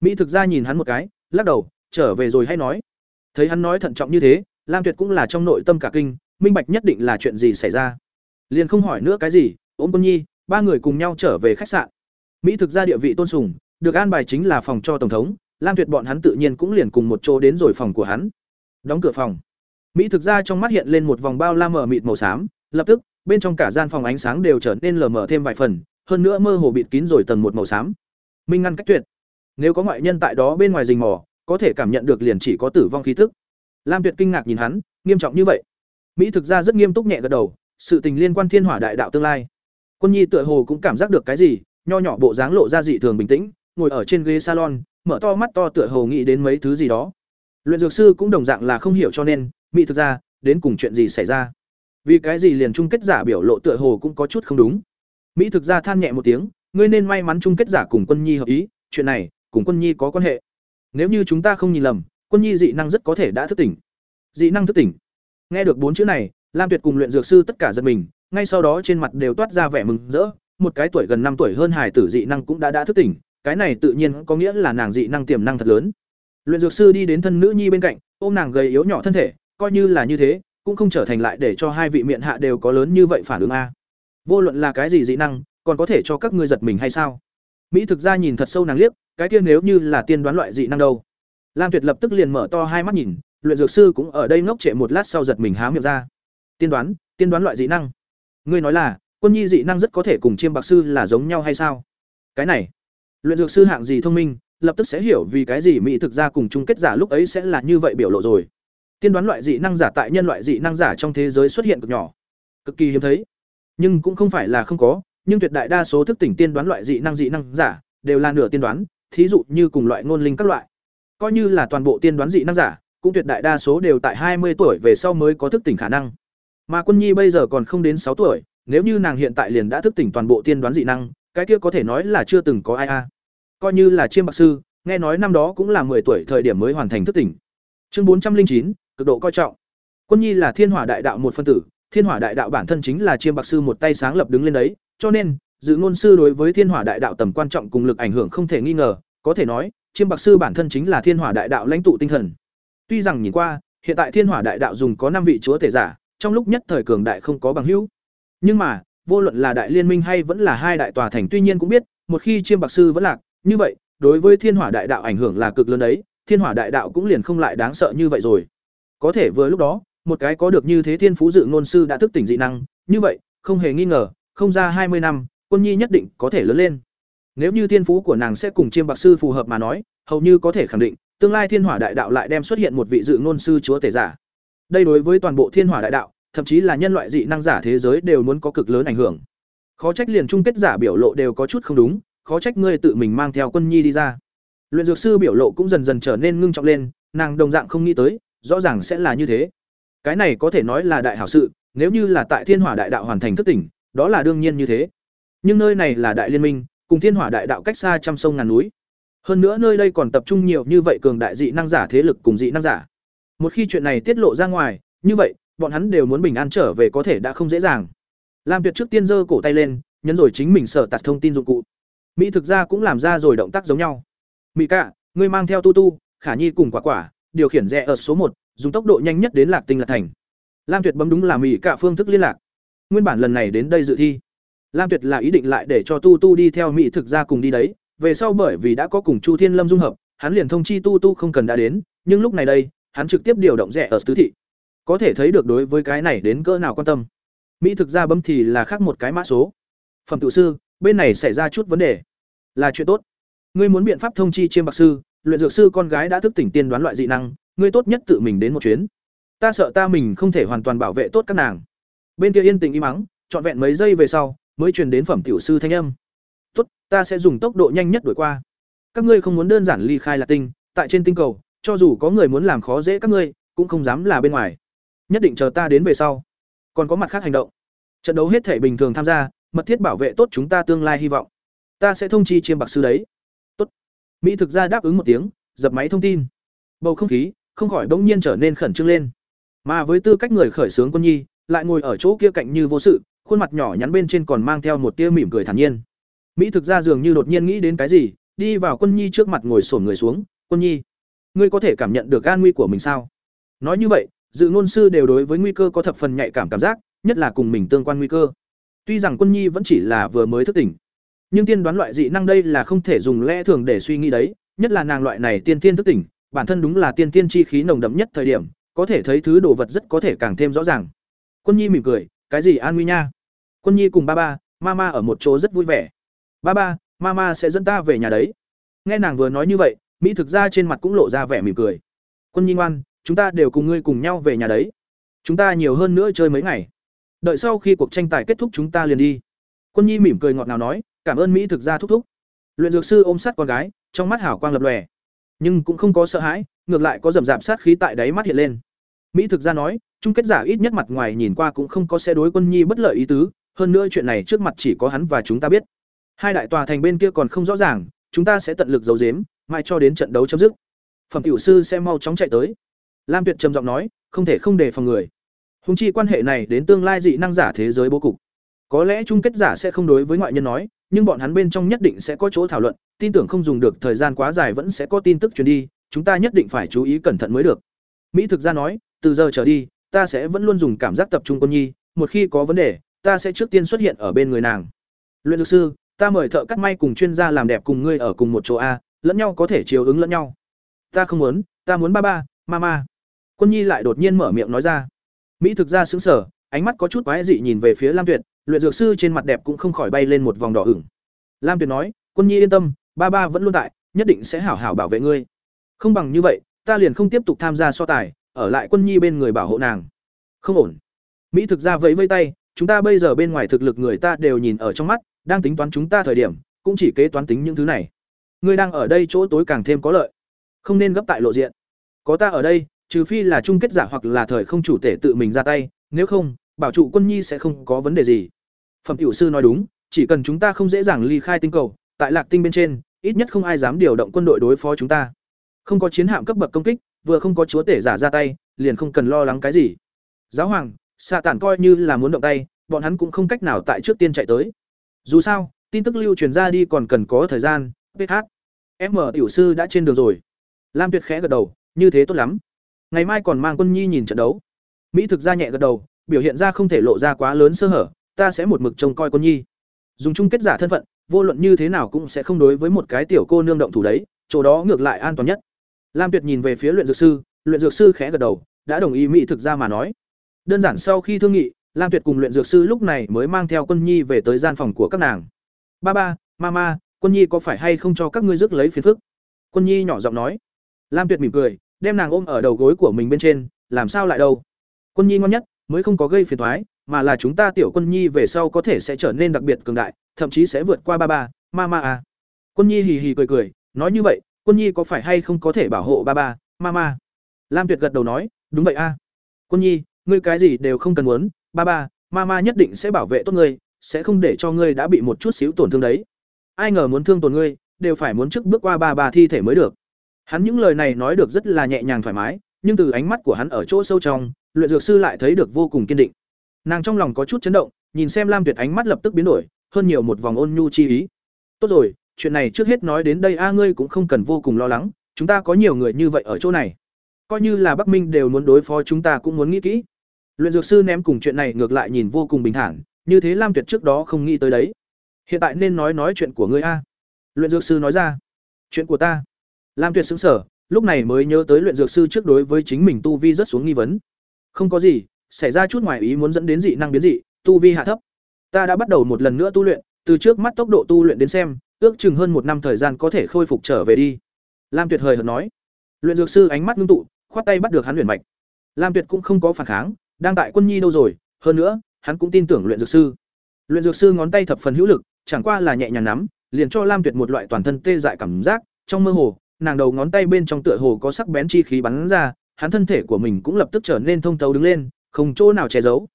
Mỹ thực ra nhìn hắn một cái, lắc đầu, "Trở về rồi hay nói." Thấy hắn nói thận trọng như thế, Lam Tuyệt cũng là trong nội tâm cả kinh, minh bạch nhất định là chuyện gì xảy ra. Liền không hỏi nữa cái gì, ôm Quân Nhi, ba người cùng nhau trở về khách sạn. Mỹ thực ra địa vị tôn sùng, được an bài chính là phòng cho tổng thống, Lam Tuyệt bọn hắn tự nhiên cũng liền cùng một chỗ đến rồi phòng của hắn. Đóng cửa phòng. Mỹ thực ra trong mắt hiện lên một vòng bao la mờ mịt màu xám, lập tức, bên trong cả gian phòng ánh sáng đều trở nên lờ mờ thêm vài phần, hơn nữa mơ hồ bịt kín rồi tầng một màu xám. Minh ngăn cách tuyệt. Nếu có ngoại nhân tại đó bên ngoài rình mò, có thể cảm nhận được liền chỉ có tử vong khí tức. Lam Tuyệt kinh ngạc nhìn hắn, nghiêm trọng như vậy. Mỹ thực ra rất nghiêm túc nhẹ gật đầu, sự tình liên quan thiên hỏa đại đạo tương lai. Quân Nhi tựa hồ cũng cảm giác được cái gì, nho nhỏ bộ dáng lộ ra dị thường bình tĩnh, ngồi ở trên ghế salon, mở to mắt to tựa hồ nghĩ đến mấy thứ gì đó. Luyện dược sư cũng đồng dạng là không hiểu cho nên, mỹ thực ra, đến cùng chuyện gì xảy ra. Vì cái gì liền chung kết giả biểu lộ tựa hồ cũng có chút không đúng. Mỹ thực ra than nhẹ một tiếng, ngươi nên may mắn chung kết giả cùng Quân Nhi hợp ý, chuyện này cùng Quân Nhi có quan hệ. Nếu như chúng ta không nhìn lầm, Quân Nhi dị năng rất có thể đã thức tỉnh. Dị năng thức tỉnh. Nghe được bốn chữ này, Lam Tuyệt cùng luyện dược sư tất cả giật mình, ngay sau đó trên mặt đều toát ra vẻ mừng rỡ, một cái tuổi gần năm tuổi hơn hải tử dị năng cũng đã đã thức tỉnh, cái này tự nhiên có nghĩa là nàng dị năng tiềm năng thật lớn. Luyện dược sư đi đến thân nữ nhi bên cạnh, ôm nàng gầy yếu nhỏ thân thể, coi như là như thế, cũng không trở thành lại để cho hai vị miệng hạ đều có lớn như vậy phản ứng a. Vô luận là cái gì dị năng, còn có thể cho các ngươi giật mình hay sao? Mỹ thực ra nhìn thật sâu nàng liếc, cái kia nếu như là tiên đoán loại dị năng đâu? Lam Tuyệt lập tức liền mở to hai mắt nhìn, luyện dược sư cũng ở đây ngốc trệ một lát sau giật mình há miệng ra. Tiên đoán, tiên đoán loại dị năng? Ngươi nói là, quân nhi dị năng rất có thể cùng chiêm bạc sư là giống nhau hay sao? Cái này, luyện dược sư hạng gì thông minh, lập tức sẽ hiểu vì cái gì mỹ thực ra cùng chung kết giả lúc ấy sẽ là như vậy biểu lộ rồi. Tiên đoán loại dị năng giả tại nhân loại dị năng giả trong thế giới xuất hiện cực nhỏ, cực kỳ hiếm thấy. Nhưng cũng không phải là không có, nhưng tuyệt đại đa số thức tỉnh tiên đoán loại dị năng dị năng giả đều là nửa tiên đoán, thí dụ như cùng loại ngôn linh các loại. Coi như là toàn bộ tiên đoán dị năng giả, cũng tuyệt đại đa số đều tại hai mươi tuổi về sau mới có thức tỉnh khả năng. Mà Quân Nhi bây giờ còn không đến sáu tuổi, nếu như nàng hiện tại liền đã thức tỉnh toàn bộ tiên đoán dị năng, cái kia có thể nói là chưa từng có ai a. Coi như là chiêm bạc sư, nghe nói năm đó cũng là 10 tuổi thời điểm mới hoàn thành thức tỉnh. Chương bốn trăm linh chín cực độ coi trọng. Quân Nhi là Thiên Hỏa Đại Đạo một phân tử, Thiên Hỏa Đại Đạo bản thân chính là chiêm bạc sư một tay sáng lập đứng lên đấy, cho nên, dự ngôn sư đối với Thiên Hỏa Đại Đạo tầm quan trọng cùng lực ảnh hưởng không thể nghi ngờ, có thể nói, chiêm bạc sư bản thân chính là Thiên Hỏa Đại Đạo lãnh tụ tinh thần. Tuy rằng nhìn qua, hiện tại Thiên Hỏa Đại Đạo dùng có năm vị chúa thể giả, trong lúc nhất thời cường đại không có bằng hữu. Nhưng mà, vô luận là đại liên minh hay vẫn là hai đại tòa thành tuy nhiên cũng biết, một khi chiêm bạc sư vẫn lạc, như vậy, đối với thiên hỏa đại đạo ảnh hưởng là cực lớn đấy, thiên hỏa đại đạo cũng liền không lại đáng sợ như vậy rồi. Có thể vừa lúc đó, một cái có được như thế thiên phú dự ngôn sư đã thức tỉnh dị năng, như vậy, không hề nghi ngờ, không ra hai mươi năm, quân nhi nhất định có thể lớn lên. Nếu như thiên phú của nàng sẽ cùng chiêm bạc sư phù hợp mà nói, hầu như có thể khẳng định, tương lai thiên hỏa đại đạo lại đem xuất hiện một vị dự ngôn sư chúa tể giả. Đây đối với toàn bộ thiên hỏa đại đạo, thậm chí là nhân loại dị năng giả thế giới đều muốn có cực lớn ảnh hưởng. Khó trách liền chung kết giả biểu lộ đều có chút không đúng, khó trách ngươi tự mình mang theo quân nhi đi ra. Luyện dược sư biểu lộ cũng dần dần trở nên ngưng trọng lên, nàng đồng dạng không nghĩ tới, rõ ràng sẽ là như thế. Cái này có thể nói là đại hảo sự, nếu như là tại Thiên Hỏa Đại Đạo hoàn thành thức tỉnh, đó là đương nhiên như thế. Nhưng nơi này là đại liên minh, cùng Thiên Hỏa Đại Đạo cách xa trăm sông ngàn núi. Hơn nữa nơi đây còn tập trung nhiều như vậy cường đại dị năng giả thế lực cùng dị năng giả. Một khi chuyện này tiết lộ ra ngoài, như vậy, bọn hắn đều muốn bình an trở về có thể đã không dễ dàng. Lam Tuyệt trước tiên giơ cổ tay lên, nhấn rồi chính mình sở tạt thông tin dụng cụ. Mỹ thực ra cũng làm ra rồi động tác giống nhau. Mỹ cả, ngươi mang theo Tu Tu, Khả Nhi cùng Quả Quả, điều khiển rẽ ở số một, dùng tốc độ nhanh nhất đến Lạc Tinh Lạc Thành. Lam Tuyệt bấm đúng là Mỹ cả phương thức liên lạc. Nguyên bản lần này đến đây dự thi, Lam Tuyệt là ý định lại để cho Tu Tu đi theo Mỹ thực ra cùng đi đấy, về sau bởi vì đã có cùng Chu Thiên Lâm dung hợp, hắn liền thông chi Tu Tu không cần đã đến, nhưng lúc này đây, hắn trực tiếp điều động rẻ ở tứ thị. Có thể thấy được đối với cái này đến cỡ nào quan tâm. Mỹ thực ra bấm thì là khác một cái mã số. Phẩm tự sư, bên này xảy ra chút vấn đề. Là chuyện tốt. Ngươi muốn biện pháp thông chi chiêm bạc sư, luyện dược sư con gái đã thức tỉnh tiên đoán loại dị năng, ngươi tốt nhất tự mình đến một chuyến. Ta sợ ta mình không thể hoàn toàn bảo vệ tốt các nàng. Bên kia yên tĩnh im mắng, trọn vẹn mấy giây về sau, mới truyền đến phẩm tiểu sư thanh âm. "Tốt, ta sẽ dùng tốc độ nhanh nhất đuổi qua. Các ngươi không muốn đơn giản ly khai là tinh, tại trên tinh cầu, cho dù có người muốn làm khó dễ các ngươi, cũng không dám là bên ngoài. Nhất định chờ ta đến về sau. Còn có mặt khác hành động. Trận đấu hết thể bình thường tham gia, mật thiết bảo vệ tốt chúng ta tương lai hy vọng. Ta sẽ thông chi chiêm bạc sư đấy." "Tốt." Mỹ thực ra đáp ứng một tiếng, dập máy thông tin. Bầu không khí không khỏi bỗng nhiên trở nên khẩn trương lên. Mà với tư cách người khởi xướng quân nhi, lại ngồi ở chỗ kia cạnh như vô sự, khuôn mặt nhỏ nhắn bên trên còn mang theo một tia mỉm cười thản nhiên. Mỹ thực ra dường như đột nhiên nghĩ đến cái gì, đi vào quân nhi trước mặt ngồi xổm người xuống, "Quân nhi, ngươi có thể cảm nhận được an nguy của mình sao?" Nói như vậy, dự ngôn sư đều đối với nguy cơ có thập phần nhạy cảm cảm giác, nhất là cùng mình tương quan nguy cơ. Tuy rằng quân nhi vẫn chỉ là vừa mới thức tỉnh, nhưng tiên đoán loại dị năng đây là không thể dùng lẽ thường để suy nghĩ đấy, nhất là nàng loại này tiên tiên thức tỉnh, bản thân đúng là tiên tiên chi khí nồng đậm nhất thời điểm, có thể thấy thứ đồ vật rất có thể càng thêm rõ ràng. Quân Nhi mỉm cười, cái gì an nguy nha? Quân Nhi cùng ba ba, mama ở một chỗ rất vui vẻ. Ba ba, mama sẽ dẫn ta về nhà đấy. Nghe nàng vừa nói như vậy, Mỹ thực ra trên mặt cũng lộ ra vẻ mỉm cười. Quân Nhi ngoan, chúng ta đều cùng ngươi cùng nhau về nhà đấy. Chúng ta nhiều hơn nữa chơi mấy ngày. Đợi sau khi cuộc tranh tài kết thúc chúng ta liền đi. Quân Nhi mỉm cười ngọt ngào nói, cảm ơn Mỹ thực ra thúc thúc. Luyện dược sư ôm sát con gái, trong mắt hảo quang lập lòe, nhưng cũng không có sợ hãi, ngược lại có dầm dạp sát khí tại đáy mắt hiện lên. Mỹ thực ra nói, chung kết giả ít nhất mặt ngoài nhìn qua cũng không có xe đối quân nhi bất lợi ý tứ, hơn nữa chuyện này trước mặt chỉ có hắn và chúng ta biết. Hai đại tòa thành bên kia còn không rõ ràng, chúng ta sẽ tận lực giấu giếm, mai cho đến trận đấu chấm dứt. Phẩm tiểu sư sẽ mau chóng chạy tới. Lam Tuyệt trầm giọng nói, không thể không đề phòng người. Hùng chi quan hệ này đến tương lai dị năng giả thế giới bố cục. Có lẽ chung kết giả sẽ không đối với ngoại nhân nói, nhưng bọn hắn bên trong nhất định sẽ có chỗ thảo luận, tin tưởng không dùng được thời gian quá dài vẫn sẽ có tin tức truyền đi, chúng ta nhất định phải chú ý cẩn thận mới được. Mỹ thực ra nói, từ giờ trở đi, ta sẽ vẫn luôn dùng cảm giác tập trung quân nhi, một khi có vấn đề, ta sẽ trước tiên xuất hiện ở bên người nàng. Luyện dược sư, ta mời thợ cắt may cùng chuyên gia làm đẹp cùng ngươi ở cùng một chỗ a, lẫn nhau có thể chiều ứng lẫn nhau. Ta không muốn, ta muốn ba ba, mama. Quân nhi lại đột nhiên mở miệng nói ra. Mỹ thực ra sững sờ, ánh mắt có chút quái dị nhìn về phía Lam Tuyệt, luyện dược sư trên mặt đẹp cũng không khỏi bay lên một vòng đỏ ửng. Lam Tuyệt nói, "Quân Nhi yên tâm, ba ba vẫn luôn tại, nhất định sẽ hảo hảo bảo vệ ngươi. Không bằng như vậy, ta liền không tiếp tục tham gia so tài, ở lại Quân Nhi bên người bảo hộ nàng." Không ổn. Mỹ thực ra vẫy vẫy tay, chúng ta bây giờ bên ngoài thực lực người ta đều nhìn ở trong mắt, đang tính toán chúng ta thời điểm, cũng chỉ kế toán tính những thứ này. Ngươi đang ở đây chỗ tối càng thêm có lợi, không nên gấp tại lộ diện. Có ta ở đây, trừ phi là chung kết giả hoặc là thời không chủ tể tự mình ra tay, nếu không, bảo trụ quân nhi sẽ không có vấn đề gì phẩm tiểu sư nói đúng chỉ cần chúng ta không dễ dàng ly khai tinh cầu tại lạc tinh bên trên ít nhất không ai dám điều động quân đội đối phó chúng ta không có chiến hạm cấp bậc công kích vừa không có chúa tể giả ra tay liền không cần lo lắng cái gì. Giáo hoàng xạ tản coi như là muốn động tay bọn hắn cũng không cách nào tại trước tiên chạy tới. Dù sao tin tức lưu truyền ra đi còn cần có thời gian ph m tiểu sư đã trên đường rồi. Lam tuyệt khẽ gật đầu như thế tốt lắm. Ngày mai còn mang quân nhi nhìn trận đấu. Mỹ thực ra nhẹ gật đầu biểu hiện ra không thể lộ ra quá lớn sơ hở, ta sẽ một mực trông coi quân nhi. Dùng chung kết giả thân phận, vô luận như thế nào cũng sẽ không đối với một cái tiểu cô nương động thủ đấy, chỗ đó ngược lại an toàn nhất. Lam Tuyệt nhìn về phía luyện dược sư, luyện dược sư khẽ gật đầu, đã đồng ý mỹ thực ra mà nói. Đơn giản sau khi thương nghị, Lam Tuyệt cùng luyện dược sư lúc này mới mang theo Quân Nhi về tới gian phòng của các nàng. "Ba ba, mama, Quân Nhi có phải hay không cho các ngươi rước lấy phiền phức?" Quân Nhi nhỏ giọng nói. Lam Tuyệt mỉm cười, đem nàng ôm ở đầu gối của mình bên trên, "Làm sao lại đâu? Quân Nhi ngoan nhất, mới không có gây phiền toái, mà là chúng ta tiểu quân nhi về sau có thể sẽ trở nên đặc biệt cường đại, thậm chí sẽ vượt qua ba ba, mama à. Quân nhi hì hì cười cười, nói như vậy, quân nhi có phải hay không có thể bảo hộ ba ba, mama? Lam Tuyệt gật đầu nói, đúng vậy a. Quân nhi, ngươi cái gì đều không cần muốn, ba ba, mama nhất định sẽ bảo vệ tốt ngươi, sẽ không để cho ngươi đã bị một chút xíu tổn thương đấy. Ai ngờ muốn thương tổn ngươi, đều phải muốn trước bước qua ba ba thi thể mới được. Hắn những lời này nói được rất là nhẹ nhàng thoải mái, nhưng từ ánh mắt của hắn ở chỗ sâu trong, luyện dược sư lại thấy được vô cùng kiên định nàng trong lòng có chút chấn động nhìn xem lam tuyệt ánh mắt lập tức biến đổi hơn nhiều một vòng ôn nhu chi ý tốt rồi chuyện này trước hết nói đến đây a ngươi cũng không cần vô cùng lo lắng, chúng ta có nhiều người như vậy ở chỗ này. Coi như là bắc minh đều muốn đối phó chúng ta cũng muốn nghĩ kỹ. Luyện dược sư ném cùng chuyện này ngược lại nhìn vô cùng bình thản, như thế lam tuyệt trước đó không nghĩ tới đấy. Hiện tại nên nói nói chuyện của ngươi a. Luyện dược sư nói ra. Chuyện của ta. Lam tuyệt xứng sở lúc này mới nhớ tới luyện dược sư trước đối với chính mình tu vi rất xuống nghi vấn. Không có gì, xảy ra chút ngoài ý muốn dẫn đến dị năng biến dị, tu vi hạ thấp. Ta đã bắt đầu một lần nữa tu luyện, từ trước mắt tốc độ tu luyện đến xem ước chừng hơn một năm thời gian có thể khôi phục trở về đi. Lam tuyệt hời hợt nói. Luyện dược sư ánh mắt ngưng tụ, khoát tay bắt được hắn luyện mạch. Lam tuyệt cũng không có phản kháng, đang tại quân nhi đâu rồi, hơn nữa, hắn cũng tin tưởng luyện dược sư. Luyện dược sư ngón tay thập phần hữu lực, chẳng qua là nhẹ nhàng nắm, liền cho lam tuyệt một loại toàn thân tê dại cảm giác, trong mơ hồ, nàng đầu ngón tay bên trong tựa hồ có sắc bén chi khí bắn ra, hắn thân thể của mình cũng lập tức trở nên thông thấu đứng lên, không chỗ nào che giấu.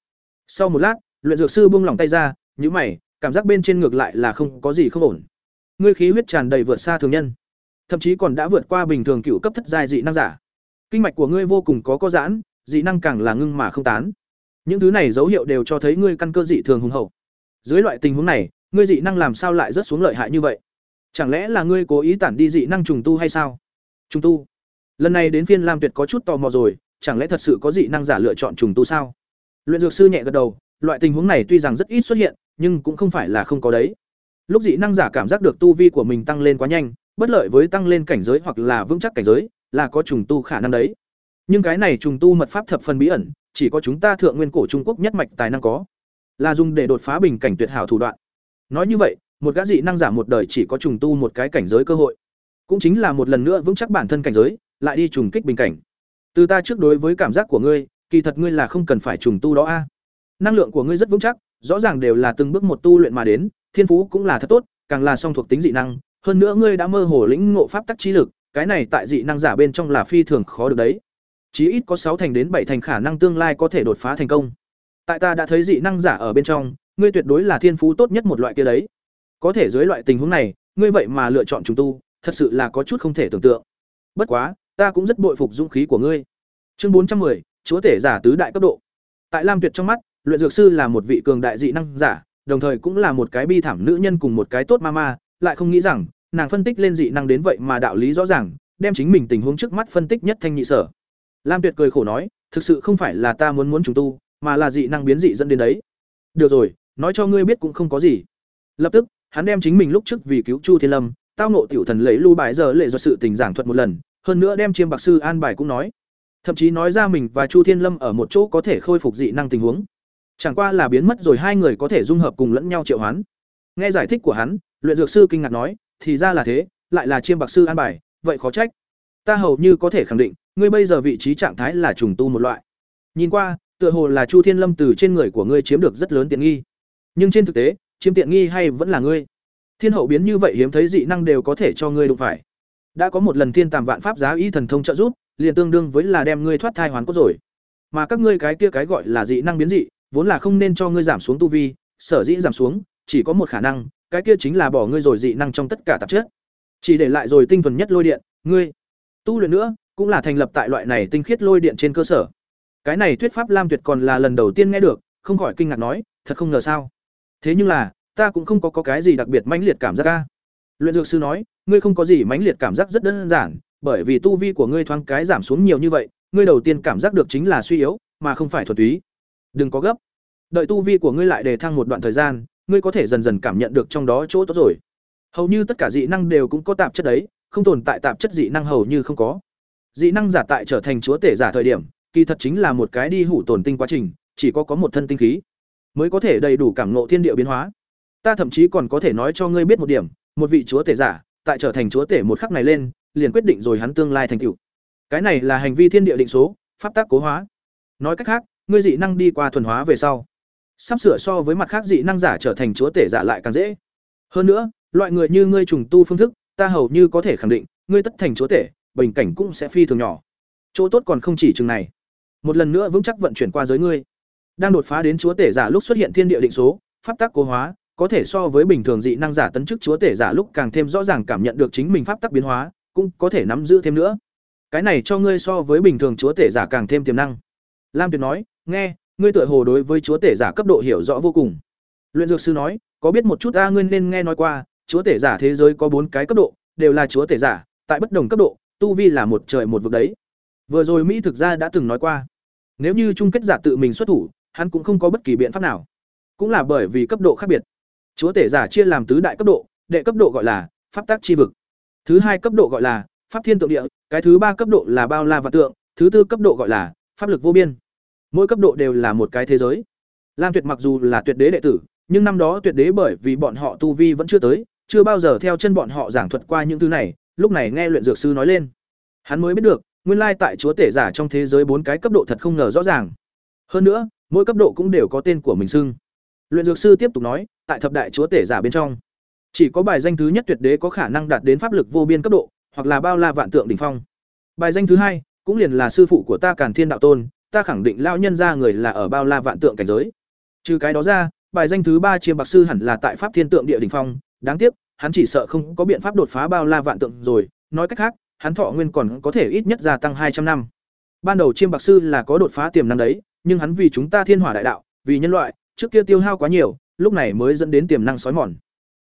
Sau một lát, luyện dược sư buông lỏng tay ra nhữ mày, cảm giác bên trên ngược lại là không có gì không ổn ngươi khí huyết tràn đầy vượt xa thường nhân. Thậm chí còn đã vượt qua bình thường cựu cấp thất giai dị năng giả. Kinh mạch của ngươi vô cùng có có giãn, dị năng càng là ngưng mà không tán. Những thứ này dấu hiệu đều cho thấy ngươi căn cơ dị thường hùng hậu. Dưới loại tình huống này, ngươi dị năng làm sao lại rất xuống lợi hại như vậy? Chẳng lẽ là ngươi cố ý tản đi dị năng trùng tu hay sao? Trùng tu. Lần này đến phiên lam tuyệt có chút tò mò rồi, chẳng lẽ thật sự có dị năng giả lựa chọn trùng tu sao? Luyện dược sư nhẹ gật đầu, loại tình huống này tuy rằng rất ít xuất hiện, nhưng cũng không phải là không có đấy lúc dị năng giả cảm giác được tu vi của mình tăng lên quá nhanh, bất lợi với tăng lên cảnh giới hoặc là vững chắc cảnh giới, là có trùng tu khả năng đấy. Nhưng cái này trùng tu mật pháp thập phần bí ẩn, chỉ có chúng ta thượng nguyên cổ trung quốc nhất mạch tài năng có. Là dùng để đột phá bình cảnh tuyệt hảo thủ đoạn. Nói như vậy, một gã dị năng giả một đời chỉ có trùng tu một cái cảnh giới cơ hội. Cũng chính là một lần nữa vững chắc bản thân cảnh giới, lại đi trùng kích bình cảnh. Từ ta trước đối với cảm giác của ngươi, kỳ thật ngươi là không cần phải trùng tu đó a. Năng lượng của ngươi rất vững chắc, rõ ràng đều là từng bước một tu luyện mà đến thiên phú cũng là thật tốt càng là song thuộc tính dị năng hơn nữa ngươi đã mơ hồ lĩnh ngộ pháp tắc trí lực cái này tại dị năng giả bên trong là phi thường khó được đấy. Chí ít có sáu thành đến bảy thành khả năng tương lai có thể đột phá thành công. Tại ta đã thấy dị năng giả ở bên trong ngươi tuyệt đối là thiên phú tốt nhất một loại kia đấy. Có thể dưới loại tình huống này ngươi vậy mà lựa chọn trùng tu thật sự là có chút không thể tưởng tượng. Bất quá ta cũng rất bội phục dũng khí của ngươi. Chương bốn trăm 410, chúa tể giả tứ đại cấp độ. Tại lam tuyệt trong mắt luyện dược sư là một vị cường đại dị năng giả đồng thời cũng là một cái bi thảm nữ nhân cùng một cái tốt ma ma lại không nghĩ rằng, nàng phân tích lên dị năng đến vậy mà đạo lý rõ ràng, đem chính mình tình huống trước mắt phân tích nhất thanh nhị sở. Lam tuyệt cười khổ nói, thực sự không phải là ta muốn muốn chúng tu, mà là dị năng biến dị dẫn đến đấy. Được rồi, nói cho ngươi biết cũng không có gì. Lập tức, hắn đem chính mình lúc trước vì cứu chu thiên lâm, tao nộ tiểu thần lấy lưu bài giờ lệ do sự tình giảng thuật một lần, hơn nữa đem chiêm bạc sư an bài cũng nói. Thậm chí nói ra mình và chu thiên lâm ở một chỗ có thể khôi phục dị năng tình huống chẳng qua là biến mất rồi hai người có thể dung hợp cùng lẫn nhau triệu hoán. Nghe giải thích của hắn, luyện dược sư kinh ngạc nói, thì ra là thế, lại là chiêm bạc sư an bài, vậy khó trách. Ta hầu như có thể khẳng định, ngươi bây giờ vị trí trạng thái là trùng tu một loại. Nhìn qua, tựa hồ là chu thiên lâm từ trên người của ngươi chiếm được rất lớn tiện nghi. Nhưng trên thực tế, chiếm tiện nghi hay vẫn là ngươi? Thiên hậu biến như vậy hiếm thấy dị năng đều có thể cho ngươi đụng phải. Đã có một lần thiên tàm vạn pháp giá y thần thông trợ giúp, liền tương đương với là đem ngươi thoát thai hoàn cốt rồi. Mà các ngươi cái kia cái gọi là dị năng biến dị vốn là không nên cho ngươi giảm xuống tu vi sở dĩ giảm xuống chỉ có một khả năng cái kia chính là bỏ ngươi rồi dị năng trong tất cả tạp chất. Chỉ để lại rồi tinh thuần nhất lôi điện ngươi tu luyện nữa cũng là thành lập tại loại này tinh khiết lôi điện trên cơ sở. Cái này thuyết pháp lam tuyệt còn là lần đầu tiên nghe được không khỏi kinh ngạc nói thật không ngờ sao? Thế nhưng là ta cũng không có, có cái gì đặc biệt mãnh liệt cảm giác ca luyện dược sư nói ngươi không có gì mãnh liệt cảm giác rất đơn giản bởi vì tu vi của ngươi thoáng cái giảm xuống nhiều như vậy ngươi đầu tiên cảm giác được chính là suy yếu mà không phải thuần túy đừng có gấp. Đợi tu vi của ngươi lại đề thăng một đoạn thời gian, ngươi có thể dần dần cảm nhận được trong đó chỗ tốt rồi. Hầu như tất cả dị năng đều cũng có tạp chất đấy, không tồn tại tạp chất dị năng hầu như không có. Dị năng giả tại trở thành chúa tể giả thời điểm, kỳ thật chính là một cái đi hủ tổn tinh quá trình, chỉ có có một thân tinh khí, mới có thể đầy đủ cảm ngộ thiên địa biến hóa. Ta thậm chí còn có thể nói cho ngươi biết một điểm, một vị chúa tể giả, tại trở thành chúa tể một khắc này lên, liền quyết định rồi hắn tương lai thành tựu. Cái này là hành vi thiên địa định số, pháp tác cố hóa. Nói cách khác ngươi dị năng đi qua thuần hóa về sau. Sắp sửa so với mặt khác dị năng giả trở thành chúa tể giả lại càng dễ. Hơn nữa, loại người như ngươi trùng tu phương thức, ta hầu như có thể khẳng định, ngươi tất thành chúa tể, bình cảnh cũng sẽ phi thường nhỏ. Chỗ tốt còn không chỉ chừng này. Một lần nữa vững chắc vận chuyển qua giới ngươi. Đang đột phá đến chúa tể giả lúc xuất hiện thiên địa định số, pháp tắc cố hóa, có thể so với bình thường dị năng giả tấn chức chúa tể giả lúc càng thêm rõ ràng cảm nhận được chính mình pháp tắc biến hóa, cũng có thể nắm giữ thêm nữa. Cái này cho ngươi so với bình thường chúa tể giả càng thêm tiềm năng. Lam tuyệt nói nghe, ngươi tựa hồ đối với chúa tể giả cấp độ hiểu rõ vô cùng. Luyện dược sư nói, có biết một chút ta ngươi nên nghe nói qua, chúa tể giả thế giới có bốn cái cấp độ, đều là chúa tể giả, tại bất đồng cấp độ, tu vi là một trời một vực đấy. Vừa rồi mỹ thực ra đã từng nói qua, nếu như chung kết giả tự mình xuất thủ, hắn cũng không có bất kỳ biện pháp nào. Cũng là bởi vì cấp độ khác biệt. Chúa tể giả chia làm tứ đại cấp độ, đệ cấp độ gọi là pháp tác chi vực. Thứ hai cấp độ gọi là pháp thiên tượng địa, cái thứ ba cấp độ là bao la và tượng, thứ tư cấp độ gọi là pháp lực vô biên mỗi cấp độ đều là một cái thế giới. Lam tuyệt mặc dù là tuyệt đế đệ tử, nhưng năm đó tuyệt đế bởi vì bọn họ tu vi vẫn chưa tới, chưa bao giờ theo chân bọn họ giảng thuật qua những thứ này, lúc này nghe luyện dược sư nói lên. Hắn mới biết được, nguyên lai tại chúa tể giả trong thế giới bốn cái cấp độ thật không ngờ rõ ràng. Hơn nữa, mỗi cấp độ cũng đều có tên của mình xưng. Luyện dược sư tiếp tục nói, tại thập đại chúa tể giả bên trong, chỉ có bài danh thứ nhất tuyệt đế có khả năng đạt đến pháp lực vô biên cấp độ, hoặc là bao la vạn tượng đỉnh phong. Bài danh thứ hai, cũng liền là sư phụ của ta càn thiên đạo tôn ta khẳng định lao nhân ra người là ở bao la vạn tượng cảnh giới. Trừ cái đó ra, bài danh thứ ba chiêm bạc sư hẳn là tại pháp thiên tượng địa đỉnh phong. Đáng tiếc, hắn chỉ sợ không có biện pháp đột phá bao la vạn tượng rồi. Nói cách khác, hắn thọ nguyên còn có thể ít nhất gia tăng hai trăm năm. Ban đầu chiêm bạc sư là có đột phá tiềm năng đấy, nhưng hắn vì chúng ta thiên hỏa đại đạo, vì nhân loại, trước kia tiêu hao quá nhiều, lúc này mới dẫn đến tiềm năng sói mòn.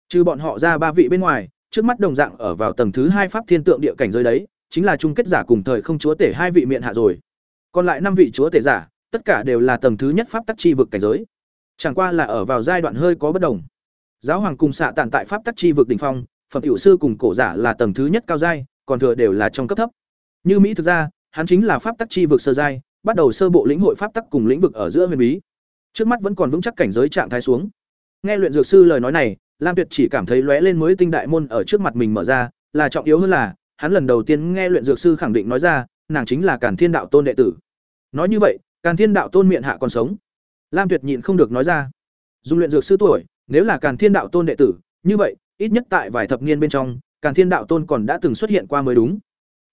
Trừ bọn họ ra ba vị bên ngoài, trước mắt đồng dạng ở vào tầng thứ hai pháp thiên tượng địa cảnh giới đấy, chính là chung kết giả cùng thời không chúa tể hai vị miệng hạ rồi còn lại năm vị chúa tể giả, tất cả đều là tầng thứ nhất pháp tắc chi vực cảnh giới. Chẳng qua là ở vào giai đoạn hơi có bất đồng. Giáo hoàng cùng xạ tản tại pháp tắc chi vực đỉnh phong, phẩm tiểu sư cùng cổ giả là tầng thứ nhất cao giai, còn thừa đều là trong cấp thấp. Như mỹ thực ra, hắn chính là pháp tắc chi vực sơ giai, bắt đầu sơ bộ lĩnh hội pháp tắc cùng lĩnh vực ở giữa huyền bí. Trước mắt vẫn còn vững chắc cảnh giới trạng thái xuống. Nghe luyện dược sư lời nói này, lam tuyệt chỉ cảm thấy lóe lên mới tinh đại môn ở trước mặt mình mở ra, là trọng yếu hơn là, hắn lần đầu tiên nghe luyện dược sư khẳng định nói ra, nàng chính là cản thiên đạo tôn đệ tử nói như vậy, càn thiên đạo tôn miệng hạ còn sống. Lam tuyệt nhịn không được nói ra. Dùng luyện dược sư tuổi, nếu là càn thiên đạo tôn đệ tử, như vậy, ít nhất tại vài thập niên bên trong, càn thiên đạo tôn còn đã từng xuất hiện qua mới đúng.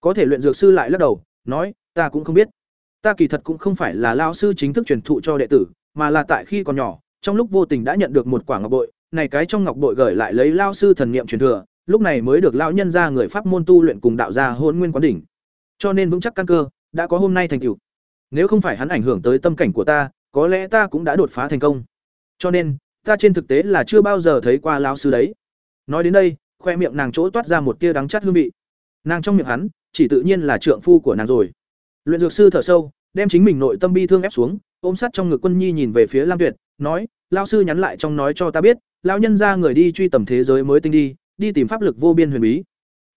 Có thể luyện dược sư lại lắc đầu, nói, ta cũng không biết. Ta kỳ thật cũng không phải là lao sư chính thức truyền thụ cho đệ tử, mà là tại khi còn nhỏ, trong lúc vô tình đã nhận được một quả ngọc bội, này cái trong ngọc bội gửi lại lấy lao sư thần niệm truyền thừa, lúc này mới được lao nhân ra người pháp môn tu luyện cùng đạo gia hôn nguyên quán đỉnh. Cho nên vững chắc căn cơ, đã có hôm nay thành tựu nếu không phải hắn ảnh hưởng tới tâm cảnh của ta, có lẽ ta cũng đã đột phá thành công. Cho nên, ta trên thực tế là chưa bao giờ thấy qua lão sư đấy. Nói đến đây, khoe miệng nàng chỗ toát ra một tia đắng chắt hương vị. Nàng trong miệng hắn, chỉ tự nhiên là trượng phu của nàng rồi. Luyện dược sư thở sâu, đem chính mình nội tâm bi thương ép xuống, ôm sát trong ngực quân nhi nhìn về phía lam tuyệt, nói lao sư nhắn lại trong nói cho ta biết, lão nhân ra người đi truy tầm thế giới mới tinh đi đi tìm pháp lực vô biên huyền bí.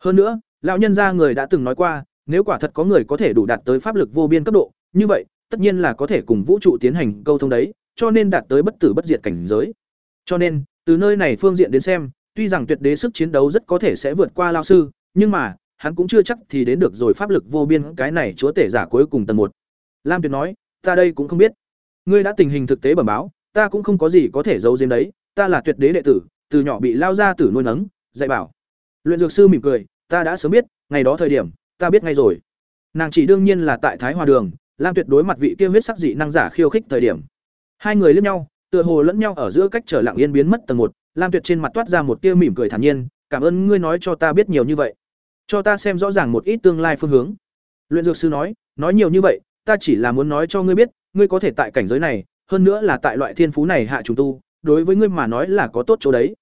Hơn nữa, lão nhân ra người đã từng nói qua, nếu quả thật có người có thể đủ đạt tới pháp lực vô biên cấp độ như vậy, tất nhiên là có thể cùng vũ trụ tiến hành câu thông đấy, cho nên đạt tới bất tử bất diệt cảnh giới. Cho nên, từ nơi này phương diện đến xem, tuy rằng tuyệt đế sức chiến đấu rất có thể sẽ vượt qua lao sư, nhưng mà, hắn cũng chưa chắc thì đến được rồi pháp lực vô biên cái này chúa tể giả cuối cùng tầng một. Lam tuyệt nói, ta đây cũng không biết. Ngươi đã tình hình thực tế bẩm báo, ta cũng không có gì có thể giấu giếm đấy. Ta là tuyệt đế đệ tử, từ nhỏ bị lao ra tử nuôi nấng, dạy bảo. Luyện dược sư mỉm cười, ta đã sớm biết, ngày đó thời điểm, ta biết ngay rồi. Nàng chỉ đương nhiên là tại thái hòa đường lam tuyệt đối mặt vị kia huyết sắc dị năng giả khiêu khích thời điểm. Hai người liếc nhau tựa hồ lẫn nhau ở giữa cách trở lặng yên biến mất tầng một lam tuyệt trên mặt toát ra một tia mỉm cười thản nhiên cảm ơn ngươi nói cho ta biết nhiều như vậy. Cho ta xem rõ ràng một ít tương lai phương hướng. Luyện dược sư nói nói nhiều như vậy ta chỉ là muốn nói cho ngươi biết ngươi có thể tại cảnh giới này hơn nữa là tại loại thiên phú này hạ trùng tu đối với ngươi mà nói là có tốt chỗ đấy.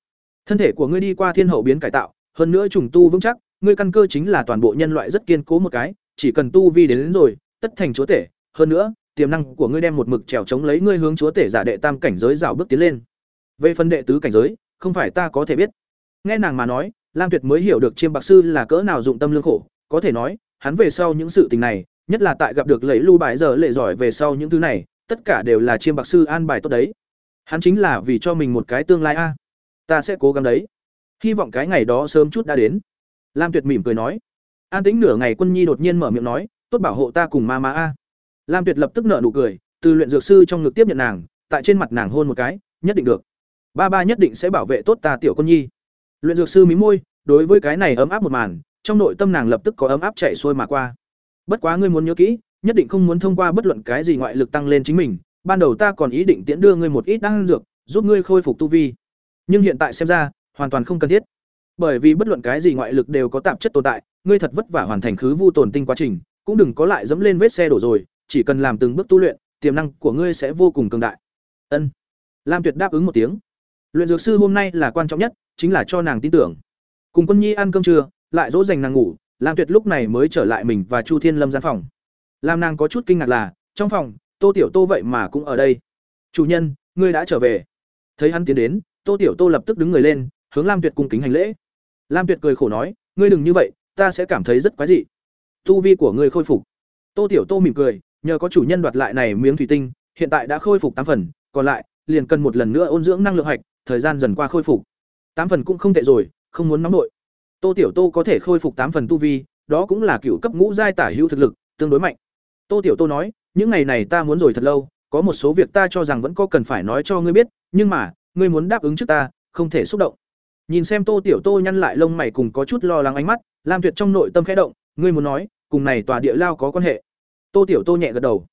Thân thể của ngươi đi qua thiên hậu biến cải tạo hơn nữa trùng tu vững chắc ngươi căn cơ chính là toàn bộ nhân loại rất kiên cố một cái chỉ cần tu vi đến, đến rồi tất thành chúa tể. Hơn nữa, tiềm năng của ngươi đem một mực trèo chống lấy ngươi hướng chúa tể giả đệ tam cảnh giới rào bước tiến lên. Về phần đệ tứ cảnh giới, không phải ta có thể biết. Nghe nàng mà nói, lam tuyệt mới hiểu được chiêm bạc sư là cỡ nào dụng tâm lương khổ. Có thể nói, hắn về sau những sự tình này, nhất là tại gặp được Lễ lưu bài giờ lệ giỏi về sau những thứ này, tất cả đều là chiêm bạc sư an bài tốt đấy. Hắn chính là vì cho mình một cái tương lai a. Ta sẽ cố gắng đấy. Hy vọng cái ngày đó sớm chút đã đến. Lam tuyệt mỉm cười nói. An tĩnh nửa ngày quân nhi đột nhiên mở miệng nói tốt bảo hộ ta cùng ma ma a. Lam tuyệt lập tức nợ nụ cười, từ luyện dược sư trong ngực tiếp nhận nàng, tại trên mặt nàng hôn một cái, nhất định được. Ba ba nhất định sẽ bảo vệ tốt ta tiểu con nhi. Luyện dược sư mí môi, đối với cái này ấm áp một màn, trong nội tâm nàng lập tức có ấm áp chạy xuôi mà qua. Bất quá ngươi muốn nhớ kỹ, nhất định không muốn thông qua bất luận cái gì ngoại lực tăng lên chính mình, ban đầu ta còn ý định tiễn đưa ngươi một ít đan dược, giúp ngươi khôi phục tu vi. Nhưng hiện tại xem ra, hoàn toàn không cần thiết. Bởi vì bất luận cái gì ngoại lực đều có tạp chất tồn tại, ngươi thật vất vả hoàn thành khứ vu tồn tinh quá trình cũng đừng có lại dẫm lên vết xe đổ rồi, chỉ cần làm từng bước tu luyện, tiềm năng của ngươi sẽ vô cùng cường đại. Ân. Lam tuyệt đáp ứng một tiếng. Luyện dược sư hôm nay là quan trọng nhất, chính là cho nàng tin tưởng. Cùng quân nhi ăn cơm trưa, lại dỗ dành nàng ngủ, lam tuyệt lúc này mới trở lại mình và chu thiên lâm gian phòng. Lam nàng có chút kinh ngạc là, trong phòng, tô tiểu tô vậy mà cũng ở đây. Chủ nhân, ngươi đã trở về. Thấy hắn tiến đến, tô tiểu tô lập tức đứng người lên, hướng lam tuyệt cung kính hành lễ. Lam tuyệt cười khổ nói, ngươi đừng như vậy, ta sẽ cảm thấy rất quái dị tu vi của ngươi khôi phục. Tô tiểu tô mỉm cười, nhờ có chủ nhân đoạt lại này miếng thủy tinh, hiện tại đã khôi phục tám phần, còn lại, liền cần một lần nữa ôn dưỡng năng lượng hạch, thời gian dần qua khôi phục. Tám phần cũng không tệ rồi, không muốn nóng nội. Tô tiểu tô có thể khôi phục tám phần tu vi, đó cũng là cựu cấp ngũ giai tả hữu thực lực, tương đối mạnh. Tô tiểu tô nói, những ngày này ta muốn rồi thật lâu, có một số việc ta cho rằng vẫn có cần phải nói cho ngươi biết, nhưng mà, ngươi muốn đáp ứng trước ta, không thể xúc động. Nhìn xem tô tiểu tô nhăn lại lông mày cùng có chút lo lắng ánh mắt, lam tuyệt trong nội tâm khẽ động, ngươi muốn nói cùng này tòa địa lao có quan hệ. Tô tiểu tô nhẹ gật đầu.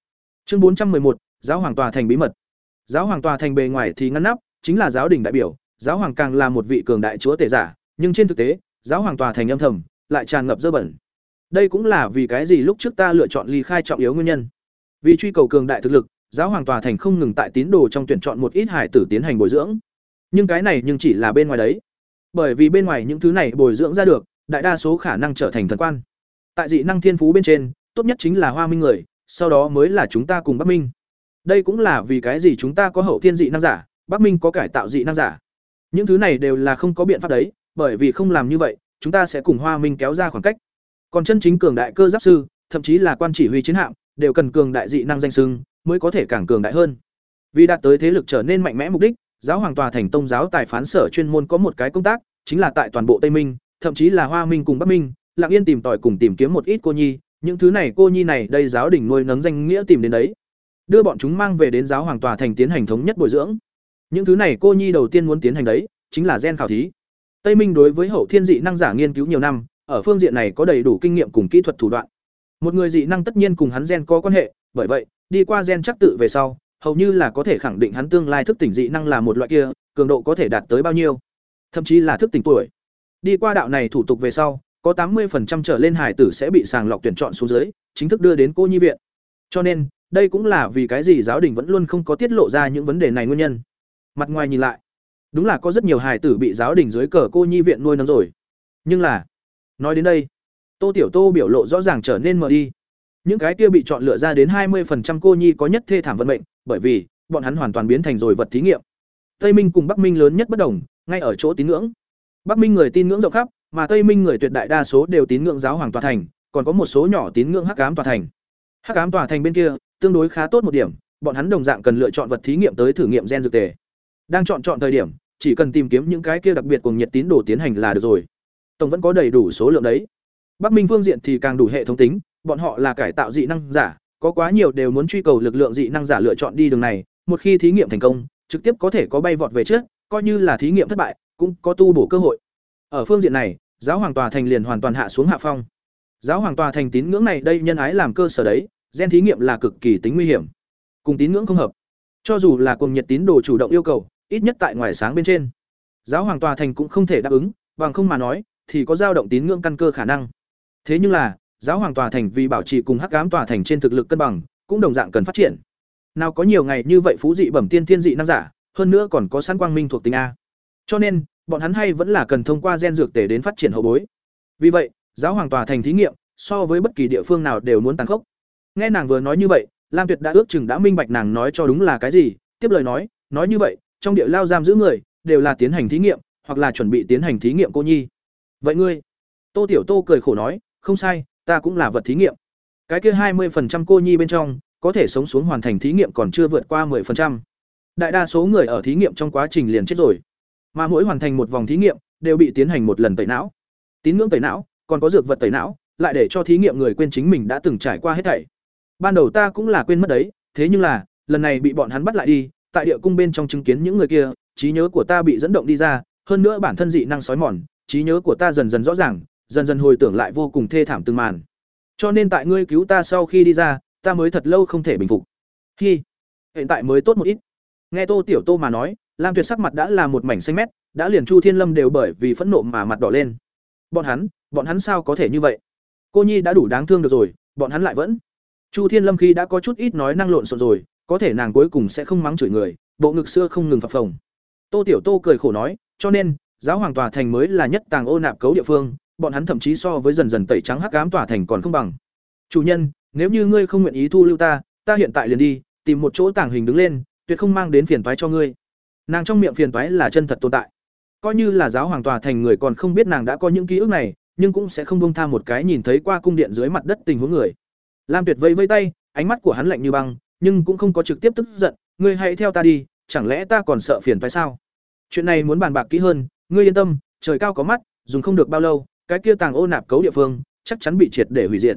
Chương bốn trăm một, giáo hoàng tòa thành bí mật. Giáo hoàng tòa thành bề ngoài thì ngăn nắp, chính là giáo đình đại biểu, giáo hoàng càng là một vị cường đại chúa tể giả, nhưng trên thực tế, giáo hoàng tòa thành âm thầm, lại tràn ngập dơ bẩn. Đây cũng là vì cái gì lúc trước ta lựa chọn ly khai trọng yếu nguyên nhân. Vì truy cầu cường đại thực lực, giáo hoàng tòa thành không ngừng tại tín đồ trong tuyển chọn một ít hải tử tiến hành bồi dưỡng. Nhưng cái này nhưng chỉ là bên ngoài đấy. Bởi vì bên ngoài những thứ này bồi dưỡng ra được, đại đa số khả năng trở thành thần quan tại dị năng thiên phú bên trên, tốt nhất chính là hoa minh người, sau đó mới là chúng ta cùng bắc minh. Đây cũng là vì cái gì chúng ta có hậu thiên dị năng giả, bắc minh có cải tạo dị năng giả. Những thứ này đều là không có biện pháp đấy, bởi vì không làm như vậy, chúng ta sẽ cùng hoa minh kéo ra khoảng cách. Còn chân chính cường đại cơ giáp sư, thậm chí là quan chỉ huy chiến hạm, đều cần cường đại dị năng danh sưng mới có thể càng cường đại hơn. Vì đạt tới thế lực trở nên mạnh mẽ mục đích, giáo hoàng tòa thành tông giáo tài phán sở chuyên môn có một cái công tác, chính là tại toàn bộ tây minh, thậm chí là hoa minh cùng bắc minh lặng yên tìm tòi cùng tìm kiếm một ít cô nhi, những thứ này cô nhi này đây giáo đình nuôi nấng danh nghĩa tìm đến đấy. Đưa bọn chúng mang về đến giáo hoàng tòa thành tiến hành thống nhất bồi dưỡng. Những thứ này cô nhi đầu tiên muốn tiến hành đấy, chính là gen khảo thí. Tây minh đối với hậu thiên dị năng giả nghiên cứu nhiều năm, ở phương diện này có đầy đủ kinh nghiệm cùng kỹ thuật thủ đoạn. Một người dị năng tất nhiên cùng hắn gen có quan hệ, bởi vậy, đi qua gen chắc tự về sau, hầu như là có thể khẳng định hắn tương lai thức tỉnh dị năng là một loại kia, cường độ có thể đạt tới bao nhiêu, thậm chí là thức tỉnh tuổi. Đi qua đạo này thủ tục về sau có tám 80% trở lên hải tử sẽ bị sàng lọc tuyển chọn xuống dưới, chính thức đưa đến cô nhi viện. Cho nên, đây cũng là vì cái gì giáo đình vẫn luôn không có tiết lộ ra những vấn đề này nguyên nhân. Mặt ngoài nhìn lại, đúng là có rất nhiều hải tử bị giáo đình dưới cờ cô nhi viện nuôi nấng rồi. Nhưng là, nói đến đây, tô tiểu tô biểu lộ rõ ràng trở nên mờ đi. Những cái kia bị chọn lựa ra đến hai 20% cô nhi có nhất thê thảm vận mệnh, bởi vì, bọn hắn hoàn toàn biến thành rồi vật thí nghiệm. Tây minh cùng bắc minh lớn nhất bất đồng, ngay ở chỗ tín ngưỡng. Bắc minh người tin ngưỡng rộng khắp mà tây minh người tuyệt đại đa số đều tín ngưỡng giáo hoàng tòa thành, còn có một số nhỏ tín ngưỡng hắc ám tòa thành. Hắc ám tòa thành bên kia, tương đối khá tốt một điểm, bọn hắn đồng dạng cần lựa chọn vật thí nghiệm tới thử nghiệm gen dược tề. Đang chọn chọn thời điểm, chỉ cần tìm kiếm những cái kia đặc biệt cùng nhiệt tín đồ tiến hành là được rồi. Tổng vẫn có đầy đủ số lượng đấy. Bắc minh phương diện thì càng đủ hệ thống tính, bọn họ là cải tạo dị năng giả, có quá nhiều đều muốn truy cầu lực lượng dị năng giả lựa chọn đi đường này, một khi thí nghiệm thành công, trực tiếp có thể có bay vọt về trước, coi như là thí nghiệm thất bại, cũng có tu bổ cơ hội ở phương diện này, giáo hoàng tòa thành liền hoàn toàn hạ xuống hạ phong. Giáo hoàng tòa thành tín ngưỡng này đây nhân ái làm cơ sở đấy, gen thí nghiệm là cực kỳ tính nguy hiểm. Cùng tín ngưỡng không hợp. Cho dù là cùng nhiệt tín đồ chủ động yêu cầu, ít nhất tại ngoài sáng bên trên, giáo hoàng tòa thành cũng không thể đáp ứng, bằng không mà nói, thì có dao động tín ngưỡng căn cơ khả năng. Thế nhưng là, giáo hoàng tòa thành vì bảo trì cùng hắc ám tòa thành trên thực lực cân bằng, cũng đồng dạng cần phát triển. Nào có nhiều ngày như vậy phú dị bẩm tiên thiên dị năng giả, hơn nữa còn có sẵn quang minh thuộc tính a. Cho nên bọn hắn hay vẫn là cần thông qua gen dược tể đến phát triển hậu bối. Vì vậy, giáo hoàng tòa thành thí nghiệm, so với bất kỳ địa phương nào đều muốn tăng khốc. Nghe nàng vừa nói như vậy, lam tuyệt đã ước chừng đã minh bạch nàng nói cho đúng là cái gì, tiếp lời nói nói như vậy, trong địa lao giam giữ người, đều là tiến hành thí nghiệm, hoặc là chuẩn bị tiến hành thí nghiệm cô nhi. Vậy ngươi? Tô tiểu tô cười khổ nói, không sai, ta cũng là vật thí nghiệm. Cái kia hai 20% cô nhi bên trong, có thể sống xuống hoàn thành thí nghiệm còn chưa vượt qua 10%. đại đa số người ở thí nghiệm trong quá trình liền chết rồi mà mỗi hoàn thành một vòng thí nghiệm, đều bị tiến hành một lần tẩy não. Tín ngưỡng tẩy não, còn có dược vật tẩy não, lại để cho thí nghiệm người quên chính mình đã từng trải qua hết thảy. Ban đầu ta cũng là quên mất đấy, thế nhưng là, lần này bị bọn hắn bắt lại đi, tại địa cung bên trong chứng kiến những người kia, trí nhớ của ta bị dẫn động đi ra, hơn nữa bản thân dị năng sói mòn, trí nhớ của ta dần dần rõ ràng, dần dần hồi tưởng lại vô cùng thê thảm từng màn. Cho nên tại ngươi cứu ta sau khi đi ra, ta mới thật lâu không thể bình phục. Khi hiện tại mới tốt một ít. Nghe tô tiểu tô mà nói lam tuyệt sắc mặt đã là một mảnh xanh mét, đã liền chu thiên lâm đều bởi vì phẫn nộ mà mặt đỏ lên. Bọn hắn bọn hắn sao có thể như vậy? Cô nhi đã đủ đáng thương được rồi, bọn hắn lại vẫn. Chu thiên lâm khi đã có chút ít nói năng lộn xộn rồi, có thể nàng cuối cùng sẽ không mắng chửi người, bộ ngực xưa không ngừng phập phồng. Tô tiểu tô cười khổ nói, cho nên, giáo hoàng tòa thành mới là nhất tàng ô nạp cấu địa phương, bọn hắn thậm chí so với dần dần tẩy trắng hắc ám tòa thành còn không bằng. Chủ nhân, nếu như ngươi không nguyện ý thu lưu ta ta hiện tại liền đi, tìm một chỗ tàng hình đứng lên, tuyệt không mang đến phiền toái cho ngươi nàng trong miệng phiền toái là chân thật tồn tại coi như là giáo hoàng tòa thành người còn không biết nàng đã có những ký ức này nhưng cũng sẽ không bông tha một cái nhìn thấy qua cung điện dưới mặt đất tình huống người. Lam Tuyệt vây vây tay, ánh mắt của hắn lạnh như băng, nhưng cũng không có trực tiếp tức giận, "Ngươi hãy theo ta đi, chẳng lẽ ta còn sợ phiền phải sao? Chuyện này muốn bàn bạc kỹ hơn, ngươi yên tâm, trời cao có mắt, dùng không được bao lâu, cái kia tàng ô nạp cấu địa phương, chắc chắn bị triệt để hủy diệt.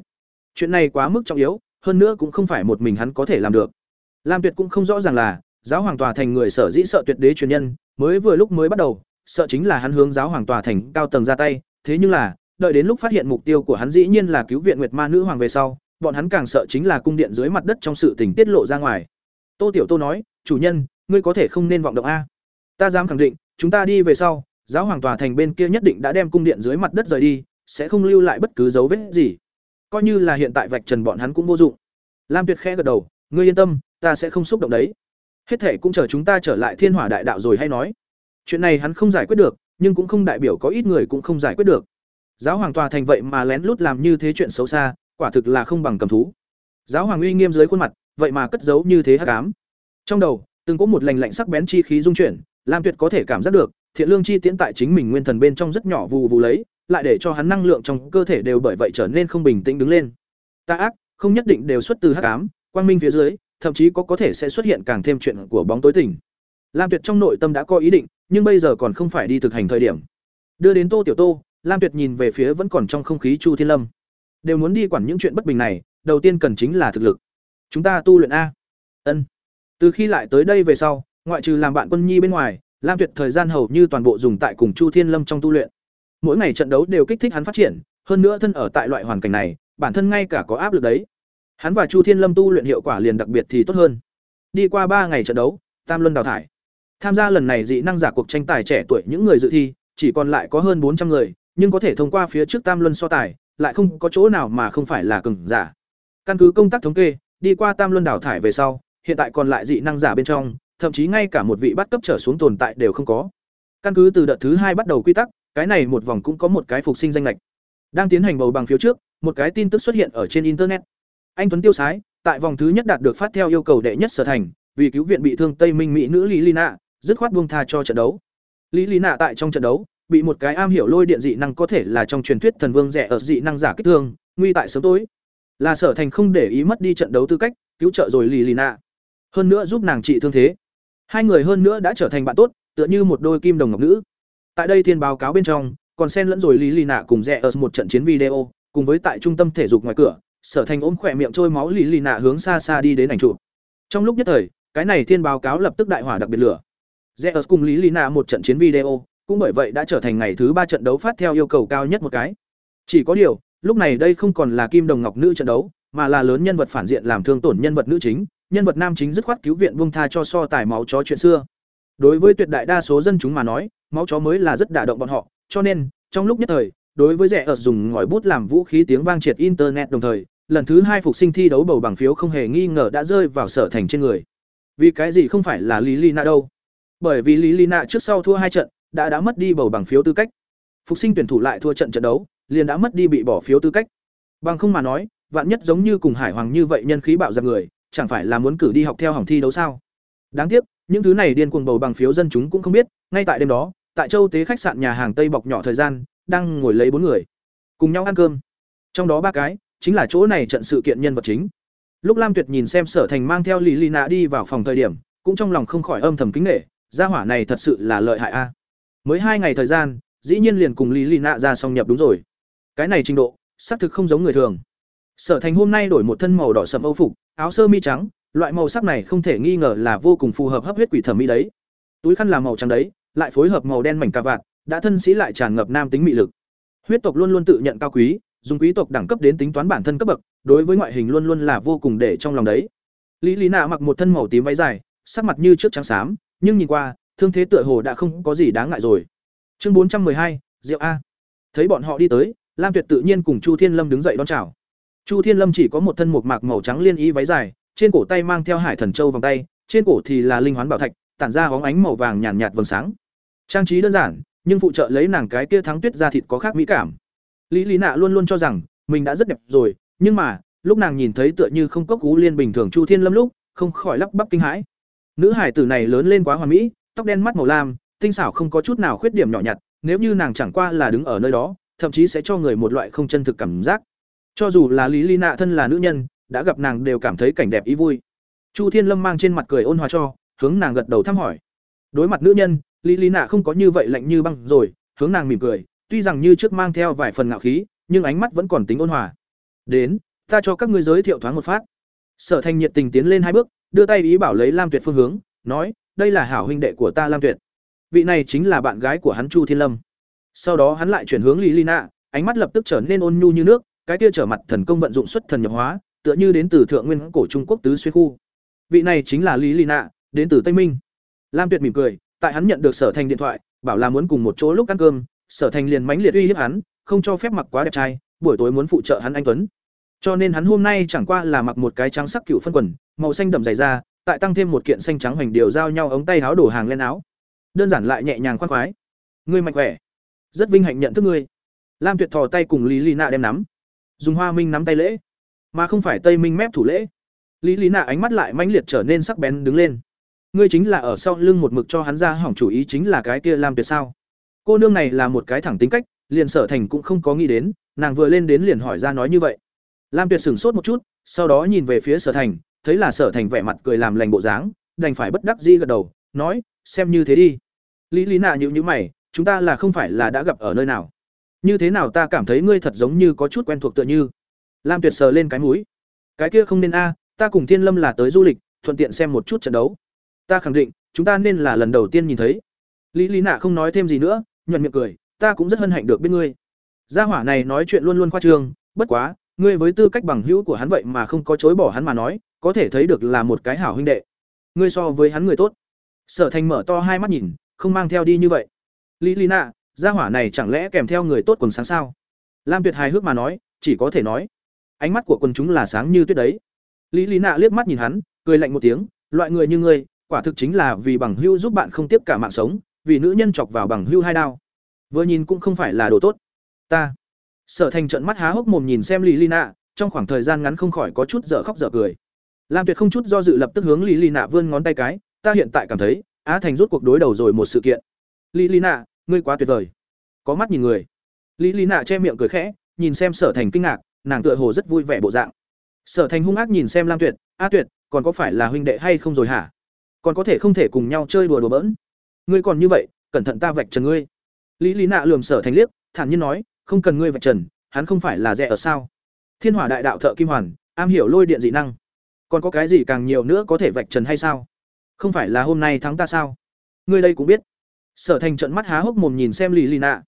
Chuyện này quá mức trọng yếu, hơn nữa cũng không phải một mình hắn có thể làm được. Lam Tuyệt cũng không rõ ràng là, giáo hoàng tòa thành người sở dĩ sợ tuyệt đế truyền nhân, mới vừa lúc mới bắt đầu, sợ chính là hắn hướng giáo hoàng tòa thành cao tầng ra tay, thế nhưng là, đợi đến lúc phát hiện mục tiêu của hắn dĩ nhiên là cứu viện Nguyệt Ma nữ hoàng về sau, bọn hắn càng sợ chính là cung điện dưới mặt đất trong sự tình tiết lộ ra ngoài. Tô Tiểu Tô nói, "Chủ nhân, ngươi có thể không nên vọng động a. Ta dám khẳng định, chúng ta đi về sau, giáo hoàng tòa thành bên kia nhất định đã đem cung điện dưới mặt đất rời đi, sẽ không lưu lại bất cứ dấu vết gì. Coi như là hiện tại vạch trần bọn hắn cũng vô dụng." Lam Tuyệt khẽ gật đầu, "Ngươi yên tâm, ta sẽ không xúc động đấy. Hết thể cũng chờ chúng ta trở lại Thiên Hỏa Đại Đạo rồi hay nói." Chuyện này hắn không giải quyết được, nhưng cũng không đại biểu có ít người cũng không giải quyết được. Giáo hoàng tòa thành vậy mà lén lút làm như thế chuyện xấu xa, quả thực là không bằng cầm thú. Giáo hoàng uy nghiêm dưới khuôn mặt, vậy mà cất giấu như thế hắc ám. Trong đầu, từng có một lạnh lạnh sắc bén chi khí dung chuyển, Lam Tuyệt có thể cảm giác được, thiện lương chi tiễn tại chính mình nguyên thần bên trong rất nhỏ vù vù lấy, lại để cho hắn năng lượng trong cơ thể đều bởi vậy trở nên không bình tĩnh đứng lên. Ta ác, không nhất định đều xuất từ hắc ám, quang minh phía dưới, thậm chí có có thể sẽ xuất hiện càng thêm chuyện của bóng tối tỉnh. Lam Tuyệt trong nội tâm đã có ý định, nhưng bây giờ còn không phải đi thực hành thời điểm. Đưa đến Tô Tiểu Tô, Lam Tuyệt nhìn về phía vẫn còn trong không khí Chu Thiên Lâm. Đều muốn đi quản những chuyện bất bình này, đầu tiên cần chính là thực lực. Chúng ta tu luyện a. Ân. Từ khi lại tới đây về sau, ngoại trừ làm bạn Quân Nhi bên ngoài, Lam Tuyệt thời gian hầu như toàn bộ dùng tại cùng Chu Thiên Lâm trong tu luyện. Mỗi ngày trận đấu đều kích thích hắn phát triển, hơn nữa thân ở tại loại hoàn cảnh này, bản thân ngay cả có áp lực đấy. Hắn và Chu Thiên Lâm tu luyện hiệu quả liền đặc biệt thì tốt hơn. Đi qua ba ngày trận đấu, Tam Luân đào thải. Tham gia lần này dị năng giả cuộc tranh tài trẻ tuổi những người dự thi, chỉ còn lại có hơn bốn trăm người, nhưng có thể thông qua phía trước Tam Luân so tài, lại không có chỗ nào mà không phải là cường giả. Căn cứ công tác thống kê, đi qua Tam Luân đào thải về sau, hiện tại còn lại dị năng giả bên trong, thậm chí ngay cả một vị bắt cấp trở xuống tồn tại đều không có. Căn cứ từ đợt thứ hai bắt đầu quy tắc, cái này một vòng cũng có một cái phục sinh danh lệch. Đang tiến hành bầu bằng phiếu trước, một cái tin tức xuất hiện ở trên internet. Anh Tuấn Tiêu Sái, tại vòng thứ nhất đạt được phát theo yêu cầu đệ nhất sở thành, vì cứu viện bị thương Tây Minh mỹ nữ Lý Lina, dứt khoát buông tha cho trận đấu. Lý Lina tại trong trận đấu, bị một cái am hiểu lôi điện dị năng có thể là trong truyền thuyết thần vương rẻ ở dị năng giả kích thương, nguy tại sớm tối. Là Sở Thành không để ý mất đi trận đấu tư cách, cứu trợ rồi Lý Lina. Hơn nữa giúp nàng trị thương thế. Hai người hơn nữa đã trở thành bạn tốt, tựa như một đôi kim đồng ngọc nữ. Tại đây thiên báo cáo bên trong, còn xen lẫn rồi Lý Lina cùng rẻ ở một trận chiến video, cùng với tại trung tâm thể dục ngoài cửa, Sở Thành ôm khỏe miệng trôi máu Lý Lina hướng xa xa đi đến ảnh trụ. Trong lúc nhất thời, cái này thiên báo cáo lập tức đại hỏa đặc biệt lửa. rẽ ở cùng Lý Lina một trận chiến video, cũng bởi vậy đã trở thành ngày thứ ba trận đấu phát theo yêu cầu cao nhất một cái. Chỉ có điều, lúc này đây không còn là kim đồng ngọc nữ trận đấu, mà là lớn nhân vật phản diện làm thương tổn nhân vật nữ chính, nhân vật nam chính dứt khoát cứu viện buông tha cho so tài máu chó chuyện xưa. Đối với tuyệt đại đa số dân chúng mà nói, máu chó mới là rất đả động bọn họ, cho nên, trong lúc nhất thời, đối với rẻ ở dùng ngòi bút làm vũ khí tiếng vang triệt internet đồng thời, lần thứ hai phục sinh thi đấu bầu bằng phiếu không hề nghi ngờ đã rơi vào sở thành trên người. Vì cái gì không phải là Lý Lina đâu? Bởi vì Lý Lina trước sau thua hai trận, đã đã mất đi bầu bằng phiếu tư cách. Phục sinh tuyển thủ lại thua trận trận đấu, liền đã mất đi bị bỏ phiếu tư cách. Bằng không mà nói, vạn nhất giống như cùng Hải Hoàng như vậy nhân khí bạo dạn người, chẳng phải là muốn cử đi học theo hỏng thi đấu sao? Đáng tiếc, những thứ này điên cuồng bầu bằng phiếu dân chúng cũng không biết, ngay tại đêm đó, tại Châu Tế khách sạn nhà hàng Tây bọc nhỏ thời gian, đang ngồi lấy bốn người, cùng nhau ăn cơm. Trong đó ba cái, chính là chỗ này trận sự kiện nhân vật chính. Lúc Lam Tuyệt nhìn xem Sở Thành mang theo Lý Lina đi vào phòng thời điểm, cũng trong lòng không khỏi âm thầm kính nể, gia hỏa này thật sự là lợi hại a. Mới hai ngày thời gian, dĩ nhiên liền cùng Lý Lina ra xong nhập đúng rồi. Cái này trình độ, xác thực không giống người thường. Sở Thành hôm nay đổi một thân màu đỏ sẫm âu phục, áo sơ mi trắng, loại màu sắc này không thể nghi ngờ là vô cùng phù hợp hấp huyết quỷ thẩm mỹ đấy. Túi khăn là màu trắng đấy, lại phối hợp màu đen mảnh cà vạt, đã thân sĩ lại tràn ngập nam tính mị lực. Huyết tộc luôn luôn tự nhận cao quý, dùng quý tộc đẳng cấp đến tính toán bản thân cấp bậc, đối với ngoại hình luôn luôn là vô cùng để trong lòng đấy. Lý Lý Nạ mặc một thân màu tím váy dài, sắc mặt như trước trắng xám, nhưng nhìn qua, thương thế tựa hồ đã không có gì đáng ngại rồi. Chương bốn trăm hai, Diệu a. Thấy bọn họ đi tới, Lam Tuyệt tự nhiên cùng Chu Thiên Lâm đứng dậy đón chào. Chu Thiên Lâm chỉ có một thân một mạc màu trắng liên y váy dài, trên cổ tay mang theo Hải Thần Châu vòng tay, trên cổ thì là linh hoán bảo thạch, tản ra óng ánh màu vàng nhàn nhạt, nhạt vầng sáng. Trang trí đơn giản, nhưng phụ trợ lấy nàng cái kia thắng tuyết ra thịt có khác mỹ cảm. Lý Lý Nạ luôn luôn cho rằng mình đã rất đẹp rồi, nhưng mà, lúc nàng nhìn thấy tựa như không cốc cú liên bình thường Chu Thiên Lâm lúc, không khỏi lắp bắp kinh hãi. Nữ hải tử này lớn lên quá hoàn mỹ, tóc đen mắt màu lam, tinh xảo không có chút nào khuyết điểm nhỏ nhặt, nếu như nàng chẳng qua là đứng ở nơi đó, thậm chí sẽ cho người một loại không chân thực cảm giác. Cho dù là lý lý nạ thân là nữ nhân đã gặp nàng đều cảm thấy cảnh đẹp ý vui. Chu thiên lâm mang trên mặt cười ôn hòa cho hướng nàng gật đầu thăm hỏi. Đối mặt nữ nhân lý lý nạ không có như vậy lạnh như băng rồi hướng nàng mỉm cười tuy rằng như trước mang theo vài phần ngạo khí, nhưng ánh mắt vẫn còn tính ôn hòa. Đến, ta cho các ngươi giới thiệu thoáng một phát. Sở thành nhiệt tình tiến lên hai bước, đưa tay ý bảo lấy lam tuyệt phương hướng, nói, đây là hảo huynh đệ của ta lam tuyệt. Vị này chính là bạn gái của hắn chu thiên lâm. Sau đó hắn lại chuyển hướng lý lina ánh mắt lập tức trở nên ôn nhu như nước, cái kia trở mặt thần công vận dụng xuất thần nhập hóa, tựa như đến từ thượng nguyên cổ trung quốc tứ xuyên khu. Vị này chính là lý lina đến từ tây minh. Lam tuyệt mỉm cười, tại hắn nhận được sở thành điện thoại, bảo là muốn cùng một chỗ lúc ăn cơm sở thành liền mãnh liệt uy hiếp hắn, không cho phép mặc quá đẹp trai, buổi tối muốn phụ trợ hắn anh tuấn. Cho nên hắn hôm nay chẳng qua là mặc một cái trắng sắc cựu phân quần, màu xanh đậm dày da, tại tăng thêm một kiện xanh trắng hoành điều giao nhau ống tay áo đổ hàng lên áo. Đơn giản lại nhẹ nhàng khoan khoái. Ngươi mạnh khỏe. Rất vinh hạnh nhận thức ngươi. Lam tuyệt thò tay cùng lý lý nạ đem nắm. Dùng hoa minh nắm tay lễ. Mà không phải tây minh mép thủ lễ. Lý lý nạ ánh mắt lại mãnh liệt trở nên sắc bén đứng lên. Ngươi chính là ở sau lưng một mực cho hắn ra hỏng chủ ý chính là cái kia lam tuyệt sao? Cô nương này là một cái thẳng tính cách, liền sở thành cũng không có nghĩ đến, nàng vừa lên đến liền hỏi ra nói như vậy. Lam tuyệt sửng sốt một chút, sau đó nhìn về phía sở thành, thấy là sở thành vẻ mặt cười làm lành bộ dáng, đành phải bất đắc dĩ gật đầu, nói, xem như thế đi. Lý lý nạ nhữ nhữ mày, chúng ta là không phải là đã gặp ở nơi nào. Như thế nào ta cảm thấy ngươi thật giống như có chút quen thuộc tựa như. Lam tuyệt sờ lên cái mũi. Cái kia không nên a, ta cùng thiên lâm là tới du lịch, thuận tiện xem một chút trận đấu. Ta khẳng định, chúng ta nên là lần đầu tiên nhìn thấy. Lý lý nạ không nói thêm gì nữa nhuận miệng cười, ta cũng rất hân hạnh được biết ngươi. Gia hỏa này nói chuyện luôn luôn khoa trương, bất quá, ngươi với tư cách bằng hữu của hắn vậy mà không có chối bỏ hắn mà nói, có thể thấy được là một cái hảo huynh đệ. Ngươi so với hắn người tốt. Sở thành mở to hai mắt nhìn, không mang theo đi như vậy. Lý lý nạ gia hỏa này chẳng lẽ kèm theo người tốt quần sáng sao? Lam tuyệt hài hước mà nói, chỉ có thể nói. Ánh mắt của quần chúng là sáng như tuyết đấy. Lý lý nạ liếc mắt nhìn hắn, cười lạnh một tiếng, loại người như ngươi, quả thực chính là vì bằng hữu giúp bạn không tiếp cả mạng sống vì nữ nhân chọc vào bằng hưu hai đao. Vừa nhìn cũng không phải là đồ tốt. Ta. Sở thành trận mắt há hốc mồm nhìn xem lì lì nạ, trong khoảng thời gian ngắn không khỏi có chút dở khóc dở cười. Lam tuyệt không chút do dự lập tức hướng lì lì nạ vươn ngón tay cái, ta hiện tại cảm thấy, á thành rút cuộc đối đầu rồi một sự kiện. Lì lì nạ, ngươi quá tuyệt vời. Có mắt nhìn người. Lì lì nạ che miệng cười khẽ, nhìn xem sở thành kinh ngạc, nàng tựa hồ rất vui vẻ bộ dạng. Sở thành hung ác nhìn xem lam tuyệt, a tuyệt, còn có phải là huynh đệ hay không rồi hả? Còn có thể không thể cùng nhau chơi đùa đùa bỡn? Ngươi còn như vậy, cẩn thận ta vạch trần ngươi. Lý lý nạ lườm sở thành liếc, thản nhiên nói, không cần ngươi vạch trần, hắn không phải là rẻ ở sao? Thiên hỏa đại đạo thợ kim hoàn, am hiểu lôi điện dị năng. Còn có cái gì càng nhiều nữa có thể vạch trần hay sao? Không phải là hôm nay thắng ta sao? Ngươi đây cũng biết. Sở thành trận mắt há hốc mồm nhìn xem lý lý nạ.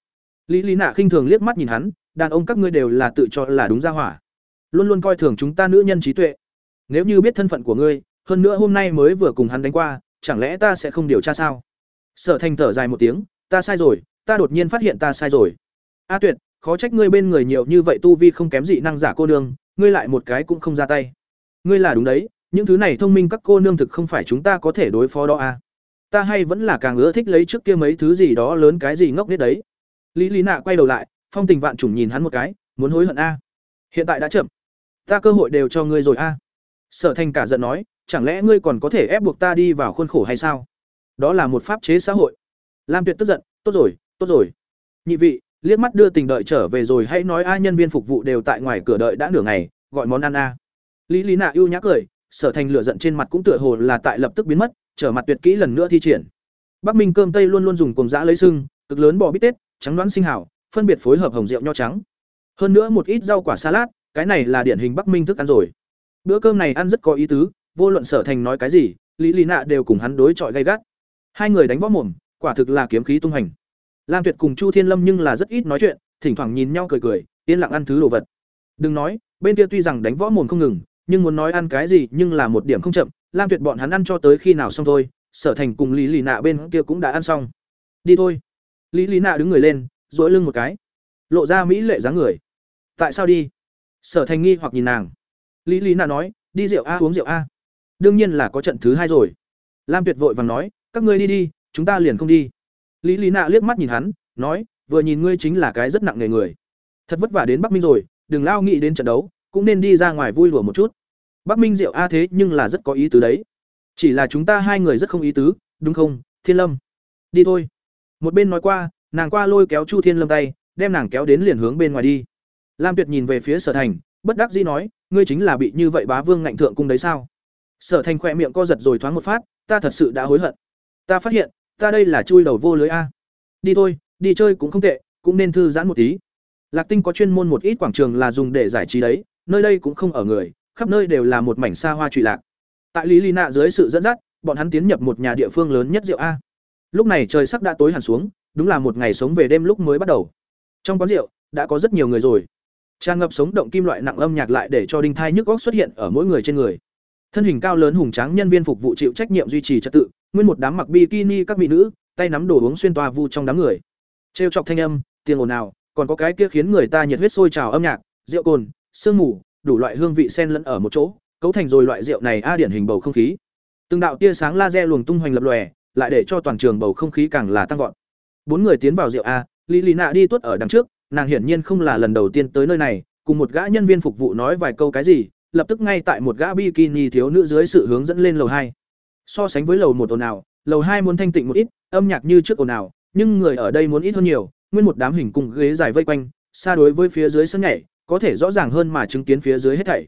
Lý lý nạ khinh thường liếc mắt nhìn hắn, đàn ông các ngươi đều là tự cho là đúng ra hỏa. Luôn luôn coi thường chúng ta nữ nhân trí tuệ. Nếu như biết thân phận của ngươi, hơn nữa hôm nay mới vừa cùng hắn đánh qua, chẳng lẽ ta sẽ không điều tra sao? Sở thành thở dài một tiếng, ta sai rồi, ta đột nhiên phát hiện ta sai rồi. A tuyệt, khó trách ngươi bên người nhiều như vậy tu vi không kém dị năng giả cô nương, ngươi lại một cái cũng không ra tay. Ngươi là đúng đấy, những thứ này thông minh các cô nương thực không phải chúng ta có thể đối phó đó à. Ta hay vẫn là càng ưa thích lấy trước kia mấy thứ gì đó lớn cái gì ngốc nết đấy. Lý lý nạ quay đầu lại, phong tình vạn chủng nhìn hắn một cái, muốn hối hận a? Hiện tại đã chậm. Ta cơ hội đều cho ngươi rồi a. Sở thành cả giận nói, chẳng lẽ ngươi còn có thể ép buộc ta đi vào khuôn khổ hay sao? Đó là một pháp chế xã hội. Lam tuyệt tức giận, tốt rồi tốt rồi. Nhị vị, liếc mắt đưa tình đợi trở về rồi hãy nói ai nhân viên phục vụ đều tại ngoài cửa đợi đã nửa ngày, gọi món ăn a. Lý lý nạ ưu nhã cười, sở thành lửa giận trên mặt cũng tựa hồ là tại lập tức biến mất, trở mặt tuyệt kỹ lần nữa thi triển. Bắc minh cơm tây luôn luôn dùng cùng dã lấy sưng, cực lớn bò bít tết, trắng đoán sinh hảo, phân biệt phối hợp hồng rượu nho trắng. Hơn nữa một ít rau quả salad, cái này là điển hình bắc minh thức ăn rồi. Bữa cơm này ăn rất có ý tứ, vô luận sở thành nói cái gì, lý lý nạ đều cùng hắn đối chọi gay gắt hai người đánh võ mồm, quả thực là kiếm khí tung hành. Lam tuyệt cùng chu thiên lâm nhưng là rất ít nói chuyện, thỉnh thoảng nhìn nhau cười cười, yên lặng ăn thứ đồ vật. Đừng nói, bên kia tuy rằng đánh võ mồm không ngừng, nhưng muốn nói ăn cái gì nhưng là một điểm không chậm, lam tuyệt bọn hắn ăn cho tới khi nào xong thôi, sở thành cùng lý lì nạ bên kia cũng đã ăn xong. Đi thôi. Lý lì nạ đứng người lên dỗi lưng một cái. Lộ ra mỹ lệ dáng người. Tại sao đi? Sở thành nghi hoặc nhìn nàng. Lý lý nạ nói, đi rượu a, uống rượu a. Đương nhiên là có trận thứ hai rồi. Lam tuyệt vội vàng nói các ngươi đi đi, chúng ta liền không đi. Lý lý nạ liếc mắt nhìn hắn, nói, vừa nhìn ngươi chính là cái rất nặng nề người. Thật vất vả đến bắc minh rồi, đừng lao nghĩ đến trận đấu, cũng nên đi ra ngoài vui lùa một chút. Bắc minh Diệu a thế nhưng là rất có ý tứ đấy. Chỉ là chúng ta hai người rất không ý tứ, đúng không, thiên lâm? Đi thôi. Một bên nói qua, nàng qua lôi kéo chu thiên lâm tay, đem nàng kéo đến liền hướng bên ngoài đi. Lam tuyệt nhìn về phía sở thành, bất đắc dĩ nói, ngươi chính là bị như vậy bá vương ngạnh thượng cung đấy sao? Sở thành khỏe miệng co giật rồi thoáng một phát, ta thật sự đã hối hận ta phát hiện, ta đây là chui đầu vô lưới a. Đi thôi, đi chơi cũng không tệ, cũng nên thư giãn một tí. Lạc tinh có chuyên môn một ít quảng trường là dùng để giải trí đấy, nơi đây cũng không ở người, khắp nơi đều là một mảnh xa hoa trụy lạc. Tại lý lì nạ dưới sự dẫn dắt, bọn hắn tiến nhập một nhà địa phương lớn nhất rượu a. Lúc này trời sắc đã tối hẳn xuống, đúng là một ngày sống về đêm lúc mới bắt đầu. Trong quán rượu, đã có rất nhiều người rồi. Tràn ngập sống động kim loại nặng âm nhạc lại để cho đinh thai nhức góc xuất hiện ở mỗi người trên người. Thân hình cao lớn hùng tráng nhân viên phục vụ chịu trách nhiệm duy trì trật tự nguyên một đám mặc bikini các mỹ nữ, tay nắm đồ uống xuyên toa vu trong đám người. Trêu chọc thanh âm, tiếng ồn ào, còn có cái kia khiến người ta nhiệt huyết sôi trào âm nhạc, rượu cồn, sương mù, đủ loại hương vị xen lẫn ở một chỗ, cấu thành rồi loại rượu này a điển hình bầu không khí. Từng đạo tia sáng laser luồng tung hoành lập lòe, lại để cho toàn trường bầu không khí càng là tăng vọt. Bốn người tiến vào rượu a, lý lý nạ đi tuốt ở đằng trước, nàng hiển nhiên không là lần đầu tiên tới nơi này, cùng một gã nhân viên phục vụ nói vài câu cái gì, lập tức ngay tại một gã bikini thiếu nữ dưới sự hướng dẫn lên lầu hai so sánh với lầu một ồn ào, lầu hai muốn thanh tịnh một ít, âm nhạc như trước ồn ào, nhưng người ở đây muốn ít hơn nhiều, nguyên một đám hình cùng ghế dài vây quanh, xa đối với phía dưới sân nhảy, có thể rõ ràng hơn mà chứng kiến phía dưới hết thảy.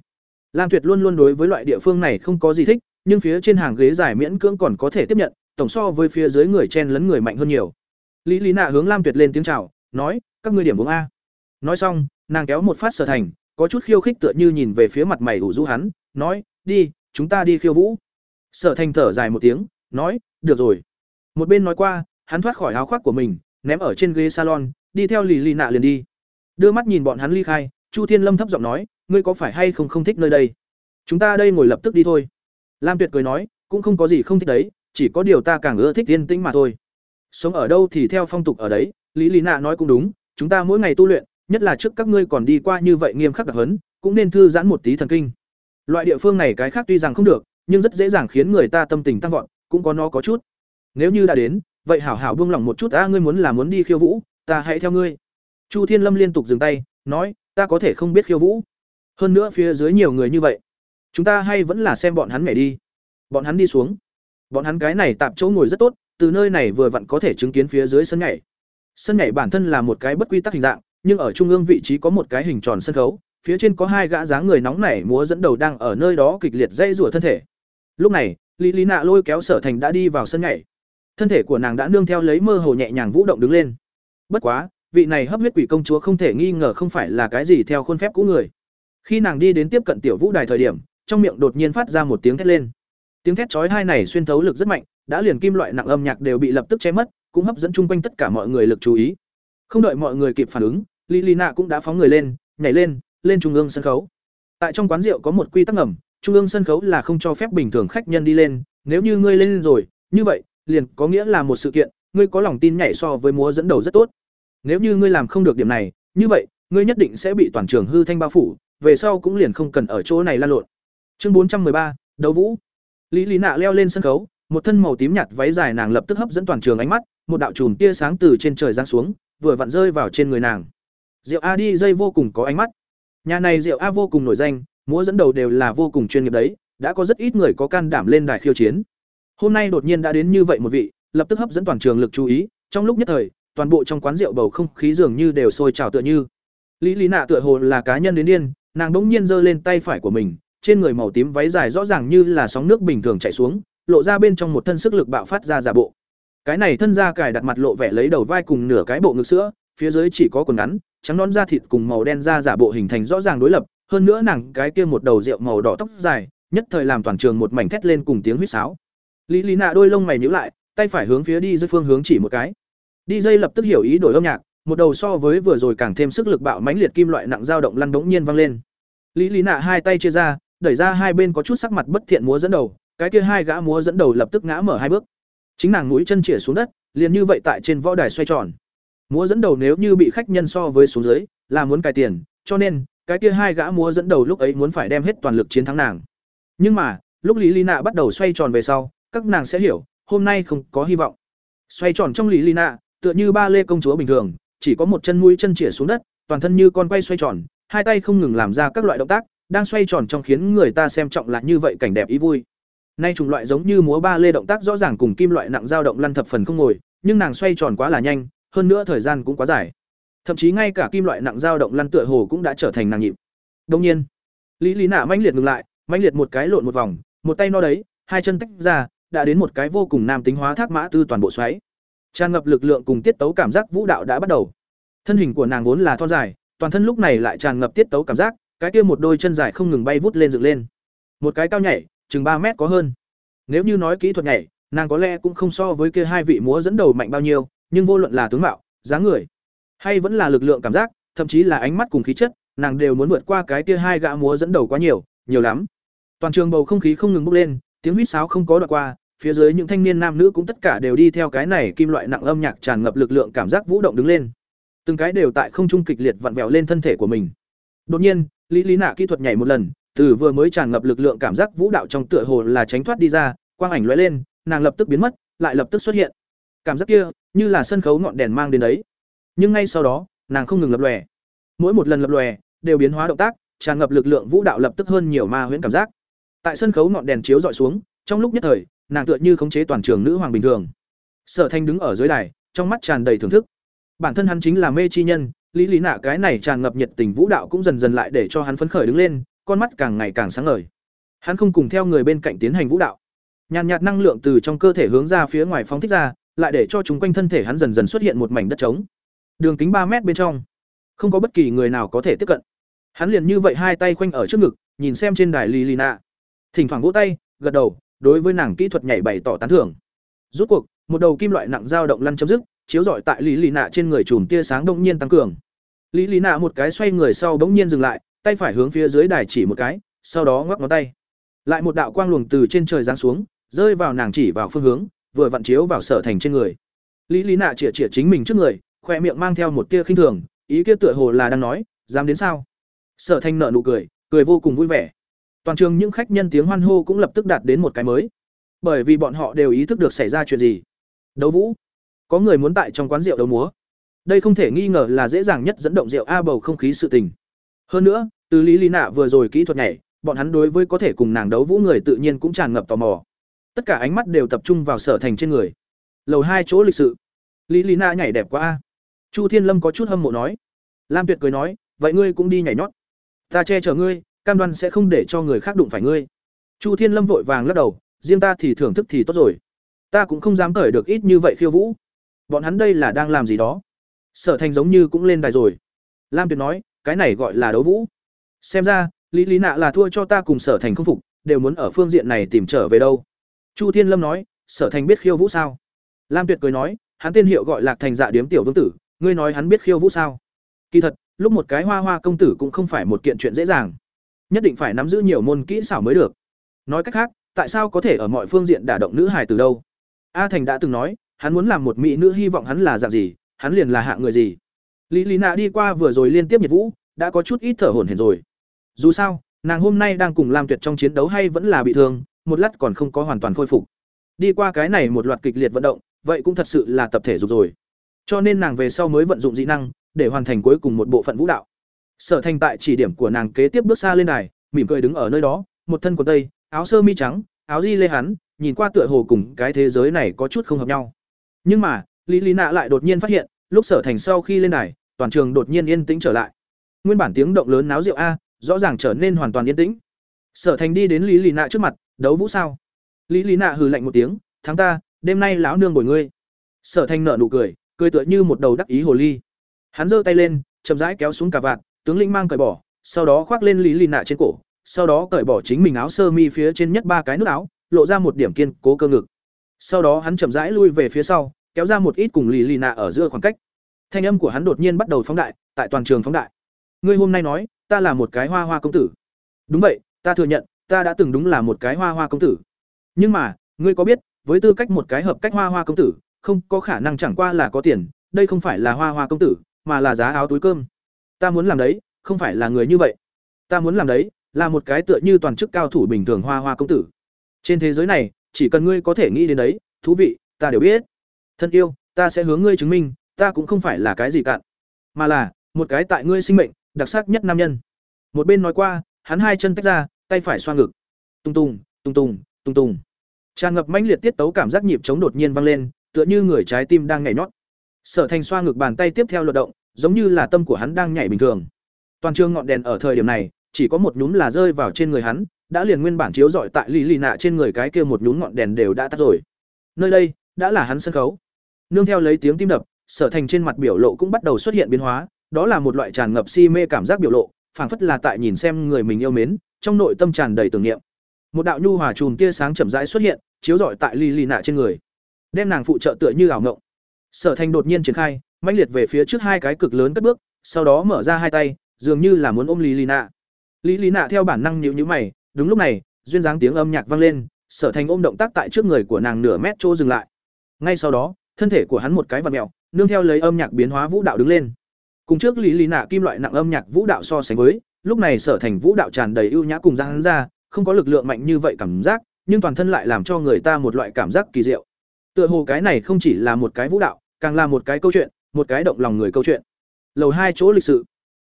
Lam tuyệt luôn luôn đối với loại địa phương này không có gì thích, nhưng phía trên hàng ghế dài miễn cưỡng còn có thể tiếp nhận, tổng so với phía dưới người chen lấn người mạnh hơn nhiều. Lý lý nạ hướng lam tuyệt lên tiếng chào, nói, các ngươi điểm uống a. Nói xong, nàng kéo một phát sở thành, có chút khiêu khích tựa như nhìn về phía mặt mày ủ rũ hắn, nói, đi, chúng ta đi khiêu vũ sở thành thở dài một tiếng, nói, được rồi. Một bên nói qua, hắn thoát khỏi áo khoác của mình, ném ở trên ghế salon, đi theo lì lì nạ liền đi. Đưa mắt nhìn bọn hắn ly khai, chu thiên lâm thấp giọng nói, ngươi có phải hay không không thích nơi đây? Chúng ta đây ngồi lập tức đi thôi. Lam tuyệt cười nói, cũng không có gì không thích đấy, chỉ có điều ta càng ưa thích yên tĩnh mà thôi. Sống ở đâu thì theo phong tục ở đấy lý lý nạ nói cũng đúng, chúng ta mỗi ngày tu luyện, nhất là trước các ngươi còn đi qua như vậy nghiêm khắc đặc hấn cũng nên thư giãn một tí thần kinh. Loại địa phương này cái khác tuy rằng không được nhưng rất dễ dàng khiến người ta tâm tình tăng vọt, cũng có nó có chút. Nếu như đã đến, vậy hảo hảo buông lòng một chút, a, ngươi muốn là muốn đi khiêu vũ, ta hãy theo ngươi. Chu thiên lâm liên tục dừng tay, nói, ta có thể không biết khiêu vũ. Hơn nữa phía dưới nhiều người như vậy. Chúng ta hay vẫn là xem bọn hắn nhảy đi. Bọn hắn đi xuống. Bọn hắn cái này tạm chỗ ngồi rất tốt, từ nơi này vừa vặn có thể chứng kiến phía dưới sân nhảy. Sân nhảy bản thân là một cái bất quy tắc hình dạng, nhưng ở trung ương vị trí có một cái hình tròn sân khấu, phía trên có hai gã dáng người nóng nảy múa dẫn đầu đang ở nơi đó kịch liệt dây rủa thân thể lúc này lý lý nạ lôi kéo sở thành đã đi vào sân nhảy. Thân thể của nàng đã nương theo lấy mơ hồ nhẹ nhàng vũ động đứng lên. Bất quá vị này hấp huyết quỷ công chúa không thể nghi ngờ không phải là cái gì theo khuôn phép cũ người. Khi nàng đi đến tiếp cận tiểu vũ đài thời điểm trong miệng đột nhiên phát ra một tiếng thét lên. Tiếng thét chói hai này xuyên thấu lực rất mạnh đã liền kim loại nặng âm nhạc đều bị lập tức che mất cũng hấp dẫn chung quanh tất cả mọi người lực chú ý. Không đợi mọi người kịp phản ứng Lý Nạ cũng đã phóng người lên, nhảy lên, lên trung ương sân khấu. Tại trong quán rượu có một quy tắc ngầm, trung ương sân khấu là không cho phép bình thường khách nhân đi lên, nếu như ngươi lên rồi, như vậy, liền có nghĩa là một sự kiện, ngươi có lòng tin nhảy so với múa dẫn đầu rất tốt. Nếu như ngươi làm không được điểm này, như vậy, ngươi nhất định sẽ bị toàn trường hư thanh bao phủ, về sau cũng liền không cần ở chỗ này lan lộn. Chương bốn trăm ba, đấu vũ. Lý Lý Nạ leo lên sân khấu, một thân màu tím nhạt váy dài nàng lập tức hấp dẫn toàn trường ánh mắt, một đạo chùm tia sáng từ trên trời giáng xuống, vừa vặn rơi vào trên người nàng. Rượu A đi dây vô cùng có ánh mắt. Nhà này rượu A vô cùng nổi danh, múa dẫn đầu đều là vô cùng chuyên nghiệp đấy, đã có rất ít người có can đảm lên đài khiêu chiến. Hôm nay đột nhiên đã đến như vậy một vị, lập tức hấp dẫn toàn trường lực chú ý, trong lúc nhất thời, toàn bộ trong quán rượu bầu không khí dường như đều sôi trào tựa như. Lý Lý Nạ tựa hồ là cá nhân đến điên, nàng bỗng nhiên giơ lên tay phải của mình, trên người màu tím váy dài rõ ràng như là sóng nước bình thường chảy xuống, lộ ra bên trong một thân sức lực bạo phát ra giả bộ. Cái này thân da cài đặt mặt lộ vẻ lấy đầu vai cùng nửa cái bộ ngực sữa, phía dưới chỉ có quần ngắn, trắng nón da thịt cùng màu đen da giả bộ hình thành rõ ràng đối lập, hơn nữa nàng cái kia một đầu rượu màu đỏ tóc dài, nhất thời làm toàn trường một mảnh thét lên cùng tiếng huýt sáo. Lý Lý Nạ đôi lông mày nhíu lại, tay phải hướng phía đi dây phương hướng chỉ một cái. Đi dây lập tức hiểu ý đổi âm nhạc, một đầu so với vừa rồi càng thêm sức lực bạo mãnh liệt kim loại nặng dao động lăn bỗng nhiên vang lên. Lý Lý Nạ hai tay chia ra, đẩy ra hai bên có chút sắc mặt bất thiện múa dẫn đầu, cái kia hai gã múa dẫn đầu lập tức ngã mở hai bước. Chính nàng mũi chân chĩa xuống đất, liền như vậy tại trên võ đài xoay tròn. Múa dẫn đầu nếu như bị khách nhân so với xuống dưới, là muốn cài tiền, cho nên cái kia hai gã múa dẫn đầu lúc ấy muốn phải đem hết toàn lực chiến thắng nàng. Nhưng mà, lúc Lý Lý Nạ bắt đầu xoay tròn về sau, các nàng sẽ hiểu, hôm nay không có hy vọng. Xoay tròn trong Lý Lý Nạ, tựa như ba lê công chúa bình thường, chỉ có một chân mũi chân chĩa xuống đất, toàn thân như con quay xoay tròn, hai tay không ngừng làm ra các loại động tác, đang xoay tròn trong khiến người ta xem trọng là như vậy cảnh đẹp ý vui. Nay chủng loại giống như múa ba lê động tác rõ ràng cùng kim loại nặng dao động lăn thập phần không ngồi, nhưng nàng xoay tròn quá là nhanh, hơn nữa thời gian cũng quá dài thậm chí ngay cả kim loại nặng dao động lăn tựa hồ cũng đã trở thành nàng nhịp. Đông nhiên, lý lý nạ manh liệt ngừng lại manh liệt một cái lộn một vòng, một tay no đấy, hai chân tách ra, đã đến một cái vô cùng nam tính hóa thác mã tư toàn bộ xoáy. Tràn ngập lực lượng cùng tiết tấu cảm giác vũ đạo đã bắt đầu. Thân hình của nàng vốn là thon dài, toàn thân lúc này lại tràn ngập tiết tấu cảm giác, cái kia một đôi chân dài không ngừng bay vút lên dựng lên. Một cái cao nhảy, chừng ba mét có hơn. Nếu như nói kỹ thuật nhảy, nàng có lẽ cũng không so với kia hai vị múa dẫn đầu mạnh bao nhiêu, nhưng vô luận là tướng mạo, dáng người hay vẫn là lực lượng cảm giác, thậm chí là ánh mắt cùng khí chất, nàng đều muốn vượt qua cái kia hai gã múa dẫn đầu quá nhiều nhiều lắm. Toàn trường bầu không khí không ngừng bốc lên, tiếng huýt sáo không có đoạn qua, phía dưới những thanh niên nam nữ cũng tất cả đều đi theo cái này kim loại nặng âm nhạc tràn ngập lực lượng cảm giác vũ động đứng lên. Từng cái đều tại không trung kịch liệt vặn vẹo lên thân thể của mình. Đột nhiên, lý lý nạ kỹ thuật nhảy một lần, từ vừa mới tràn ngập lực lượng cảm giác vũ đạo trong tựa hồ là tránh thoát đi ra, quang ảnh lóe lên, nàng lập tức biến mất, lại lập tức xuất hiện. Cảm giác kia, như là sân khấu ngọn đèn mang đến đấy nhưng ngay sau đó, nàng không ngừng lập lòe. Mỗi một lần lập lòe, đều biến hóa động tác, tràn ngập lực lượng vũ đạo lập tức hơn nhiều ma huyễn cảm giác. Tại sân khấu ngọn đèn chiếu dọi xuống, trong lúc nhất thời, nàng tựa như khống chế toàn trường nữ hoàng bình thường. Sở thanh đứng ở dưới đài, trong mắt tràn đầy thưởng thức. Bản thân hắn chính là mê chi nhân, lý lý nạ cái này tràn ngập nhiệt tình vũ đạo cũng dần dần lại để cho hắn phấn khởi đứng lên, con mắt càng ngày càng sáng ngời. Hắn không cùng theo người bên cạnh tiến hành vũ đạo. Nhàn nhạt năng lượng từ trong cơ thể hướng ra phía ngoài phóng thích ra, lại để cho chúng quanh thân thể hắn dần dần xuất hiện một mảnh đất trống đường kính ba mét bên trong. Không có bất kỳ người nào có thể tiếp cận. Hắn liền như vậy hai tay khoanh ở trước ngực, nhìn xem trên đài Lilina. nạ thỉnh thoảng vỗ tay, gật đầu, đối với nàng kỹ thuật nhảy bày tỏ tán thưởng. Rút cuộc, một đầu kim loại nặng dao động lăn chấm dứt, chiếu rọi tại lý nạ trên người chùm tia sáng đông nhiên tăng cường. Lý nạ một cái xoay người sau bỗng nhiên dừng lại, tay phải hướng phía dưới đài chỉ một cái, sau đó ngoắc ngón tay. Lại một đạo quang luồng từ trên trời giáng xuống, rơi vào nàng chỉ vào phương hướng, vừa vặn chiếu vào sở thành trên người. Lý lý nạ chĩa chĩa chính mình trước người khoe miệng mang theo một tia khinh thường, ý kia tựa hồ là đang nói, dám đến sao? Sở Thanh nở nụ cười cười vô cùng vui vẻ. Toàn trường những khách nhân tiếng hoan hô cũng lập tức đạt đến một cái mới. Bởi vì bọn họ đều ý thức được xảy ra chuyện gì. Đấu vũ. Có người muốn tại trong quán rượu đấu múa. Đây không thể nghi ngờ là dễ dàng nhất dẫn động rượu a bầu không khí sự tình. Hơn nữa, từ lý lý nạ vừa rồi kỹ thuật nhảy, bọn hắn đối với có thể cùng nàng đấu vũ người tự nhiên cũng tràn ngập tò mò. Tất cả ánh mắt đều tập trung vào sở thành trên người. Lầu hai chỗ lịch sự. Lý lý nạ nhảy đẹp quá a chu thiên lâm có chút hâm mộ nói. Lam tuyệt cười nói, vậy ngươi cũng đi nhảy nhót. Ta che chở ngươi, cam đoan sẽ không để cho người khác đụng phải ngươi. Chu thiên lâm vội vàng lắc đầu, riêng ta thì thưởng thức thì tốt rồi. Ta cũng không dám cởi được ít như vậy khiêu vũ. Bọn hắn đây là đang làm gì đó? Sở thành giống như cũng lên đài rồi. Lam tuyệt nói, cái này gọi là đấu vũ. Xem ra, lý lý nạ là thua cho ta cùng sở thành không phục, đều muốn ở phương diện này tìm trở về đâu. Chu thiên lâm nói, sở thành biết khiêu vũ sao? Lam tuyệt cười nói, hắn tên hiệu gọi lạc thành dạ điếm tiểu vương tử ngươi nói hắn biết khiêu vũ sao? Kỳ thật, lúc một cái hoa hoa công tử cũng không phải một kiện chuyện dễ dàng. Nhất định phải nắm giữ nhiều môn kỹ xảo mới được. Nói cách khác, tại sao có thể ở mọi phương diện đả động nữ hài từ đâu? A thành đã từng nói, hắn muốn làm một mỹ nữ hy vọng hắn là dạng gì, hắn liền là hạng người gì. Lý lý nạ đi qua vừa rồi liên tiếp nhiệt vũ, đã có chút ít thở hổn hển rồi. Dù sao, nàng hôm nay đang cùng làm tuyệt trong chiến đấu hay vẫn là bị thương, một lát còn không có hoàn toàn khôi phục. Đi qua cái này một loạt kịch liệt vận động, vậy cũng thật sự là tập thể dục rồi cho nên nàng về sau mới vận dụng dị năng, để hoàn thành cuối cùng một bộ phận vũ đạo. Sở thành tại chỉ điểm của nàng kế tiếp bước xa lên đài, mỉm cười đứng ở nơi đó, một thân quần tây, áo sơ mi trắng, áo di lê hắn, nhìn qua tựa hồ cùng cái thế giới này có chút không hợp nhau. Nhưng mà, lý lý nạ lại đột nhiên phát hiện, lúc sở thành sau khi lên đài, toàn trường đột nhiên yên tĩnh trở lại. Nguyên bản tiếng động lớn náo rượu a, rõ ràng trở nên hoàn toàn yên tĩnh. Sở thành đi đến lý lý nạ trước mặt, đấu vũ sao? Lý lý nạ hừ lạnh một tiếng, thắng ta, đêm nay lão nương bồi ngươi. Sở thành nợ nụ cười cười tựa như một đầu đắc ý hồ ly. Hắn giơ tay lên, chậm rãi kéo xuống cả vạt, tướng lĩnh mang cởi bỏ, sau đó khoác lên lý lì nạ trên cổ, sau đó cởi bỏ chính mình áo sơ mi phía trên nhất ba cái nước áo, lộ ra một điểm kiên cố cơ ngực. Sau đó hắn chậm rãi lui về phía sau, kéo ra một ít cùng lì lì nạ ở giữa khoảng cách. Thanh âm của hắn đột nhiên bắt đầu phóng đại, tại toàn trường phóng đại. Ngươi hôm nay nói, ta là một cái hoa hoa công tử. Đúng vậy, ta thừa nhận, ta đã từng đúng là một cái hoa hoa công tử. Nhưng mà, ngươi có biết, với tư cách một cái hợp cách hoa hoa công tử không có khả năng chẳng qua là có tiền, đây không phải là hoa hoa công tử, mà là giá áo túi cơm. Ta muốn làm đấy, không phải là người như vậy. Ta muốn làm đấy, là một cái tựa như toàn chức cao thủ bình thường hoa hoa công tử. Trên thế giới này, chỉ cần ngươi có thể nghĩ đến đấy, thú vị, ta đều biết. Thân yêu, ta sẽ hướng ngươi chứng minh, ta cũng không phải là cái gì cạn mà là, một cái tại ngươi sinh mệnh, đặc sắc nhất nam nhân. Một bên nói qua, hắn hai chân tách ra, tay phải xoa ngực. Tung tung tung tung tung tung. Tràn ngập mãnh liệt tiết tấu cảm giác nhịp chống đột nhiên vang lên tựa như người trái tim đang nhảy nhót sở thành xoa ngực bàn tay tiếp theo luật động giống như là tâm của hắn đang nhảy bình thường. Toàn trường ngọn đèn ở thời điểm này, chỉ có một nhúm là rơi vào trên người hắn, đã liền nguyên bản chiếu rọi tại lì lì nạ trên người cái kia một nhúm ngọn đèn đều đã tắt rồi. Nơi đây đã là hắn sân khấu. Nương theo lấy tiếng tim đập, Sở Thành trên mặt biểu lộ cũng bắt đầu xuất hiện biến hóa, đó là một loại tràn ngập si mê cảm giác biểu lộ, phảng phất là tại nhìn xem người mình yêu mến, trong nội tâm tràn đầy tưởng niệm. Một đạo nhu hòa chùm tia sáng chậm rãi xuất hiện, chiếu rọi tại lì lì nạ trên người, đem nàng phụ trợ tựa như ảo ngộng. Sở Thành đột nhiên triển khai, mãnh liệt về phía trước hai cái cực lớn cất bước, sau đó mở ra hai tay, dường như là muốn ôm Lý lì nạ. Lý Lý Nạ theo bản năng nhíu nhíu mày, đúng lúc này, duyên dáng tiếng âm nhạc vang lên, Sở Thành ôm động tác tại trước người của nàng nửa mét chỗ dừng lại. Ngay sau đó, thân thể của hắn một cái vặn mèo, nương theo lấy âm nhạc biến hóa vũ đạo đứng lên. Cùng trước Lý Lý Nạ kim loại nặng âm nhạc vũ đạo so sánh với, lúc này Sở Thành vũ đạo tràn đầy ưu nhã cùng dáng ra, không có lực lượng mạnh như vậy cảm giác, nhưng toàn thân lại làm cho người ta một loại cảm giác kỳ diệu. Tựa hồ cái này không chỉ là một cái vũ đạo, càng là một cái câu chuyện, một cái động lòng người câu chuyện. Lầu hai chỗ lịch sự.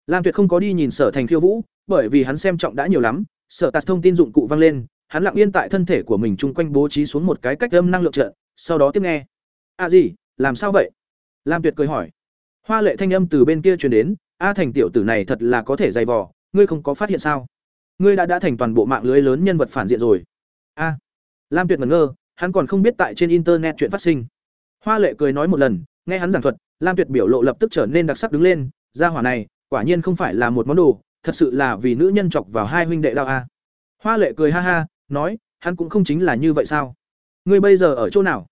Lam Tuyệt không có đi nhìn Sở Thành khiêu vũ, bởi vì hắn xem trọng đã nhiều lắm, Sở Tạt thông tin dụng cụ vang lên, hắn lặng yên tại thân thể của mình chung quanh bố trí xuống một cái cách âm năng lượng trận, sau đó tiếp nghe. "A gì? Làm sao vậy?" Lam Tuyệt cười hỏi. Hoa lệ thanh âm từ bên kia truyền đến, "A Thành tiểu tử này thật là có thể dày vò, ngươi không có phát hiện sao? Ngươi đã đã thành toàn bộ mạng lưới lớn nhân vật phản diện rồi." "A." Lam Tuyệt ngẩn ngơ, hắn còn không biết tại trên internet chuyện phát sinh. Hoa lệ cười nói một lần, nghe hắn giảng thuật, Lam Tuyệt biểu lộ lập tức trở nên đặc sắc đứng lên, gia hỏa này, quả nhiên không phải là một món đồ, thật sự là vì nữ nhân chọc vào hai huynh đệ đau a. Hoa Lệ cười ha ha, nói, hắn cũng không chính là như vậy sao? Ngươi bây giờ ở chỗ nào?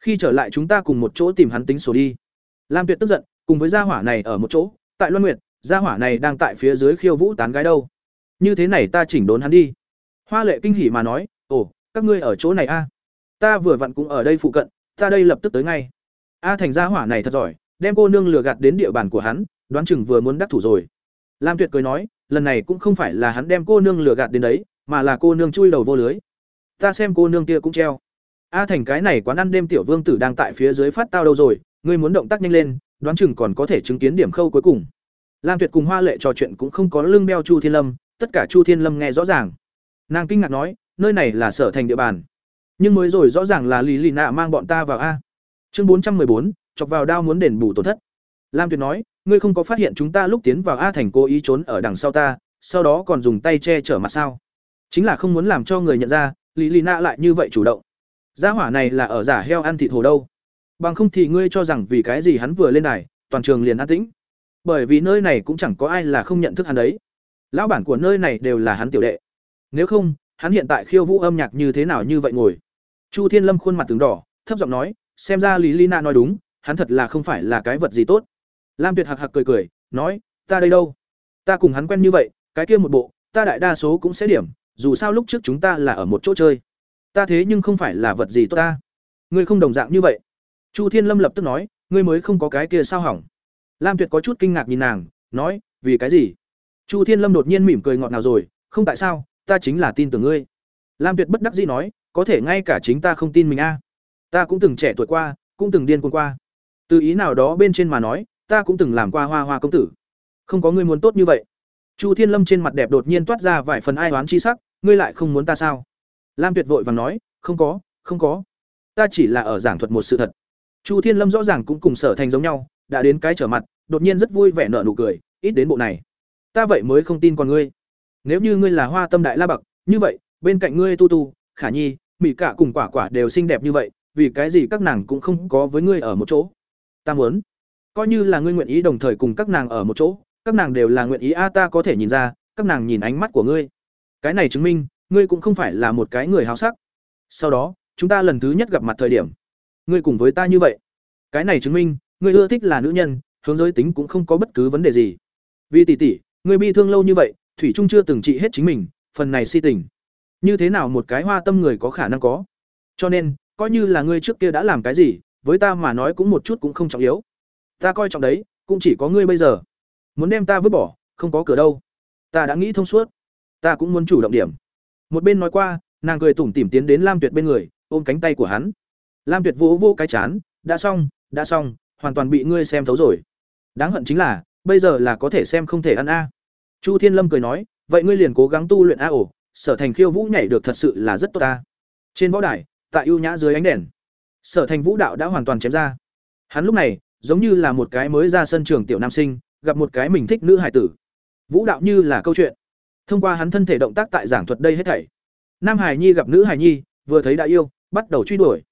Khi trở lại chúng ta cùng một chỗ tìm hắn tính sổ đi. Lam Tuyệt tức giận, cùng với gia hỏa này ở một chỗ, tại Loan Nguyệt, gia hỏa này đang tại phía dưới khiêu vũ tán gái đâu. Như thế này ta chỉnh đốn hắn đi. Hoa Lệ kinh hỉ mà nói, "Ồ, các ngươi ở chỗ này a? Ta vừa vặn cũng ở đây phụ cận, ta đây lập tức tới ngay." A thành gia hỏa này thật giỏi, đem cô nương lừa gạt đến địa bàn của hắn, đoán chừng vừa muốn đắc thủ rồi. Lam Tuyệt cười nói, lần này cũng không phải là hắn đem cô nương lừa gạt đến đấy, mà là cô nương chui đầu vô lưới. Ta xem cô nương kia cũng treo. A thành cái này quán ăn đêm tiểu vương tử đang tại phía dưới phát tao đâu rồi, ngươi muốn động tác nhanh lên, đoán chừng còn có thể chứng kiến điểm khâu cuối cùng. Lam Tuyệt cùng Hoa Lệ trò chuyện cũng không có lưng beo Chu Thiên Lâm, tất cả Chu Thiên Lâm nghe rõ ràng. Nàng kinh ngạc nói, nơi này là sở thành địa bàn. Nhưng mới rồi rõ ràng là Lý Lì Nạ mang bọn ta vào a. Chương bốn trăm bốn, chọc vào đao muốn đền bù tổn thất. Lam Tuyệt nói, ngươi không có phát hiện chúng ta lúc tiến vào A thành cố ý trốn ở đằng sau ta, sau đó còn dùng tay che chở mặt sao? Chính là không muốn làm cho người nhận ra, Lý lì Nạ lại như vậy chủ động. Gia hỏa này là ở giả heo ăn thịt hồ đâu? Bằng không thì ngươi cho rằng vì cái gì hắn vừa lên đài, toàn trường liền an tĩnh. Bởi vì nơi này cũng chẳng có ai là không nhận thức hắn đấy. Lão bản của nơi này đều là hắn tiểu đệ. Nếu không, hắn hiện tại khiêu vũ âm nhạc như thế nào như vậy ngồi. Chu Thiên Lâm khuôn mặt từng đỏ, thấp giọng nói, xem ra Lý Lina nói đúng, hắn thật là không phải là cái vật gì tốt. Lam Tuyệt hạc hạc cười cười, nói, ta đây đâu? Ta cùng hắn quen như vậy, cái kia một bộ, ta đại đa số cũng sẽ điểm, dù sao lúc trước chúng ta là ở một chỗ chơi. Ta thế nhưng không phải là vật gì tốt ta. Ngươi không đồng dạng như vậy. Chu Thiên Lâm lập tức nói, ngươi mới không có cái kia sao hỏng. Lam Tuyệt có chút kinh ngạc nhìn nàng, nói, vì cái gì? Chu Thiên Lâm đột nhiên mỉm cười ngọt ngào rồi, không tại sao, ta chính là tin tưởng ngươi. Lam Tuyệt bất đắc dĩ nói, có thể ngay cả chính ta không tin mình a. Ta cũng từng trẻ tuổi qua, cũng từng điên cuồng qua. Từ ý nào đó bên trên mà nói, ta cũng từng làm qua hoa hoa công tử. Không có ngươi muốn tốt như vậy. Chu thiên lâm trên mặt đẹp đột nhiên toát ra vài phần ai oán chi sắc ngươi lại không muốn ta sao? Lam tuyệt vội và nói không có không có. Ta chỉ là ở giảng thuật một sự thật. Chu thiên lâm rõ ràng cũng cùng sở thành giống nhau đã đến cái trở mặt đột nhiên rất vui vẻ nở nụ cười ít đến bộ này. Ta vậy mới không tin con ngươi. Nếu như ngươi là hoa tâm đại la bậc như vậy bên cạnh ngươi tu tu khả nhi mỹ cả cùng quả quả đều xinh đẹp như vậy, vì cái gì các nàng cũng không có với ngươi ở một chỗ? Ta muốn. Coi như là ngươi nguyện ý đồng thời cùng các nàng ở một chỗ, các nàng đều là nguyện ý. A, ta có thể nhìn ra, các nàng nhìn ánh mắt của ngươi. Cái này chứng minh, ngươi cũng không phải là một cái người háo sắc. Sau đó, chúng ta lần thứ nhất gặp mặt thời điểm, ngươi cùng với ta như vậy. Cái này chứng minh, ngươi ưa thích là nữ nhân, hướng giới tính cũng không có bất cứ vấn đề gì. Vì tỷ tỷ, ngươi bi thương lâu như vậy, thủy trung chưa từng trị hết chính mình, phần này si tình như thế nào một cái hoa tâm người có khả năng có? Cho nên, coi như là ngươi trước kia đã làm cái gì, với ta mà nói cũng một chút cũng không trọng yếu. Ta coi trọng đấy, cũng chỉ có ngươi bây giờ. Muốn đem ta vứt bỏ, không có cửa đâu. Ta đã nghĩ thông suốt. Ta cũng muốn chủ động điểm. Một bên nói qua, nàng cười tủm tỉm tiến đến lam tuyệt bên người, ôm cánh tay của hắn. Lam tuyệt vỗ vỗ cái chán, đã xong đã xong, hoàn toàn bị ngươi xem thấu rồi. Đáng hận chính là, bây giờ là có thể xem không thể ăn a. Chu thiên lâm cười nói, vậy ngươi liền cố gắng tu luyện a ổ sở thành khiêu vũ nhảy được thật sự là rất tốt ta. Trên võ đài, tại ưu nhã dưới ánh đèn, sở thành vũ đạo đã hoàn toàn chém ra. Hắn lúc này, giống như là một cái mới ra sân trường tiểu nam sinh, gặp một cái mình thích nữ hải tử. Vũ đạo như là câu chuyện. Thông qua hắn thân thể động tác tại giảng thuật đây hết thảy. Nam hải nhi gặp nữ hải nhi, vừa thấy đã yêu, bắt đầu truy đuổi.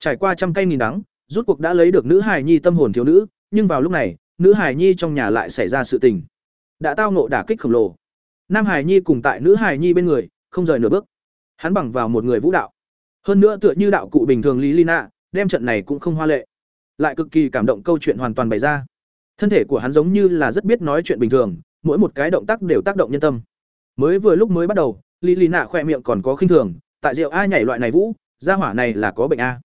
Trải qua trăm cây nghìn đắng, rút cuộc đã lấy được nữ hải nhi tâm hồn thiếu nữ, nhưng vào lúc này, nữ hải nhi trong nhà lại xảy ra sự tình. Đã tao ngộ đả kích khổng lồ nam hải nhi cùng tại nữ hải nhi bên người, không rời nửa bước. Hắn bằng vào một người vũ đạo. Hơn nữa tựa như đạo cụ bình thường lý lina đem trận này cũng không hoa lệ. Lại cực kỳ cảm động câu chuyện hoàn toàn bày ra. Thân thể của hắn giống như là rất biết nói chuyện bình thường, mỗi một cái động tác đều tác động nhân tâm. Mới vừa lúc mới bắt đầu, lý Lina khoe miệng còn có khinh thường, tại rượu ai nhảy loại này vũ, gia hỏa này là có bệnh a.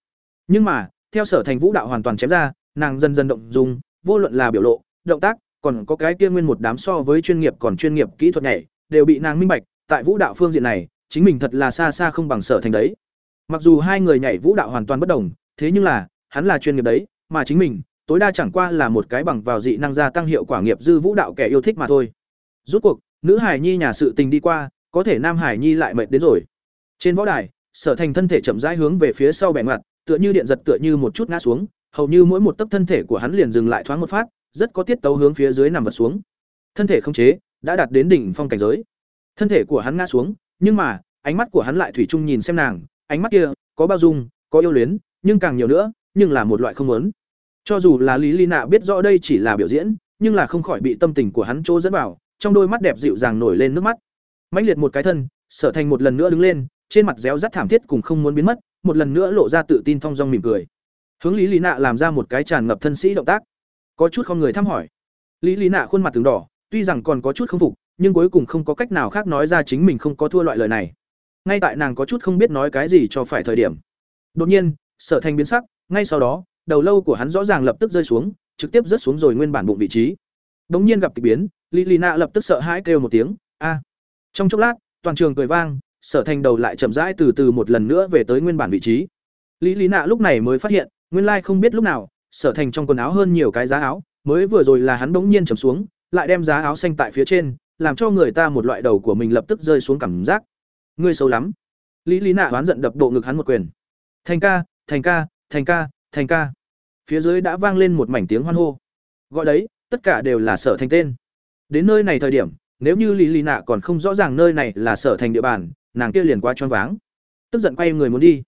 Nhưng mà, theo sở thành vũ đạo hoàn toàn chém ra, nàng dần dần động dùng vô luận là biểu lộ, động tác còn có cái kia nguyên một đám so với chuyên nghiệp còn chuyên nghiệp kỹ thuật nhảy, đều bị nàng minh bạch, tại vũ đạo phương diện này, chính mình thật là xa xa không bằng sở thành đấy. Mặc dù hai người nhảy vũ đạo hoàn toàn bất đồng, thế nhưng là, hắn là chuyên nghiệp đấy, mà chính mình, tối đa chẳng qua là một cái bằng vào dị năng gia tăng hiệu quả nghiệp dư vũ đạo kẻ yêu thích mà thôi. Rút cuộc, nữ hải nhi nhà sự tình đi qua, có thể nam hải nhi lại mệt đến rồi. Trên võ đài, sở thành thân thể chậm rãi hướng về phía sau bẻ ngoặt, tựa như điện giật tựa như một chút ngã xuống, hầu như mỗi một tấc thân thể của hắn liền dừng lại thoáng một phát rất có tiết tấu hướng phía dưới nằm vật xuống. Thân thể không chế, đã đạt đến đỉnh phong cảnh giới. Thân thể của hắn ngã xuống, nhưng mà, ánh mắt của hắn lại thủy chung nhìn xem nàng, ánh mắt kia, có bao dung, có yêu luyến, nhưng càng nhiều nữa, nhưng là một loại không muốn. Cho dù là lý ly nạ biết rõ đây chỉ là biểu diễn, nhưng là không khỏi bị tâm tình của hắn chỗ dẫn vào, trong đôi mắt đẹp dịu dàng nổi lên nước mắt. Mãnh liệt một cái thân, sở thành một lần nữa đứng lên, trên mặt réo rắt thảm thiết cùng không muốn biến mất, một lần nữa lộ ra tự tin thong dong mỉm cười. Hướng lý lý nạ làm ra một cái tràn ngập thân sĩ động tác có chút không người thăm hỏi. Lý lý nạ khuôn mặt từng đỏ, tuy rằng còn có chút không phục, nhưng cuối cùng không có cách nào khác nói ra chính mình không có thua loại lời này. Ngay tại nàng có chút không biết nói cái gì cho phải thời điểm, đột nhiên, sở thành biến sắc, ngay sau đó, đầu lâu của hắn rõ ràng lập tức rơi xuống, trực tiếp rớt xuống rồi nguyên bản bụng vị trí. Đ nhiên gặp k ỳ biến, lý lý nạ lập tức sợ hãi kêu một tiếng, a! Trong chốc lát, toàn trường cười vang, sở thành đầu lại chậm rãi từ từ một lần nữa về tới nguyên bản vị trí. Lý lý nạ lúc này mới phát hiện, nguyên lai không biết lúc nào sở thành trong quần áo hơn nhiều cái giá áo, mới vừa rồi là hắn bỗng nhiên chầm xuống, lại đem giá áo xanh tại phía trên, làm cho người ta một loại đầu của mình lập tức rơi xuống cảm giác. Ngươi xấu lắm. Lý lý nạ oán giận đập bộ ngực hắn một quyền. Thành ca thành ca thành ca thành ca. Phía dưới đã vang lên một mảnh tiếng hoan hô. Gọi đấy, tất cả đều là sở thành tên. Đến nơi này thời điểm, nếu như lý lý nạ còn không rõ ràng nơi này là sở thành địa bàn, nàng kia liền qua choáng váng. Tức giận quay người muốn đi.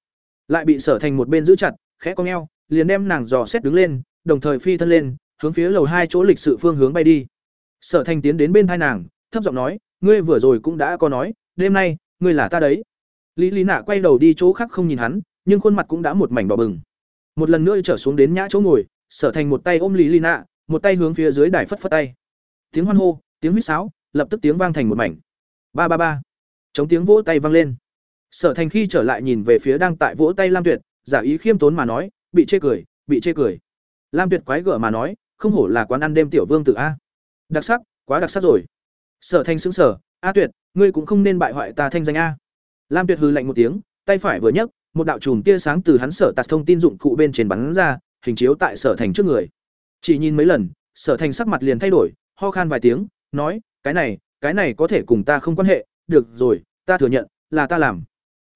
Lại bị sở thành một bên giữ chặt, khẽ cong eo liền đem nàng dò xét đứng lên, đồng thời phi thân lên, hướng phía lầu hai chỗ lịch sự phương hướng bay đi. Sở thành tiến đến bên thai nàng, thấp giọng nói, ngươi vừa rồi cũng đã có nói, đêm nay, ngươi là ta đấy. Lý lý nạ quay đầu đi chỗ khác không nhìn hắn, nhưng khuôn mặt cũng đã một mảnh đỏ bừng. Một lần nữa trở xuống đến nhã chỗ ngồi, sở thành một tay ôm lý lý nạ, một tay hướng phía dưới đài phất phất tay. Tiếng hoan hô, tiếng huýt sáo, lập tức tiếng vang thành một mảnh. Ba ba ba. Chống tiếng vỗ tay vang lên. Sở thành khi trở lại nhìn về phía đang tại vỗ tay lam tuyệt, giả ý khiêm tốn mà nói bị chê cười, bị chê cười. Lam tuyệt quái gở mà nói, không hổ là quán ăn đêm tiểu vương tự a. Đặc sắc, quá đặc sắc rồi. Sở thanh xứng sở a tuyệt, ngươi cũng không nên bại hoại ta thanh danh a. Lam tuyệt hư lạnh một tiếng, tay phải vừa nhấc, một đạo chùm tia sáng từ hắn sở tạt thông tin dụng cụ bên trên bắn ra, hình chiếu tại sở thành trước người. Chỉ nhìn mấy lần, sở thành sắc mặt liền thay đổi, ho khan vài tiếng, nói, cái này cái này có thể cùng ta không quan hệ, được rồi, ta thừa nhận, là ta làm.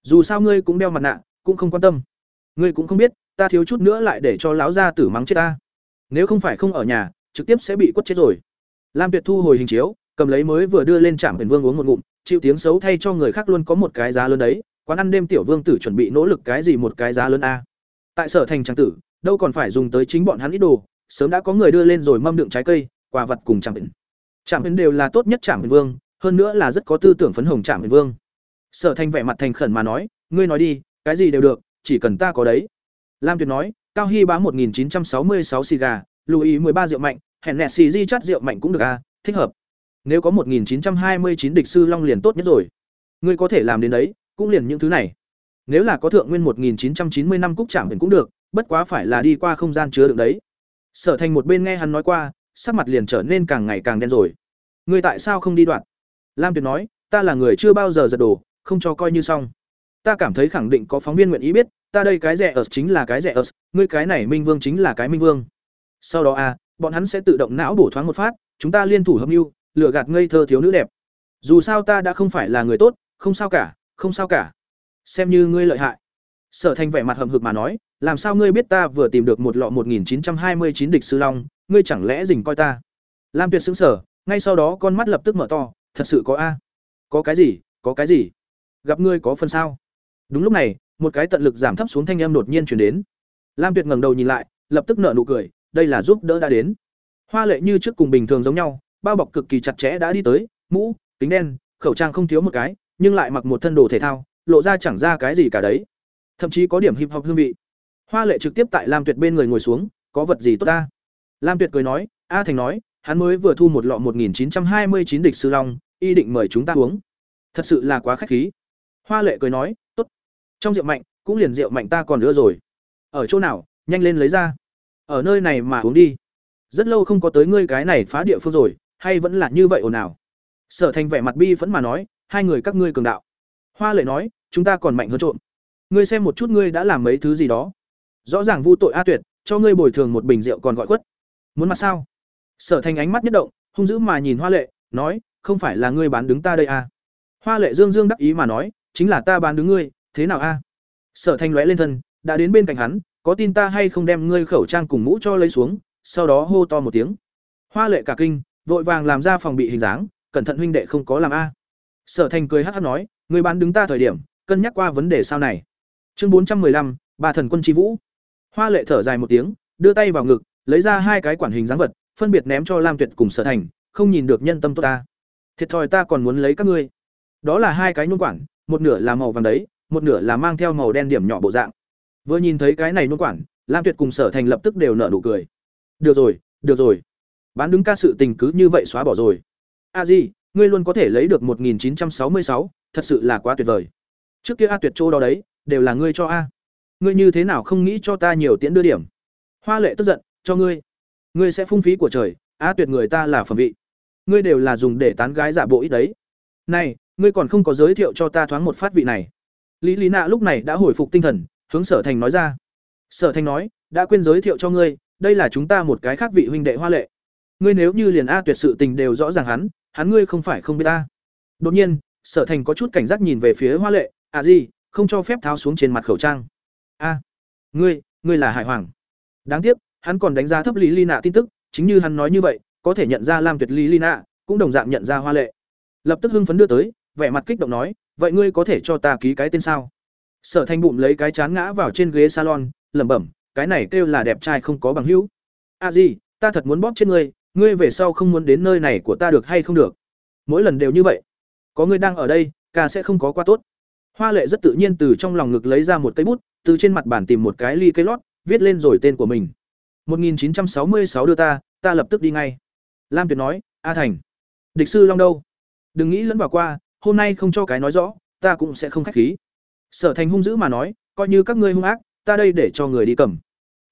Dù sao ngươi cũng đeo mặt nạ, cũng không quan tâm ngươi cũng không biết, ta thiếu chút nữa lại để cho lão gia tử mắng chết ta. Nếu không phải không ở nhà, trực tiếp sẽ bị quất chết rồi. Lam tuyệt thu hồi hình chiếu, cầm lấy mới vừa đưa lên trạm huyền vương uống một ngụm, chịu tiếng xấu thay cho người khác luôn có một cái giá lớn đấy, quán ăn đêm tiểu vương tử chuẩn bị nỗ lực cái gì một cái giá lớn a. Tại sở thành trang tử, đâu còn phải dùng tới chính bọn hắn ít đồ, sớm đã có người đưa lên rồi mâm đựng trái cây, quà vật cùng trạm huyền. Trạm huyền đều là tốt nhất trạm huyền vương, hơn nữa là rất có tư tưởng phấn hồng trạm huyền vương. Sở thành vẻ mặt thành khẩn mà nói, ngươi nói đi, cái gì đều được chỉ cần ta có đấy. Lam tuyệt nói, cao hy bá một nghìn chín trăm sáu mươi sáu xì gà, louis mười rượu mạnh, hẹn nẹ xì di chắt rượu mạnh cũng được a thích hợp. Nếu có một nghìn chín trăm hai mươi chín địch sư long liền tốt nhất rồi. Ngươi có thể làm đến đấy, cũng liền những thứ này. Nếu là có thượng nguyên một nghìn chín trăm chín mươi năm cúc trạm cũng được, bất quá phải là đi qua không gian chứa đựng đấy. Sở thành một bên nghe hắn nói qua, sắc mặt liền trở nên càng ngày càng đen rồi. Ngươi tại sao không đi đoạn? Lam tuyệt nói, ta là người chưa bao giờ giật đồ, không cho coi như xong ta cảm thấy khẳng định có phóng viên nguyện ý biết ta đây cái rẻ ở chính là cái rẻ ở ngươi cái này minh vương chính là cái minh vương sau đó a à, bọn hắn sẽ tự động não bổ thoáng một phát chúng ta liên thủ hợp mưu lừa gạt ngây thơ thiếu nữ đẹp dù sao ta đã không phải là người tốt không sao cả không sao cả xem như ngươi lợi hại sở thành vẻ mặt hầm hực mà nói làm sao ngươi biết ta vừa tìm được một lọ 1929 địch sư long, ngươi chẳng lẽ rình coi ta? Lam Tuyệt sững sờ, ngay sau đó con mắt lập tức mở to, thật sự có a? Có cái gì? Có cái gì? Gặp ngươi có phần sao? Đúng lúc này, một cái tận lực giảm thấp xuống thanh âm đột nhiên truyền đến. Lam Tuyệt ngẩng đầu nhìn lại, lập tức nở nụ cười, đây là giúp đỡ đã đến. Hoa lệ như trước cùng bình thường giống nhau, bao bọc cực kỳ chặt chẽ đã đi tới, mũ, kính đen, khẩu trang không thiếu một cái, nhưng lại mặc một thân đồ thể thao, lộ ra chẳng ra cái gì cả đấy. Thậm chí có điểm hip hop hương vị. Hoa Lệ trực tiếp tại Lam Tuyệt bên người ngồi xuống, có vật gì tốt ta? Lam Tuyệt cười nói, A Thành nói, hắn mới vừa thu một lọ 1929 địch sư long, y định mời chúng ta uống. Thật sự là quá khách khí. Hoa Lệ cười nói. Trong rượu mạnh, cũng liền rượu mạnh ta còn nữa rồi. Ở chỗ nào, nhanh lên lấy ra. Ở nơi này mà uống đi. Rất lâu không có tới ngươi cái này phá địa phương rồi, hay vẫn là như vậy ồn ào. Sở Thành vẻ mặt bi vẫn mà nói, hai người các ngươi cường đạo. Hoa Lệ nói, chúng ta còn mạnh hơn trộm. Ngươi xem một chút ngươi đã làm mấy thứ gì đó. Rõ ràng vu tội A Tuyệt, cho ngươi bồi thường một bình rượu còn gọi quất. Muốn mặt sao? Sở Thành ánh mắt nhất động, hung dữ mà nhìn Hoa Lệ, nói, không phải là ngươi bán đứng ta đây à? Hoa Lệ Dương Dương đắc ý mà nói, chính là ta bán đứng ngươi, thế nào a? Sở Thành lóe lên thân, đã đến bên cạnh hắn, có tin ta hay không đem ngươi khẩu trang cùng mũ cho lấy xuống, sau đó hô to một tiếng. Hoa Lệ cả kinh, vội vàng làm ra phòng bị hình dáng, cẩn thận huynh đệ không có làm a. Sở Thành cười hắc hắc nói, người bán đứng ta thời điểm, cân nhắc qua vấn đề sau này. Chương bốn trăm lăm, ba thần quân chi vũ. Hoa Lệ thở dài một tiếng, đưa tay vào ngực, lấy ra hai cái quản hình dáng vật, phân biệt ném cho Lam Tuyệt cùng Sở Thành, không nhìn được nhân tâm tốt ta. Thiệt thòi ta còn muốn lấy các ngươi. Đó là hai cái nhung quản, một nửa là màu vàng đấy, một nửa là mang theo màu đen điểm nhỏ bộ dạng. Vừa nhìn thấy cái này nôn quản, Lam Tuyệt cùng Sở Thành lập tức đều nở nụ cười. Được rồi, được rồi. Bán đứng ca sự tình cứ như vậy xóa bỏ rồi. A Di, ngươi luôn có thể lấy được 1966, thật sự là quá tuyệt vời. Trước kia A Tuyệt Châu đó đấy, đều là ngươi cho A ngươi như thế nào không nghĩ cho ta nhiều tiễn đưa điểm hoa lệ tức giận cho ngươi ngươi sẽ phung phí của trời A tuyệt người ta là phẩm vị ngươi đều là dùng để tán gái giả bộ ít đấy này ngươi còn không có giới thiệu cho ta thoáng một phát vị này lý lý nạ lúc này đã hồi phục tinh thần, hướng sở thành nói ra. Sở thành nói, đã quên giới thiệu cho ngươi, đây là chúng ta một cái khác vị huynh đệ hoa lệ. Ngươi nếu như liền a tuyệt sự tình đều rõ ràng hắn hắn ngươi không phải không biết ta. Đột nhiên, sở thành có chút cảnh giác nhìn về phía hoa lệ à gì, không cho phép tháo xuống trên mặt khẩu trang. A, ngươi ngươi là hải hoàng. Đáng tiếc, hắn còn đánh giá thấp lý ly nạ tin tức, chính như hắn nói như vậy, có thể nhận ra lam tuyệt lý ly nạ cũng đồng dạng nhận ra hoa lệ. Lập tức hưng phấn đưa tới, vẻ mặt kích động nói vậy ngươi có thể cho ta ký cái tên sao sở thanh bụng lấy cái chán ngã vào trên ghế salon lẩm bẩm cái này kêu là đẹp trai không có bằng hữu a gì ta thật muốn bóp chết ngươi ngươi về sau không muốn đến nơi này của ta được hay không được mỗi lần đều như vậy có ngươi đang ở đây ca sẽ không có qua tốt hoa lệ rất tự nhiên từ trong lòng ngực lấy ra một cây bút từ trên mặt bàn tìm một cái ly cây lót, viết lên rồi tên của mình. 1966 đưa ta, ta lập tức đi ngay. Lam Tuyệt nói, A Thành, địch sư Long đâu? Đừng nghĩ lẫn vào qua, hôm nay không cho cái nói rõ, ta cũng sẽ không khách khí. Sở Thành hung dữ mà nói, coi như các ngươi hung ác, ta đây để cho người đi cầm.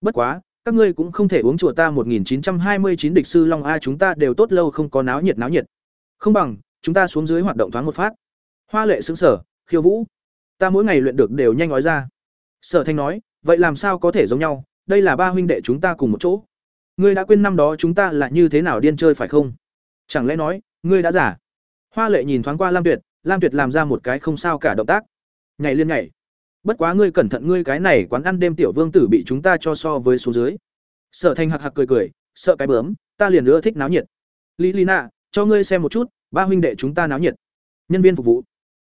Bất quá, các ngươi cũng không thể uống chùa ta 1929 địch sư Long a chúng ta đều tốt lâu không có náo nhiệt náo nhiệt. Không bằng, chúng ta xuống dưới hoạt động thoáng một phát. Hoa Lệ sững sở, khiêu vũ. Ta mỗi ngày luyện được đều nhanh nói ra. Sở Thanh nói, vậy làm sao có thể giống nhau, đây là ba huynh đệ chúng ta cùng một chỗ. Ngươi đã quên năm đó chúng ta là như thế nào điên chơi phải không? Chẳng lẽ nói, ngươi đã giả? Hoa Lệ nhìn thoáng qua Lam Tuyệt, Lam Tuyệt làm ra một cái không sao cả động tác. Nhảy liên nhảy. Bất quá ngươi cẩn thận ngươi cái này quán ăn đêm tiểu vương tử bị chúng ta cho so với số dưới. Sở Thanh hạc hạc cười cười, sợ cái bướm, ta liền ưa thích náo nhiệt. Lý Lina, cho ngươi xem một chút, ba huynh đệ chúng ta náo nhiệt. Nhân viên phục vụ,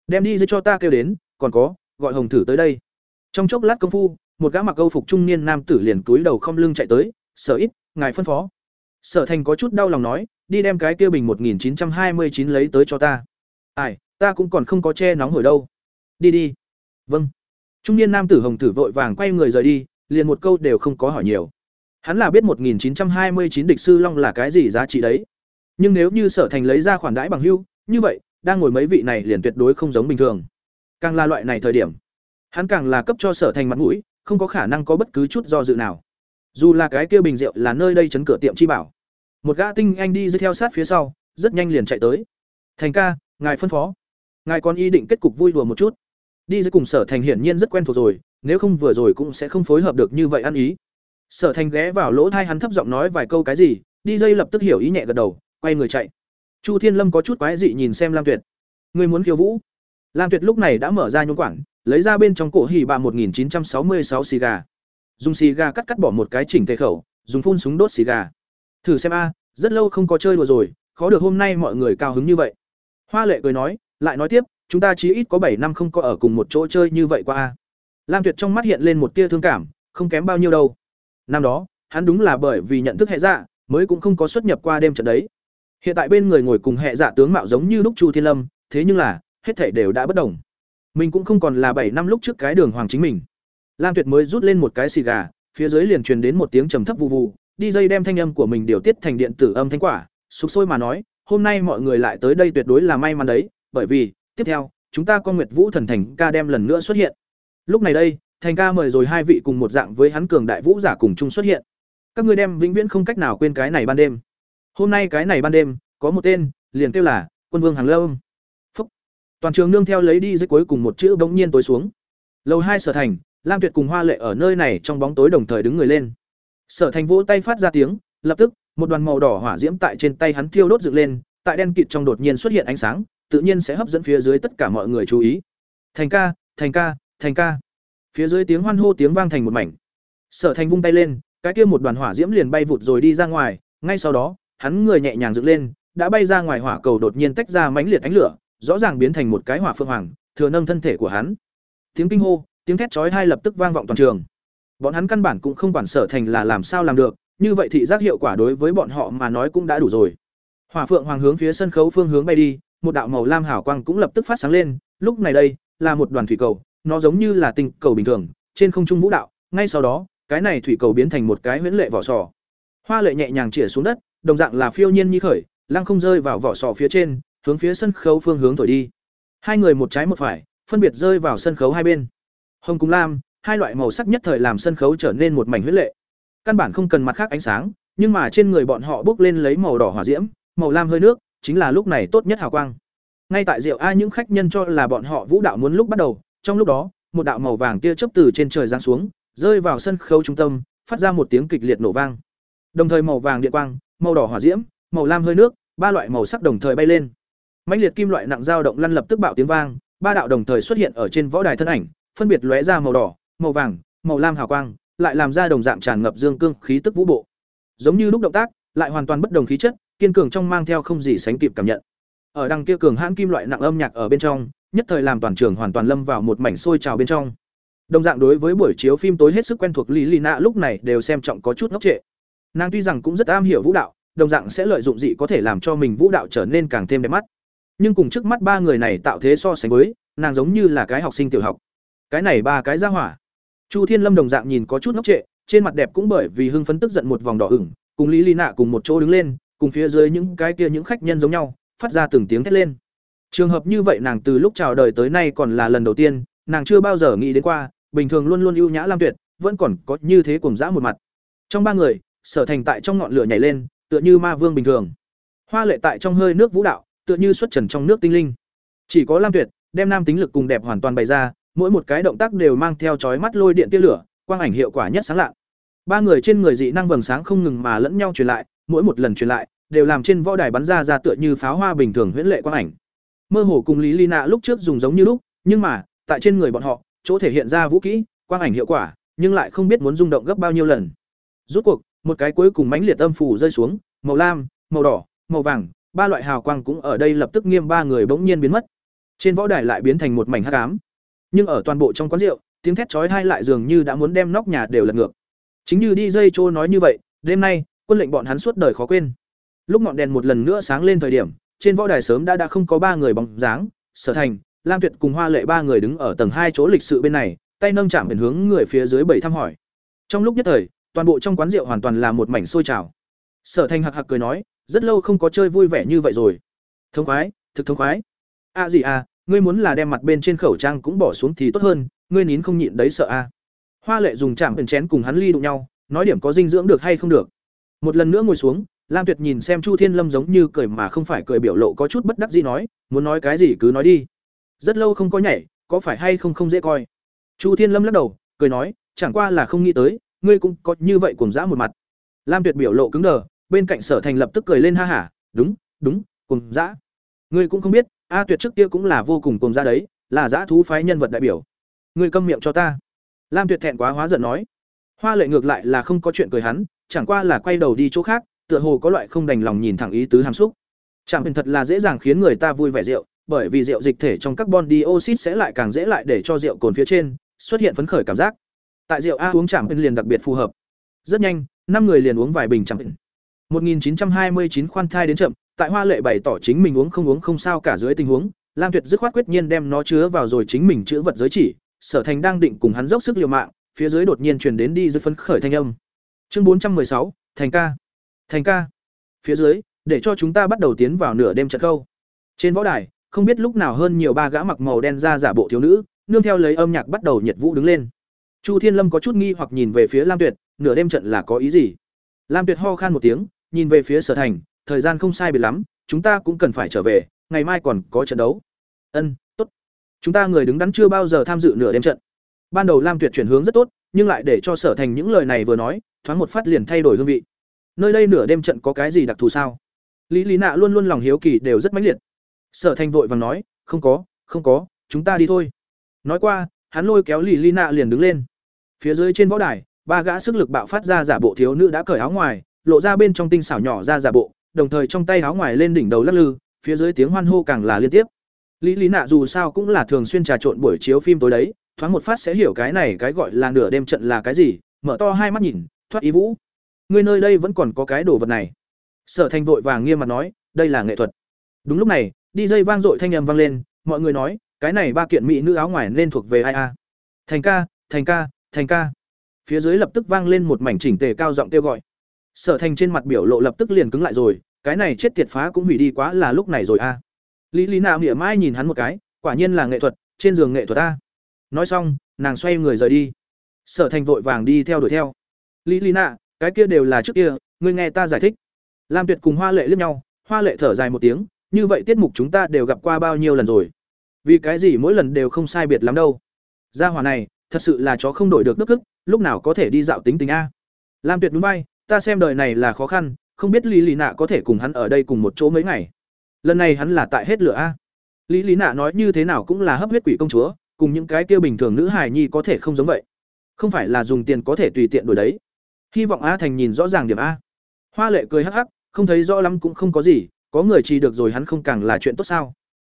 đem đi dưới cho ta kêu đến, còn có, gọi Hồng thử tới đây trong chốc lát công phu một gã mặc câu phục trung niên nam tử liền túi đầu không lưng chạy tới sở ít ngài phân phó sở thành có chút đau lòng nói đi đem cái kia bình một nghìn chín trăm hai mươi chín lấy tới cho ta. Ai ta cũng còn không có che nóng hổi đâu. Đi đi. Vâng. Trung niên nam tử hồng tử vội vàng quay người rời đi liền một câu đều không có hỏi nhiều. Hắn là biết một nghìn chín trăm hai mươi chín địch sư long là cái gì giá trị đấy. Nhưng nếu như sở thành lấy ra khoản đãi bằng hưu như vậy đang ngồi mấy vị này liền tuyệt đối không giống bình thường. Càng là loại này thời điểm Hắn càng là cấp cho Sở Thành mặt mũi, không có khả năng có bất cứ chút do dự nào. Dù là cái kia bình rượu là nơi đây chấn cửa tiệm chi bảo. Một gã tinh anh đi dưới theo sát phía sau, rất nhanh liền chạy tới. "Thành ca, ngài phân phó. Ngài còn ý định kết cục vui đùa một chút." Đi dưới cùng Sở Thành hiển nhiên rất quen thuộc rồi, nếu không vừa rồi cũng sẽ không phối hợp được như vậy ăn ý. Sở Thành ghé vào lỗ tai hắn thấp giọng nói vài câu cái gì, đi dây lập tức hiểu ý nhẹ gật đầu, quay người chạy. Chu Thiên Lâm có chút quái dị nhìn xem Lam Tuyệt. "Ngươi muốn khiêu vũ?" Lam Tuyệt lúc này đã mở ra nhún quản, lấy ra bên trong cổ hỉ bà 1966 xì gà dùng xì gà cắt cắt bỏ một cái chỉnh tề khẩu, dùng phun súng đốt xì gà. Thử xem a, rất lâu không có chơi đùa rồi, khó được hôm nay mọi người cao hứng như vậy. Hoa lệ cười nói, lại nói tiếp, chúng ta chí ít có bảy năm không có ở cùng một chỗ chơi như vậy qua a. Lam tuyệt trong mắt hiện lên một tia thương cảm, không kém bao nhiêu đâu. Năm đó, hắn đúng là bởi vì nhận thức hệ dạ mới cũng không có xuất nhập qua đêm trận đấy. Hiện tại bên người ngồi cùng hệ dạ tướng mạo giống như lúc chu thiên lâm, thế nhưng là, hết thảy đều đã bất đồng. Mình cũng không còn là bảy năm lúc trước cái đường hoàng chính mình lam tuyệt mới rút lên một cái xì gà, phía dưới liền truyền đến một tiếng trầm thấp vụ vụ đi dây đem thanh âm của mình điều tiết thành điện tử âm thanh quả, sục sôi mà nói, hôm nay mọi người lại tới đây tuyệt đối là may mắn đấy, bởi vì, tiếp theo, chúng ta có nguyệt vũ thần thành ca đem lần nữa xuất hiện. Lúc này đây, thành ca mời rồi hai vị cùng một dạng với hắn cường đại vũ giả cùng chung xuất hiện. Các ngươi đem vĩnh viễn không cách nào quên cái này ban đêm. Hôm nay cái này ban đêm, có một tên, liền kêu là quân vương hàng lâm. Phúc. Toàn trường nương theo lấy đi dưới cuối cùng một chữ bỗng nhiên tối xuống. Lầu hai sở thành lam tuyệt cùng hoa lệ ở nơi này trong bóng tối đồng thời đứng người lên. Sở thành vỗ tay phát ra tiếng, lập tức, một đoàn màu đỏ hỏa diễm tại trên tay hắn thiêu đốt dựng lên, tại đen kịt trong đột nhiên xuất hiện ánh sáng, tự nhiên sẽ hấp dẫn phía dưới tất cả mọi người chú ý. Thành ca thành ca thành ca. Phía dưới tiếng hoan hô tiếng vang thành một mảnh. Sở thành vung tay lên, cái kia một đoàn hỏa diễm liền bay vụt rồi đi ra ngoài, ngay sau đó, hắn người nhẹ nhàng dựng lên, đã bay ra ngoài hỏa cầu đột nhiên tách ra mãnh liệt ánh lửa, rõ ràng biến thành một cái hỏa phượng hoàng, thừa nâng thân thể của hắn. Tiếng kinh hô tiếng thét chói tai lập tức vang vọng toàn trường. Bọn hắn căn bản cũng không quản sở thành là làm sao làm được, như vậy thị giác hiệu quả đối với bọn họ mà nói cũng đã đủ rồi. Hỏa phượng hoàng hướng phía sân khấu phương hướng bay đi, một đạo màu lam hào quang cũng lập tức phát sáng lên, lúc này đây, là một đoàn thủy cầu, nó giống như là tinh cầu bình thường, trên không trung vũ đạo, ngay sau đó, cái này thủy cầu biến thành một cái huyễn lệ vỏ sò. Hoa lệ nhẹ nhàng chĩa xuống đất, đồng dạng là phiêu nhiên như khởi, lăng không rơi vào vỏ sò phía trên, hướng phía sân khấu phương hướng thổi đi. Hai người một trái một phải, phân biệt rơi vào sân khấu hai bên hồng cùng lam, hai loại màu sắc nhất thời làm sân khấu trở nên một mảnh huyết lệ. Căn bản không cần mặt khác ánh sáng, nhưng mà trên người bọn họ bốc lên lấy màu đỏ hỏa diễm, màu lam hơi nước, chính là lúc này tốt nhất hào quang. Ngay tại rượu a những khách nhân cho là bọn họ vũ đạo muốn lúc bắt đầu, trong lúc đó, một đạo màu vàng tia chớp từ trên trời giáng xuống, rơi vào sân khấu trung tâm, phát ra một tiếng kịch liệt nổ vang. Đồng thời màu vàng điện quang, màu đỏ hỏa diễm, màu lam hơi nước, ba loại màu sắc đồng thời bay lên. Mãnh liệt kim loại nặng dao động lăn lập tức bạo tiếng vang, ba đạo đồng thời xuất hiện ở trên võ đài thân ảnh phân biệt lóe ra màu đỏ, màu vàng, màu lam hào quang, lại làm ra đồng dạng tràn ngập dương cương khí tức vũ bộ. Giống như lúc động tác, lại hoàn toàn bất đồng khí chất, kiên cường trong mang theo không gì sánh kịp cảm nhận. Ở đằng kia cường hãn kim loại nặng âm nhạc ở bên trong, nhất thời làm toàn trường hoàn toàn lâm vào một mảnh sôi trào bên trong. Đồng dạng đối với buổi chiếu phim tối hết sức quen thuộc lý lì lúc này đều xem trọng có chút ngốc trệ. Nàng tuy rằng cũng rất am hiểu vũ đạo, đồng dạng sẽ lợi dụng dị có thể làm cho mình vũ đạo trở nên càng thêm đẹp mắt. Nhưng cùng trước mắt ba người này tạo thế so sánh với, nàng giống như là cái học sinh tiểu học cái này ba cái ra hỏa. Chu thiên lâm đồng dạng nhìn có chút ngốc trệ, trên mặt đẹp cũng bởi vì hưng phấn tức giận một vòng đỏ ửng, cùng lý lý nạ cùng một chỗ đứng lên, cùng phía dưới những cái kia những khách nhân giống nhau, phát ra từng tiếng thét lên. Trường hợp như vậy nàng từ lúc chào đời tới nay còn là lần đầu tiên, nàng chưa bao giờ nghĩ đến qua, bình thường luôn luôn ưu nhã lam tuyệt, vẫn còn có như thế cùng dã một mặt. Trong ba người, sở thành tại trong ngọn lửa nhảy lên, tựa như ma vương bình thường. Hoa lệ tại trong hơi nước vũ đạo, tựa như xuất trần trong nước tinh linh. Chỉ có lam tuyệt, đem nam tính lực cùng đẹp hoàn toàn bày ra mỗi một cái động tác đều mang theo chói mắt lôi điện tia lửa, quang ảnh hiệu quả nhất sáng lạ ba người trên người dị năng vầng sáng không ngừng mà lẫn nhau truyền lại, mỗi một lần truyền lại, đều làm trên võ đài bắn ra ra tựa như pháo hoa bình thường huyễn lệ quang ảnh. Mơ hồ cùng lý ly nạ lúc trước dùng giống như lúc, nhưng mà, tại trên người bọn họ, chỗ thể hiện ra vũ kỹ, quang ảnh hiệu quả, nhưng lại không biết muốn rung động gấp bao nhiêu lần. Rút cuộc, một cái cuối cùng mãnh liệt âm phủ rơi xuống, màu lam, màu đỏ, màu vàng, ba loại hào quang cũng ở đây lập tức nghiêm ba người bỗng nhiên biến mất. Trên võ đài lại biến thành một mảnh hắc ám nhưng ở toàn bộ trong quán rượu, tiếng thét chói tai lại dường như đã muốn đem nóc nhà đều lật ngược. Chính như đi dây trô nói như vậy, đêm nay, quân lệnh bọn hắn suốt đời khó quên. Lúc ngọn đèn một lần nữa sáng lên thời điểm, trên võ đài sớm đã đã không có ba người bóng dáng, sở thành, lam tuyệt cùng hoa lệ ba người đứng ở tầng hai chỗ lịch sự bên này, tay nâng chạm biển hướng người phía dưới bảy thăm hỏi. Trong lúc nhất thời, toàn bộ trong quán rượu hoàn toàn là một mảnh sôi trào. Sở thành hạc hạc cười nói, rất lâu không có chơi vui vẻ như vậy rồi. Thông khoái, thực thông khoái. A à gì à ngươi muốn là đem mặt bên trên khẩu trang cũng bỏ xuống thì tốt hơn, ngươi nín không nhịn đấy sợ a. Hoa lệ dùng chạm ẩn chén cùng hắn ly đụng nhau, nói điểm có dinh dưỡng được hay không được. Một lần nữa ngồi xuống, lam tuyệt nhìn xem chu thiên lâm giống như cười mà không phải cười biểu lộ có chút bất đắc dĩ nói, muốn nói cái gì cứ nói đi. Rất lâu không có nhảy, có phải hay không không dễ coi? Chu thiên lâm lắc đầu, cười nói, chẳng qua là không nghĩ tới, ngươi cũng có như vậy cùng dã một mặt. Lam tuyệt biểu lộ cứng đờ, bên cạnh sở thành lập tức cười lên ha hả, đúng đúng cùng dã. Ngươi cũng không biết a tuyệt trước kia cũng là vô cùng cùng ra đấy, là dã thú phái nhân vật đại biểu. Ngươi câm miệng cho ta. Lam tuyệt thẹn quá hóa giận nói. Hoa lệ ngược lại là không có chuyện cười hắn, chẳng qua là quay đầu đi chỗ khác, tựa hồ có loại không đành lòng nhìn thẳng ý tứ hàm xúc. Chẳng hình thật là dễ dàng khiến người ta vui vẻ rượu, bởi vì rượu dịch thể trong carbon dioxide sẽ lại càng dễ lại để cho rượu cồn phía trên xuất hiện phấn khởi cảm giác. Tại rượu a uống chẳng hình liền đặc biệt phù hợp. Rất nhanh, năm người liền uống vài bình chẳng hình 1929 khoan thai đến chậm tại hoa lệ bày tỏ chính mình uống không uống không sao cả dưới tình huống lam tuyệt dứt khoát quyết nhiên đem nó chứa vào rồi chính mình chữ vật giới chỉ sở thành đang định cùng hắn dốc sức liều mạng phía dưới đột nhiên truyền đến đi dưới phấn khởi thanh âm. Chương 416, thành ca. Thành ca. Phía dưới để cho chúng ta bắt đầu tiến vào nửa đêm trận câu trên võ đài không biết lúc nào hơn nhiều ba gã mặc màu đen ra giả bộ thiếu nữ nương theo lấy âm nhạc bắt đầu nhiệt vũ đứng lên. Chu thiên lâm có chút nghi hoặc nhìn về phía lam tuyệt nửa đêm trận là có ý gì? Lam tuyệt ho khan một tiếng nhìn về phía sở thành, thời gian không sai biệt lắm, chúng ta cũng cần phải trở về, ngày mai còn có trận đấu. Ân, tốt. Chúng ta người đứng đắn chưa bao giờ tham dự nửa đêm trận. Ban đầu lam tuyệt chuyển hướng rất tốt, nhưng lại để cho sở thành những lời này vừa nói, thoáng một phát liền thay đổi hương vị. Nơi đây nửa đêm trận có cái gì đặc thù sao? Lý lý nạ luôn luôn lòng hiếu kỳ đều rất mãnh liệt. Sở thành vội vàng nói, không có không có, chúng ta đi thôi. Nói qua, hắn lôi kéo lì lý nạ liền đứng lên. Phía dưới trên võ đài, ba gã sức lực bạo phát ra giả bộ thiếu nữ đã cởi áo ngoài lộ ra bên trong tinh xảo nhỏ ra giả bộ, đồng thời trong tay áo ngoài lên đỉnh đầu lắc lư, phía dưới tiếng hoan hô càng là liên tiếp. Lý lý nạ dù sao cũng là thường xuyên trà trộn buổi chiếu phim tối đấy, thoáng một phát sẽ hiểu cái này cái gọi là nửa đêm trận là cái gì, mở to hai mắt nhìn, thoát ý vũ. Người nơi đây vẫn còn có cái đồ vật này. Sở thành vội vàng nghiêm mặt nói, đây là nghệ thuật. Đúng lúc này, đi dây vang dội thanh âm vang lên, mọi người nói, cái này ba kiện mỹ nữ áo ngoài nên thuộc về ai a thành ca thành ca thành ca. Phía dưới lập tức vang lên một mảnh chỉnh tề cao giọng kêu gọi sở thành trên mặt biểu lộ lập tức liền cứng lại rồi, cái này chết tiệt phá cũng hủy đi quá là lúc này rồi a. Lý lý nạo nghĩa mai nhìn hắn một cái, quả nhiên là nghệ thuật, trên giường nghệ thuật a. Nói xong, nàng xoay người rời đi. Sở thành vội vàng đi theo đuổi theo. Lý lý nạ cái kia đều là trước kia, ngươi nghe ta giải thích. Lam tuyệt cùng hoa lệ liếc nhau, hoa lệ thở dài một tiếng, như vậy tiết mục chúng ta đều gặp qua bao nhiêu lần rồi? Vì cái gì mỗi lần đều không sai biệt lắm đâu? Gia hỏa này, thật sự là chó không đổi được nước ức, lúc nào có thể đi dạo tính tính a? Lam tuyệt núi bay ta xem đời này là khó khăn, không biết lý lý nạ có thể cùng hắn ở đây cùng một chỗ mấy ngày. Lần này hắn là tại hết lửa a. Lý lý nạ nói như thế nào cũng là hấp huyết quỷ công chúa, cùng những cái kia bình thường nữ hài nhi có thể không giống vậy. Không phải là dùng tiền có thể tùy tiện đổi đấy. Hy vọng a thành nhìn rõ ràng điểm a. Hoa lệ cười hắc hắc, không thấy rõ lắm cũng không có gì, có người chỉ được rồi hắn không càng là chuyện tốt sao.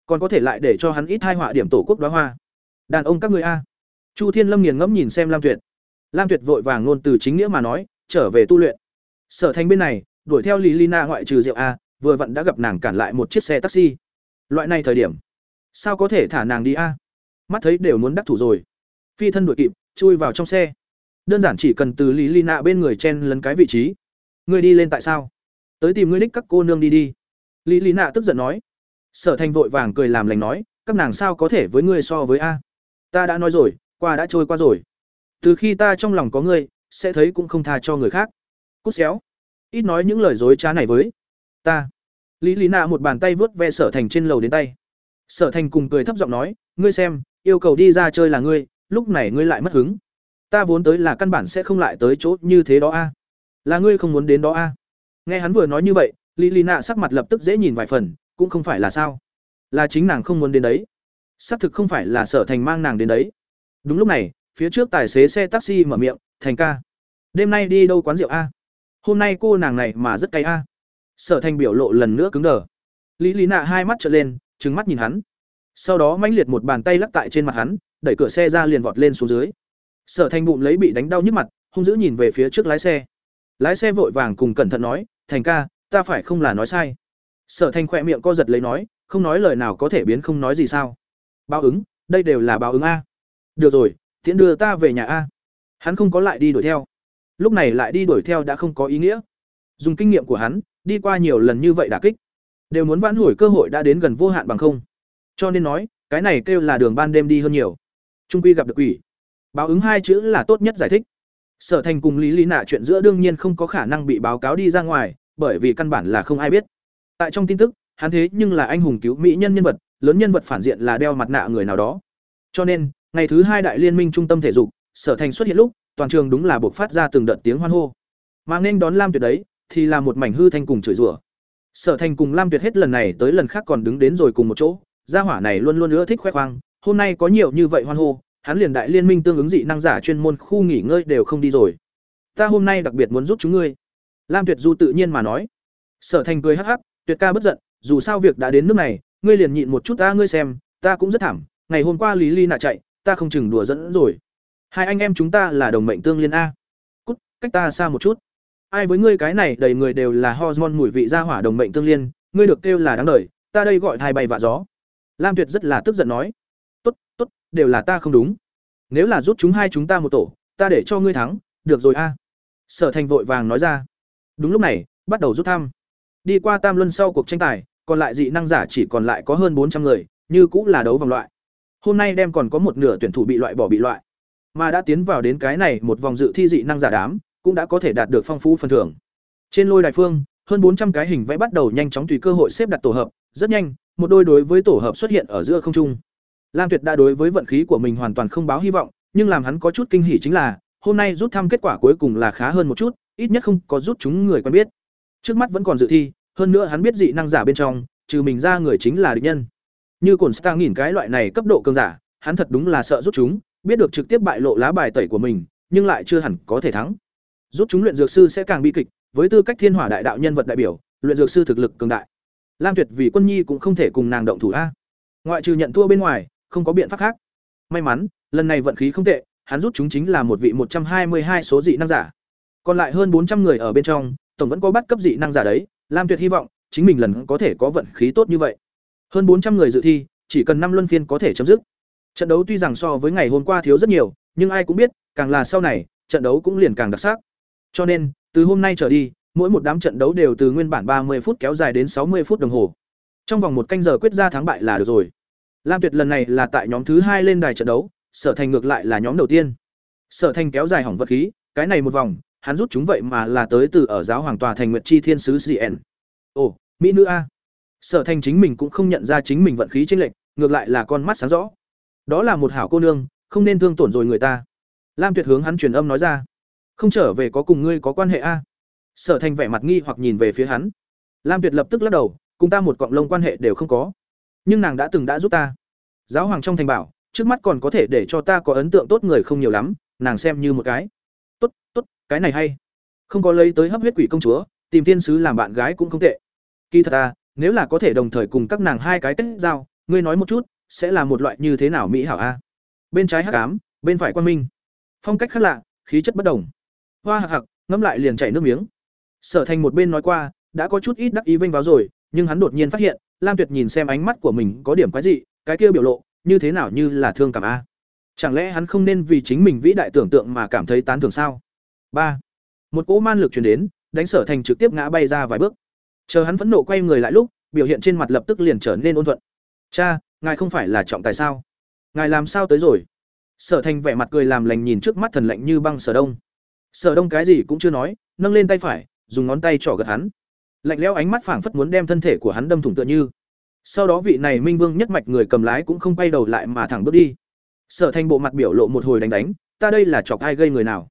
Còn có thể lại để cho hắn ít hai họa điểm tổ quốc đoá hoa. Đàn ông các người a. Chu thiên lâm nghiền ngẫm nhìn xem lam tuyệt. Lam tuyệt vội vàng ngôn từ chính nghĩa mà nói trở về tu luyện. Sở thành bên này, đuổi theo lý lina ngoại trừ rượu a, vừa vặn đã gặp nàng cản lại một chiếc xe taxi. Loại này thời điểm, sao có thể thả nàng đi a? Mắt thấy đều muốn đắc thủ rồi. Phi thân đuổi kịp, chui vào trong xe. Đơn giản chỉ cần từ lý lina bên người chen lấn cái vị trí. Người đi lên tại sao? Tới tìm ngươi đích các cô nương đi đi. Lý lý nạ tức giận nói. Sở thành vội vàng cười làm lành nói, các nàng sao có thể với ngươi so với a? Ta đã nói rồi, qua đã trôi qua rồi. Từ khi ta trong lòng có ngươi sẽ thấy cũng không tha cho người khác. Cút xéo. Ít nói những lời dối trá này với ta. Lý lý nạ một bàn tay vớt ve sở thành trên lầu đến tay. Sở thành cùng cười thấp giọng nói, ngươi xem, yêu cầu đi ra chơi là ngươi, lúc này ngươi lại mất hứng. Ta vốn tới là căn bản sẽ không lại tới chỗ như thế đó a. Là ngươi không muốn đến đó a. Nghe hắn vừa nói như vậy, lý lý nạ sắc mặt lập tức dễ nhìn vài phần, cũng không phải là sao. Là chính nàng không muốn đến đấy. Xác thực không phải là sở thành mang nàng đến đấy. Đúng lúc này phía trước tài xế xe taxi mở miệng, thành ca, đêm nay đi đâu quán rượu a? Hôm nay cô nàng này mà rất cay a. Sở thành biểu lộ lần nữa cứng đờ. Lý lý nạ hai mắt trở lên trứng mắt nhìn hắn. Sau đó mãnh liệt một bàn tay lắc tại trên mặt hắn, đẩy cửa xe ra liền vọt lên xuống dưới. Sở thành bụng lấy bị đánh đau nhức mặt, hung dữ nhìn về phía trước lái xe. Lái xe vội vàng cùng cẩn thận nói, thành ca, ta phải không là nói sai. Sở thành khỏe miệng co giật lấy nói, không nói lời nào có thể biến không nói gì sao. Báo ứng, đây đều là báo ứng a. Được rồi tiễn đưa ta về nhà a. Hắn không có lại đi đuổi theo. Lúc này lại đi đuổi theo đã không có ý nghĩa. Dùng kinh nghiệm của hắn, đi qua nhiều lần như vậy đả kích, đều muốn vãn hồi cơ hội đã đến gần vô hạn bằng không. Cho nên nói, cái này kêu là đường ban đêm đi hơn nhiều. Trung quy gặp được quỷ. Báo ứng hai chữ là tốt nhất giải thích. Sở thành cùng lý lý nạ chuyện giữa đương nhiên không có khả năng bị báo cáo đi ra ngoài, bởi vì căn bản là không ai biết. Tại trong tin tức, hắn thế nhưng là anh hùng cứu mỹ nhân nhân vật, lớn nhân vật phản diện là đeo mặt nạ người nào đó. Cho nên ngày thứ hai đại liên minh trung tâm thể dục, sở thành xuất hiện lúc, toàn trường đúng là buộc phát ra từng đợt tiếng hoan hô. Mà nên đón lam tuyệt đấy, thì là một mảnh hư thanh cùng chửi rủa. Sở thành cùng lam tuyệt hết lần này tới lần khác còn đứng đến rồi cùng một chỗ, gia hỏa này luôn luôn nữa thích khoe khoang, hôm nay có nhiều như vậy hoan hô, hắn liền đại liên minh tương ứng dị năng giả chuyên môn khu nghỉ ngơi đều không đi rồi. Ta hôm nay đặc biệt muốn giúp chúng ngươi. Lam tuyệt du tự nhiên mà nói. Sở thành cười hắc hắc, tuyệt ca bất giận, dù sao việc đã đến nước này, ngươi liền nhịn một chút ta, ngươi xem, ta cũng rất thảm, ngày hôm qua lý ly nạ chạy ta không chừng đùa dẫn rồi. Hai anh em chúng ta là đồng mệnh tương liên a. Cút, cách ta xa một chút. Ai với ngươi cái này đầy người đều là hormone mùi vị ra hỏa đồng mệnh tương liên, ngươi được kêu là đáng đời, ta đây gọi thai bay vạ gió. Lam tuyệt rất là tức giận nói. Tốt tốt, đều là ta không đúng. Nếu là rút chúng hai chúng ta một tổ, ta để cho ngươi thắng, được rồi a. Sở thành vội vàng nói ra. Đúng lúc này, bắt đầu rút thăm. Đi qua tam luân sau cuộc tranh tài, còn lại dị năng giả chỉ còn lại có hơn bốn trăm người, như cũng là đấu vòng loại hôm nay đem còn có một nửa tuyển thủ bị loại bỏ bị loại. Mà đã tiến vào đến cái này một vòng dự thi dị năng giả đám, cũng đã có thể đạt được phong phú phần thưởng. Trên lôi đài phương, hơn bốn trăm cái hình vẽ bắt đầu nhanh chóng tùy cơ hội xếp đặt tổ hợp, rất nhanh, một đôi đối với tổ hợp xuất hiện ở giữa không trung. Lam tuyệt đã đối với vận khí của mình hoàn toàn không báo hy vọng, nhưng làm hắn có chút kinh hỉ chính là, hôm nay rút thăm kết quả cuối cùng là khá hơn một chút, ít nhất không có rút chúng người quen biết. Trước mắt vẫn còn dự thi, hơn nữa hắn biết dị năng giả bên trong, trừ mình ra người chính là địch nhân như cồn Star nhìn cái loại này cấp độ cường giả, hắn thật đúng là sợ rút chúng, biết được trực tiếp bại lộ lá bài tẩy của mình, nhưng lại chưa hẳn có thể thắng. Rút chúng luyện dược sư sẽ càng bi kịch, với tư cách thiên hỏa đại đạo nhân vật đại biểu, luyện dược sư thực lực cường đại. Lam tuyệt vì quân nhi cũng không thể cùng nàng động thủ a. Ngoại trừ nhận thua bên ngoài, không có biện pháp khác. May mắn, lần này vận khí không tệ, hắn rút chúng chính là một vị một trăm hai mươi hai số dị năng giả. Còn lại hơn bốn trăm người ở bên trong, tổng vẫn có bắt cấp dị năng giả đấy. Lam tuyệt hy vọng, chính mình lần có thể có vận khí tốt như vậy hơn bốn trăm người dự thi, chỉ cần năm luân phiên có thể chấm dứt. Trận đấu tuy rằng so với ngày hôm qua thiếu rất nhiều, nhưng ai cũng biết, càng là sau này, trận đấu cũng liền càng đặc sắc. Cho nên, từ hôm nay trở đi, mỗi một đám trận đấu đều từ nguyên bản ba mươi phút kéo dài đến sáu mươi phút đồng hồ. Trong vòng một canh giờ quyết ra thắng bại là được rồi. Lam tuyệt lần này là tại nhóm thứ hai lên đài trận đấu, sở thành ngược lại là nhóm đầu tiên. Sở thành kéo dài hỏng vật khí, cái này một vòng, hắn rút chúng vậy mà là tới từ ở giáo hoàng tòa thành nguyệt chi thiên sứ cn ồ, mỹ nữ a sở thành chính mình cũng không nhận ra chính mình vận khí chênh lệch, ngược lại là con mắt sáng rõ. Đó là một hảo cô nương, không nên thương tổn rồi người ta. Lam tuyệt hướng hắn truyền âm nói ra. Không trở về có cùng ngươi có quan hệ a? Sở thành vẻ mặt nghi hoặc nhìn về phía hắn. Lam tuyệt lập tức lắc đầu, cùng ta một cọng lông quan hệ đều không có. Nhưng nàng đã từng đã giúp ta. Giáo hoàng trong thành bảo, trước mắt còn có thể để cho ta có ấn tượng tốt người không nhiều lắm, nàng xem như một cái. Tốt tốt, cái này hay. Không có lấy tới hấp huyết quỷ công chúa, tìm thiên sứ làm bạn gái cũng không tệ. Kỳ thật ta nếu là có thể đồng thời cùng các nàng hai cái kết giao, ngươi nói một chút, sẽ là một loại như thế nào mỹ hảo a? Bên trái hắc ám, bên phải quan minh. Phong cách khác lạ, khí chất bất đồng. Hoa hạc hạc, ngâm lại liền chảy nước miếng. Sở thành một bên nói qua, đã có chút ít đắc ý vinh vào rồi, nhưng hắn đột nhiên phát hiện, lam tuyệt nhìn xem ánh mắt của mình có điểm quái dị, cái kia biểu lộ, như thế nào như là thương cảm a? Chẳng lẽ hắn không nên vì chính mình vĩ đại tưởng tượng mà cảm thấy tán thưởng sao? Ba. Một cỗ man lực truyền đến, đánh sở thành trực tiếp ngã bay ra vài bước chờ hắn phẫn nộ quay người lại lúc, biểu hiện trên mặt lập tức liền trở nên ôn thuận. Cha, ngài không phải là trọng tài sao? Ngài làm sao tới rồi? Sở thành vẻ mặt cười làm lành nhìn trước mắt thần lạnh như băng sở đông. Sở đông cái gì cũng chưa nói, nâng lên tay phải, dùng ngón tay trỏ gật hắn. Lạnh lẽo ánh mắt phảng phất muốn đem thân thể của hắn đâm thủng tựa như. Sau đó vị này minh vương nhất mạch người cầm lái cũng không quay đầu lại mà thẳng bước đi. Sở thành bộ mặt biểu lộ một hồi đánh đánh, ta đây là chọc ai gây người nào?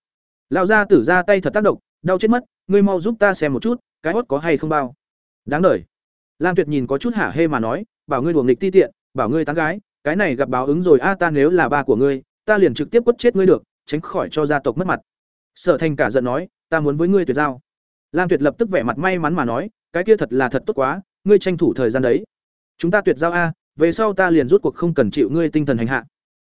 Lão gia tử ra tay thật tác động, đau chết mất, ngươi mau giúp ta xem một chút, cái hốt có hay không bao? Đáng đ lam tuyệt nhìn có chút hả hê mà nói, bảo ngươi đùa nghịch ti tiện, bảo ngươi tán gái, cái này gặp báo ứng rồi, a, ta nếu là ba của ngươi, ta liền trực tiếp quất chết ngươi được, tránh khỏi cho gia tộc mất mặt. Sở thành cả giận nói, ta muốn với ngươi tuyệt giao. Lam tuyệt lập tức vẻ mặt may mắn mà nói, cái kia thật là thật tốt quá, ngươi tranh thủ thời gian đấy. Chúng ta tuyệt giao a, về sau ta liền rút cuộc không cần chịu ngươi tinh thần hành hạ.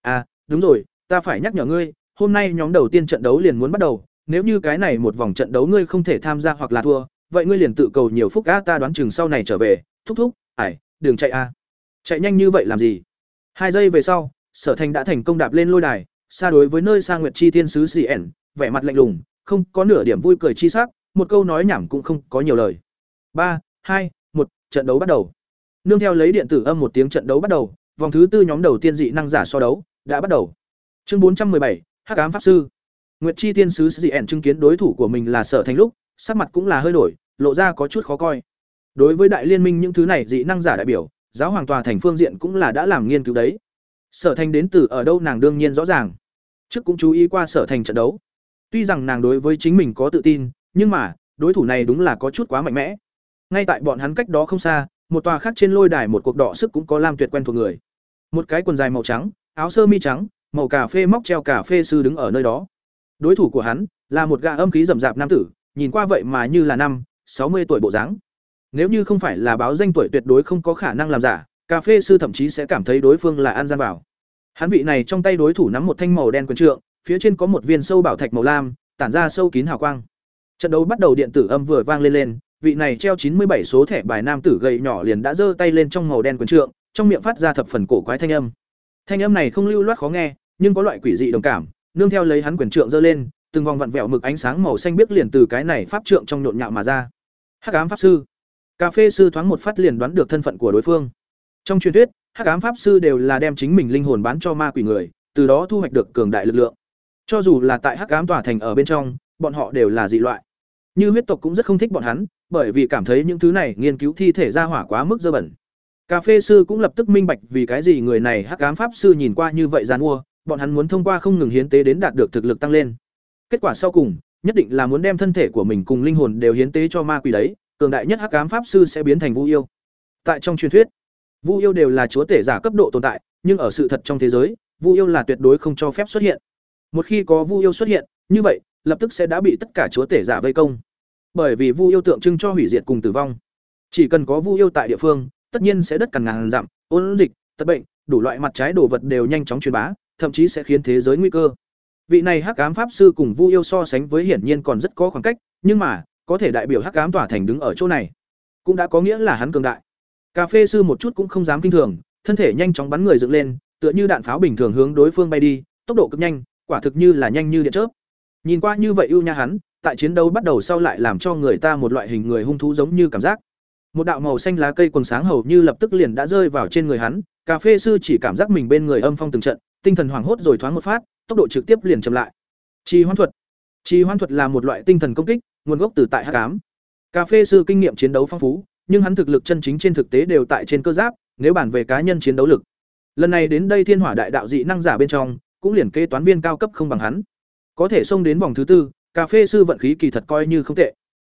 À đúng rồi, ta phải nhắc nhở ngươi, hôm nay nhóm đầu tiên trận đấu liền muốn bắt đầu, nếu như cái này một vòng trận đấu ngươi không thể tham gia hoặc là thua vậy ngươi liền tự cầu nhiều phúc a ta đoán chừng sau này trở về. Thúc thúc, ải, đừng chạy a chạy nhanh như vậy làm gì? Hai giây về sau, sở thành đã thành công đạp lên lôi đài, xa đối với nơi xa nguyệt chi thiên sứ cn vẻ mặt lạnh lùng, không có nửa điểm vui cười chi sắc, một câu nói nhảm cũng không có nhiều lời. Ba, hai, một, trận đấu bắt đầu. Nương theo lấy điện tử âm một tiếng trận đấu bắt đầu, vòng thứ tư nhóm đầu tiên dị năng giả so đấu, đã bắt đầu. Chương bốn trăm bảy, hắc ám pháp sư. Nguyệt chi thiên sứ dị ẻn chứng kiến đối thủ của mình là sở thành lúc sắc mặt cũng là hơi đổi lộ ra có chút khó coi. Đối với đại liên minh những thứ này dị năng giả đại biểu giáo hoàng tòa thành phương diện cũng là đã làm nghiên cứu đấy. Sở thành đến từ ở đâu nàng đương nhiên rõ ràng. Trước cũng chú ý qua sở thành trận đấu. Tuy rằng nàng đối với chính mình có tự tin nhưng mà đối thủ này đúng là có chút quá mạnh mẽ. Ngay tại bọn hắn cách đó không xa một tòa khác trên lôi đài một cuộc đỏ sức cũng có lam tuyệt quen thuộc người. Một cái quần dài màu trắng áo sơ mi trắng màu cà phê móc treo cà phê sư đứng ở nơi đó. Đối thủ của hắn là một gã âm khí rậm rạp nam tử, nhìn qua vậy mà như là năm, sáu mươi tuổi bộ dáng. Nếu như không phải là báo danh tuổi tuyệt đối không có khả năng làm giả, cà phê sư thậm chí sẽ cảm thấy đối phương là an gian bảo. Hắn vị này trong tay đối thủ nắm một thanh màu đen quyền trượng, phía trên có một viên sâu bảo thạch màu lam, tản ra sâu kín hào quang. Trận đấu bắt đầu điện tử âm vừa vang lên lên, vị này treo chín mươi bảy số thẻ bài nam tử gầy nhỏ liền đã giơ tay lên trong màu đen quyền trượng, trong miệng phát ra thập phần cổ quái thanh âm. Thanh âm này không lưu loát khó nghe, nhưng có loại quỷ dị đồng cảm, nương theo lấy hắn quyền trượng giơ lên, từng vòng vặn vẹo mực ánh sáng màu xanh biếc liền từ cái này pháp trượng trong nhộn nhạo mà ra. Hắc ám pháp sư. Cà phê sư thoáng một phát liền đoán được thân phận của đối phương. Trong truyền thuyết, Hắc ám pháp sư đều là đem chính mình linh hồn bán cho ma quỷ người, từ đó thu hoạch được cường đại lực lượng. Cho dù là tại Hắc ám tòa thành ở bên trong, bọn họ đều là dị loại. Như huyết tộc cũng rất không thích bọn hắn, bởi vì cảm thấy những thứ này nghiên cứu thi thể ra hỏa quá mức dơ bẩn. Cà phê sư cũng lập tức minh bạch vì cái gì người này Hắc ám pháp sư nhìn qua như vậy gian mua, bọn hắn muốn thông qua không ngừng hiến tế đến đạt được thực lực tăng lên. Kết quả sau cùng, nhất định là muốn đem thân thể của mình cùng linh hồn đều hiến tế cho ma quỷ đấy, cường đại nhất Hắc ám pháp sư sẽ biến thành Vu yêu. Tại trong truyền thuyết, Vu yêu đều là chúa tể giả cấp độ tồn tại, nhưng ở sự thật trong thế giới, Vu yêu là tuyệt đối không cho phép xuất hiện. Một khi có Vu yêu xuất hiện, như vậy, lập tức sẽ đã bị tất cả chúa tể giả vây công. Bởi vì Vu yêu tượng trưng cho hủy diệt cùng tử vong. Chỉ cần có Vu yêu tại địa phương, tất nhiên sẽ đất cằn ngàn dặm, ôn dịch, tật bệnh, đủ loại mặt trái đồ vật đều nhanh chóng truyền bá, thậm chí sẽ khiến thế giới nguy cơ. Vị này Hắc ám pháp sư cùng Vu yêu so sánh với hiển nhiên còn rất có khoảng cách, nhưng mà, có thể đại biểu Hắc ám tỏa thành đứng ở chỗ này, cũng đã có nghĩa là hắn cường đại. Cà phê sư một chút cũng không dám kinh thường, thân thể nhanh chóng bắn người dựng lên, tựa như đạn pháo bình thường hướng đối phương bay đi, tốc độ cực nhanh, quả thực như là nhanh như điện chớp. Nhìn qua như vậy ưu nha hắn, tại chiến đấu bắt đầu sau lại làm cho người ta một loại hình người hung thú giống như cảm giác. Một đạo màu xanh lá cây quần sáng hầu như lập tức liền đã rơi vào trên người hắn, cà phê sư chỉ cảm giác mình bên người âm phong từng trận, tinh thần hoảng hốt rồi thoáng một phát, tốc độ trực tiếp liền chậm lại. Trì hoãn thuật. Trì hoãn thuật là một loại tinh thần công kích, nguồn gốc từ tại hắc ám. Cà phê sư kinh nghiệm chiến đấu phong phú, nhưng hắn thực lực chân chính trên thực tế đều tại trên cơ giáp, nếu bàn về cá nhân chiến đấu lực. Lần này đến đây Thiên Hỏa Đại Đạo dị năng giả bên trong, cũng liền kế toán viên cao cấp không bằng hắn. Có thể xông đến vòng thứ tư, cà phê sư vận khí kỳ thật coi như không tệ.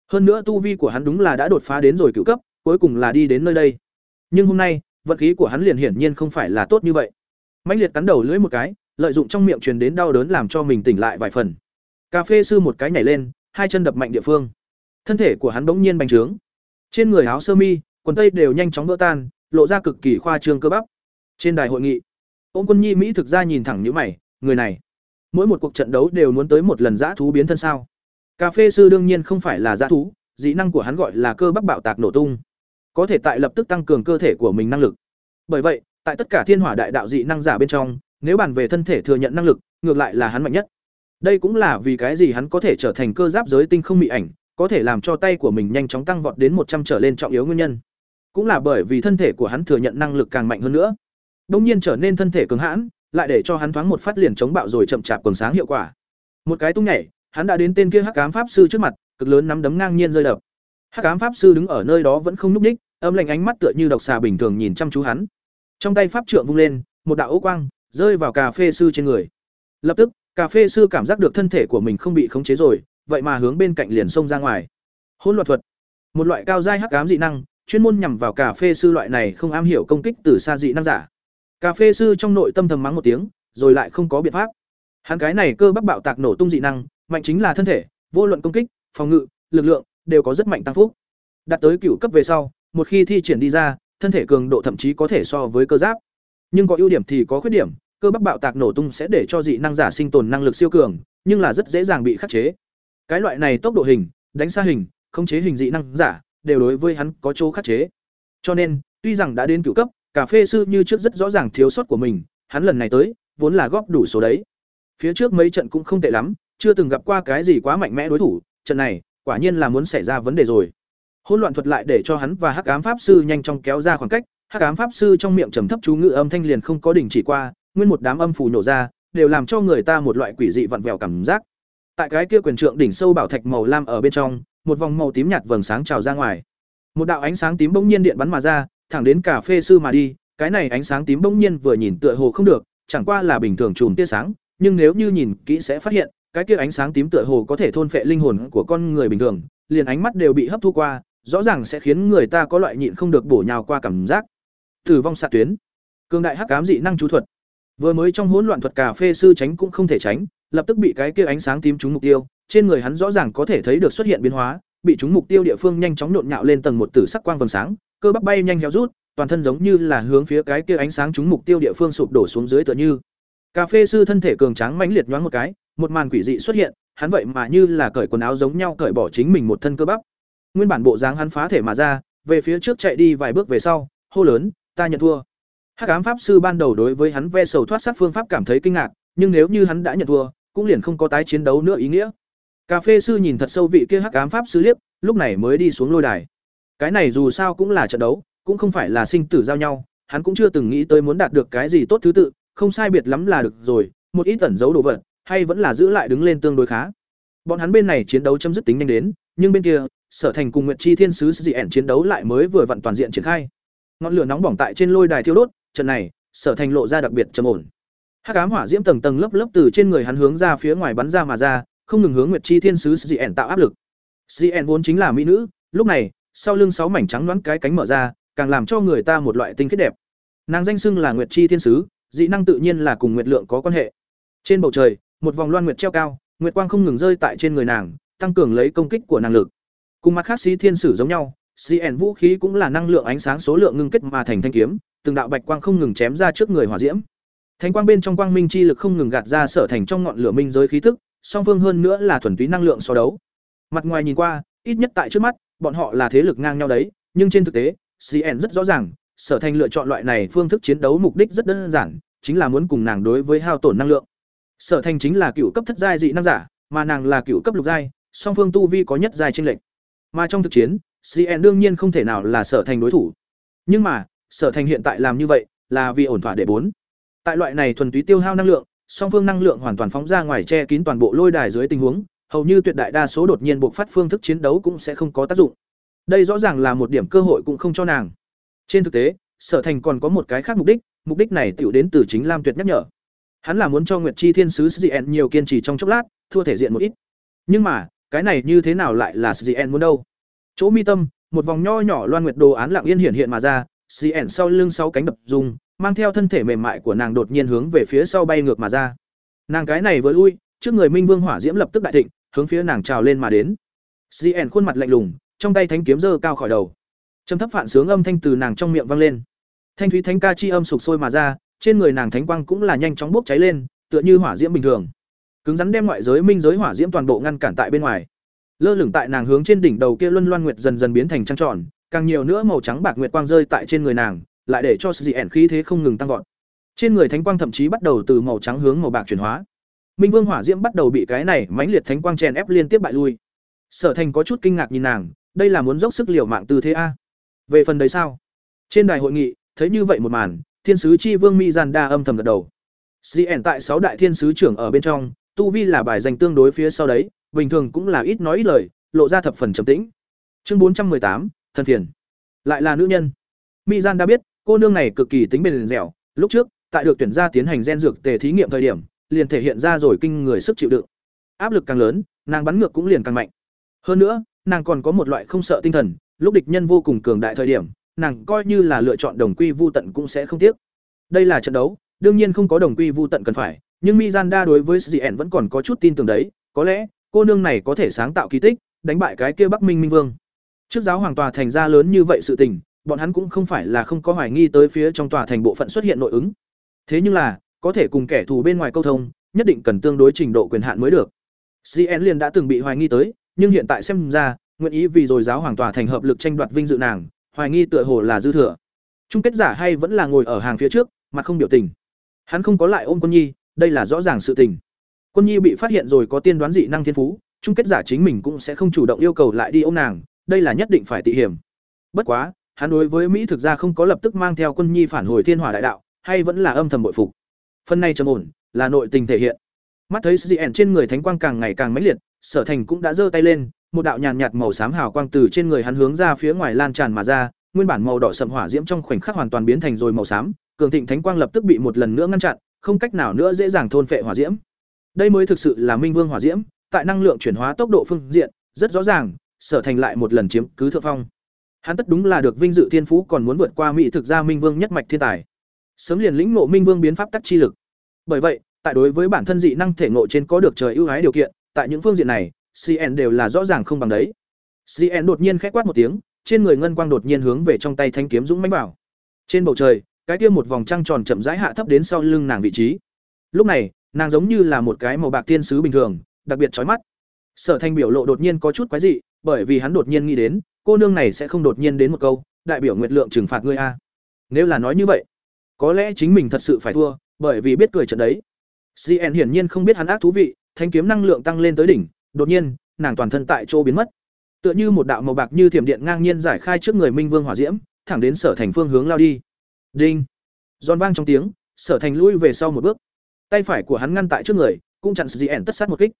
Hơn nữa tu vi của hắn đúng là đã đột phá đến rồi cửu cấp, cuối cùng là đi đến nơi đây. Nhưng hôm nay, vận khí của hắn liền hiển nhiên không phải là tốt như vậy. Mãnh liệt cắn đầu lưỡi một cái, lợi dụng trong miệng truyền đến đau đớn làm cho mình tỉnh lại vài phần. Cà phê sư một cái nhảy lên, hai chân đập mạnh địa phương. Thân thể của hắn bỗng nhiên bành trướng. Trên người áo sơ mi, quần tây đều nhanh chóng vỡ tan, lộ ra cực kỳ khoa trương cơ bắp. Trên đài hội nghị, Ôn Quân Nhi Mỹ thực ra nhìn thẳng nhíu mày, người này, mỗi một cuộc trận đấu đều muốn tới một lần dã thú biến thân sao? Cà phê sư đương nhiên không phải là dã thú, dị năng của hắn gọi là cơ bắp bạo tạc nổ tung, có thể tại lập tức tăng cường cơ thể của mình năng lực. Bởi vậy, tại tất cả thiên hỏa đại đạo dị năng giả bên trong, nếu bàn về thân thể thừa nhận năng lực, ngược lại là hắn mạnh nhất. Đây cũng là vì cái gì hắn có thể trở thành cơ giáp giới tinh không mị ảnh, có thể làm cho tay của mình nhanh chóng tăng vọt đến một trăm trở lên trọng yếu nguyên nhân. Cũng là bởi vì thân thể của hắn thừa nhận năng lực càng mạnh hơn nữa. Đông nhiên trở nên thân thể cứng hãn, lại để cho hắn thoáng một phát liền chống bạo rồi chậm chạp quần sáng hiệu quả. Một cái tung nhảy, hắn đã đến tên kia Hắc Ám pháp sư trước mặt, cực lớn nắm đấm ngang nhiên rơi đập. Hắc Ám pháp sư đứng ở nơi đó vẫn không nhúc nhích, âm lạnh ánh mắt tựa như độc xà bình thường nhìn chăm chú hắn. Trong tay pháp trượng vung lên, một đạo ố quang rơi vào cà phê sư trên người. Lập tức, cà phê sư cảm giác được thân thể của mình không bị khống chế rồi, vậy mà hướng bên cạnh liền xông ra ngoài. Hỗn loạn thuật, một loại cao giai hắc ám dị năng, chuyên môn nhằm vào cà phê sư loại này không am hiểu công kích từ xa dị năng giả. Cà phê sư trong nội tâm thầm mắng một tiếng, rồi lại không có biện pháp. Hắn cái này cơ bắp bạo tạc nổ tung dị năng, mạnh chính là thân thể, vô luận công kích, phòng ngự, lực lượng đều có rất mạnh tăng phúc. Đạt tới cửu cấp về sau, một khi thi triển đi ra, thân thể cường độ thậm chí có thể so với cơ giáp. Nhưng có ưu điểm thì có khuyết điểm, cơ bắp bạo tạc nổ tung sẽ để cho dị năng giả sinh tồn năng lực siêu cường, nhưng là rất dễ dàng bị khắc chế. Cái loại này tốc độ hình, đánh xa hình, khống chế hình dị năng giả, đều đối với hắn có chỗ khắc chế. Cho nên, tuy rằng đã đến cựu cấp, cà phê sư như trước rất rõ ràng thiếu sót của mình, hắn lần này tới, vốn là góp đủ số đấy. Phía trước mấy trận cũng không tệ lắm, chưa từng gặp qua cái gì quá mạnh mẽ đối thủ, trận này, quả nhiên là muốn xảy ra vấn đề rồi. Hỗn loạn thuật lại để cho hắn và Hắc ám pháp sư nhanh chóng kéo ra khoảng cách, Hắc ám pháp sư trong miệng trầm thấp chú ngữ âm thanh liền không có đỉnh chỉ qua, nguyên một đám âm phù nhổ ra, đều làm cho người ta một loại quỷ dị vặn vẹo cảm giác. Tại cái kia quyền trượng đỉnh sâu bảo thạch màu lam ở bên trong, một vòng màu tím nhạt vầng sáng trào ra ngoài. Một đạo ánh sáng tím bỗng nhiên điện bắn mà ra, thẳng đến cà phê sư mà đi, cái này ánh sáng tím bỗng nhiên vừa nhìn tựa hồ không được, chẳng qua là bình thường chùm tia sáng, nhưng nếu như nhìn kỹ sẽ phát hiện, cái kia ánh sáng tím tựa hồ có thể thôn phệ linh hồn của con người bình thường, liền ánh mắt đều bị hấp thu qua, rõ ràng sẽ khiến người ta có loại nhịn không được bổ nhào qua cảm giác. Tử vong xạ tuyến. Cường đại hắc ám dị năng chú thuật. Vừa mới trong hỗn loạn thuật cà phê sư tránh cũng không thể tránh, lập tức bị cái kia ánh sáng tím trúng mục tiêu, trên người hắn rõ ràng có thể thấy được xuất hiện biến hóa, bị trúng mục tiêu địa phương nhanh chóng nhộn nhạo lên tầng một tử sắc quang vầng sáng, cơ bắp bay nhanh héo rút, toàn thân giống như là hướng phía cái kia ánh sáng trúng mục tiêu địa phương sụp đổ xuống dưới tựa như. Cà phê sư thân thể cường tráng mãnh liệt nhoáng một cái, một màn quỷ dị xuất hiện, hắn vậy mà như là cởi quần áo giống nhau cởi bỏ chính mình một thân cơ bắp. Nguyên bản bộ dáng hắn phá thể mà ra, về phía trước chạy đi vài bước về sau, hô lớn, "Ta nhận thua." Hắc ám pháp sư ban đầu đối với hắn ve sầu thoát sát phương pháp cảm thấy kinh ngạc, nhưng nếu như hắn đã nhận thua, cũng liền không có tái chiến đấu nữa ý nghĩa. Cà phê sư nhìn thật sâu vị kia hắc ám pháp sư liếc, lúc này mới đi xuống lôi đài. Cái này dù sao cũng là trận đấu, cũng không phải là sinh tử giao nhau, hắn cũng chưa từng nghĩ tới muốn đạt được cái gì tốt thứ tự, không sai biệt lắm là được rồi, một ít tẩn giấu đồ vật, hay vẫn là giữ lại đứng lên tương đối khá. Bọn hắn bên này chiến đấu chấm dứt tính nhanh đến, nhưng bên kia, Sở Thành cùng Nguyệt Chi Thiên sứ dị ẻn chiến đấu lại mới vừa vặn toàn diện triển khai. Ngọn lửa nóng bỏng tại trên lôi đài thiêu đốt, trận này, Sở Thành lộ ra đặc biệt trầm ổn. Hắc ám hỏa diễm tầng tầng lớp lớp từ trên người hắn hướng ra phía ngoài bắn ra mà ra, không ngừng hướng Nguyệt Chi Thiên sứ sĩ ẻn tạo áp lực. sĩ ẻn vốn chính là mỹ nữ, lúc này, sau lưng sáu mảnh trắng đoán cái cánh mở ra, càng làm cho người ta một loại tinh khiết đẹp. Nàng danh xưng là Nguyệt Chi Thiên sứ, dị năng tự nhiên là cùng nguyệt lượng có quan hệ. Trên bầu trời, một vòng loan nguyệt treo cao, nguyệt quang không ngừng rơi tại trên người nàng, tăng cường lấy công kích của năng lực. Cùng mặt khác sĩ thiên sử giống nhau, CN vũ khí cũng là năng lượng ánh sáng số lượng ngưng kết mà thành thanh kiếm, từng đạo bạch quang không ngừng chém ra trước người hỏa diễm. Thanh quang bên trong quang minh chi lực không ngừng gạt ra sở thành trong ngọn lửa minh giới khí tức, song phương hơn nữa là thuần túy năng lượng so đấu. Mặt ngoài nhìn qua, ít nhất tại trước mắt, bọn họ là thế lực ngang nhau đấy, nhưng trên thực tế, CN rất rõ ràng, sở thành lựa chọn loại này phương thức chiến đấu mục đích rất đơn giản, chính là muốn cùng nàng đối với hao tổn năng lượng. Sở thành chính là cựu cấp thất giai dị năng giả, mà nàng là cựu cấp lục giai, song phương tu vi có nhất giai chênh lệch. Mà trong thực chiến, CN đương nhiên không thể nào là sở thành đối thủ. Nhưng mà, sở thành hiện tại làm như vậy, là vì ổn thỏa để bốn. Tại loại này thuần túy tiêu hao năng lượng, song phương năng lượng hoàn toàn phóng ra ngoài che kín toàn bộ lôi đài dưới tình huống, hầu như tuyệt đại đa số đột nhiên buộc phát phương thức chiến đấu cũng sẽ không có tác dụng. Đây rõ ràng là một điểm cơ hội cũng không cho nàng. Trên thực tế, Sở Thành còn có một cái khác mục đích, mục đích này tựu đến từ chính Lam Tuyệt nhắc nhở. Hắn là muốn cho Nguyệt Chi Thiên sứ Sien nhiều kiên trì trong chốc lát, thua thể diện một ít. Nhưng mà, cái này như thế nào lại là Sien muốn đâu? Chỗ mi tâm, một vòng nho nhỏ loan nguyệt đồ án lặng yên hiện hiện mà ra, Sien sau lưng sáu cánh đập dùng, mang theo thân thể mềm mại của nàng đột nhiên hướng về phía sau bay ngược mà ra. Nàng cái này vừa lui, trước người Minh Vương hỏa diễm lập tức đại thịnh, hướng phía nàng trào lên mà đến. Sien khuôn mặt lạnh lùng, trong tay thánh kiếm giơ cao khỏi đầu. Trầm thấp phản sướng âm thanh từ nàng trong miệng vang lên. Thanh thúy thánh ca chi âm sục sôi mà ra, trên người nàng thánh quang cũng là nhanh chóng bốc cháy lên, tựa như hỏa diễm bình thường. Cứng rắn đem ngoại giới minh giới hỏa diễm toàn bộ ngăn cản tại bên ngoài. Lơ lửng tại nàng hướng trên đỉnh đầu kia luân loan nguyệt dần dần biến thành trăng tròn, càng nhiều nữa màu trắng bạc nguyệt quang rơi tại trên người nàng, lại để cho sự dị ẻn khí thế không ngừng tăng vọt. Trên người thánh quang thậm chí bắt đầu từ màu trắng hướng màu bạc chuyển hóa. Minh Vương hỏa diễm bắt đầu bị cái này mãnh liệt thánh quang chèn ép liên tiếp bại lui. Sở Thành có chút kinh ngạc nhìn nàng, đây là muốn dốc sức liều mạng từ thế a. Về phần đấy sao? Trên đài hội nghị, thấy như vậy một màn, thiên sứ chi vương Mi Gian đa âm thầm gật đầu. CN tại sáu đại thiên sứ trưởng ở bên trong, tu vi là bài dành tương đối phía sau đấy, bình thường cũng là ít nói ít lời, lộ ra thập phần trầm tĩnh. Chương bốn trăm tám, thân thiện Lại là nữ nhân. Mi Gian đã biết, cô nương này cực kỳ tính bền dẻo, lúc trước, tại được tuyển ra tiến hành gen dược tề thí nghiệm thời điểm, liền thể hiện ra rồi kinh người sức chịu đựng. Áp lực càng lớn, nàng bắn ngược cũng liền càng mạnh. Hơn nữa, nàng còn có một loại không sợ tinh thần, lúc địch nhân vô cùng cường đại thời điểm, nàng coi như là lựa chọn đồng quy vu tận cũng sẽ không tiếc. Đây là trận đấu, đương nhiên không có đồng quy vu tận cần phải, nhưng Mizanda đối với Sien vẫn còn có chút tin tưởng đấy, có lẽ cô nương này có thể sáng tạo kỳ tích, đánh bại cái kia Bắc Minh Minh Vương. Trước giáo hoàng tòa thành ra lớn như vậy sự tình, bọn hắn cũng không phải là không có hoài nghi tới phía trong tòa thành bộ phận xuất hiện nội ứng. Thế nhưng là, có thể cùng kẻ thù bên ngoài câu thông, nhất định cần tương đối trình độ quyền hạn mới được. cn liền đã từng bị hoài nghi tới, nhưng hiện tại xem ra, nguyện ý vì rồi giáo hoàng tòa thành hợp lực tranh đoạt vinh dự nàng, hoài nghi tựa hồ là dư thừa. Chung kết giả hay vẫn là ngồi ở hàng phía trước, mặt không biểu tình. Hắn không có lại ôm Quân Nhi, đây là rõ ràng sự tình. Quân Nhi bị phát hiện rồi có tiên đoán dị năng thiên phú, chung kết giả chính mình cũng sẽ không chủ động yêu cầu lại đi ôm nàng, đây là nhất định phải tị hiểm. Bất quá, hắn đối với Mỹ thực ra không có lập tức mang theo Quân Nhi phản hồi Thiên Hỏa đại đạo, hay vẫn là âm thầm bội phục. Phần này trầm ổn, là nội tình thể hiện. Mắt thấy Cn trên người thánh quang càng ngày càng mãnh liệt, Sở Thành cũng đã giơ tay lên, một đạo nhàn nhạt màu xám hào quang từ trên người hắn hướng ra phía ngoài lan tràn mà ra, nguyên bản màu đỏ sậm hỏa diễm trong khoảnh khắc hoàn toàn biến thành rồi màu xám, cường thịnh thánh quang lập tức bị một lần nữa ngăn chặn, không cách nào nữa dễ dàng thôn phệ hỏa diễm. Đây mới thực sự là Minh Vương hỏa diễm, tại năng lượng chuyển hóa tốc độ phương diện, rất rõ ràng, Sở Thành lại một lần chiếm cứ thượng phong. Hắn tất đúng là được vinh dự thiên phú còn muốn vượt qua mỹ thực ra Minh Vương nhất mạch thiên tài. Sớm liền lĩnh ngộ Minh Vương biến pháp tắc chi lực. Bởi vậy, tại đối với bản thân dị năng thể ngộ trên có được trời ưu ái điều kiện tại những phương diện này cn đều là rõ ràng không bằng đấy cn đột nhiên khẽ quát một tiếng trên người ngân quang đột nhiên hướng về trong tay thanh kiếm dũng mãnh bảo trên bầu trời cái kia một vòng trăng tròn chậm rãi hạ thấp đến sau lưng nàng vị trí lúc này nàng giống như là một cái màu bạc thiên sứ bình thường, đặc biệt chói mắt. Sở thanh biểu lộ đột nhiên có chút quái dị, bởi vì hắn đột nhiên nghĩ đến, cô nương này sẽ không đột nhiên đến một câu, đại biểu nguyệt lượng trừng phạt ngươi a. Nếu là nói như vậy, có lẽ chính mình thật sự phải thua, bởi vì biết cười trận đấy. Cn hiển nhiên không biết hắn ác thú vị, thanh kiếm năng lượng tăng lên tới đỉnh, đột nhiên, nàng toàn thân tại chỗ biến mất. Tựa như một đạo màu bạc như thiểm điện ngang nhiên giải khai trước người minh vương hỏa diễm, thẳng đến sở thành phương hướng lao đi. Đinh. Giòn vang trong tiếng, sở thành lui về sau một bước tay phải của hắn ngăn tại trước người, cũng chặn sự ẻn tất sát một kích.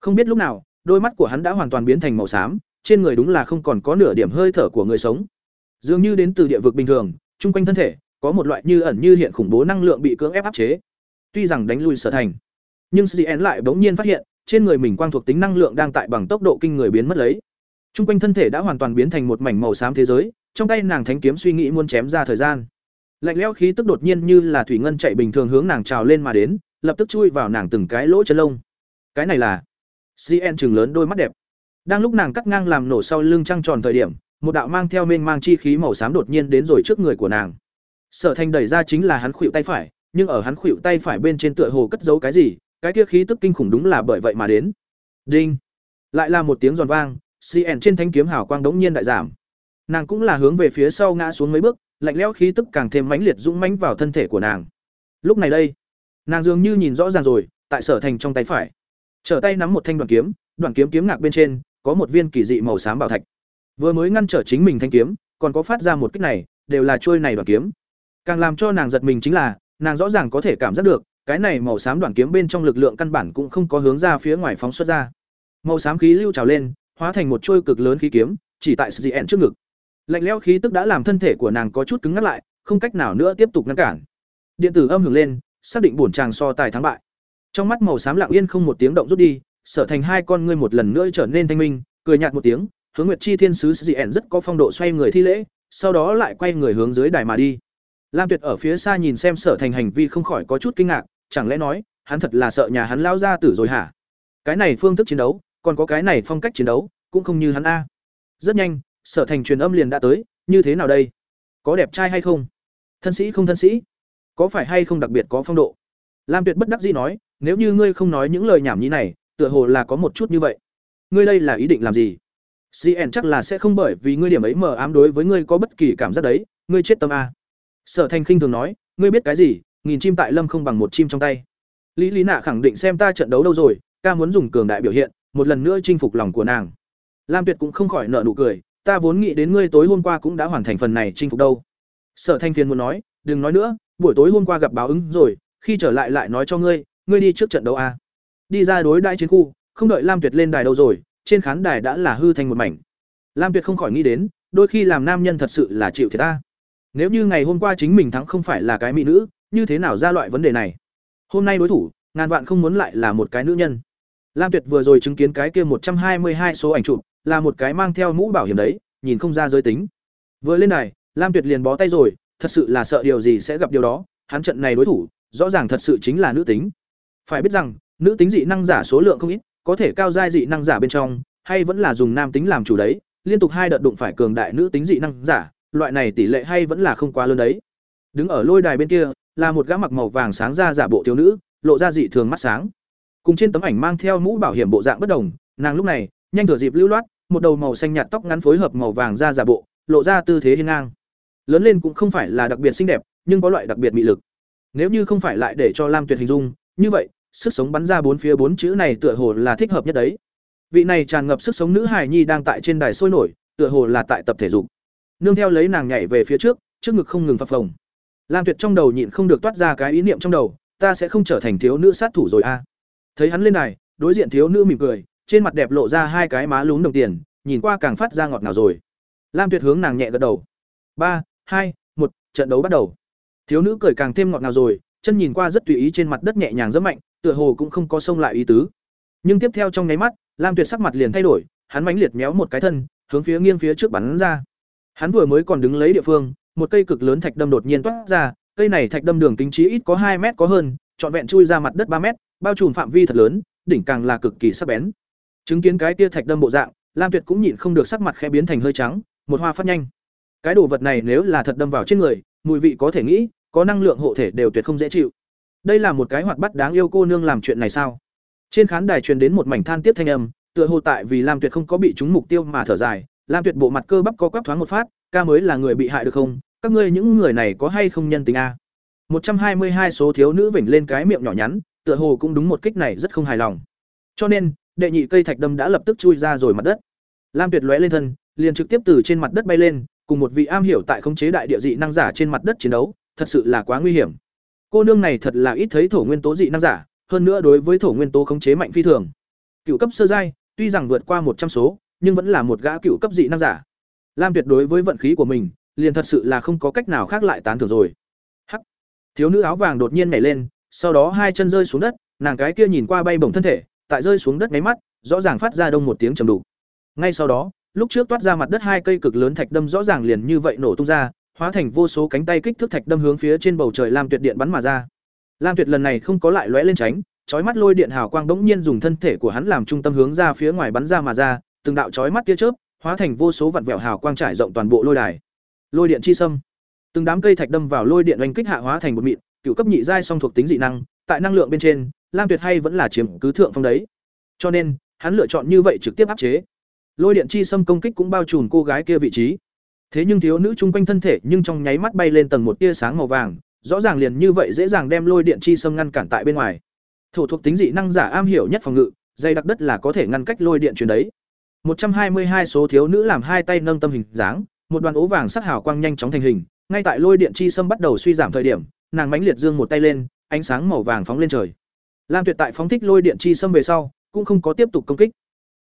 Không biết lúc nào, đôi mắt của hắn đã hoàn toàn biến thành màu xám, trên người đúng là không còn có nửa điểm hơi thở của người sống. Dường như đến từ địa vực bình thường, chung quanh thân thể, có một loại như ẩn như hiện khủng bố năng lượng bị cưỡng ép áp chế. Tuy rằng đánh lui sở thành, nhưng cn lại bỗng nhiên phát hiện, trên người mình quang thuộc tính năng lượng đang tại bằng tốc độ kinh người biến mất lấy. Chung quanh thân thể đã hoàn toàn biến thành một mảnh màu xám thế giới, trong tay nàng thánh kiếm suy nghĩ muốn chém ra thời gian. Lạnh lẽo khí tức đột nhiên như là thủy ngân chạy bình thường hướng nàng trào lên mà đến lập tức chui vào nàng từng cái lỗ chân lông. Cái này là cn chừng lớn đôi mắt đẹp. Đang lúc nàng cắt ngang làm nổ sau lưng trăng tròn thời điểm, một đạo mang theo mênh mang chi khí màu xám đột nhiên đến rồi trước người của nàng. Sở thành đẩy ra chính là hắn khuỵu tay phải, nhưng ở hắn khuỵu tay phải bên trên tựa hồ cất giấu cái gì, cái kia khí tức kinh khủng đúng là bởi vậy mà đến. Đinh! Lại là một tiếng giòn vang cn trên thanh kiếm hào quang đống nhiên đại giảm. Nàng cũng là hướng về phía sau ngã xuống mấy bước, lạnh lẽo khí tức càng thêm mãnh liệt dũng mãnh vào thân thể của nàng. Lúc này đây nàng dường như nhìn rõ ràng rồi, tại sở thành trong tay phải. Trở tay nắm một thanh đoàn kiếm đoàn kiếm kiếm ngạc bên trên, có một viên kỳ dị màu xám bảo thạch. Vừa mới ngăn trở chính mình thanh kiếm, còn có phát ra một kích này, đều là trôi này đoàn kiếm. Càng làm cho nàng giật mình chính là, nàng rõ ràng có thể cảm giác được, cái này màu xám đoàn kiếm bên trong lực lượng căn bản cũng không có hướng ra phía ngoài phóng xuất ra. Màu xám khí lưu trào lên, hóa thành một trôi cực lớn khí kiếm, chỉ tại sự dị ẹn trước ngực. Lạnh lẽo khí tức đã làm thân thể của nàng có chút cứng ngắt lại, không cách nào nữa tiếp tục ngăn cản. Điện tử âm hưởng lên xác định bổn chàng so tài thắng bại. Trong mắt màu xám lặng yên không một tiếng động rút đi, sở thành hai con ngươi một lần nữa trở nên thanh minh, cười nhạt một tiếng, hướng nguyệt chi thiên sứ dị ẻn rất có phong độ xoay người thi lễ, sau đó lại quay người hướng dưới đài mà đi. Lam tuyệt ở phía xa nhìn xem sở thành hành vi không khỏi có chút kinh ngạc, chẳng lẽ nói, hắn thật là sợ nhà hắn lao ra tử rồi hả? Cái này phương thức chiến đấu, còn có cái này phong cách chiến đấu, cũng không như hắn a. Rất nhanh, sở thành truyền âm liền đã tới, như thế nào đây? Có đẹp trai hay không? Thân sĩ không thân sĩ? Có phải hay không đặc biệt có phong độ? Lam tuyệt bất đắc dĩ nói, nếu như ngươi không nói những lời nhảm nhí này, tựa hồ là có một chút như vậy. Ngươi đây là ý định làm gì? Cn chắc là sẽ không bởi vì ngươi điểm ấy mờ ám đối với ngươi có bất kỳ cảm giác đấy, ngươi chết tâm a. Sở thành khinh thường nói, ngươi biết cái gì? Nghìn chim tại lâm không bằng một chim trong tay. Lý lý nạ khẳng định xem ta trận đấu đâu rồi, ca muốn dùng cường đại biểu hiện, một lần nữa chinh phục lòng của nàng. Lam tuyệt cũng không khỏi nợ nụ cười, ta vốn nghĩ đến ngươi tối hôm qua cũng đã hoàn thành phần này chinh phục đâu. Sở thanh phiền muốn nói, đừng nói nữa buổi tối hôm qua gặp báo ứng rồi, khi trở lại lại nói cho ngươi ngươi đi trước trận đấu a. Đi ra đối đại chiến khu, không đợi lam tuyệt lên đài đâu rồi, trên khán đài đã là hư thành một mảnh. Lam tuyệt không khỏi nghĩ đến, đôi khi làm nam nhân thật sự là chịu thiệt ta nếu như ngày hôm qua chính mình thắng không phải là cái mỹ nữ, như thế nào ra loại vấn đề này? Hôm nay đối thủ, ngàn vạn không muốn lại là một cái nữ nhân. Lam tuyệt vừa rồi chứng kiến cái kia một trăm hai mươi hai số ảnh chụp, là một cái mang theo mũ bảo hiểm đấy, nhìn không ra giới tính. Vừa lên này lam tuyệt liền bó tay rồi thật sự là sợ điều gì sẽ gặp điều đó, hắn trận này đối thủ, rõ ràng thật sự chính là nữ tính. Phải biết rằng, nữ tính dị năng giả số lượng không ít, có thể cao giai dị năng giả bên trong, hay vẫn là dùng nam tính làm chủ đấy, liên tục hai đợt đụng phải cường đại nữ tính dị năng giả, loại này tỷ lệ hay vẫn là không quá lớn đấy. Đứng ở lôi đài bên kia, là một gã mặc màu vàng sáng ra giả bộ thiếu nữ, lộ ra dị thường mắt sáng. Cùng trên tấm ảnh mang theo mũ bảo hiểm bộ dạng bất đồng, nàng lúc này, nhanh thửa dịp lưu loát, một đầu màu xanh nhạt tóc ngắn phối hợp màu vàng da giả bộ, lộ ra tư thế hiên ngang lớn lên cũng không phải là đặc biệt xinh đẹp, nhưng có loại đặc biệt mị lực. Nếu như không phải lại để cho lam tuyệt hình dung, như vậy, sức sống bắn ra bốn phía bốn chữ này tựa hồ là thích hợp nhất đấy. Vị này tràn ngập sức sống nữ hài nhi đang tại trên đài sôi nổi, tựa hồ là tại tập thể dục. Nương theo lấy nàng nhảy về phía trước trước ngực không ngừng phập phồng. Lam tuyệt trong đầu nhịn không được toát ra cái ý niệm trong đầu, ta sẽ không trở thành thiếu nữ sát thủ rồi a. À. thấy hắn lên đài, đối diện thiếu nữ mỉm cười, trên mặt đẹp lộ ra hai cái má lún đồng tiền, nhìn qua càng phát ra ngọt ngào rồi. Lam tuyệt hướng nàng nhẹ gật đầu. Ba hai một trận đấu bắt đầu thiếu nữ cười càng thêm ngọt ngào rồi chân nhìn qua rất tùy ý trên mặt đất nhẹ nhàng rất mạnh tựa hồ cũng không có xông lại ý tứ nhưng tiếp theo trong nháy mắt lam tuyệt sắc mặt liền thay đổi hắn mãnh liệt méo một cái thân hướng phía nghiêng phía trước bắn ra hắn vừa mới còn đứng lấy địa phương một cây cực lớn thạch đâm đột nhiên toát ra cây này thạch đâm đường kính trí ít có hai mét có hơn trọn vẹn chui ra mặt đất ba mét, bao trùm phạm vi thật lớn, đỉnh càng là cực kỳ sắc bén. Chứng kiến cái tia thạch đâm bộ dạng, Lam Tuyệt cũng nhịn không được sắc mặt khẽ biến thành hơi trắng, một hoa phát nhanh. Cái đồ vật này nếu là thật đâm vào trên người, mùi vị có thể nghĩ, có năng lượng hộ thể đều tuyệt không dễ chịu. Đây là một cái hoạt bát đáng yêu cô nương làm chuyện này sao? Trên khán đài truyền đến một mảnh than tiếp thanh âm, tựa hồ tại vì Lam Tuyệt không có bị trúng mục tiêu mà thở dài, Lam Tuyệt bộ mặt cơ bắp có quắp thoáng một phát, ca mới là người bị hại được không? Các ngươi những người này có hay không nhân tính a? một trăm hai mươi hai số thiếu nữ vểnh lên cái miệng nhỏ nhắn, tựa hồ cũng đúng một kích này rất không hài lòng. Cho nên, đệ nhị cây thạch đâm đã lập tức chui ra rồi mặt đất. Lam Tuyệt lóe lên thân, liền trực tiếp từ trên mặt đất bay lên, cùng một vị am hiểu tại khống chế đại địa dị năng giả trên mặt đất chiến đấu, thật sự là quá nguy hiểm. Cô nương này thật là ít thấy thổ nguyên tố dị năng giả, hơn nữa đối với thổ nguyên tố khống chế mạnh phi thường. Cựu cấp sơ giai, tuy rằng vượt qua một trăm số, nhưng vẫn là một gã cựu cấp dị năng giả. Lam Tuyệt đối với vận khí của mình, liền thật sự là không có cách nào khác lại tán thưởng rồi. Hắc. Thiếu nữ áo vàng đột nhiên nhảy lên, sau đó hai chân rơi xuống đất, nàng cái kia nhìn qua bay bổng thân thể, tại rơi xuống đất mấy mắt, rõ ràng phát ra đông một tiếng trầm đục. Ngay sau đó, lúc trước toát ra mặt đất hai cây cực lớn thạch đâm rõ ràng liền như vậy nổ tung ra, hóa thành vô số cánh tay kích thước thạch đâm hướng phía trên bầu trời Lam Tuyệt điện bắn mà ra. Lam Tuyệt lần này không có lại lóe lên tránh, chói mắt lôi điện hào quang bỗng nhiên dùng thân thể của hắn làm trung tâm hướng ra phía ngoài bắn ra mà ra, từng đạo chói mắt tia chớp, hóa thành vô số vặn vẹo hào quang trải rộng toàn bộ lôi đài. Lôi điện chi sâm. Từng đám cây thạch đâm vào lôi điện oanh kích hạ hóa thành một mịn, cựu cấp nhị giai song thuộc tính dị năng, tại năng lượng bên trên, Lam Tuyệt hay vẫn là chiếm cứ thượng phong đấy. Cho nên, hắn lựa chọn như vậy trực tiếp áp chế. Lôi điện chi xâm công kích cũng bao trùm cô gái kia vị trí. Thế nhưng thiếu nữ trung quanh thân thể nhưng trong nháy mắt bay lên tầng một tia sáng màu vàng, rõ ràng liền như vậy dễ dàng đem lôi điện chi xâm ngăn cản tại bên ngoài. Thổ thuộc tính dị năng giả am hiểu nhất phòng ngự, dây đặc đất là có thể ngăn cách lôi điện truyền đấy. Một trăm hai mươi hai số thiếu nữ làm hai tay nâng tâm hình dáng, một đoàn ố vàng sắc hào quang nhanh chóng thành hình, ngay tại lôi điện chi xâm bắt đầu suy giảm thời điểm, nàng mãnh liệt dương một tay lên, ánh sáng màu vàng phóng lên trời. Lam Tuyệt tại phóng thích lôi điện chi xâm về sau, cũng không có tiếp tục công kích.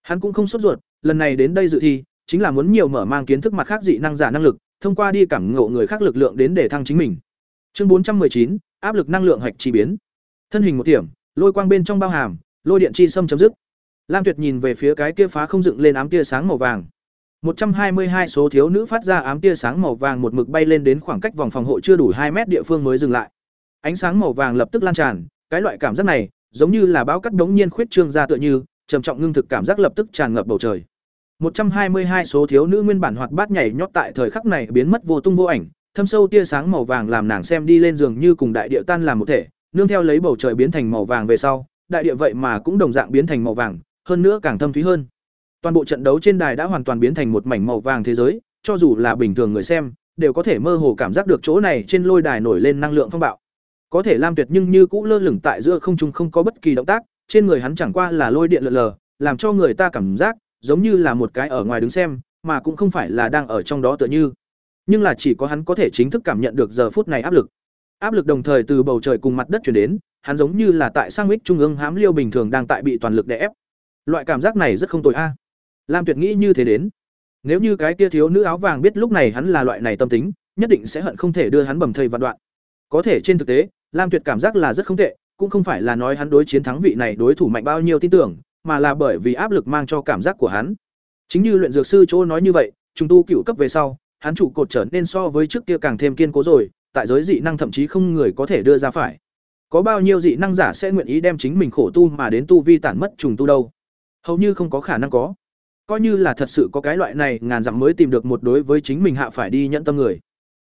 Hắn cũng không sốt ruột, lần này đến đây dự thi, chính là muốn nhiều mở mang kiến thức mặt khác dị năng giả năng lực, thông qua đi cảm ngộ người khác lực lượng đến để thăng chính mình. Chương bốn trăm chín áp lực năng lượng hạch chi biến. Thân hình một điểm, lôi quang bên trong bao hàm, lôi điện chi sâm chấm dứt. Lam Tuyệt nhìn về phía cái kia phá không dựng lên ám tia sáng màu vàng. một trăm hai mươi hai số thiếu nữ phát ra ám tia sáng màu vàng một mực bay lên đến khoảng cách vòng phòng hộ chưa đủ hai mét địa phương mới dừng lại. Ánh sáng màu vàng lập tức lan tràn, cái loại cảm giác này, giống như là bão cắt đống nhiên khuyết trương ra tựa như, trầm trọng ngưng thực cảm giác lập tức tràn ngập bầu trời. 122 số thiếu nữ nguyên bản hoạt bát nhảy nhót tại thời khắc này biến mất vô tung vô ảnh, thâm sâu tia sáng màu vàng làm nàng xem đi lên giường như cùng đại địa tan làm một thể, nương theo lấy bầu trời biến thành màu vàng về sau, đại địa vậy mà cũng đồng dạng biến thành màu vàng, hơn nữa càng thâm thúy hơn. Toàn bộ trận đấu trên đài đã hoàn toàn biến thành một mảnh màu vàng thế giới, cho dù là bình thường người xem, đều có thể mơ hồ cảm giác được chỗ này trên lôi đài nổi lên năng lượng phong bạo. Có thể Lam Tuyệt nhưng như cũ lơ lửng tại giữa không trung không có bất kỳ động tác, trên người hắn chẳng qua là lôi điện lượn lờ, làm cho người ta cảm giác giống như là một cái ở ngoài đứng xem, mà cũng không phải là đang ở trong đó tựa như. Nhưng là chỉ có hắn có thể chính thức cảm nhận được giờ phút này áp lực. Áp lực đồng thời từ bầu trời cùng mặt đất truyền đến, hắn giống như là tại sang mích trung ương hám liêu bình thường đang tại bị toàn lực đè ép. Loại cảm giác này rất không tồi a. Lam Tuyệt nghĩ như thế đến. Nếu như cái kia thiếu nữ áo vàng biết lúc này hắn là loại này tâm tính, nhất định sẽ hận không thể đưa hắn bầm thây vạn đoạn. Có thể trên thực tế, Lam Tuyệt cảm giác là rất không tệ, cũng không phải là nói hắn đối chiến thắng vị này đối thủ mạnh bao nhiêu tin tưởng, mà là bởi vì áp lực mang cho cảm giác của hắn. Chính như luyện dược sư chỗ nói như vậy, trùng tu cựu cấp về sau, hắn trụ cột trở nên so với trước kia càng thêm kiên cố rồi, tại giới dị năng thậm chí không người có thể đưa ra phải. Có bao nhiêu dị năng giả sẽ nguyện ý đem chính mình khổ tu mà đến tu vi tản mất trùng tu đâu? Hầu như không có khả năng có. Coi như là thật sự có cái loại này, ngàn dặm mới tìm được một đối với chính mình hạ phải đi nhận tâm người.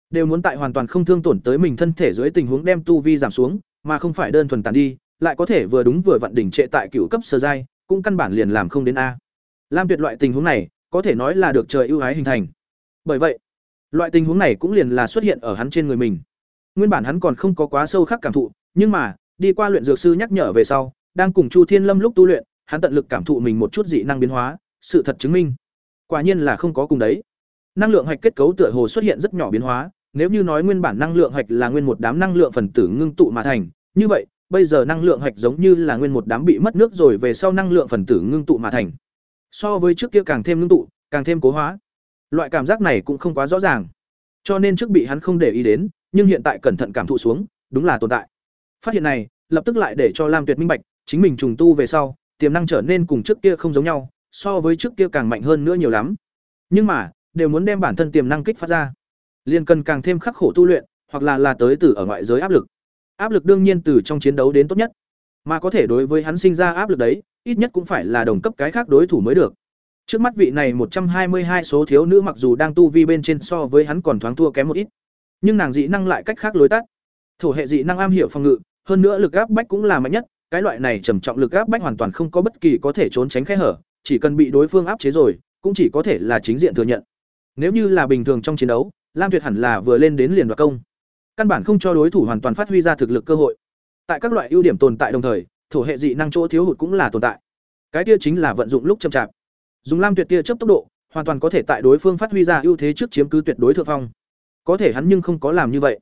Đều muốn tại hoàn toàn không thương tổn tới mình thân thể dưới tình huống đem tu vi giảm xuống, mà không phải đơn thuần tàn đi, lại có thể vừa đúng vừa vặn đỉnh trệ tại cựu cấp sơ giai, cũng căn bản liền làm không đến a. Lam Tuyệt loại tình huống này, có thể nói là được trời ưu ái hình thành. Bởi vậy, loại tình huống này cũng liền là xuất hiện ở hắn trên người mình. Nguyên bản hắn còn không có quá sâu khắc cảm thụ, nhưng mà, đi qua luyện dược sư nhắc nhở về sau, đang cùng Chu Thiên Lâm lúc tu luyện, hắn tận lực cảm thụ mình một chút dị năng biến hóa, sự thật chứng minh, quả nhiên là không có cùng đấy. Năng lượng hạch kết cấu tựa hồ xuất hiện rất nhỏ biến hóa, nếu như nói nguyên bản năng lượng hạch là nguyên một đám năng lượng phần tử ngưng tụ mà thành, như vậy, bây giờ năng lượng hạch giống như là nguyên một đám bị mất nước rồi về sau năng lượng phần tử ngưng tụ mà thành. So với trước kia càng thêm ngưng tụ, càng thêm cố hóa. Loại cảm giác này cũng không quá rõ ràng. Cho nên trước bị hắn không để ý đến, nhưng hiện tại cẩn thận cảm thụ xuống, đúng là tồn tại. Phát hiện này, lập tức lại để cho Lam Tuyệt minh bạch, chính mình trùng tu về sau, tiềm năng trở nên cùng trước kia không giống nhau, so với trước kia càng mạnh hơn nữa nhiều lắm. Nhưng mà, đều muốn đem bản thân tiềm năng kích phát ra, liền cần càng thêm khắc khổ tu luyện, hoặc là là tới từ ở ngoại giới áp lực. áp lực đương nhiên từ trong chiến đấu đến tốt nhất. Mà có thể đối với hắn sinh ra áp lực đấy ít nhất cũng phải là đồng cấp cái khác đối thủ mới được. Trước mắt vị này một trăm hai mươi hai số thiếu nữ mặc dù đang tu vi bên trên so với hắn còn thoáng thua kém một ít nhưng nàng dị năng lại cách khác lối tắt. Thổ hệ dị năng am hiểu phòng ngự hơn nữa lực áp bách cũng là mạnh nhất cái loại này trầm trọng lực áp bách hoàn toàn không có bất kỳ có thể trốn tránh khe hở chỉ cần bị đối phương áp chế rồi cũng chỉ có thể là chính diện thừa nhận. Nếu như là bình thường trong chiến đấu lam tuyệt hẳn là vừa lên đến liền đoạt công. Căn bản không cho đối thủ hoàn toàn phát huy ra thực lực cơ hội. Tại các loại ưu điểm tồn tại đồng thời, thổ hệ dị năng chỗ thiếu hụt cũng là tồn tại. Cái kia chính là vận dụng lúc chậm chạp. Dùng lam tuyệt tia chớp tốc độ, hoàn toàn có thể tại đối phương phát huy ra ưu thế trước chiếm cứ tuyệt đối thượng phong. Có thể hắn nhưng không có làm như vậy.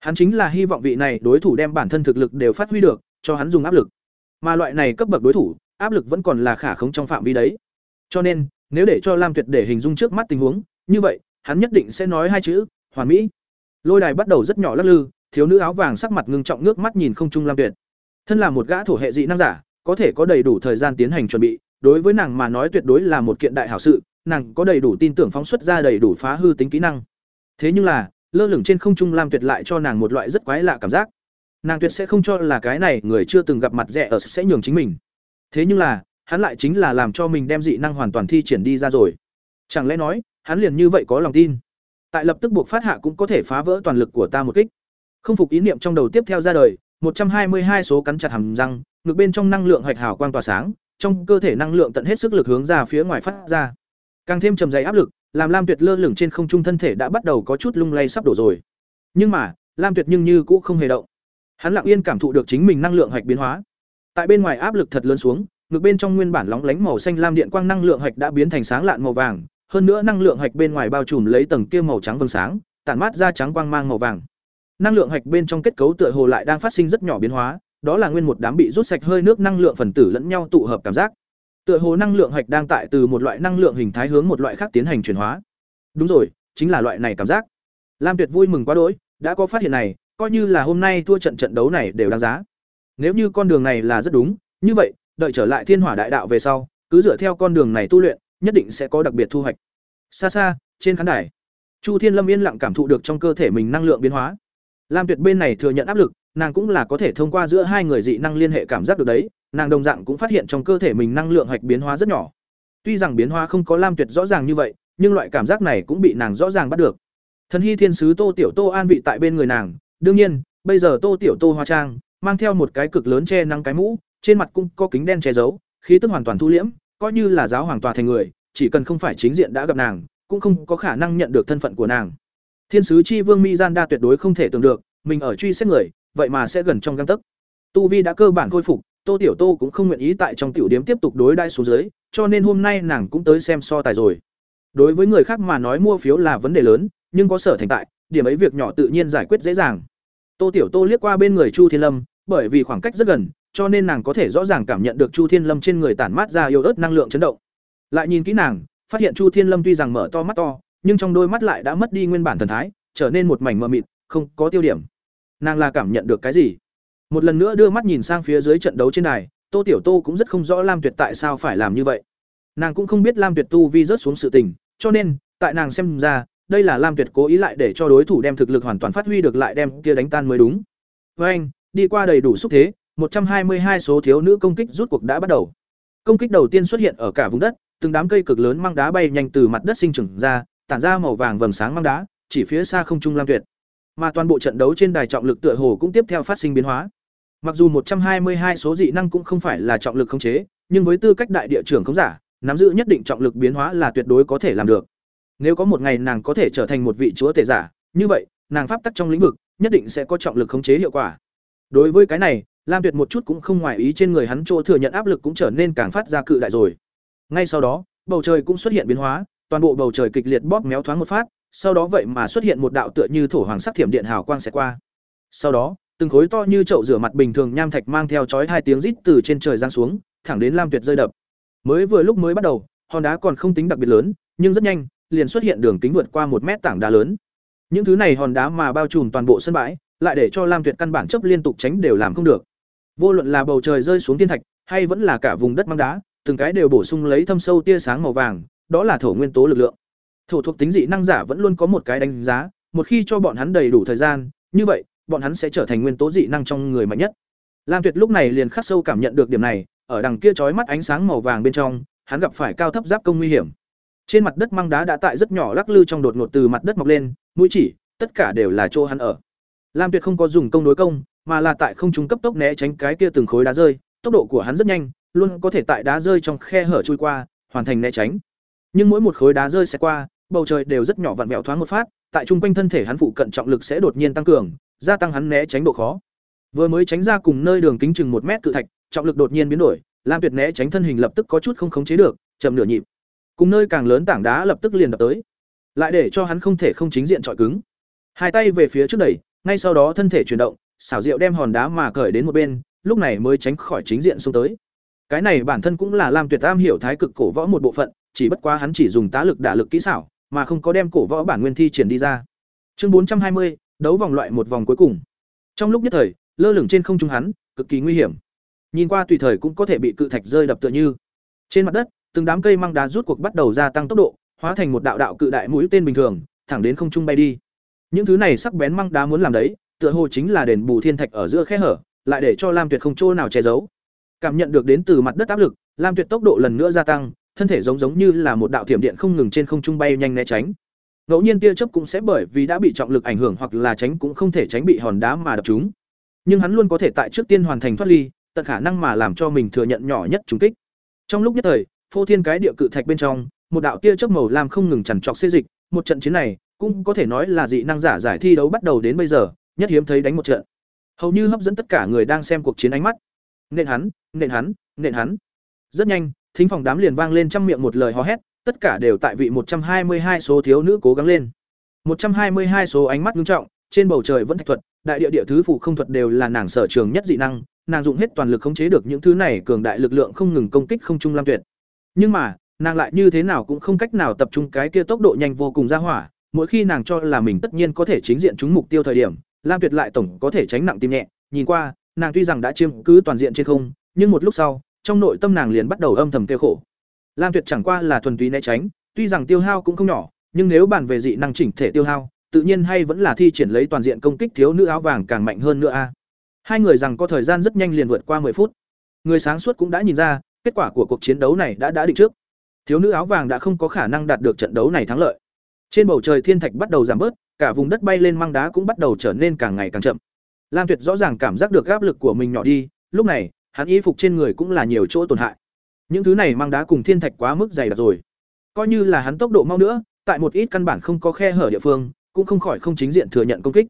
Hắn chính là hy vọng vị này đối thủ đem bản thân thực lực đều phát huy được, cho hắn dùng áp lực. Mà loại này cấp bậc đối thủ, áp lực vẫn còn là khả khống trong phạm vi đấy. Cho nên, nếu để cho lam tuyệt để hình dung trước mắt tình huống, như vậy hắn nhất định sẽ nói hai chữ, hoàn mỹ. Lôi đài bắt đầu rất nhỏ lắc lư, thiếu nữ áo vàng sắc mặt ngưng trọng nước mắt nhìn không trung lam tuyệt. Thân là một gã thổ hệ dị năng giả, có thể có đầy đủ thời gian tiến hành chuẩn bị, đối với nàng mà nói tuyệt đối là một kiện đại hảo sự, nàng có đầy đủ tin tưởng phóng xuất ra đầy đủ phá hư tính kỹ năng. Thế nhưng là, lơ lửng trên không trung lam tuyệt lại cho nàng một loại rất quái lạ cảm giác. Nàng tuyệt sẽ không cho là cái này người chưa từng gặp mặt rẻ ở sẽ nhường chính mình. Thế nhưng là, hắn lại chính là làm cho mình đem dị năng hoàn toàn thi triển đi ra rồi. Chẳng lẽ nói hắn liền như vậy có lòng tin. Tại lập tức buộc phát hạ cũng có thể phá vỡ toàn lực của ta một kích. Không phục ý niệm trong đầu tiếp theo ra đời, một trăm hai mươi hai số cắn chặt hàm răng, ngực bên trong năng lượng hạch hào quang tỏa sáng, trong cơ thể năng lượng tận hết sức lực hướng ra phía ngoài phát ra. Càng thêm trầm dày áp lực, làm lam tuyệt lơ lửng trên không trung thân thể đã bắt đầu có chút lung lay sắp đổ rồi. Nhưng mà, lam tuyệt nhưng như cũng không hề động. Hắn lặng yên cảm thụ được chính mình năng lượng hạch biến hóa. Tại bên ngoài áp lực thật lớn xuống, ngực bên trong nguyên bản lóng lánh màu xanh lam điện quang năng lượng hạch đã biến thành sáng lạn màu vàng hơn nữa năng lượng hạch bên ngoài bao trùm lấy tầng kia màu trắng vầng sáng, tản mát ra trắng quang mang màu vàng. Năng lượng hạch bên trong kết cấu tựa hồ lại đang phát sinh rất nhỏ biến hóa, đó là nguyên một đám bị rút sạch hơi nước năng lượng phần tử lẫn nhau tụ hợp cảm giác. Tựa hồ năng lượng hạch đang tại từ một loại năng lượng hình thái hướng một loại khác tiến hành chuyển hóa. Đúng rồi, chính là loại này cảm giác. Lam tuyệt vui mừng quá đỗi, đã có phát hiện này, coi như là hôm nay thua trận trận đấu này đều đáng giá. Nếu như con đường này là rất đúng, như vậy, đợi trở lại thiên hỏa đại đạo về sau, cứ dựa theo con đường này tu luyện nhất định sẽ có đặc biệt thu hoạch. Xa xa, trên khán đài, chu thiên lâm yên lặng cảm thụ được trong cơ thể mình năng lượng biến hóa. Lam tuyệt bên này thừa nhận áp lực, nàng cũng là có thể thông qua giữa hai người dị năng liên hệ cảm giác được đấy, nàng đồng dạng cũng phát hiện trong cơ thể mình năng lượng hạch biến hóa rất nhỏ. Tuy rằng biến hóa không có lam tuyệt rõ ràng như vậy, nhưng loại cảm giác này cũng bị nàng rõ ràng bắt được. Thần hy thiên sứ tô tiểu tô an vị tại bên người nàng, đương nhiên, bây giờ tô tiểu tô hoa trang, mang theo một cái cực lớn che nắng cái mũ, trên mặt cũng có kính đen che giấu, khí tức hoàn toàn thu liễm coi như là giáo hoàng tòa thành người, chỉ cần không phải chính diện đã gặp nàng, cũng không có khả năng nhận được thân phận của nàng. Thiên sứ chi vương mi gian đa tuyệt đối không thể tưởng được, mình ở truy xét người, vậy mà sẽ gần trong găng tấc. Tu vi đã cơ bản khôi phục, tô tiểu tô cũng không nguyện ý tại trong tiểu điếm tiếp tục đối đãi xuống dưới, cho nên hôm nay nàng cũng tới xem so tài rồi. Đối với người khác mà nói mua phiếu là vấn đề lớn, nhưng có sở thành tại, điểm ấy việc nhỏ tự nhiên giải quyết dễ dàng. Tô tiểu tô liếc qua bên người chu thiên lâm, bởi vì khoảng cách rất gần cho nên nàng có thể rõ ràng cảm nhận được chu thiên lâm trên người tản mát ra yêu ớt năng lượng chấn động. Lại nhìn kỹ nàng, phát hiện chu thiên lâm tuy rằng mở to mắt to, nhưng trong đôi mắt lại đã mất đi nguyên bản thần thái, trở nên một mảnh mờ mịt, không có tiêu điểm. Nàng là cảm nhận được cái gì? Một lần nữa đưa mắt nhìn sang phía dưới trận đấu trên đài, tô tiểu tô cũng rất không rõ lam tuyệt tại sao phải làm như vậy. Nàng cũng không biết lam tuyệt tu vi rớt xuống sự tình, cho nên, tại nàng xem ra, đây là lam tuyệt cố ý lại để cho đối thủ đem thực lực hoàn toàn phát huy được lại đem kia đánh tan mới đúng. Với anh đi qua đầy đủ xúc thế một trăm hai mươi hai số thiếu nữ công kích rút cuộc đã bắt đầu. Công kích đầu tiên xuất hiện ở cả vùng đất, từng đám cây cực lớn mang đá bay nhanh từ mặt đất sinh trưởng ra, tản ra màu vàng vầng sáng mang đá, chỉ phía xa không trung lam tuyệt. Mà toàn bộ trận đấu trên đài trọng lực tựa hồ cũng tiếp theo phát sinh biến hóa. Mặc dù một trăm hai mươi hai số dị năng cũng không phải là trọng lực khống chế, nhưng với tư cách đại địa trưởng khống giả, nắm giữ nhất định trọng lực biến hóa là tuyệt đối có thể làm được. Nếu có một ngày nàng có thể trở thành một vị chúa tể giả, như vậy, nàng pháp tắc trong lĩnh vực nhất định sẽ có trọng lực khống chế hiệu quả. Đối với cái này lam tuyệt một chút cũng không ngoài ý trên người hắn chỗ thừa nhận áp lực cũng trở nên càng phát ra cự đại rồi. Ngay sau đó, bầu trời cũng xuất hiện biến hóa, toàn bộ bầu trời kịch liệt bóp méo thoáng một phát, sau đó vậy mà xuất hiện một đạo tựa như thổ hoàng sắc thiểm điện hào quang sẽ qua. Sau đó, từng khối to như chậu rửa mặt bình thường nham thạch mang theo chói hai tiếng rít từ trên trời giáng xuống, thẳng đến lam tuyệt rơi đập. Mới vừa lúc mới bắt đầu, hòn đá còn không tính đặc biệt lớn, nhưng rất nhanh, liền xuất hiện đường kính vượt qua một mét tảng đá lớn. Những thứ này hòn đá mà bao trùm toàn bộ sân bãi, lại để cho lam tuyệt căn bản chấp liên tục tránh đều làm không được vô luận là bầu trời rơi xuống thiên thạch hay vẫn là cả vùng đất mang đá từng cái đều bổ sung lấy thâm sâu tia sáng màu vàng đó là thổ nguyên tố lực lượng thổ thuộc tính dị năng giả vẫn luôn có một cái đánh giá một khi cho bọn hắn đầy đủ thời gian như vậy bọn hắn sẽ trở thành nguyên tố dị năng trong người mạnh nhất. Lam Tuyệt lúc này liền khắc sâu cảm nhận được điểm này, ở đằng kia chói mắt ánh sáng màu vàng bên trong, hắn gặp phải cao thấp giáp công nguy hiểm. Trên mặt đất măng đá đã tại rất nhỏ lắc lư trong đột ngột từ mặt đất mọc lên, mũi chỉ, tất cả đều là chỗ hắn ở. Lam Tuyệt không có dùng công đối công, mà là tại không trung cấp tốc né tránh cái kia từng khối đá rơi, tốc độ của hắn rất nhanh, luôn có thể tại đá rơi trong khe hở chui qua, hoàn thành né tránh. Nhưng mỗi một khối đá rơi sẽ qua, bầu trời đều rất nhỏ vặn vẹo thoáng một phát, tại trung quanh thân thể hắn phụ cận trọng lực sẽ đột nhiên tăng cường, gia tăng hắn né tránh độ khó. Vừa mới tránh ra cùng nơi đường kính chừng một mét cự thạch, trọng lực đột nhiên biến đổi, Lam Tuyệt né tránh thân hình lập tức có chút không khống chế được, chậm nửa nhịp. Cùng nơi càng lớn tảng đá lập tức liền đập tới, lại để cho hắn không thể không chính diện chọi cứng. Hai tay về phía trước đẩy, ngay sau đó thân thể chuyển động, xảo diệu đem hòn đá mà cởi đến một bên, lúc này mới tránh khỏi chính diện xông tới. Cái này bản thân cũng là Lam Tuyệt tam hiểu thái cực cổ võ một bộ phận, chỉ bất quá hắn chỉ dùng tá lực đả lực kỹ xảo, mà không có đem cổ võ bản nguyên thi triển đi ra. Chương bốn trăm hai mươi đấu vòng loại một vòng cuối cùng. Trong lúc nhất thời, lơ lửng trên không trung hắn, cực kỳ nguy hiểm. Nhìn qua tùy thời cũng có thể bị cự thạch rơi đập tựa như. Trên mặt đất, từng đám cây măng đá rút cuộc bắt đầu gia tăng tốc độ, hóa thành một đạo đạo cự đại mũi tên bình thường, thẳng đến không trung bay đi. Những thứ này sắc bén măng đá muốn làm đấy, tựa hồ chính là đền bù thiên thạch ở giữa khe hở, lại để cho Lam Tuyệt không chỗ nào che giấu. Cảm nhận được đến từ mặt đất áp lực, Lam Tuyệt tốc độ lần nữa gia tăng, thân thể giống giống như là một đạo thiểm điện không ngừng trên không trung bay nhanh né tránh. Ngẫu nhiên tia chớp cũng sẽ bởi vì đã bị trọng lực ảnh hưởng hoặc là tránh cũng không thể tránh bị hòn đá mà đập trúng. Nhưng hắn luôn có thể tại trước tiên hoàn thành thoát ly, tận khả năng mà làm cho mình thừa nhận nhỏ nhất trùng kích. Trong lúc nhất thời, phô thiên cái địa cự thạch bên trong, một đạo tia chớp màu lam không ngừng chằn trọc xê dịch, một trận chiến này cũng có thể nói là dị năng giả giải thi đấu bắt đầu đến bây giờ, nhất hiếm thấy đánh một trận. Hầu như hấp dẫn tất cả người đang xem cuộc chiến ánh mắt. Nện hắn, nện hắn, nện hắn. Rất nhanh, thính phòng đám liền vang lên trăm miệng một lời hò hét, tất cả đều tại vị một trăm hai mươi hai số thiếu nữ cố gắng lên. một trăm hai mươi hai số ánh mắt nghiêm trọng, trên bầu trời vẫn thạch thuật, đại địa địa thứ phụ không thuật đều là nàng sở trường nhất dị năng, nàng dùng hết toàn lực khống chế được những thứ này cường đại lực lượng không ngừng công kích không trung lam tuyệt. Nhưng mà, nàng lại như thế nào cũng không cách nào tập trung cái kia tốc độ nhanh vô cùng ra hỏa, mỗi khi nàng cho là mình tất nhiên có thể chính diện trúng mục tiêu thời điểm, Lam Tuyệt lại tổng có thể tránh nặng tim nhẹ, nhìn qua, nàng tuy rằng đã chiếm cứ toàn diện trên không, nhưng một lúc sau, trong nội tâm nàng liền bắt đầu âm thầm tiêu khổ. Lam Tuyệt chẳng qua là thuần túy né tránh, tuy rằng tiêu hao cũng không nhỏ, nhưng nếu bàn về dị năng chỉnh thể tiêu hao, tự nhiên hay vẫn là thi triển lấy toàn diện công kích thiếu nữ áo vàng càng mạnh hơn nữa a. Hai người rằng có thời gian rất nhanh liền vượt qua 10 phút. Người sáng suốt cũng đã nhìn ra, kết quả của cuộc chiến đấu này đã đã định trước. Thiếu nữ áo vàng đã không có khả năng đạt được trận đấu này thắng lợi. Trên bầu trời thiên thạch bắt đầu giảm bớt, cả vùng đất bay lên mang đá cũng bắt đầu trở nên càng ngày càng chậm. Lam Tuyệt rõ ràng cảm giác được áp lực của mình nhỏ đi, lúc này, hắn y phục trên người cũng là nhiều chỗ tổn hại. Những thứ này mang đá cùng thiên thạch quá mức dày đặc rồi. Coi như là hắn tốc độ mau nữa, tại một ít căn bản không có khe hở địa phương, cũng không khỏi không chính diện thừa nhận công kích.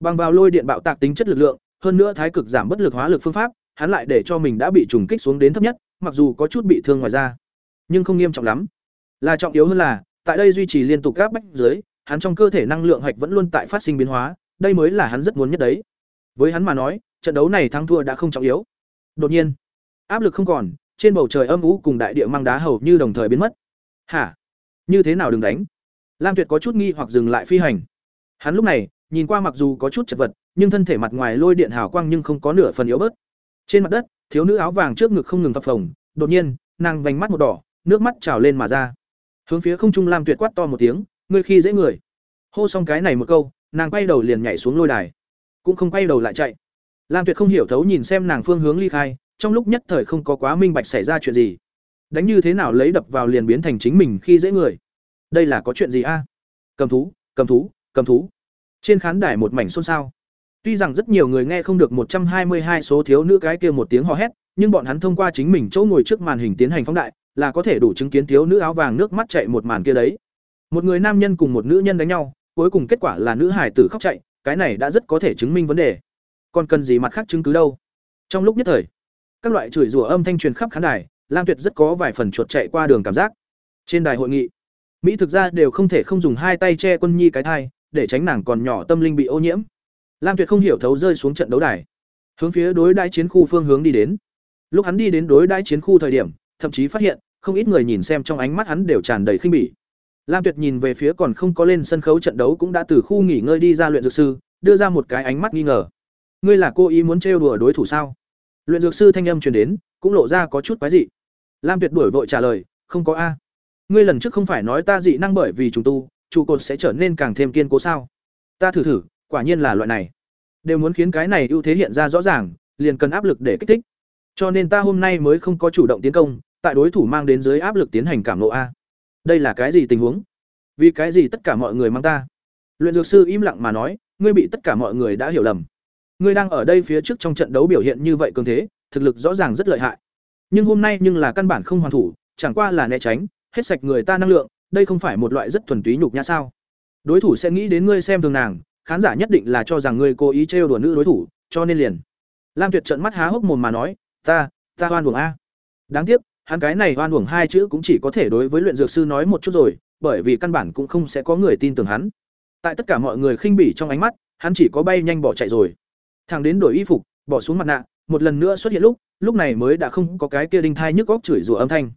Bằng vào lôi điện bạo tạc tính chất lực lượng, hơn nữa thái cực giảm bất lực hóa lực phương pháp, hắn lại để cho mình đã bị trùng kích xuống đến thấp nhất, mặc dù có chút bị thương ngoài ra, nhưng không nghiêm trọng lắm. Là trọng yếu hơn là, tại đây duy trì liên tục các bách dưới, hắn trong cơ thể năng lượng hạch vẫn luôn tại phát sinh biến hóa, đây mới là hắn rất muốn nhất đấy. Với hắn mà nói, trận đấu này thắng thua đã không trọng yếu. Đột nhiên, áp lực không còn, trên bầu trời âm u cùng đại địa mang đá hầu như đồng thời biến mất. Hả? Như thế nào đừng đánh? Lam Tuyệt có chút nghi hoặc dừng lại phi hành. Hắn lúc này, nhìn qua mặc dù có chút chật vật, nhưng thân thể mặt ngoài lôi điện hào quang nhưng không có nửa phần yếu bớt. Trên mặt đất, thiếu nữ áo vàng trước ngực không ngừng phập phồng, đột nhiên, nàng vành mắt một đỏ, nước mắt trào lên mà ra. Hướng phía không trung Lam Tuyệt quát to một tiếng, ngươi khi dễ người. Hô xong cái này một câu, nàng quay đầu liền nhảy xuống lôi đài, cũng không quay đầu lại chạy. Lam Tuyệt không hiểu thấu nhìn xem nàng phương hướng ly khai, trong lúc nhất thời không có quá minh bạch xảy ra chuyện gì. Đánh như thế nào lấy đập vào liền biến thành chính mình khi dễ người. Đây là có chuyện gì a? Cầm thú, cầm thú, cầm thú. Trên khán đài một mảnh xôn xao. Tuy rằng rất nhiều người nghe không được một trăm hai mươi hai số thiếu nữ cái kia một tiếng hò hét, nhưng bọn hắn thông qua chính mình chỗ ngồi trước màn hình tiến hành phóng đại, là có thể đủ chứng kiến thiếu nữ áo vàng nước mắt chạy một màn kia đấy. Một người nam nhân cùng một nữ nhân đánh nhau, cuối cùng kết quả là nữ hải tử khóc chạy, cái này đã rất có thể chứng minh vấn đề. Còn cần gì mặt khác chứng cứ đâu? Trong lúc nhất thời, các loại chửi rủa âm thanh truyền khắp khán đài, Lam Tuyệt rất có vài phần chuột chạy qua đường cảm giác. Trên đài hội nghị, Mỹ thực ra đều không thể không dùng hai tay che quân nhi cái thai, để tránh nàng còn nhỏ tâm linh bị ô nhiễm. Lam Tuyệt không hiểu thấu rơi xuống trận đấu đài, hướng phía đối đãi chiến khu phương hướng đi đến. Lúc hắn đi đến đối đãi chiến khu thời điểm, thậm chí phát hiện, không ít người nhìn xem trong ánh mắt hắn đều tràn đầy khinh bỉ. Lam Tuyệt nhìn về phía còn không có lên sân khấu trận đấu cũng đã từ khu nghỉ ngơi đi ra luyện dược sư, đưa ra một cái ánh mắt nghi ngờ. Ngươi là cô ý muốn trêu đùa đối thủ sao? Luyện dược sư thanh âm truyền đến, cũng lộ ra có chút quái dị. Lam Tuyệt đuổi vội trả lời, không có a. Ngươi lần trước không phải nói ta dị năng bởi vì trùng tu, trụ cột sẽ trở nên càng thêm kiên cố sao? Ta thử thử, quả nhiên là loại này. đều muốn khiến cái này ưu thế hiện ra rõ ràng, liền cần áp lực để kích thích. Cho nên ta hôm nay mới không có chủ động tiến công, tại đối thủ mang đến dưới áp lực tiến hành cảm lộ a. Đây là cái gì tình huống? Vì cái gì tất cả mọi người mang ta? Luyện dược sư im lặng mà nói, ngươi bị tất cả mọi người đã hiểu lầm. Ngươi đang ở đây phía trước trong trận đấu biểu hiện như vậy cường thế, thực lực rõ ràng rất lợi hại. Nhưng hôm nay nhưng là căn bản không hoàn thủ, chẳng qua là né tránh, hết sạch người ta năng lượng, đây không phải một loại rất thuần túy nhục nhã sao? Đối thủ sẽ nghĩ đến ngươi xem thường nàng, khán giả nhất định là cho rằng ngươi cố ý trêu đùa nữ đối thủ, cho nên liền. Lam Tuyệt trận mắt há hốc mồm mà nói, "Ta, ta oan buồng a." Đáng tiếc, hắn cái này oan uổng hai chữ cũng chỉ có thể đối với luyện dược sư nói một chút rồi, bởi vì căn bản cũng không sẽ có người tin tưởng hắn. Tại tất cả mọi người khinh bỉ trong ánh mắt, hắn chỉ có bay nhanh bỏ chạy rồi. Thằng đến đổi y phục, bỏ xuống mặt nạ, một lần nữa xuất hiện lúc, lúc này mới đã không có cái kia đinh thai nhức góc chửi rủa âm thanh.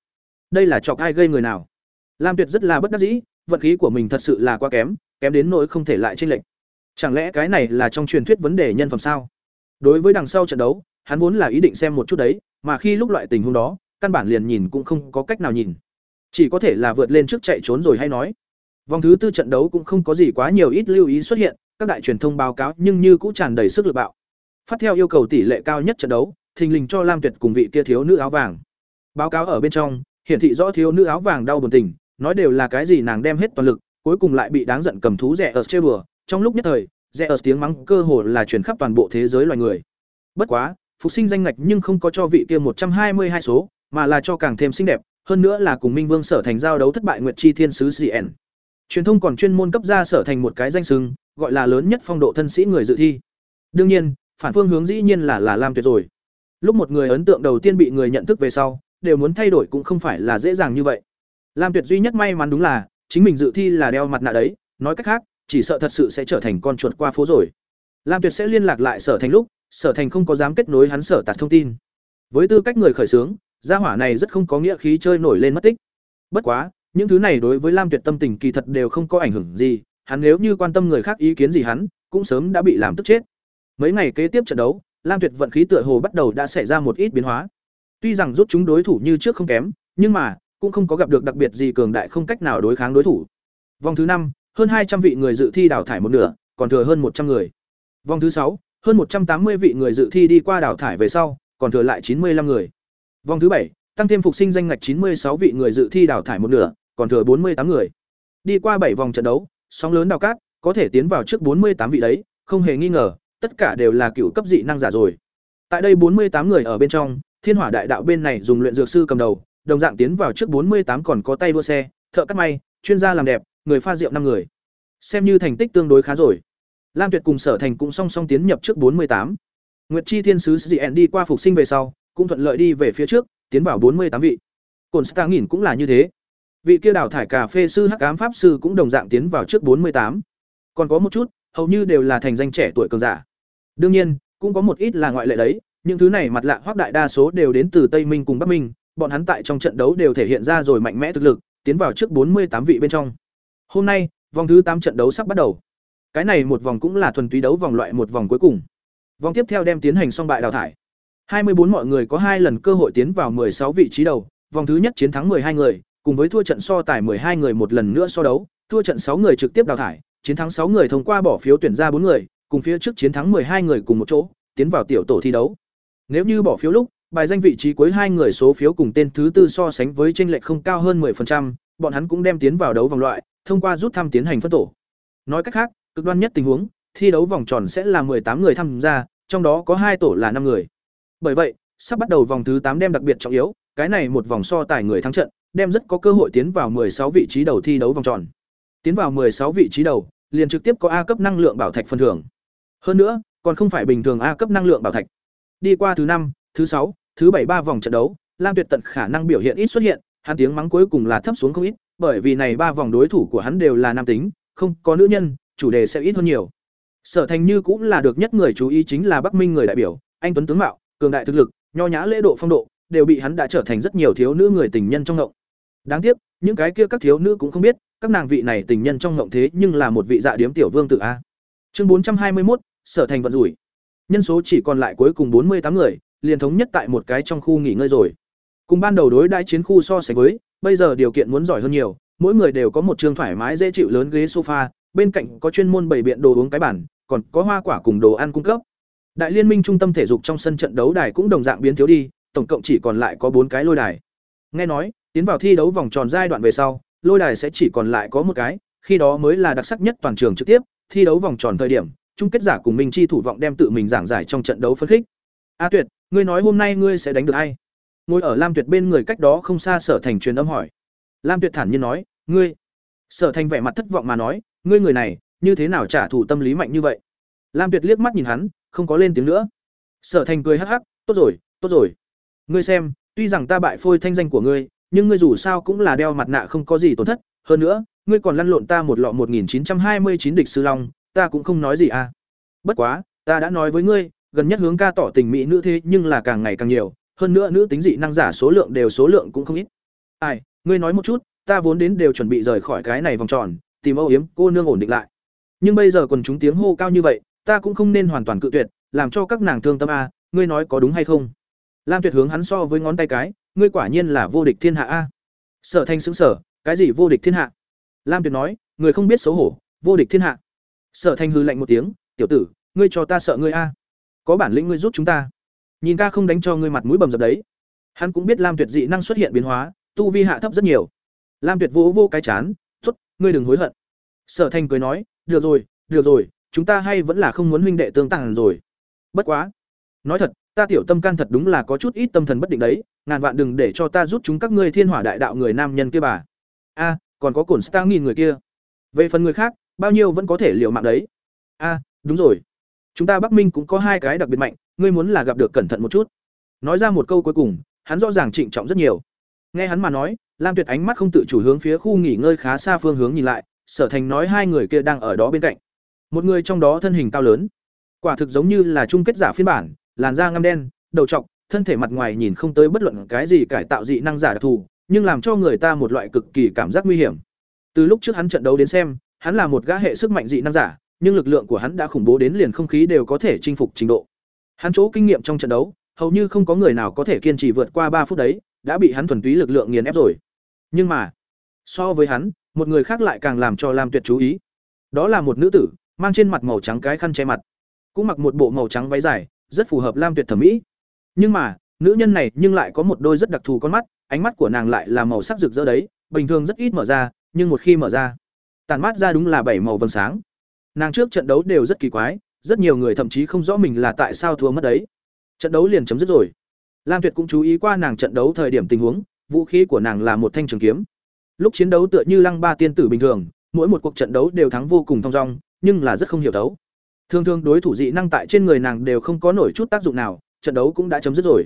Đây là chọc ai gây người nào? Lam Tuyệt rất là bất đắc dĩ, vận khí của mình thật sự là quá kém, kém đến nỗi không thể lại chênh lệch. Chẳng lẽ cái này là trong truyền thuyết vấn đề nhân phẩm sao? Đối với đằng sau trận đấu, hắn vốn là ý định xem một chút đấy, mà khi lúc loại tình huống đó, căn bản liền nhìn cũng không có cách nào nhìn. Chỉ có thể là vượt lên trước chạy trốn rồi hay nói. Vòng thứ tư trận đấu cũng không có gì quá nhiều ít lưu ý xuất hiện, các đại truyền thông báo cáo nhưng như cũng tràn đầy sức lực bạo. Phát theo yêu cầu tỷ lệ cao nhất trận đấu, thình lình cho Lam Tuyệt cùng vị kia thiếu nữ áo vàng. Báo cáo ở bên trong, hiển thị rõ thiếu nữ áo vàng đau buồn tình, nói đều là cái gì nàng đem hết toàn lực, cuối cùng lại bị đáng giận cầm thú rẻ ở chơi bừa, trong lúc nhất thời, rẻ ở tiếng mắng cơ hồ là truyền khắp toàn bộ thế giới loài người. Bất quá, phục sinh danh ngạch nhưng không có cho vị kia một trăm hai mươi hai số, mà là cho càng thêm xinh đẹp, hơn nữa là cùng Minh Vương sở thành giao đấu thất bại Nguyệt Chi Thiên sứ CN. Truyền thông còn chuyên môn cấp ra sở thành một cái danh xưng, gọi là lớn nhất phong độ thân sĩ người dự thi. Đương nhiên, phản phương hướng dĩ nhiên là là Lam Tuyệt rồi. Lúc một người ấn tượng đầu tiên bị người nhận thức về sau, đều muốn thay đổi cũng không phải là dễ dàng như vậy. Lam Tuyệt duy nhất may mắn đúng là, chính mình dự thi là đeo mặt nạ đấy, nói cách khác, chỉ sợ thật sự sẽ trở thành con chuột qua phố rồi. Lam Tuyệt sẽ liên lạc lại Sở Thành lúc, Sở Thành không có dám kết nối hắn Sở Tạt thông tin. Với tư cách người khởi xướng, gia hỏa này rất không có nghĩa khí chơi nổi lên mất tích. Bất quá, những thứ này đối với Lam Tuyệt tâm tình kỳ thật đều không có ảnh hưởng gì, hắn nếu như quan tâm người khác ý kiến gì hắn, cũng sớm đã bị làm tức chết. Mấy ngày kế tiếp trận đấu, Lam Tuyệt vận khí tựa hồ bắt đầu đã xảy ra một ít biến hóa. Tuy rằng rút chúng đối thủ như trước không kém, nhưng mà cũng không có gặp được đặc biệt gì cường đại không cách nào đối kháng đối thủ. Vòng thứ năm, hơn hai trăm vị người dự thi đào thải một nửa, còn thừa hơn một trăm người. Vòng thứ sáu, hơn một trăm tám mươi vị người dự thi đi qua đào thải về sau, còn thừa lại chín mươi 95 người. Vòng thứ bảy, tăng thêm phục sinh danh ngạch chín mươi sáu vị người dự thi đào thải một nửa, còn thừa bốn mươi tám người. Đi qua bảy vòng trận đấu, sóng lớn đào cát, có thể tiến vào trước bốn mươi tám vị đấy, không hề nghi ngờ, tất cả đều là cựu cấp dị năng giả rồi. Tại đây bốn mươi tám người ở bên trong, Thiên Hỏa Đại Đạo bên này dùng luyện dược sư cầm đầu, đồng dạng tiến vào trước 48 còn có tay đua xe, thợ cắt may, chuyên gia làm đẹp, người pha rượu năm người. Xem như thành tích tương đối khá rồi. Lam Tuyệt cùng Sở Thành cũng song song tiến nhập trước 48. Nguyệt Chi Thiên sứ Dien đi qua phục sinh về sau, cũng thuận lợi đi về phía trước, tiến vào 48 vị. Cổn Star Nhìn cũng là như thế. Vị kia đào thải cà phê sư Hắc Ám pháp sư cũng đồng dạng tiến vào trước 48. Còn có một chút, hầu như đều là thành danh trẻ tuổi cường giả. Đương nhiên, cũng có một ít là ngoại lệ đấy, những thứ này mặt lạ hoặc đại đa số đều đến từ Tây Minh cùng Bắc Minh, bọn hắn tại trong trận đấu đều thể hiện ra rồi mạnh mẽ thực lực, tiến vào trước 48 vị bên trong. Hôm nay, vòng thứ 8 trận đấu sắp bắt đầu. Cái này một vòng cũng là thuần túy đấu vòng loại một vòng cuối cùng. Vòng tiếp theo đem tiến hành xong bại đào thải. 24 mọi người có hai lần cơ hội tiến vào 16 vị trí đầu, vòng thứ nhất chiến thắng 12 người, cùng với thua trận so tài 12 người một lần nữa so đấu, thua trận 6 người trực tiếp đào thải, chiến thắng 6 người thông qua bỏ phiếu tuyển ra 4 người, cùng phía trước chiến thắng 12 người cùng một chỗ, tiến vào tiểu tổ thi đấu. Nếu như bỏ phiếu lúc, bài danh vị trí cuối hai người số phiếu cùng tên thứ tư so sánh với chênh lệch không cao hơn 10%, bọn hắn cũng đem tiến vào đấu vòng loại, thông qua rút thăm tiến hành phân tổ. Nói cách khác, cực đoan nhất tình huống, thi đấu vòng tròn sẽ là 18 người tham gia, trong đó có hai tổ là năm người. Bởi vậy, sắp bắt đầu vòng thứ 8 đem đặc biệt trọng yếu, cái này một vòng so tài người thắng trận, đem rất có cơ hội tiến vào 16 vị trí đầu thi đấu vòng tròn. Tiến vào 16 vị trí đầu, liền trực tiếp có A cấp năng lượng bảo thạch phân thưởng. Hơn nữa, còn không phải bình thường A cấp năng lượng bảo thạch. Đi qua thứ năm, thứ sáu, thứ bảy ba vòng trận đấu, Lam Tuyệt tận khả năng biểu hiện ít xuất hiện, hắn tiếng mắng cuối cùng là thấp xuống không ít, bởi vì này ba vòng đối thủ của hắn đều là nam tính, không có nữ nhân, chủ đề sẽ ít hơn nhiều. Sở Thành Như cũng là được nhất người chú ý chính là Bắc Minh người đại biểu, anh tuấn tướng mạo, cường đại thực lực, nho nhã lễ độ phong độ, đều bị hắn đã trở thành rất nhiều thiếu nữ người tình nhân trong ngộng. Đáng tiếc, những cái kia các thiếu nữ cũng không biết, các nàng vị này tình nhân trong ngộng thế nhưng là một vị dạ điếm tiểu vương tử a. Chương bốn trăm hai mươi một, Sở Thành vận rủi. Nhân số chỉ còn lại cuối cùng bốn mươi tám người, liền thống nhất tại một cái trong khu nghỉ ngơi rồi. Cùng ban đầu đối đãi chiến khu so sánh với, bây giờ điều kiện muốn giỏi hơn nhiều, mỗi người đều có một trường thoải mái dễ chịu lớn ghế sofa, bên cạnh có chuyên môn bày biện đồ uống cái bản, còn có hoa quả cùng đồ ăn cung cấp. Đại liên minh trung tâm thể dục trong sân trận đấu đài cũng đồng dạng biến thiếu đi, tổng cộng chỉ còn lại có bốn cái lôi đài. Nghe nói, tiến vào thi đấu vòng tròn giai đoạn về sau, lôi đài sẽ chỉ còn lại có một cái, khi đó mới là đặc sắc nhất toàn trường trực tiếp, thi đấu vòng tròn thời điểm, chung kết giả cùng Minh Chi thủ vọng đem tự mình giảng giải trong trận đấu phân khích. A Tuyệt, ngươi nói hôm nay ngươi sẽ đánh được ai? Ngồi ở Lam Tuyệt bên người cách đó không xa Sở Thành truyền âm hỏi. Lam Tuyệt thản nhiên nói, ngươi. Sở Thành vẻ mặt thất vọng mà nói, ngươi người này, như thế nào trả thù tâm lý mạnh như vậy? Lam Tuyệt liếc mắt nhìn hắn, không có lên tiếng nữa. Sở Thành cười hắc hắc, tốt rồi, tốt rồi. Ngươi xem, tuy rằng ta bại phôi thanh danh của ngươi, nhưng ngươi dù sao cũng là đeo mặt nạ không có gì tổn thất, hơn nữa, ngươi còn lăn lộn ta một lọ 1929 địch sư long, ta cũng không nói gì à. Bất quá, ta đã nói với ngươi, gần nhất hướng ca tỏ tình mỹ nữ thế nhưng là càng ngày càng nhiều, hơn nữa nữ tính dị năng giả số lượng đều số lượng cũng không ít. Ai, ngươi nói một chút, ta vốn đến đều chuẩn bị rời khỏi cái này vòng tròn, tìm Âu Yếm, cô nương ổn định lại. Nhưng bây giờ còn chúng tiếng hô cao như vậy, ta cũng không nên hoàn toàn cự tuyệt, làm cho các nàng thương tâm a, ngươi nói có đúng hay không? Lam Tuyệt hướng hắn so với ngón tay cái, ngươi quả nhiên là vô địch thiên hạ a. Sở Thanh sững sở, cái gì vô địch thiên hạ? Lam Tuyệt nói, người không biết xấu hổ, vô địch thiên hạ. Sở Thanh hư lạnh một tiếng, tiểu tử, ngươi cho ta sợ ngươi a. Có bản lĩnh ngươi giúp chúng ta. Nhìn ca không đánh cho ngươi mặt mũi bầm dập đấy. Hắn cũng biết Lam Tuyệt dị năng xuất hiện biến hóa, tu vi hạ thấp rất nhiều. Lam Tuyệt vỗ vô cái chán, "Tốt, ngươi đừng hối hận." Sở Thanh cười nói, "Được rồi, được rồi, chúng ta hay vẫn là không muốn huynh đệ tương tàn rồi. Bất quá, nói thật, ta tiểu tâm can thật đúng là có chút ít tâm thần bất định đấy, ngàn vạn đừng để cho ta giúp chúng các ngươi thiên hỏa đại đạo người nam nhân kia bà. A, còn có cổn star nghìn người kia. Về phần người khác, bao nhiêu vẫn có thể liều mạng đấy. A, đúng rồi. Chúng ta Bắc Minh cũng có hai cái đặc biệt mạnh, ngươi muốn là gặp được cẩn thận một chút. Nói ra một câu cuối cùng, hắn rõ ràng trịnh trọng rất nhiều. Nghe hắn mà nói, Lam Tuyệt ánh mắt không tự chủ hướng phía khu nghỉ ngơi khá xa phương hướng nhìn lại, Sở Thành nói hai người kia đang ở đó bên cạnh. Một người trong đó thân hình cao lớn, quả thực giống như là chung kết giả phiên bản, làn da ngăm đen, đầu trọc, thân thể mặt ngoài nhìn không tới bất luận cái gì cải tạo dị năng giả đặc thù, nhưng làm cho người ta một loại cực kỳ cảm giác nguy hiểm. Từ lúc trước hắn trận đấu đến xem, hắn là một gã hệ sức mạnh dị năng giả, nhưng lực lượng của hắn đã khủng bố đến liền không khí đều có thể chinh phục trình độ. Hắn chỗ kinh nghiệm trong trận đấu, hầu như không có người nào có thể kiên trì vượt qua ba phút đấy, đã bị hắn thuần túy lực lượng nghiền ép rồi. Nhưng mà, so với hắn, một người khác lại càng làm cho Lam Tuyệt chú ý. Đó là một nữ tử, mang trên mặt màu trắng cái khăn che mặt, cũng mặc một bộ màu trắng váy dài, rất phù hợp Lam Tuyệt thẩm mỹ. Nhưng mà, nữ nhân này nhưng lại có một đôi rất đặc thù con mắt, ánh mắt của nàng lại là màu sắc rực rỡ đấy, bình thường rất ít mở ra, nhưng một khi mở ra, tàn mắt ra đúng là bảy màu vầng sáng. Nàng trước trận đấu đều rất kỳ quái, rất nhiều người thậm chí không rõ mình là tại sao thua mất đấy. Trận đấu liền chấm dứt rồi. Lam Tuyệt cũng chú ý qua nàng trận đấu thời điểm tình huống, vũ khí của nàng là một thanh trường kiếm. Lúc chiến đấu tựa như lăng ba tiên tử bình thường, mỗi một cuộc trận đấu đều thắng vô cùng thong dong, nhưng là rất không hiểu thấu Thường thường đối thủ dị năng tại trên người nàng đều không có nổi chút tác dụng nào, trận đấu cũng đã chấm dứt rồi.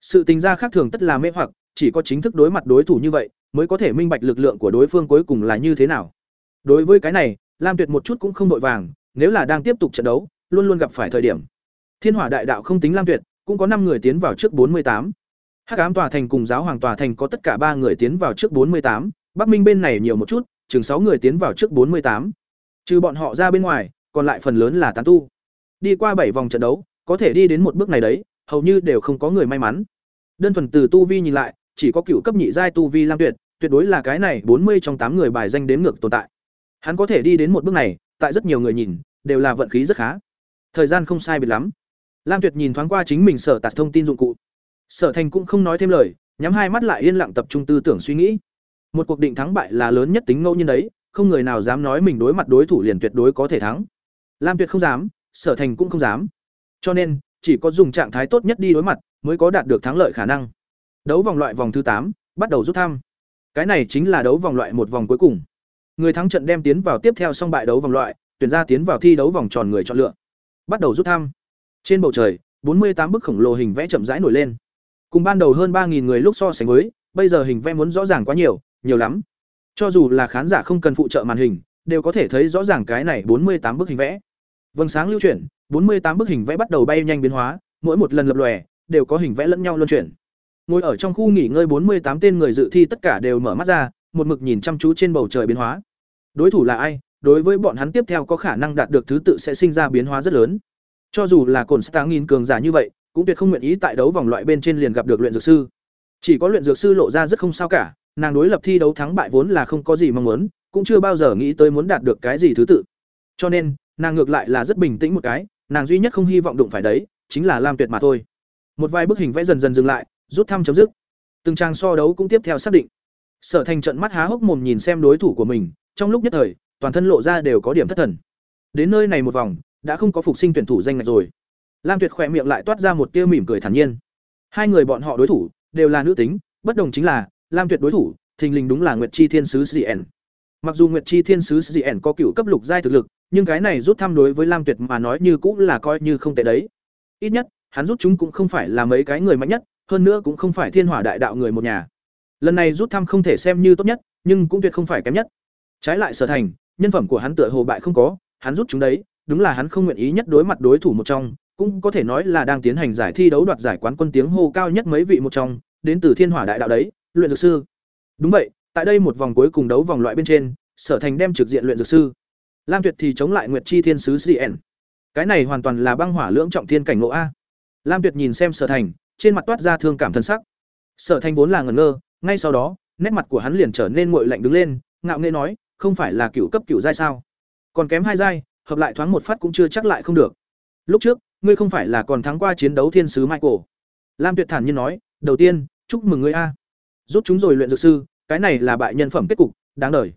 Sự tình ra khác thường tất là mê hoặc, chỉ có chính thức đối mặt đối thủ như vậy, mới có thể minh bạch lực lượng của đối phương cuối cùng là như thế nào. Đối với cái này, Lam Tuyệt một chút cũng không đội vàng, nếu là đang tiếp tục trận đấu, luôn luôn gặp phải thời điểm. Thiên Hỏa Đại Đạo không tính Lam Tuyệt, cũng có năm người tiến vào trước 48. Hắc Ám Tòa Thành cùng Giáo Hoàng Tòa Thành có tất cả ba người tiến vào trước 48, Bắc Minh bên này nhiều một chút, chừng sáu người tiến vào trước 48. Trừ bọn họ ra bên ngoài, còn lại phần lớn là tán tu. Đi qua bảy vòng trận đấu, có thể đi đến một bước này đấy, hầu như đều không có người may mắn. Đơn thuần từ tu vi nhìn lại, chỉ có cựu cấp nhị giai tu vi Lam Tuyệt, tuyệt đối là cái này bốn mươi trong tám người bài danh đến ngược tồn tại. Hắn có thể đi đến một bước này, tại rất nhiều người nhìn, đều là vận khí rất khá. Thời gian không sai biệt lắm. Lam Tuyệt nhìn thoáng qua chính mình sở tạt thông tin dụng cụ. Sở Thành cũng không nói thêm lời, nhắm hai mắt lại yên lặng tập trung tư tưởng suy nghĩ. Một cuộc định thắng bại là lớn nhất tính ngẫu nhiên đấy, không người nào dám nói mình đối mặt đối thủ liền tuyệt đối có thể thắng. Lam Tuyệt không dám, Sở Thành cũng không dám. Cho nên, chỉ có dùng trạng thái tốt nhất đi đối mặt, mới có đạt được thắng lợi khả năng. Đấu vòng loại vòng thứ tám bắt đầu rút thăm. Cái này chính là đấu vòng loại một vòng cuối cùng. Người thắng trận đem tiến vào tiếp theo xong bại đấu vòng loại, tuyển ra tiến vào thi đấu vòng tròn người chọn lựa. Bắt đầu rút thăm. Trên bầu trời, bốn mươi tám bức khổng lồ hình vẽ chậm rãi nổi lên. Cùng ban đầu hơn ba nghìn người lúc so sánh với, bây giờ hình vẽ muốn rõ ràng quá nhiều, nhiều lắm. Cho dù là khán giả không cần phụ trợ màn hình, đều có thể thấy rõ ràng cái này bốn mươi tám bức hình vẽ. Vầng sáng lưu chuyển, 48 bức hình vẽ bắt đầu bay nhanh biến hóa, mỗi một lần lập lòe đều có hình vẽ lẫn nhau luân chuyển. Ngồi ở trong khu nghỉ ngơi 48 tên người dự thi tất cả đều mở mắt ra, một mực nhìn chăm chú trên bầu trời biến hóa. Đối thủ là ai? Đối với bọn hắn tiếp theo có khả năng đạt được thứ tự sẽ sinh ra biến hóa rất lớn. Cho dù là Cổn Stang nghìn cường giả như vậy, cũng tuyệt không nguyện ý tại đấu vòng loại bên trên liền gặp được luyện dược sư. Chỉ có luyện dược sư lộ ra rất không sao cả, nàng đối lập thi đấu thắng bại vốn là không có gì mong muốn, cũng chưa bao giờ nghĩ tới muốn đạt được cái gì thứ tự. Cho nên, nàng ngược lại là rất bình tĩnh một cái, nàng duy nhất không hy vọng đụng phải đấy, chính là Lam Tuyệt mà thôi. Một vài bức hình vẽ dần dần dừng lại, rút thăm chấm dứt. Từng trang so đấu cũng tiếp theo xác định. Sở Thành trận mắt há hốc mồm nhìn xem đối thủ của mình, trong lúc nhất thời, toàn thân lộ ra đều có điểm thất thần. Đến nơi này một vòng, đã không có phục sinh tuyển thủ danh ngạch rồi. Lam Tuyệt khỏe miệng lại toát ra một tia mỉm cười thản nhiên. Hai người bọn họ đối thủ đều là nữ tính, bất đồng chính là Lam Tuyệt đối thủ, thình lình đúng là Nguyệt Chi Thiên sứ Cn. Mặc dù Nguyệt Chi Thiên sứ Cn có cựu cấp lục giai thực lực, nhưng cái này rút thăm đối với Lam Tuyệt mà nói như cũng là coi như không tệ đấy. Ít nhất, hắn rút chúng cũng không phải là mấy cái người mạnh nhất, hơn nữa cũng không phải Thiên Hỏa Đại Đạo người một nhà. Lần này rút thăm không thể xem như tốt nhất, nhưng cũng tuyệt không phải kém nhất. Trái lại Sở Thành, nhân phẩm của hắn tựa hồ bại không có, hắn rút chúng đấy, đúng là hắn không nguyện ý nhất đối mặt đối thủ một trong, cũng có thể nói là đang tiến hành giải thi đấu đoạt giải quán quân tiếng hô cao nhất mấy vị một trong, đến từ Thiên Hỏa Đại Đạo đấy, luyện dược sư. Đúng vậy, tại đây một vòng cuối cùng đấu vòng loại bên trên, Sở Thành đem trực diện luyện dược sư. Lam Tuyệt thì chống lại Nguyệt Chi Thiên sứ CN. Cái này hoàn toàn là băng hỏa lưỡng trọng thiên cảnh ngộ a. Lam Tuyệt nhìn xem Sở Thành, trên mặt toát ra thương cảm thân sắc. Sở Thành vốn là ngẩn ngơ, ngay sau đó, nét mặt của hắn liền trở nên nguội lạnh đứng lên, ngạo nghễ nói, không phải là cựu cấp cựu giai sao? Còn kém hai giai, hợp lại thoáng một phát cũng chưa chắc lại không được. Lúc trước, ngươi không phải là còn thắng qua chiến đấu thiên sứ Michael. Lam Tuyệt thản nhiên nói, đầu tiên, chúc mừng ngươi a. Rút chúng rồi luyện dược sư, cái này là bại nhân phẩm kết cục, đáng đời.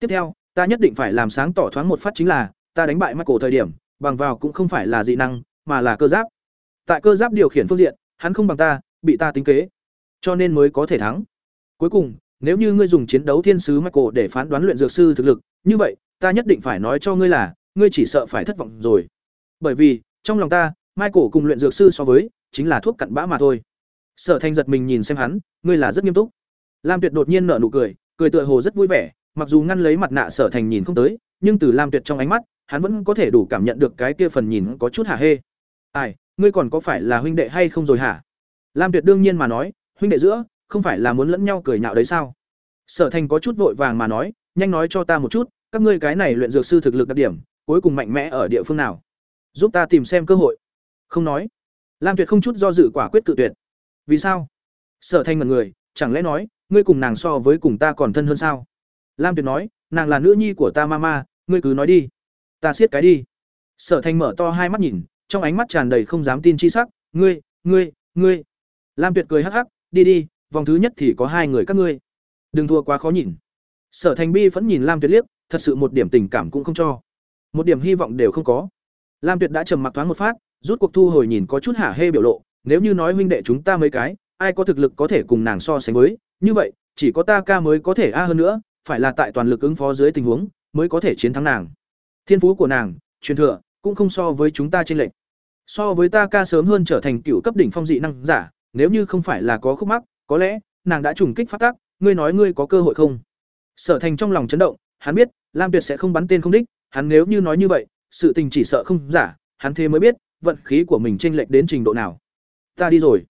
Tiếp theo, ta nhất định phải làm sáng tỏ thoáng một phát chính là, ta đánh bại Michael thời điểm, bằng vào cũng không phải là dị năng, mà là cơ giáp. Tại cơ giáp điều khiển phương diện, hắn không bằng ta, bị ta tính kế, cho nên mới có thể thắng. Cuối cùng, nếu như ngươi dùng chiến đấu thiên sứ Michael để phán đoán luyện dược sư thực lực, như vậy, ta nhất định phải nói cho ngươi là, ngươi chỉ sợ phải thất vọng rồi. Bởi vì, trong lòng ta, Michael cùng luyện dược sư so với, chính là thuốc cặn bã mà thôi. Sở Thanh giật mình nhìn xem hắn, ngươi là rất nghiêm túc. Lam Tuyệt đột nhiên nở nụ cười, cười tựa hồ rất vui vẻ, mặc dù ngăn lấy mặt nạ Sở Thành nhìn không tới, nhưng từ Lam Tuyệt trong ánh mắt, hắn vẫn có thể đủ cảm nhận được cái kia phần nhìn có chút hả hê. "Ai, ngươi còn có phải là huynh đệ hay không rồi hả?" Lam Tuyệt đương nhiên mà nói, huynh đệ giữa, không phải là muốn lẫn nhau cười nhạo đấy sao? Sở Thành có chút vội vàng mà nói, nhanh nói cho ta một chút, các ngươi cái này luyện dược sư thực lực đặc điểm, cuối cùng mạnh mẽ ở địa phương nào? Giúp ta tìm xem cơ hội. Không nói. Lam Tuyệt không chút do dự quả quyết cự tuyệt. Vì sao? Sở Thanh mật người, chẳng lẽ nói, ngươi cùng nàng so với cùng ta còn thân hơn sao? Lam Tuyệt nói, nàng là nữ nhi của ta mama, ngươi cứ nói đi. Ta siết cái đi. Sở Thanh mở to hai mắt nhìn, trong ánh mắt tràn đầy không dám tin chi sắc, ngươi, ngươi, ngươi. Lam Tuyệt cười hắc hắc, đi đi, vòng thứ nhất thì có hai người các ngươi. Đừng thua quá khó nhìn. Sở Thanh Bi vẫn nhìn Lam Tuyệt liếc, thật sự một điểm tình cảm cũng không cho. Một điểm hy vọng đều không có. Lam Tuyệt đã trầm mặc thoáng một phát, rút cuộc thu hồi nhìn có chút hả hê biểu lộ, nếu như nói huynh đệ chúng ta mấy cái, ai có thực lực có thể cùng nàng so sánh với, như vậy, chỉ có ta ca mới có thể a hơn nữa, phải là tại toàn lực ứng phó dưới tình huống, mới có thể chiến thắng nàng. Thiên phú của nàng, truyền thừa, cũng không so với chúng ta trên lệnh. So với ta ca sớm hơn trở thành cựu cấp đỉnh phong dị năng giả, nếu như không phải là có khúc mắc, có lẽ nàng đã trùng kích phát tác, ngươi nói ngươi có cơ hội không? Sở Thành trong lòng chấn động, hắn biết, Lam Tuyệt sẽ không bắn tên không đích, hắn nếu như nói như vậy, sự tình chỉ sợ không giả, hắn thế mới biết, vận khí của mình chênh lệch đến trình độ nào. Ta đi rồi.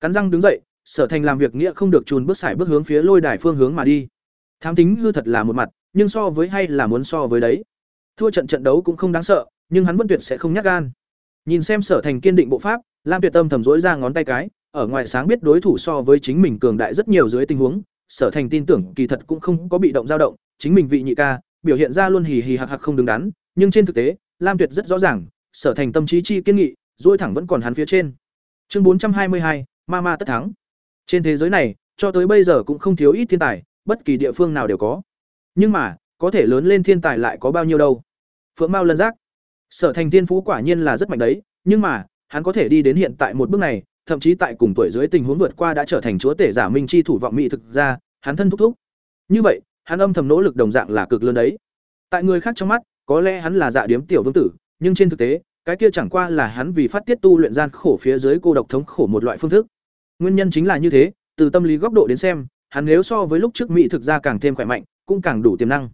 Cắn răng đứng dậy, Sở Thành làm việc nghĩa không được chùn bước xài bước hướng phía lôi đài phương hướng mà đi. Thám tính hư thật là một mặt, nhưng so với hay là muốn so với đấy. Thua trận trận đấu cũng không đáng sợ, nhưng hắn vẫn tuyệt sẽ không nhát gan. Nhìn xem Sở Thành kiên định bộ pháp, Lam Tuyệt Tâm thầm rỗi ra ngón tay cái, ở ngoài sáng biết đối thủ so với chính mình cường đại rất nhiều dưới tình huống, Sở Thành tin tưởng kỳ thật cũng không có bị động dao động, chính mình vị nhị ca, biểu hiện ra luôn hì hì hạc hạc không đứng đắn, nhưng trên thực tế, Lam Tuyệt rất rõ ràng, Sở Thành tâm trí chi kiên nghị, dỗi thẳng vẫn còn hắn phía trên. Chương bốn trăm hai mươi hai, Mama tất thắng. Trên thế giới này, cho tới bây giờ cũng không thiếu ít thiên tài, bất kỳ địa phương nào đều có. Nhưng mà, có thể lớn lên thiên tài lại có bao nhiêu đâu? Phượng Mao lần giác. Sở Thành Thiên phú quả nhiên là rất mạnh đấy, nhưng mà, hắn có thể đi đến hiện tại một bước này, thậm chí tại cùng tuổi dưới tình huống vượt qua đã trở thành chúa tể giả minh chi thủ vọng mỹ thực ra, hắn thân thúc thúc. Như vậy, hắn âm thầm nỗ lực đồng dạng là cực lớn đấy. Tại người khác trong mắt, có lẽ hắn là dạ điếm tiểu vương tử, nhưng trên thực tế, cái kia chẳng qua là hắn vì phát tiết tu luyện gian khổ phía dưới cô độc thống khổ một loại phương thức. Nguyên nhân chính là như thế, từ tâm lý góc độ đến xem, hắn nếu so với lúc trước mỹ thực ra càng thêm khỏe mạnh, cũng càng đủ tiềm năng.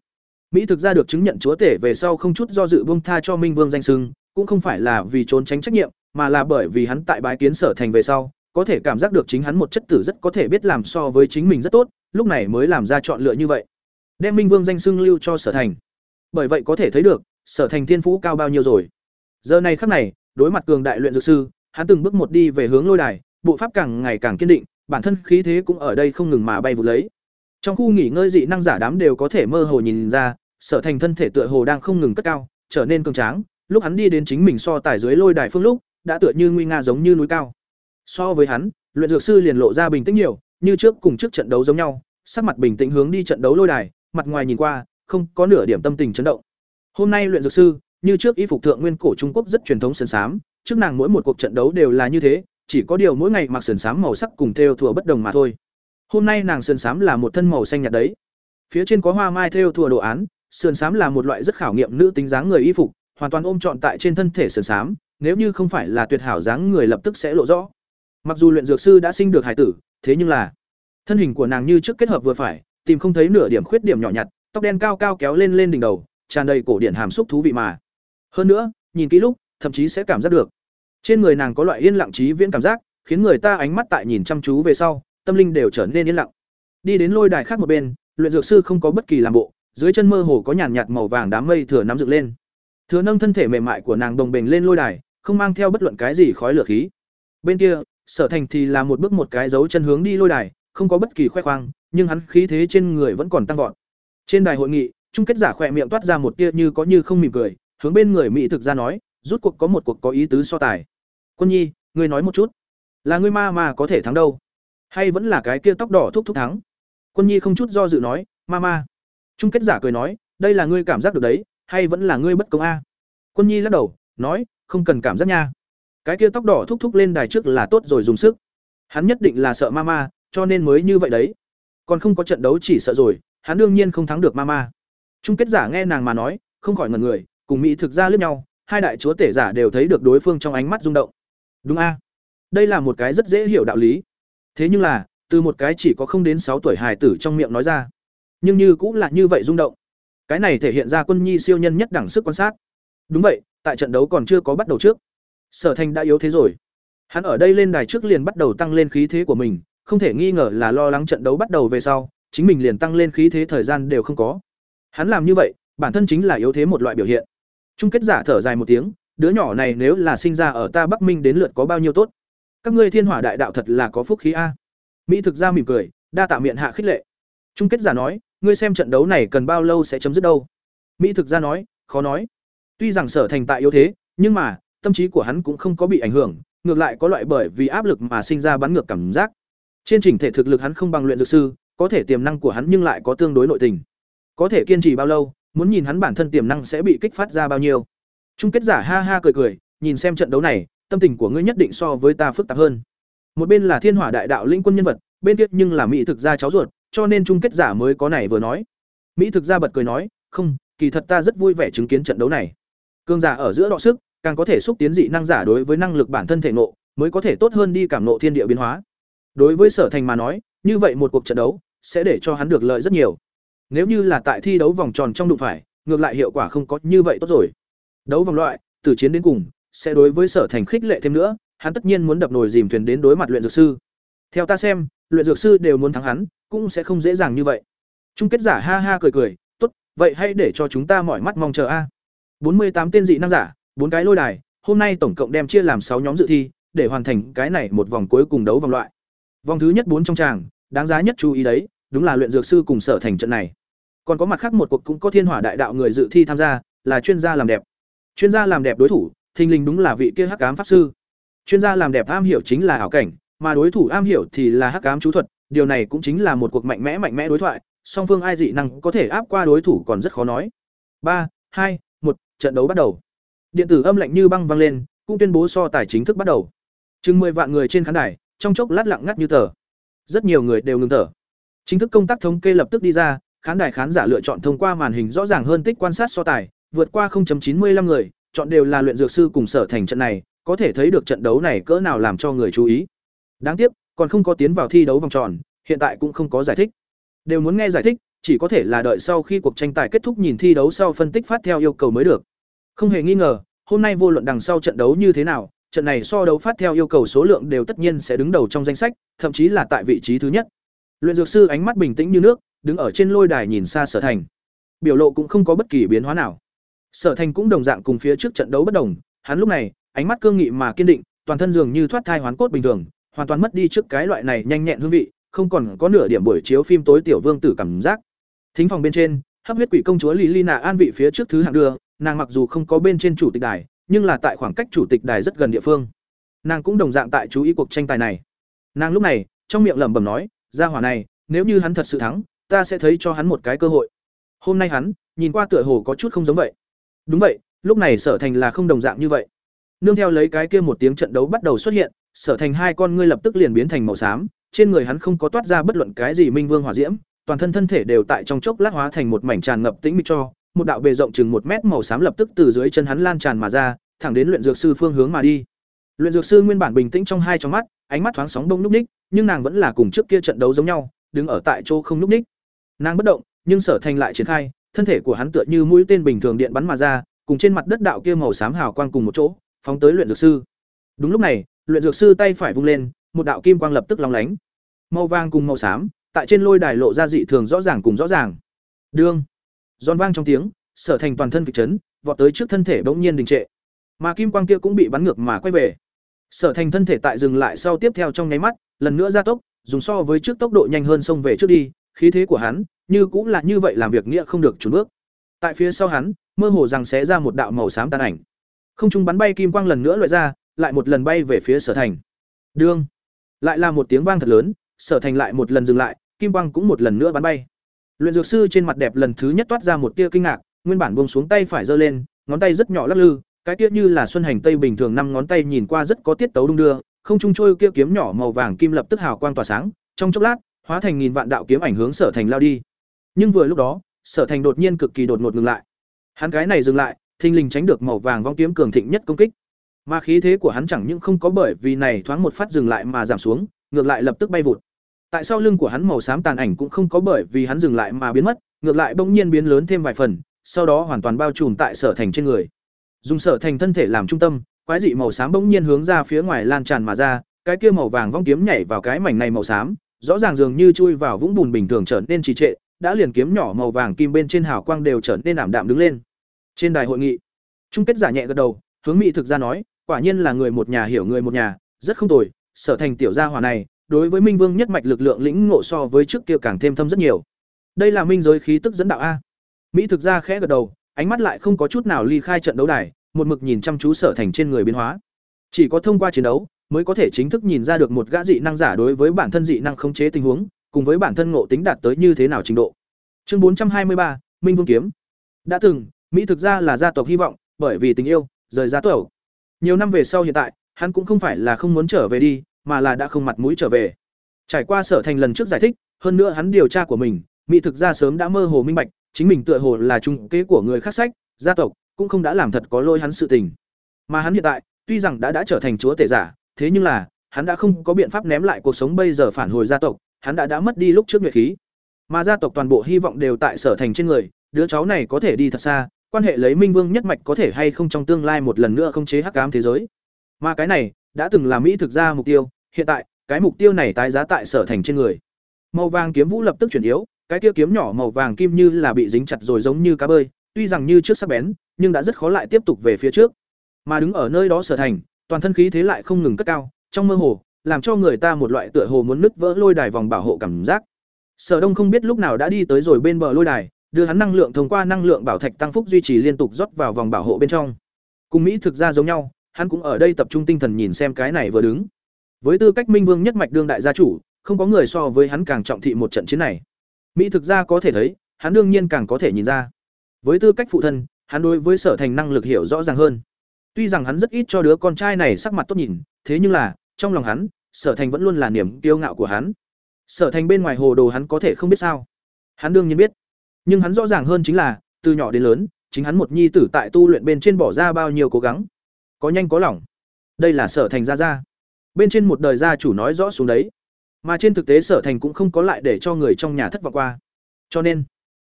Mỹ thực ra được chứng nhận chúa tể về sau không chút do dự buông tha cho Minh Vương danh xưng, cũng không phải là vì trốn tránh trách nhiệm, mà là bởi vì hắn tại bái kiến sở thành về sau, có thể cảm giác được chính hắn một chất tử rất có thể biết làm so với chính mình rất tốt, lúc này mới làm ra chọn lựa như vậy. Đem Minh Vương danh xưng lưu cho sở thành. Bởi vậy có thể thấy được, sở thành thiên phú cao bao nhiêu rồi. Giờ này khắc này, đối mặt cường đại luyện dược sư, hắn từng bước một đi về hướng lôi đài, bộ pháp càng ngày càng kiên định, bản thân khí thế cũng ở đây không ngừng mà bay vụt lấy. trong khu nghỉ ngơi dị năng giả đám đều có thể mơ hồ nhìn ra sở thành thân thể tựa hồ đang không ngừng cất cao trở nên cường tráng. Lúc hắn đi đến chính mình so tài dưới lôi đài phương lúc đã tựa như nguy nga giống như núi cao. So với hắn luyện dược sư liền lộ ra bình tĩnh nhiều như trước cùng trước trận đấu giống nhau sắc mặt bình tĩnh hướng đi trận đấu lôi đài mặt ngoài nhìn qua không có nửa điểm tâm tình chấn động. Hôm nay luyện dược sư như trước y phục thượng nguyên cổ trung quốc rất truyền thống sườn sám trước nàng mỗi một cuộc trận đấu đều là như thế, chỉ có điều mỗi ngày mặc sườn xám màu sắc cùng theo thùa bất đồng mà thôi. Hôm nay nàng sườn xám là một thân màu xanh nhạt đấy. Phía trên có hoa mai theo thùa đồ án, sườn xám là một loại rất khảo nghiệm nữ tính dáng người y phục, hoàn toàn ôm trọn tại trên thân thể sườn xám, nếu như không phải là tuyệt hảo dáng người lập tức sẽ lộ rõ. Mặc dù luyện dược sư đã sinh được hải tử, thế nhưng là, thân hình của nàng như trước kết hợp vừa phải, tìm không thấy nửa điểm khuyết điểm nhỏ nhặt, tóc đen cao cao kéo lên lên đỉnh đầu, tràn đầy cổ điển hàm xúc thú vị mà hơn nữa, nhìn kỹ lúc, thậm chí sẽ cảm giác được. Trên người nàng có loại yên lặng trí viễn cảm giác, khiến người ta ánh mắt tại nhìn chăm chú về sau, tâm linh đều trở nên yên lặng. Đi đến lôi đài khác một bên, luyện dược sư không có bất kỳ làm bộ, dưới chân mơ hồ có nhàn nhạt màu vàng đám mây thừa nắm dựng lên. Thừa nâng thân thể mềm mại của nàng đồng bình lên lôi đài, không mang theo bất luận cái gì khói lửa khí. Bên kia, sở thành thì là một bước một cái dấu chân hướng đi lôi đài, không có bất kỳ khoe khoang, nhưng hắn khí thế trên người vẫn còn tăng vọt. Trên đài hội nghị, chung kết giả khỏe miệng toát ra một tia như có như không mỉm cười hướng bên người mỹ thực ra nói, rút cuộc có một cuộc có ý tứ so tài. Quân nhi, ngươi nói một chút, là ngươi ma mà có thể thắng đâu? Hay vẫn là cái kia tóc đỏ thúc thúc thắng? Quân nhi không chút do dự nói, ma ma. Chung kết giả cười nói, đây là ngươi cảm giác được đấy, hay vẫn là ngươi bất công a? Quân nhi lắc đầu, nói, không cần cảm giác nha. Cái kia tóc đỏ thúc thúc lên đài trước là tốt rồi dùng sức. Hắn nhất định là sợ ma ma, cho nên mới như vậy đấy. Còn không có trận đấu chỉ sợ rồi, hắn đương nhiên không thắng được ma ma. Chung kết giả nghe nàng mà nói, không khỏi ngần người cùng mỹ thực ra lướt nhau, hai đại chúa tể giả đều thấy được đối phương trong ánh mắt rung động. Đúng a? Đây là một cái rất dễ hiểu đạo lý. Thế nhưng là, từ một cái chỉ có không đến sáu tuổi hài tử trong miệng nói ra, nhưng như cũng là như vậy rung động. Cái này thể hiện ra quân nhi siêu nhân nhất đẳng sức quan sát. Đúng vậy, tại trận đấu còn chưa có bắt đầu trước. Sở thành đã yếu thế rồi. Hắn ở đây lên đài trước liền bắt đầu tăng lên khí thế của mình, không thể nghi ngờ là lo lắng trận đấu bắt đầu về sau, chính mình liền tăng lên khí thế thời gian đều không có. Hắn làm như vậy, bản thân chính là yếu thế một loại biểu hiện chung kết giả thở dài một tiếng, đứa nhỏ này nếu là sinh ra ở ta bắc minh đến lượt có bao nhiêu tốt? Các ngươi thiên hỏa đại đạo thật là có phúc khí a. Mỹ thực ra mỉm cười, đa tạ miệng hạ khích lệ. Chung kết giả nói, ngươi xem trận đấu này cần bao lâu sẽ chấm dứt đâu? Mỹ thực ra nói, khó nói. Tuy rằng sở thành tại yếu thế, nhưng mà, tâm trí của hắn cũng không có bị ảnh hưởng, ngược lại có loại bởi vì áp lực mà sinh ra bắn ngược cảm giác. Trên trình thể thực lực hắn không bằng luyện dược sư, có thể tiềm năng của hắn nhưng lại có tương đối nội tình. Có thể kiên trì bao lâu muốn nhìn hắn bản thân tiềm năng sẽ bị kích phát ra bao nhiêu. Chung kết giả ha ha cười cười, nhìn xem trận đấu này, tâm tình của ngươi nhất định so với ta phức tạp hơn. Một bên là thiên hỏa đại đạo linh quân nhân vật, bên kia nhưng là mỹ thực gia cháu ruột, cho nên chung kết giả mới có này vừa nói. Mỹ thực gia bật cười nói, không, kỳ thật ta rất vui vẻ chứng kiến trận đấu này. Cương giả ở giữa đọ sức, càng có thể xúc tiến dị năng giả đối với năng lực bản thân thể nộ mới có thể tốt hơn đi cảm ngộ thiên địa biến hóa. Đối với sở thành mà nói, như vậy một cuộc trận đấu, sẽ để cho hắn được lợi rất nhiều nếu như là tại thi đấu vòng tròn trong đụng phải, ngược lại hiệu quả không có như vậy tốt rồi. Đấu vòng loại, từ chiến đến cùng, sẽ đối với sở thành khích lệ thêm nữa, hắn tất nhiên muốn đập nồi dìm thuyền đến đối mặt luyện dược sư. Theo ta xem, luyện dược sư đều muốn thắng hắn, cũng sẽ không dễ dàng như vậy. Chung kết giả ha ha cười cười, tốt, vậy hãy để cho chúng ta mọi mắt mong chờ a. Bốn mươi tám tên dị năng giả, bốn cái lôi đài, hôm nay tổng cộng đem chia làm sáu nhóm dự thi, để hoàn thành cái này một vòng cuối cùng đấu vòng loại. Vòng thứ nhất bốn trong tràng, đáng giá nhất chú ý đấy đúng là luyện dược sư cùng sở thành trận này. Còn có mặt khác một cuộc cũng có thiên hỏa đại đạo người dự thi tham gia, là chuyên gia làm đẹp. Chuyên gia làm đẹp đối thủ, thình lình đúng là vị kia hắc ám pháp sư. Chuyên gia làm đẹp am hiểu chính là ảo cảnh, mà đối thủ am hiểu thì là hắc ám chú thuật, điều này cũng chính là một cuộc mạnh mẽ mạnh mẽ đối thoại, song phương ai dị năng có thể áp qua đối thủ còn rất khó nói. Ba, hai, một, trận đấu bắt đầu. Điện tử âm lạnh như băng vang lên, cũng tuyên bố so tài chính thức bắt đầu. Chừng mười vạn người trên khán đài, trong chốc lát lặng ngắt như tờ. Rất nhiều người đều ngừng thở chính thức công tác thống kê lập tức đi ra, khán đài khán giả lựa chọn thông qua màn hình rõ ràng hơn tích quan sát so tài, vượt qua 0.95 người, chọn đều là luyện dược sư cùng sở thành trận này, có thể thấy được trận đấu này cỡ nào làm cho người chú ý. Đáng tiếc, còn không có tiến vào thi đấu vòng tròn, hiện tại cũng không có giải thích. Đều muốn nghe giải thích, chỉ có thể là đợi sau khi cuộc tranh tài kết thúc nhìn thi đấu sau phân tích phát theo yêu cầu mới được. Không hề nghi ngờ, hôm nay vô luận đằng sau trận đấu như thế nào, trận này so đấu phát theo yêu cầu số lượng đều tất nhiên sẽ đứng đầu trong danh sách, thậm chí là tại vị trí thứ nhất luyện dược sư ánh mắt bình tĩnh như nước, đứng ở trên lôi đài nhìn xa sở thành. Biểu lộ cũng không có bất kỳ biến hóa nào. Sở thành cũng đồng dạng cùng phía trước trận đấu bất đồng, hắn lúc này, ánh mắt cương nghị mà kiên định, toàn thân dường như thoát thai hoán cốt bình thường, hoàn toàn mất đi trước cái loại này nhanh nhẹn hương vị, không còn có nửa điểm buổi chiếu phim tối tiểu vương tử cảm giác. Thính phòng bên trên, hấp huyết quỷ công chúa lý lina an vị phía trước thứ hạng đưa, nàng mặc dù không có bên trên chủ tịch đài, nhưng là tại khoảng cách chủ tịch đài rất gần địa phương. Nàng cũng đồng dạng tại chú ý cuộc tranh tài này. Nàng lúc này, trong miệng lẩm bẩm nói ra hỏa này, nếu như hắn thật sự thắng, ta sẽ thấy cho hắn một cái cơ hội. Hôm nay hắn, nhìn qua tựa hồ có chút không giống vậy. Đúng vậy, lúc này sở thành là không đồng dạng như vậy. Nương theo lấy cái kia một tiếng trận đấu bắt đầu xuất hiện, sở thành hai con ngươi lập tức liền biến thành màu xám, trên người hắn không có toát ra bất luận cái gì minh vương hỏa diễm, toàn thân thân thể đều tại trong chốc lát hóa thành một mảnh tràn ngập tĩnh mịch cho, một đạo bề rộng chừng một mét màu xám lập tức từ dưới chân hắn lan tràn mà ra, thẳng đến luyện dược sư phương hướng mà đi luyện dược sư nguyên bản bình tĩnh trong hai trong mắt, ánh mắt thoáng sóng đông núc ních, nhưng nàng vẫn là cùng trước kia trận đấu giống nhau, đứng ở tại chỗ không núc ních. Nàng bất động, nhưng sở thành lại triển khai, thân thể của hắn tựa như mũi tên bình thường điện bắn mà ra, cùng trên mặt đất đạo kia màu xám hào quang cùng một chỗ, phóng tới luyện dược sư. Đúng lúc này, luyện dược sư tay phải vung lên, một đạo kim quang lập tức long lánh. Màu vàng cùng màu xám, tại trên lôi đài lộ ra dị thường rõ ràng cùng rõ ràng. Đương, giòn vang trong tiếng, sở thành toàn thân kịch chấn, vọt tới trước thân thể bỗng nhiên đình trệ. Mà kim quang kia cũng bị bắn ngược mà quay về sở thành thân thể tại dừng lại sau tiếp theo trong nháy mắt, lần nữa gia tốc, dùng so với trước tốc độ nhanh hơn xông về trước đi, khí thế của hắn như cũng là như vậy làm việc nghĩa không được trốn bước. Tại phía sau hắn, mơ hồ rằng sẽ ra một đạo màu xám tàn ảnh. Không trung bắn bay kim quang lần nữa loại ra, lại một lần bay về phía sở thành. Đương! Lại là một tiếng vang thật lớn, sở thành lại một lần dừng lại, kim quang cũng một lần nữa bắn bay. Luyện dược sư trên mặt đẹp lần thứ nhất toát ra một tia kinh ngạc, nguyên bản buông xuống tay phải giơ lên, ngón tay rất nhỏ lắc lư cái tiết như là xuân hành tây bình thường năm ngón tay nhìn qua rất có tiết tấu đung đưa, không trung trôi kia kiếm nhỏ màu vàng kim lập tức hào quang tỏa sáng, trong chốc lát, hóa thành nghìn vạn đạo kiếm ảnh hướng sở thành lao đi. Nhưng vừa lúc đó, sở thành đột nhiên cực kỳ đột ngột ngừng lại. Hắn cái này dừng lại, thình lình tránh được màu vàng vong kiếm cường thịnh nhất công kích. Mà khí thế của hắn chẳng những không có bởi vì này thoáng một phát dừng lại mà giảm xuống, ngược lại lập tức bay vụt. Tại sau lưng của hắn màu xám tàn ảnh cũng không có bởi vì hắn dừng lại mà biến mất, ngược lại bỗng nhiên biến lớn thêm vài phần, sau đó hoàn toàn bao trùm tại sở thành trên người dùng sở thành thân thể làm trung tâm, quái dị màu xám bỗng nhiên hướng ra phía ngoài lan tràn mà ra, cái kia màu vàng vong kiếm nhảy vào cái mảnh này màu xám, rõ ràng dường như chui vào vũng bùn bình thường trở nên trì trệ, đã liền kiếm nhỏ màu vàng kim bên trên hào quang đều trở nên ảm đạm đứng lên. Trên đài hội nghị chung kết giả nhẹ gật đầu, hướng mỹ thực ra nói, quả nhiên là người một nhà hiểu người một nhà, rất không tồi, sở thành tiểu gia hỏa này, đối với minh vương nhất mạch lực lượng lĩnh ngộ so với trước kia càng thêm thâm rất nhiều. Đây là minh giới khí tức dẫn đạo a. Mỹ thực ra khẽ gật đầu ánh mắt lại không có chút nào ly khai trận đấu đài, một mực nhìn chăm chú sở thành trên người biến hóa. Chỉ có thông qua chiến đấu, mới có thể chính thức nhìn ra được một gã dị năng giả đối với bản thân dị năng khống chế tình huống, cùng với bản thân ngộ tính đạt tới như thế nào trình độ. Chương bốn trăm hai mươi ba, minh vương kiếm. Đã từng, mỹ thực ra là gia tộc hy vọng, bởi vì tình yêu, rời gia tộc nhiều năm về sau hiện tại, hắn cũng không phải là không muốn trở về đi, mà là đã không mặt mũi trở về. Trải qua sở thành lần trước giải thích, hơn nữa hắn điều tra của mình, mỹ thực ra sớm đã mơ hồ minh bạch chính mình tựa hồ là trung kế của người khác sách, gia tộc, cũng không đã làm thật có lôi hắn sự tình. Mà hắn hiện tại, tuy rằng đã đã trở thành chúa tể giả, thế nhưng là, hắn đã không có biện pháp ném lại cuộc sống bây giờ phản hồi gia tộc, hắn đã đã mất đi lúc trước nhuệ khí. Mà gia tộc toàn bộ hy vọng đều tại sở thành trên người, đứa cháu này có thể đi thật xa, quan hệ lấy minh vương nhất mạch có thể hay không trong tương lai một lần nữa không chế hắc ám thế giới. Mà cái này, đã từng là mỹ thực ra mục tiêu, hiện tại, cái mục tiêu này tái giá tại sở thành trên người. Màu vàng kiếm vũ lập tức chuyển yếu cái kia kiếm nhỏ màu vàng kim như là bị dính chặt rồi giống như cá bơi, tuy rằng như trước sắc bén, nhưng đã rất khó lại tiếp tục về phía trước. Mà đứng ở nơi đó sở thành, toàn thân khí thế lại không ngừng cất cao, trong mơ hồ, làm cho người ta một loại tựa hồ muốn nứt vỡ lôi đài vòng bảo hộ cảm giác. Sở đông không biết lúc nào đã đi tới rồi bên bờ lôi đài, đưa hắn năng lượng thông qua năng lượng bảo thạch tăng phúc duy trì liên tục rót vào vòng bảo hộ bên trong. Cùng mỹ thực ra giống nhau, hắn cũng ở đây tập trung tinh thần nhìn xem cái này vừa đứng. Với tư cách minh vương nhất mạch đương đại gia chủ, không có người so với hắn càng trọng thị một trận chiến này mỹ thực ra có thể thấy, hắn đương nhiên càng có thể nhìn ra. Với tư cách phụ thân, hắn đối với sở thành năng lực hiểu rõ ràng hơn. Tuy rằng hắn rất ít cho đứa con trai này sắc mặt tốt nhìn, thế nhưng là, trong lòng hắn, sở thành vẫn luôn là niềm kiêu ngạo của hắn. Sở thành bên ngoài hồ đồ hắn có thể không biết sao. Hắn đương nhiên biết. Nhưng hắn rõ ràng hơn chính là, từ nhỏ đến lớn, chính hắn một nhi tử tại tu luyện bên trên bỏ ra bao nhiêu cố gắng. Có nhanh có lỏng. Đây là sở thành gia gia. Bên trên một đời gia chủ nói rõ xuống đấy mà trên thực tế sở thành cũng không có lại để cho người trong nhà thất vọng qua. Cho nên,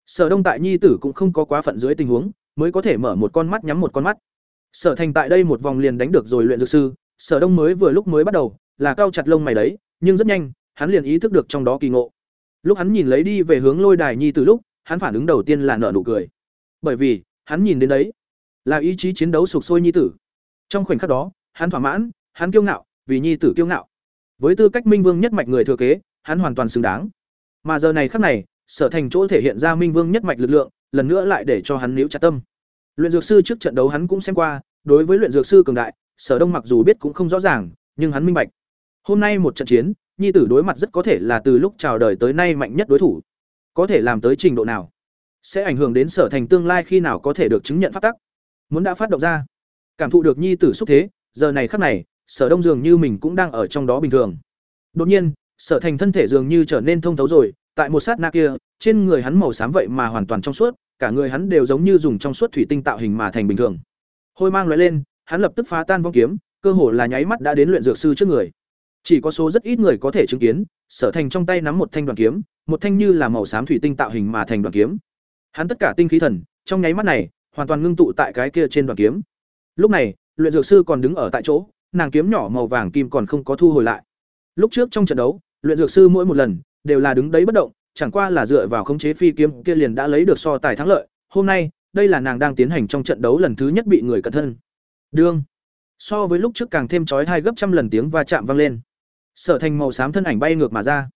sở đông tại nhi tử cũng không có quá phận dưới tình huống, mới có thể mở một con mắt nhắm một con mắt. Sở thành tại đây một vòng liền đánh được rồi luyện dược sư, sở đông mới vừa lúc mới bắt đầu, là cao chặt lông mày đấy, nhưng rất nhanh, hắn liền ý thức được trong đó kỳ ngộ. Lúc hắn nhìn lấy đi về hướng lôi đài nhi từ lúc, hắn phản ứng đầu tiên là nở nụ cười. Bởi vì, hắn nhìn đến đấy, là ý chí chiến đấu sục sôi nhi tử. Trong khoảnh khắc đó, hắn thỏa mãn, hắn kiêu ngạo, vì nhi tử kiêu ngạo với tư cách minh vương nhất mạch người thừa kế hắn hoàn toàn xứng đáng. Mà giờ này khắc này, Sở Thành chỗ thể hiện ra Minh Vương nhất mạch lực lượng, lần nữa lại để cho hắn níu chặt tâm. Luyện dược sư trước trận đấu hắn cũng xem qua, đối với luyện dược sư cường đại, Sở Đông mặc dù biết cũng không rõ ràng, nhưng hắn minh bạch. Hôm nay một trận chiến, nhi tử đối mặt rất có thể là từ lúc chào đời tới nay mạnh nhất đối thủ. Có thể làm tới trình độ nào, sẽ ảnh hưởng đến Sở Thành tương lai khi nào có thể được chứng nhận phát tắc. Muốn đã phát động ra, cảm thụ được nhi tử xúc thế, giờ này khắc này, Sở Đông dường như mình cũng đang ở trong đó bình thường. Đột nhiên, Sở Thành thân thể dường như trở nên thông thấu rồi, tại một sát na kia, trên người hắn màu xám vậy mà hoàn toàn trong suốt, cả người hắn đều giống như dùng trong suốt thủy tinh tạo hình mà thành bình thường. Hôi mang lóe lên, hắn lập tức phá tan vong kiếm, cơ hồ là nháy mắt đã đến luyện dược sư trước người. Chỉ có số rất ít người có thể chứng kiến, Sở Thành trong tay nắm một thanh đoàn kiếm, một thanh như là màu xám thủy tinh tạo hình mà thành đoàn kiếm. Hắn tất cả tinh khí thần, trong nháy mắt này, hoàn toàn ngưng tụ tại cái kia trên đoàn kiếm. Lúc này, luyện dược sư còn đứng ở tại chỗ, nàng kiếm nhỏ màu vàng kim còn không có thu hồi lại. Lúc trước trong trận đấu, luyện dược sư mỗi một lần đều là đứng đấy bất động, chẳng qua là dựa vào khống chế phi kiếm kia liền đã lấy được so tài thắng lợi. Hôm nay, đây là nàng đang tiến hành trong trận đấu lần thứ nhất bị người cận thân. Đương. So với lúc trước càng thêm chói hai gấp trăm lần tiếng va chạm vang lên. Sở Thành màu xám thân ảnh bay ngược mà ra.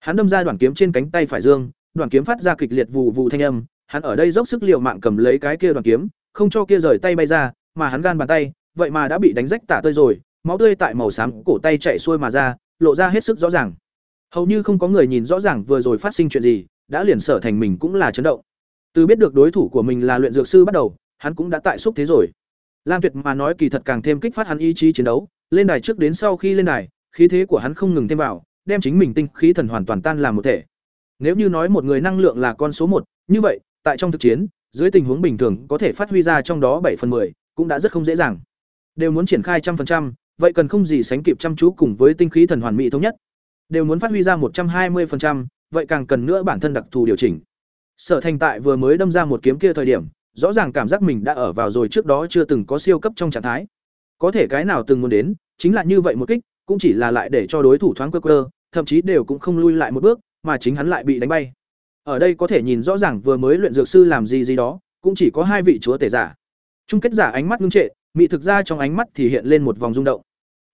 Hắn đâm ra đoạn kiếm trên cánh tay phải dương, đoạn kiếm phát ra kịch liệt vù vù thanh âm, hắn ở đây dốc sức liều mạng cầm lấy cái kia đoạn kiếm, không cho kia rời tay bay ra, mà hắn gan bàn tay, vậy mà đã bị đánh rách tả tơi rồi, máu tươi tại màu xám cổ tay chạy xuôi mà ra, lộ ra hết sức rõ ràng. Hầu như không có người nhìn rõ ràng vừa rồi phát sinh chuyện gì, đã liền sở thành mình cũng là chấn động. Từ biết được đối thủ của mình là luyện dược sư bắt đầu, hắn cũng đã tại xúc thế rồi. Lam Tuyệt mà nói kỳ thật càng thêm kích phát hắn ý chí chiến đấu, lên đài trước đến sau khi lên đài, khí thế của hắn không ngừng thêm vào, đem chính mình tinh khí thần hoàn toàn tan làm một thể. Nếu như nói một người năng lượng là con số một, như vậy, tại trong thực chiến, dưới tình huống bình thường có thể phát huy ra trong đó bảy phần 10, cũng đã rất không dễ dàng. Đều muốn triển khai trăm phần trăm, vậy cần không gì sánh kịp chăm chú cùng với tinh khí thần hoàn mỹ thống nhất. Đều muốn phát huy ra một trăm hai 120%, vậy càng cần nữa bản thân đặc thù điều chỉnh. Sở Thành tại vừa mới đâm ra một kiếm kia thời điểm, rõ ràng cảm giác mình đã ở vào rồi trước đó chưa từng có siêu cấp trong trạng thái. Có thể cái nào từng muốn đến, chính là như vậy một kích, cũng chỉ là lại để cho đối thủ thoáng quơ quơ, thậm chí đều cũng không lui lại một bước, mà chính hắn lại bị đánh bay. Ở đây có thể nhìn rõ ràng vừa mới luyện dược sư làm gì gì đó, cũng chỉ có hai vị chúa tể giả. Trung kết giả ánh mắt ngưng trệ, mị thực ra trong ánh mắt thì hiện lên một vòng rung động.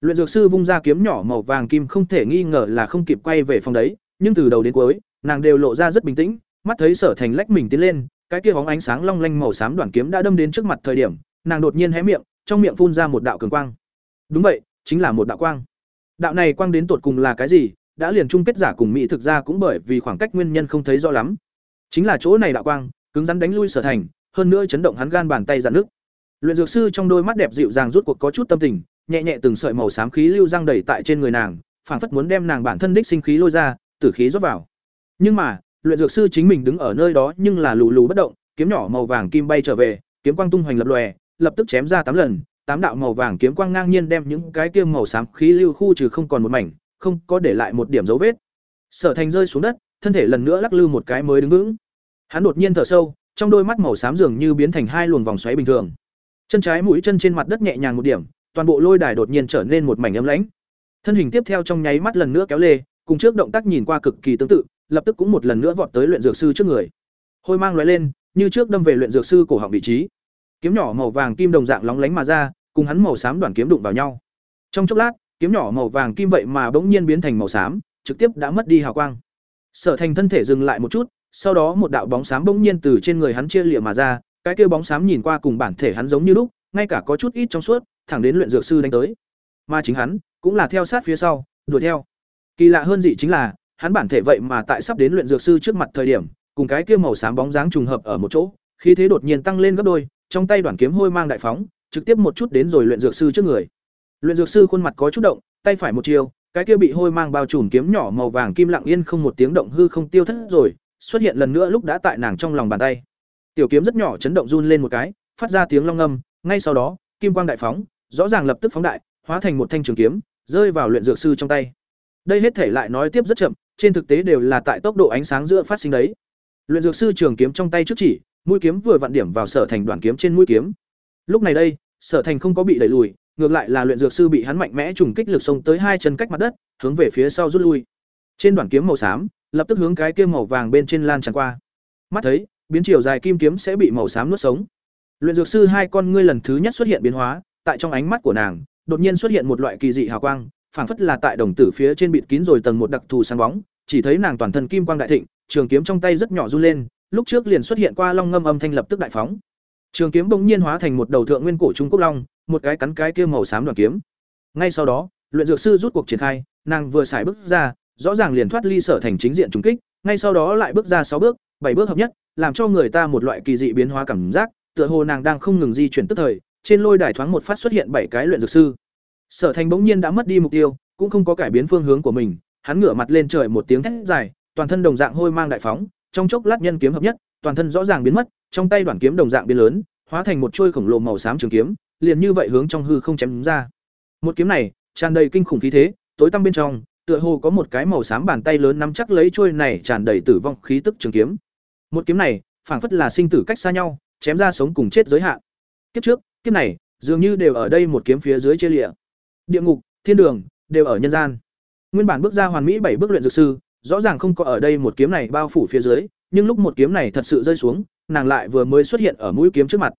Luyện dược sư vung ra kiếm nhỏ màu vàng kim không thể nghi ngờ là không kịp quay về phòng đấy, nhưng từ đầu đến cuối, nàng đều lộ ra rất bình tĩnh, mắt thấy Sở Thành lách mình tiến lên, cái kia bóng ánh sáng long lanh màu xám đoạn kiếm đã đâm đến trước mặt thời điểm, nàng đột nhiên hé miệng, trong miệng phun ra một đạo cường quang. Đúng vậy, chính là một đạo quang. Đạo này quang đến tột cùng là cái gì, đã liền chung kết giả cùng mỹ thực ra cũng bởi vì khoảng cách nguyên nhân không thấy rõ lắm. Chính là chỗ này đạo quang, cứng rắn đánh lui Sở Thành, hơn nữa chấn động hắn gan bàn tay giận nước. Luyện dược sư trong đôi mắt đẹp dịu dàng rút cuộc có chút tâm tình, nhẹ nhẹ từng sợi màu xám khí lưu răng đầy tại trên người nàng, phảng phất muốn đem nàng bản thân đích sinh khí lôi ra, tử khí rót vào. Nhưng mà, luyện dược sư chính mình đứng ở nơi đó nhưng là lù lù bất động, kiếm nhỏ màu vàng kim bay trở về, kiếm quang tung hoành lập lòe, lập tức chém ra tám lần, tám đạo màu vàng kiếm quang ngang nhiên đem những cái kia màu xám khí lưu khu trừ không còn một mảnh, không có để lại một điểm dấu vết. Sở Thành rơi xuống đất, thân thể lần nữa lắc lư một cái mới đứng vững. Hắn đột nhiên thở sâu, trong đôi mắt màu xám dường như biến thành hai luồng vòng xoáy bình thường. Chân trái mũi chân trên mặt đất nhẹ nhàng một điểm, toàn bộ lôi đài đột nhiên trở nên một mảnh ấm lãnh. Thân hình tiếp theo trong nháy mắt lần nữa kéo lê, cùng trước động tác nhìn qua cực kỳ tương tự, lập tức cũng một lần nữa vọt tới luyện dược sư trước người. Hôi mang loại lên, như trước đâm về luyện dược sư cổ họng vị trí. Kiếm nhỏ màu vàng kim đồng dạng lóng lánh mà ra, cùng hắn màu xám đoạn kiếm đụng vào nhau. Trong chốc lát, kiếm nhỏ màu vàng kim vậy mà bỗng nhiên biến thành màu xám, trực tiếp đã mất đi hào quang. Sở Thành thân thể dừng lại một chút, sau đó một đạo bóng xám bỗng nhiên từ trên người hắn chia lịa mà ra, cái kia bóng xám nhìn qua cùng bản thể hắn giống như lúc, ngay cả có chút ít trong suốt, thẳng đến luyện dược sư đánh tới. Mà chính hắn cũng là theo sát phía sau, đuổi theo. Kỳ lạ hơn gì chính là, hắn bản thể vậy mà tại sắp đến luyện dược sư trước mặt thời điểm, cùng cái kia màu xám bóng dáng trùng hợp ở một chỗ, khí thế đột nhiên tăng lên gấp đôi, trong tay đoạn kiếm hôi mang đại phóng, trực tiếp một chút đến rồi luyện dược sư trước người. Luyện dược sư khuôn mặt có chút động, tay phải một chiều, cái kia bị hôi mang bao trùm kiếm nhỏ màu vàng kim lặng yên không một tiếng động hư không tiêu thất rồi, xuất hiện lần nữa lúc đã tại nàng trong lòng bàn tay. Tiểu kiếm rất nhỏ chấn động run lên một cái, phát ra tiếng long ngâm, ngay sau đó, kim quang đại phóng, rõ ràng lập tức phóng đại, hóa thành một thanh trường kiếm, rơi vào luyện dược sư trong tay. Đây hết thể lại nói tiếp rất chậm, trên thực tế đều là tại tốc độ ánh sáng giữa phát sinh đấy. Luyện dược sư trường kiếm trong tay trước chỉ, mũi kiếm vừa vặn điểm vào sở thành đoạn kiếm trên mũi kiếm. Lúc này đây, sở thành không có bị đẩy lùi, ngược lại là luyện dược sư bị hắn mạnh mẽ trùng kích lực sông tới hai chân cách mặt đất, hướng về phía sau rút lui. Trên đoạn kiếm màu xám, lập tức hướng cái kia màu vàng bên trên lan tràn qua. Mắt thấy, biến chiều dài kim kiếm sẽ bị màu xám nuốt sống. Luyện dược sư hai con ngươi lần thứ nhất xuất hiện biến hóa, tại trong ánh mắt của nàng, đột nhiên xuất hiện một loại kỳ dị hào quang, phảng phất là tại đồng tử phía trên bịt kín rồi tầng một đặc thù sáng bóng, chỉ thấy nàng toàn thân kim quang đại thịnh, trường kiếm trong tay rất nhỏ run lên, lúc trước liền xuất hiện qua long ngâm âm thanh lập tức đại phóng. Trường kiếm bỗng nhiên hóa thành một đầu thượng nguyên cổ trung quốc long, một cái cắn cái kia màu xám đoàn kiếm. Ngay sau đó, luyện dược sư rút cuộc triển khai, nàng vừa xài bước ra, rõ ràng liền thoát ly sở thành chính diện trùng kích, ngay sau đó lại bước ra sáu bước, bảy bước hợp nhất, làm cho người ta một loại kỳ dị biến hóa cảm giác, tựa hồ nàng đang không ngừng di chuyển tức thời, trên lôi đài thoáng một phát xuất hiện bảy cái luyện dược sư. Sở Thành bỗng nhiên đã mất đi mục tiêu, cũng không có cải biến phương hướng của mình, hắn ngửa mặt lên trời một tiếng thét dài, toàn thân đồng dạng hôi mang đại phóng, trong chốc lát nhân kiếm hợp nhất, toàn thân rõ ràng biến mất, trong tay đoạn kiếm đồng dạng biến lớn, hóa thành một chuôi khổng lồ màu xám trường kiếm, liền như vậy hướng trong hư không chém ra. Một kiếm này, tràn đầy kinh khủng khí thế, tối tăm bên trong, tựa hồ có một cái màu xám bàn tay lớn nắm chắc lấy chuôi này tràn đầy tử vong khí tức trường kiếm. Một kiếm này, phảng phất là sinh tử cách xa nhau, chém ra sống cùng chết giới hạn. Kiếp trước, kiếp này, dường như đều ở đây một kiếm phía dưới chia lịa. Địa ngục, thiên đường, đều ở nhân gian. Nguyên bản bước ra hoàn mỹ bảy bước luyện dược sư, rõ ràng không có ở đây một kiếm này bao phủ phía dưới, nhưng lúc một kiếm này thật sự rơi xuống, nàng lại vừa mới xuất hiện ở mũi kiếm trước mặt.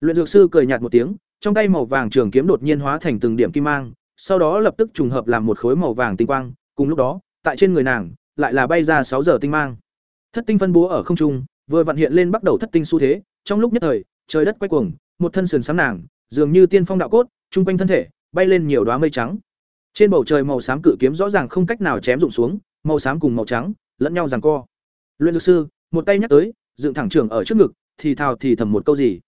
Luyện dược sư cười nhạt một tiếng, trong tay màu vàng trường kiếm đột nhiên hóa thành từng điểm kim mang, sau đó lập tức trùng hợp làm một khối màu vàng tinh quang, cùng lúc đó, tại trên người nàng lại là bay ra sáu giờ tinh mang. Thất tinh phân bố ở không trung, vừa vận hiện lên bắt đầu thất tinh xu thế, trong lúc nhất thời, trời đất quay cuồng, một thân sườn sáng nàng, dường như tiên phong đạo cốt, trung quanh thân thể bay lên nhiều đóa mây trắng. Trên bầu trời màu xám cự kiếm rõ ràng không cách nào chém rụng xuống, màu xám cùng màu trắng lẫn nhau giằng co. Luyện dược sư, một tay nhắc tới, dựng thẳng trường ở trước ngực, thì thào thì thầm một câu gì.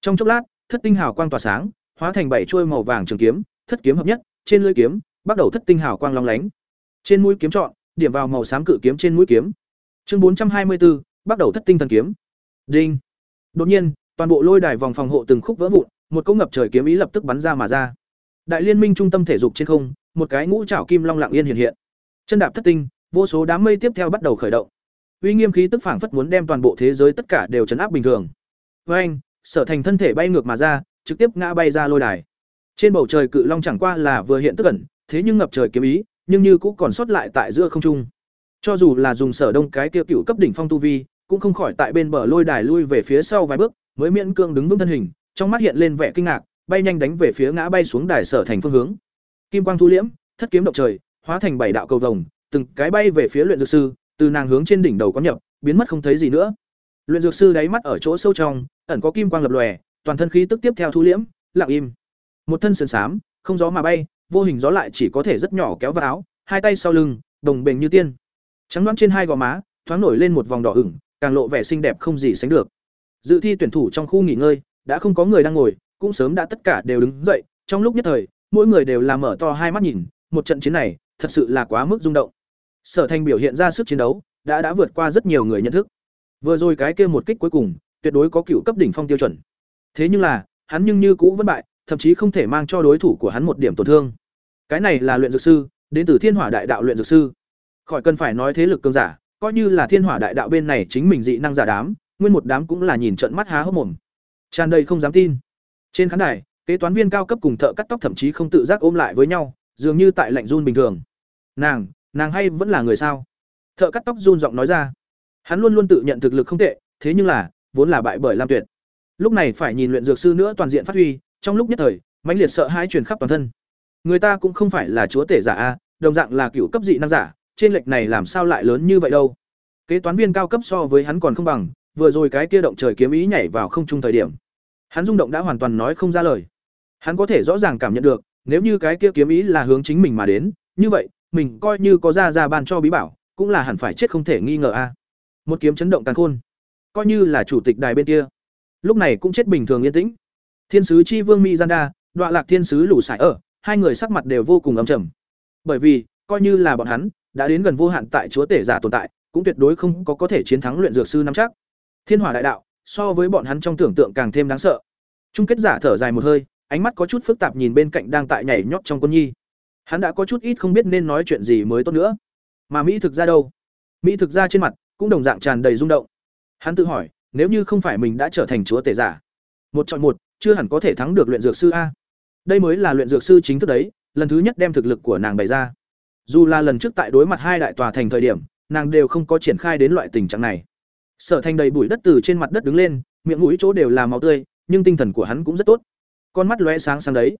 Trong chốc lát, thất tinh hào quang tỏa sáng, hóa thành bảy chuôi màu vàng trường kiếm, thất kiếm hợp nhất, trên lưỡi kiếm, bắt đầu thất tinh hào quang long lánh. Trên mũi kiếm chọn, điểm vào màu xám cự kiếm trên mũi kiếm. Chương 424, bắt đầu thất tinh thần kiếm. Đinh. Đột nhiên, toàn bộ lôi đài vòng phòng hộ từng khúc vỡ vụn, một cỗ ngập trời kiếm ý lập tức bắn ra mà ra. Đại liên minh trung tâm thể dục trên không, một cái ngũ trảo kim long lặng yên hiện hiện. Chân đạp thất tinh, vô số đám mây tiếp theo bắt đầu khởi động. Uy nghiêm khí tức phảng phất muốn đem toàn bộ thế giới tất cả đều chấn áp bình thường. Với anh, Sở Thành thân thể bay ngược mà ra, trực tiếp ngã bay ra lôi đài. Trên bầu trời cự long chẳng qua là vừa hiện tức ẩn, thế nhưng ngập trời kiếm ý, nhưng như cũng còn sót lại tại giữa không trung. Cho dù là dùng Sở Đông cái kia cựu cấp đỉnh phong tu vi, cũng không khỏi tại bên bờ lôi đài lui về phía sau vài bước, mới miễn cương đứng vững thân hình, trong mắt hiện lên vẻ kinh ngạc, bay nhanh đánh về phía ngã bay xuống đài Sở Thành phương hướng. Kim quang thu liễm, thất kiếm động trời, hóa thành bảy đạo cầu vồng, từng cái bay về phía luyện dược sư, từ nàng hướng trên đỉnh đầu có nhập, biến mất không thấy gì nữa. Luyện dược sư đáy mắt ở chỗ sâu trong, ẩn có kim quang lập lòe, toàn thân khí tức tiếp theo thu liễm, lặng im. Một thân sườn xám, không gió mà bay, vô hình gió lại chỉ có thể rất nhỏ kéo vào áo, hai tay sau lưng, đồng bền như tiên. Trắng đoán trên hai gò má, thoáng nổi lên một vòng đỏ ửng, càng lộ vẻ xinh đẹp không gì sánh được. Dự thi tuyển thủ trong khu nghỉ ngơi, đã không có người đang ngồi, cũng sớm đã tất cả đều đứng dậy, trong lúc nhất thời, mỗi người đều làm mở to hai mắt nhìn, một trận chiến này, thật sự là quá mức rung động. Sở Thành biểu hiện ra sức chiến đấu, đã đã vượt qua rất nhiều người nhận thức. Vừa rồi cái kia một kích cuối cùng, tuyệt đối có cựu cấp đỉnh phong tiêu chuẩn. Thế nhưng là, hắn nhưng như cũ vẫn bại, thậm chí không thể mang cho đối thủ của hắn một điểm tổn thương. Cái này là luyện dược sư, đến từ Thiên Hỏa Đại Đạo luyện dược sư. Khỏi cần phải nói thế lực cường giả, coi như là Thiên Hỏa Đại Đạo bên này chính mình dị năng giả đám, nguyên một đám cũng là nhìn trận mắt há hốc mồm. Tràn đầy không dám tin. Trên khán đài, kế toán viên cao cấp cùng thợ cắt tóc thậm chí không tự giác ôm lại với nhau, dường như tại lạnh run bình thường. Nàng, nàng hay vẫn là người sao? Thợ cắt tóc run giọng nói ra. Hắn luôn luôn tự nhận thực lực không tệ, thế nhưng là, vốn là bại bởi Lam Tuyệt. Lúc này phải nhìn luyện dược sư nữa toàn diện phát huy, trong lúc nhất thời, mãnh liệt sợ hãi truyền khắp toàn thân. Người ta cũng không phải là chúa tể giả a, đồng dạng là cựu cấp dị năng giả, trên lệch này làm sao lại lớn như vậy đâu? Kế toán viên cao cấp so với hắn còn không bằng, vừa rồi cái kia động trời kiếm ý nhảy vào không trung thời điểm. Hắn rung động đã hoàn toàn nói không ra lời. Hắn có thể rõ ràng cảm nhận được, nếu như cái kia kiếm ý là hướng chính mình mà đến, như vậy, mình coi như có ra ra ban cho bí bảo, cũng là hẳn phải chết không thể nghi ngờ a. Một kiếm chấn động càn khôn, coi như là chủ tịch đài bên kia, lúc này cũng chết bình thường yên tĩnh. Thiên sứ chi vương Mizanda, Đoạ Lạc thiên sứ lũ sải ở, hai người sắc mặt đều vô cùng ấm trầm. Bởi vì, coi như là bọn hắn đã đến gần vô hạn tại chúa tể giả tồn tại, cũng tuyệt đối không có có thể chiến thắng luyện dược sư năm chắc. Thiên Hỏa đại đạo, so với bọn hắn trong tưởng tượng càng thêm đáng sợ. Trung kết giả thở dài một hơi, ánh mắt có chút phức tạp nhìn bên cạnh đang tại nhảy nhót trong quân nhi. Hắn đã có chút ít không biết nên nói chuyện gì mới tốt nữa. Mà Mỹ thực ra đâu? Mỹ thực ra trên mặt cũng đồng dạng tràn đầy rung động. Hắn tự hỏi, nếu như không phải mình đã trở thành chúa tể giả, một chọn một, chưa hẳn có thể thắng được luyện dược sư a. Đây mới là luyện dược sư chính thức đấy, lần thứ nhất đem thực lực của nàng bày ra. Dù là lần trước tại đối mặt hai đại tòa thành thời điểm, nàng đều không có triển khai đến loại tình trạng này. Sở Thành đầy bụi đất từ trên mặt đất đứng lên, miệng mũi chỗ đều là máu tươi, nhưng tinh thần của hắn cũng rất tốt. Con mắt lóe sáng sáng đấy.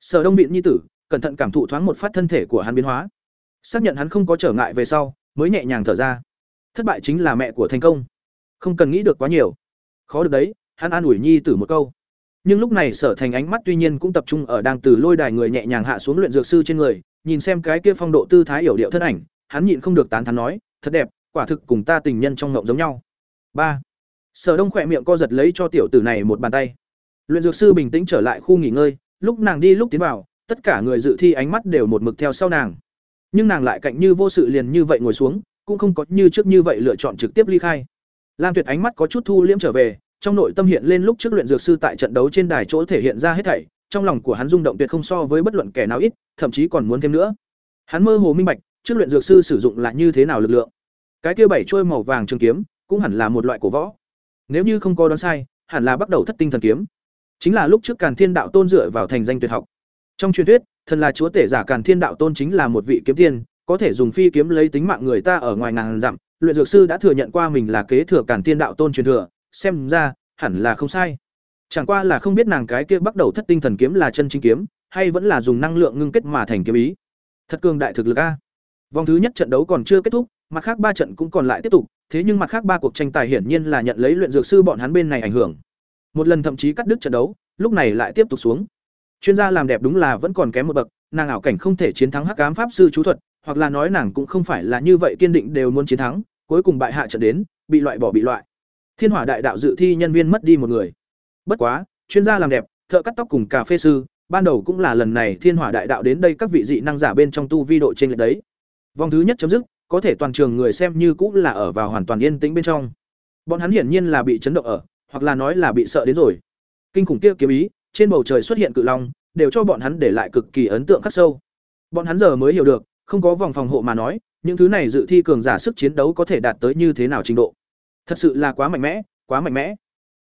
Sở Đông bịn nhi tử, cẩn thận cảm thụ thoáng một phát thân thể của hắn biến hóa. Xác nhận hắn không có trở ngại về sau, mới nhẹ nhàng thở ra thất bại chính là mẹ của thành công không cần nghĩ được quá nhiều khó được đấy hắn an ủi nhi tử một câu nhưng lúc này sở thành ánh mắt tuy nhiên cũng tập trung ở đang từ lôi đài người nhẹ nhàng hạ xuống luyện dược sư trên người nhìn xem cái kia phong độ tư thái hiểu điệu thân ảnh, hắn nhịn không được tán thán nói, thật đẹp, quả thực cùng ta tình nhân trong ngộng giống nhau. Ba. Sở đông khỏe miệng co giật lấy cho tiểu tử này một bàn tay. Luyện dược sư bình tĩnh trở lại khu nghỉ ngơi, lúc nàng đi lúc tiến vào, tất cả người dự thi ánh mắt đều một mực theo sau nàng. Nhưng nàng lại cạnh như vô sự liền như vậy ngồi xuống, cũng không có như trước như vậy lựa chọn trực tiếp ly khai. Lam tuyệt ánh mắt có chút thu liễm trở về, trong nội tâm hiện lên lúc trước luyện dược sư tại trận đấu trên đài chỗ thể hiện ra hết thảy trong lòng của hắn rung động tuyệt không so với bất luận kẻ nào ít, thậm chí còn muốn thêm nữa. Hắn mơ hồ minh bạch, trước luyện dược sư sử dụng là như thế nào lực lượng. Cái kia bảy chuôi màu vàng trường kiếm, cũng hẳn là một loại cổ võ. Nếu như không có đoán sai, hẳn là bắt đầu thất tinh thần kiếm. Chính là lúc trước càn thiên đạo tôn dựa vào thành danh tuyệt học. Trong truyền thuyết, thần là chúa tể giả càn thiên đạo tôn chính là một vị kiếm tiên, có thể dùng phi kiếm lấy tính mạng người ta ở ngoài ngàn dặm. Luyện dược sư đã thừa nhận qua mình là kế thừa càn thiên đạo tôn truyền thừa, xem ra, hẳn là không sai chẳng qua là không biết nàng cái kia bắt đầu thất tinh thần kiếm là chân chính kiếm, hay vẫn là dùng năng lượng ngưng kết mà thành kiếm ý. Thật cường đại thực lực a. Vòng thứ nhất trận đấu còn chưa kết thúc, mặt khác ba trận cũng còn lại tiếp tục, thế nhưng mặt khác ba cuộc tranh tài hiển nhiên là nhận lấy luyện dược sư bọn hắn bên này ảnh hưởng. Một lần thậm chí cắt đứt trận đấu, lúc này lại tiếp tục xuống. Chuyên gia làm đẹp đúng là vẫn còn kém một bậc, nàng ảo cảnh không thể chiến thắng hắc ám pháp sư chú thuật, hoặc là nói nàng cũng không phải là như vậy kiên định đều muốn chiến thắng, cuối cùng bại hạ trận đến, bị loại bỏ bị loại. Thiên hỏa đại đạo dự thi nhân viên mất đi một người bất quá, chuyên gia làm đẹp, thợ cắt tóc cùng cà phê sư, ban đầu cũng là lần này thiên hỏa đại đạo đến đây các vị dị năng giả bên trong tu vi độ trên lệch đấy. Vòng thứ nhất chấm dứt, có thể toàn trường người xem như cũng là ở vào hoàn toàn yên tĩnh bên trong. Bọn hắn hiển nhiên là bị chấn động ở, hoặc là nói là bị sợ đến rồi. Kinh khủng kia kiếm ý, trên bầu trời xuất hiện cự long, đều cho bọn hắn để lại cực kỳ ấn tượng khắc sâu. Bọn hắn giờ mới hiểu được, không có vòng phòng hộ mà nói, những thứ này dự thi cường giả sức chiến đấu có thể đạt tới như thế nào trình độ. Thật sự là quá mạnh mẽ, quá mạnh mẽ.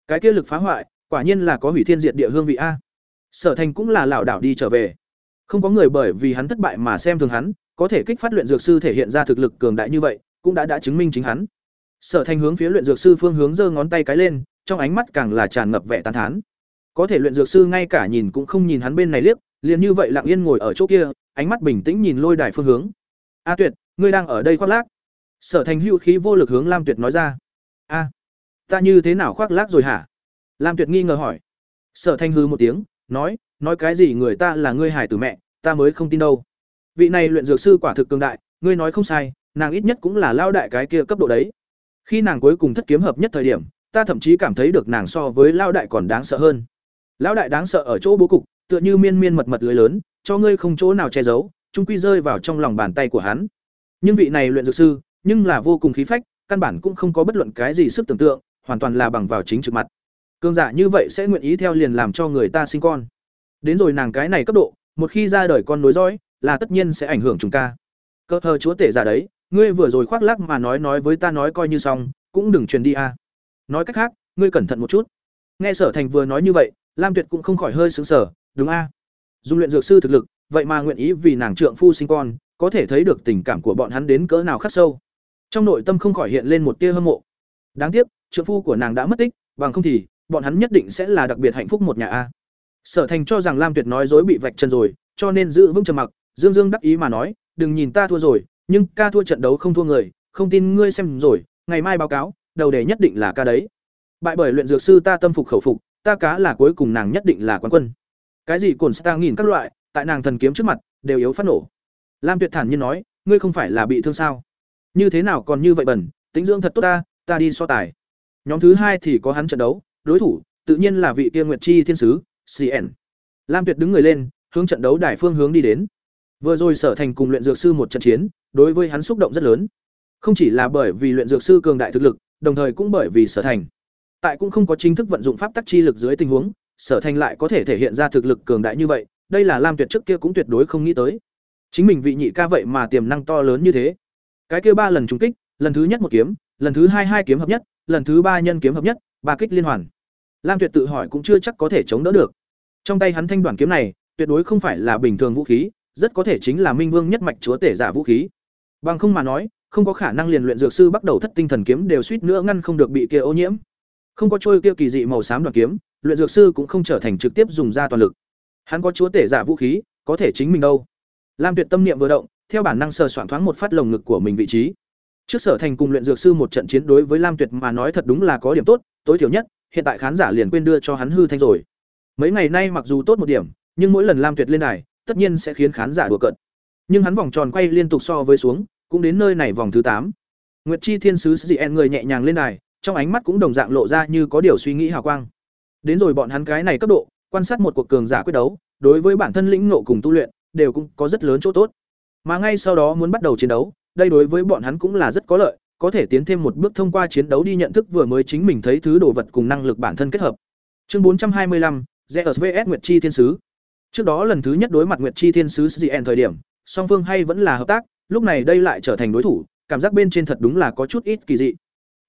Cái kia lực phá hoại quả nhiên là có hủy thiên diệt địa hương vị a. Sở thành cũng là lảo đảo đi trở về. Không có người bởi vì hắn thất bại mà xem thường hắn, có thể kích phát luyện dược sư thể hiện ra thực lực cường đại như vậy, cũng đã đã chứng minh chính hắn. Sở thành hướng phía luyện dược sư phương hướng giơ ngón tay cái lên, trong ánh mắt càng là tràn ngập vẻ tán thán. Có thể luyện dược sư ngay cả nhìn cũng không nhìn hắn bên này liếc, liền như vậy lặng yên ngồi ở chỗ kia, ánh mắt bình tĩnh nhìn lôi đài phương hướng. A tuyệt, ngươi đang ở đây khoác lác? Sở thành hữu khí vô lực hướng lam tuyệt nói ra. A, ta như thế nào khoác lác rồi hả? Lam tuyệt nghi ngờ hỏi. Sở Thanh hư một tiếng, nói nói cái gì người ta là ngươi hải tử mẹ, ta mới không tin đâu. Vị này luyện dược sư quả thực cường đại, ngươi nói không sai, nàng ít nhất cũng là lao đại cái kia cấp độ đấy. Khi nàng cuối cùng thất kiếm hợp nhất thời điểm, ta thậm chí cảm thấy được nàng so với lao đại còn đáng sợ hơn. Lão đại đáng sợ ở chỗ bố cục, tựa như miên miên mật mật lưới lớn, cho ngươi không chỗ nào che giấu chúng quy rơi vào trong lòng bàn tay của hắn. Nhưng vị này luyện dược sư, nhưng là vô cùng khí phách, căn bản cũng không có bất luận cái gì sức tưởng tượng, hoàn toàn là bằng vào chính trực mặt cương giả như vậy sẽ nguyện ý theo liền làm cho người ta sinh con. Đến rồi nàng cái này cấp độ, một khi ra đời con nối dõi, là tất nhiên sẽ ảnh hưởng chúng ta. Cơ thơ chúa tể giả đấy, ngươi vừa rồi khoác lác mà nói nói với ta nói coi như xong, cũng đừng truyền đi a. Nói cách khác, ngươi cẩn thận một chút. Nghe sở thành vừa nói như vậy, lam tuyệt cũng không khỏi hơi xứng sở đúng a. Dung luyện dược sư thực lực, vậy mà nguyện ý vì nàng trượng phu sinh con, có thể thấy được tình cảm của bọn hắn đến cỡ nào khắc sâu. Trong nội tâm không khỏi hiện lên một tia hâm mộ. Đáng tiếc, trượng phu của nàng đã mất tích, bằng không thì bọn hắn nhất định sẽ là đặc biệt hạnh phúc một nhà a. Sở thành cho rằng lam tuyệt nói dối bị vạch chân rồi, cho nên giữ vững trầm mặc. Dương dương đắc ý mà nói, đừng nhìn ta thua rồi, nhưng ca thua trận đấu không thua người, không tin ngươi xem rồi, ngày mai báo cáo, đầu đề nhất định là ca đấy. Bại bởi luyện dược sư ta tâm phục khẩu phục, ta cá là cuối cùng nàng nhất định là quán quân. Cái gì cồn ta nghìn các loại, tại nàng thần kiếm trước mặt, đều yếu phát nổ. Lam tuyệt thản nhiên nói, ngươi không phải là bị thương sao? Như thế nào còn như vậy bẩn, tính dưỡng thật tốt ta ta đi so tài. Nhóm thứ hai thì có hắn trận đấu đối thủ, tự nhiên là vị kia nguyệt chi thiên sứ cn lam tuyệt đứng người lên, hướng trận đấu đài phương hướng đi đến. Vừa rồi sở thành cùng luyện dược sư một trận chiến, đối với hắn xúc động rất lớn. Không chỉ là bởi vì luyện dược sư cường đại thực lực, đồng thời cũng bởi vì sở thành. Tại cũng không có chính thức vận dụng pháp tắc chi lực dưới tình huống, sở thành lại có thể thể hiện ra thực lực cường đại như vậy, đây là lam tuyệt trước kia cũng tuyệt đối không nghĩ tới. Chính mình vị nhị ca vậy mà tiềm năng to lớn như thế. Cái kia ba lần trúng kích, lần thứ nhất một kiếm, lần thứ hai hai kiếm hợp nhất, lần thứ ba nhân kiếm hợp nhất, ba kích liên hoàn lam tuyệt tự hỏi cũng chưa chắc có thể chống đỡ được trong tay hắn thanh đoàn kiếm này tuyệt đối không phải là bình thường vũ khí rất có thể chính là minh vương nhất mạch chúa tể giả vũ khí bằng không mà nói không có khả năng liền luyện dược sư bắt đầu thất tinh thần kiếm đều suýt nữa ngăn không được bị kia ô nhiễm không có trôi kia kỳ dị màu xám đoàn kiếm, luyện dược sư cũng không trở thành trực tiếp dùng ra toàn lực. Hắn có chúa tể giả vũ khí, có thể chính mình đâu. Lam Tuyệt tâm niệm vừa động, theo bản năng sờ soạn thoáng một phát lồng ngực của mình vị trí. Trước Sở Thành cùng luyện dược sư một trận chiến đối với Lam Tuyệt mà nói thật đúng là có điểm tốt, tối thiểu nhất, hiện tại khán giả liền quên đưa cho hắn hư thanh rồi. Mấy ngày nay mặc dù tốt một điểm, nhưng mỗi lần Lam Tuyệt lên đài, tất nhiên sẽ khiến khán giả đùa cợt. Nhưng hắn vòng tròn quay liên tục so với xuống, cũng đến nơi này vòng thứ tám. Nguyệt Chi Thiên sứ dị en người nhẹ nhàng lên đài, trong ánh mắt cũng đồng dạng lộ ra như có điều suy nghĩ hào quang. Đến rồi bọn hắn cái này cấp độ, quan sát một cuộc cường giả quyết đấu, đối với bản thân lĩnh ngộ cùng tu luyện, đều cũng có rất lớn chỗ tốt. Mà ngay sau đó muốn bắt đầu chiến đấu, đây đối với bọn hắn cũng là rất có lợi, có thể tiến thêm một bước thông qua chiến đấu đi nhận thức vừa mới chính mình thấy thứ đồ vật cùng năng lực bản thân kết hợp. Chương 425, Zeus vs Nguyệt Chi Thiên sứ. Trước đó lần thứ nhất đối mặt Nguyệt Chi Thiên sứ Sien thời điểm, song phương hay vẫn là hợp tác, lúc này đây lại trở thành đối thủ, cảm giác bên trên thật đúng là có chút ít kỳ dị.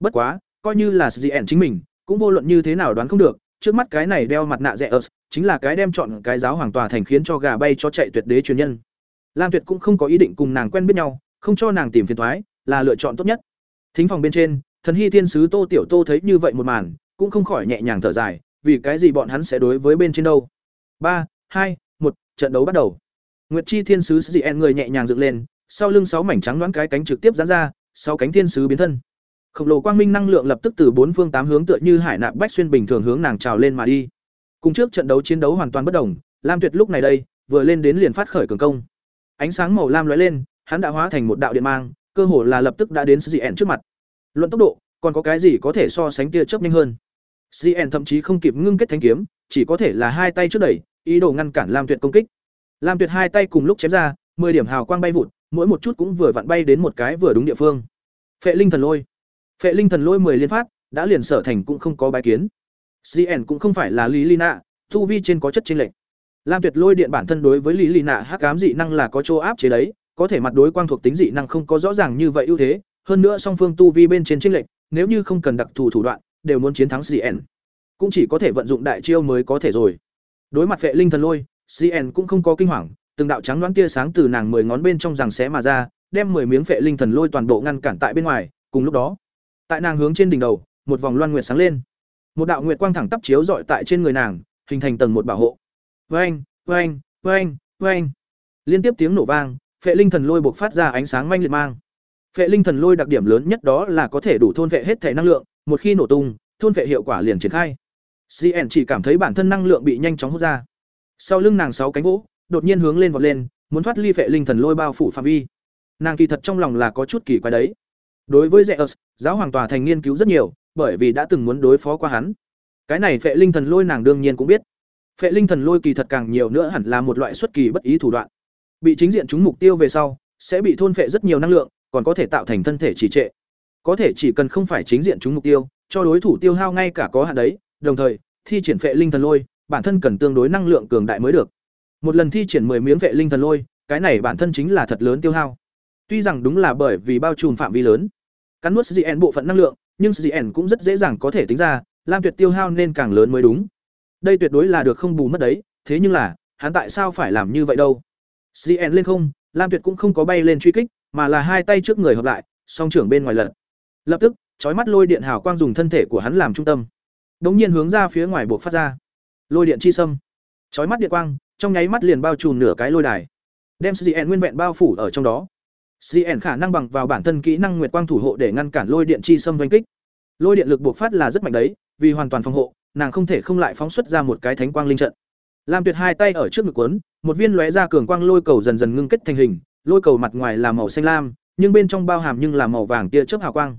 Bất quá, coi như là Sien chính mình, cũng vô luận như thế nào đoán không được, trước mắt cái này đeo mặt nạ Zeus, chính là cái đem chọn cái giáo hoàng tòa thành khiến cho gà bay cho chạy tuyệt đế truyền nhân. Lam Tuyệt cũng không có ý định cùng nàng quen biết nhau, không cho nàng tìm phiền toái, là lựa chọn tốt nhất. Thính phòng bên trên, thần hy thiên sứ Tô Tiểu Tô thấy như vậy một màn, cũng không khỏi nhẹ nhàng thở dài, vì cái gì bọn hắn sẽ đối với bên trên đâu. ba hai một trận đấu bắt đầu. Nguyệt Chi thiên sứ Sien người nhẹ nhàng dựng lên, sau lưng sáu mảnh trắng đoán cái cánh trực tiếp giãn ra, sáu cánh thiên sứ biến thân. Khổng lồ quang minh năng lượng lập tức từ bốn phương tám hướng tựa như hải nạp bách xuyên bình thường hướng nàng trào lên mà đi. Cùng trước trận đấu chiến đấu hoàn toàn bất đồng, Lam Tuyệt lúc này đây, vừa lên đến liền phát khởi cường công. Ánh sáng màu lam lóe lên, hắn đã hóa thành một đạo điện mang, cơ hồ là lập tức đã đến Cien trước mặt. Luận tốc độ, còn có cái gì có thể so sánh tia chớp nhanh hơn? cn thậm chí không kịp ngưng kết thanh kiếm, chỉ có thể là hai tay trước đẩy, ý đồ ngăn cản Lam Tuyệt công kích. Lam Tuyệt hai tay cùng lúc chém ra, 10 điểm hào quang bay vụt, mỗi một chút cũng vừa vặn bay đến một cái vừa đúng địa phương. Phệ linh thần lôi. Phệ linh thần lôi 10 liên phát, đã liền sở thành cũng không có bái kiến. cn cũng không phải là Lý Lina, thu vi trên có chất chênh lệch. Lam Tuyệt lôi điện bản thân đối với Lý Lina hắc ám dị năng là có chỗ áp chế đấy, có thể mặt đối quang thuộc tính dị năng không có rõ ràng như vậy ưu thế, hơn nữa song phương tu vi bên trên chênh lệch, nếu như không cần đặc thù thủ đoạn, đều muốn chiến thắng cn Cũng chỉ có thể vận dụng đại chiêu mới có thể rồi. Đối mặt Phệ linh thần lôi, cn cũng không có kinh hoàng, từng đạo trắng đoán tia sáng từ nàng mười ngón bên trong rằng xé mà ra, đem mười miếng Phệ linh thần lôi toàn bộ ngăn cản tại bên ngoài, cùng lúc đó, tại nàng hướng trên đỉnh đầu, một vòng loan nguyệt sáng lên. Một đạo nguyệt quang thẳng tắp chiếu rọi tại trên người nàng, hình thành tầng một bảo hộ. Oeng, oeng, oeng, oeng. Liên tiếp tiếng nổ vang, Phệ linh thần lôi bộc phát ra ánh sáng manh liệt mang. Phệ linh thần lôi đặc điểm lớn nhất đó là có thể đủ thôn vệ hết thể năng lượng, một khi nổ tung, thôn vệ hiệu quả liền triển khai. CN chỉ cảm thấy bản thân năng lượng bị nhanh chóng hút ra. Sau lưng nàng sáu cánh vỗ, đột nhiên hướng lên vọt lên, muốn thoát ly phệ linh thần lôi bao phủ phạm vi. Nàng kỳ thật trong lòng là có chút kỳ quái đấy. Đối với Zeus, giáo hoàng tòa thành nghiên cứu rất nhiều, bởi vì đã từng muốn đối phó qua hắn. Cái này phệ linh thần lôi nàng đương nhiên cũng biết. Phệ linh thần lôi kỳ thật càng nhiều nữa hẳn là một loại xuất kỳ bất ý thủ đoạn. Bị chính diện chúng mục tiêu về sau, sẽ bị thôn phệ rất nhiều năng lượng, còn có thể tạo thành thân thể trì trệ. Có thể chỉ cần không phải chính diện chúng mục tiêu, cho đối thủ tiêu hao ngay cả có hạn đấy, đồng thời, thi triển phệ linh thần lôi, bản thân cần tương đối năng lượng cường đại mới được. Một lần thi triển 10 miếng phệ linh thần lôi, cái này bản thân chính là thật lớn tiêu hao. Tuy rằng đúng là bởi vì bao trùm phạm vi lớn, cắn nuốt GN bộ phận năng lượng, nhưng GN cũng rất dễ dàng có thể tính ra, Lam Tuyệt tiêu hao nên càng lớn mới đúng. Đây tuyệt đối là được không bù mất đấy, thế nhưng là, hắn tại sao phải làm như vậy đâu? GN lên không, Lam Tuyệt cũng không có bay lên truy kích, mà là hai tay trước người hợp lại, song trưởng bên ngoài lật. Lập tức, chói mắt lôi điện hào quang dùng thân thể của hắn làm trung tâm, đống nhiên hướng ra phía ngoài buộc phát ra. Lôi điện chi sâm, chói mắt điện quang, trong nháy mắt liền bao trùm nửa cái lôi đài, đem CN nguyên vẹn bao phủ ở trong đó. CN khả năng bằng vào bản thân kỹ năng nguyệt quang thủ hộ để ngăn cản lôi điện chi sâm vành kích. Lôi điện lực buộc phát là rất mạnh đấy, vì hoàn toàn phòng hộ, nàng không thể không lại phóng xuất ra một cái thánh quang linh trận. Lam Tuyệt hai tay ở trước ngực cuốn, một viên lóe ra cường quang lôi cầu dần dần ngưng kết thành hình, lôi cầu mặt ngoài là màu xanh lam, nhưng bên trong bao hàm nhưng là màu vàng tia chớp hào quang.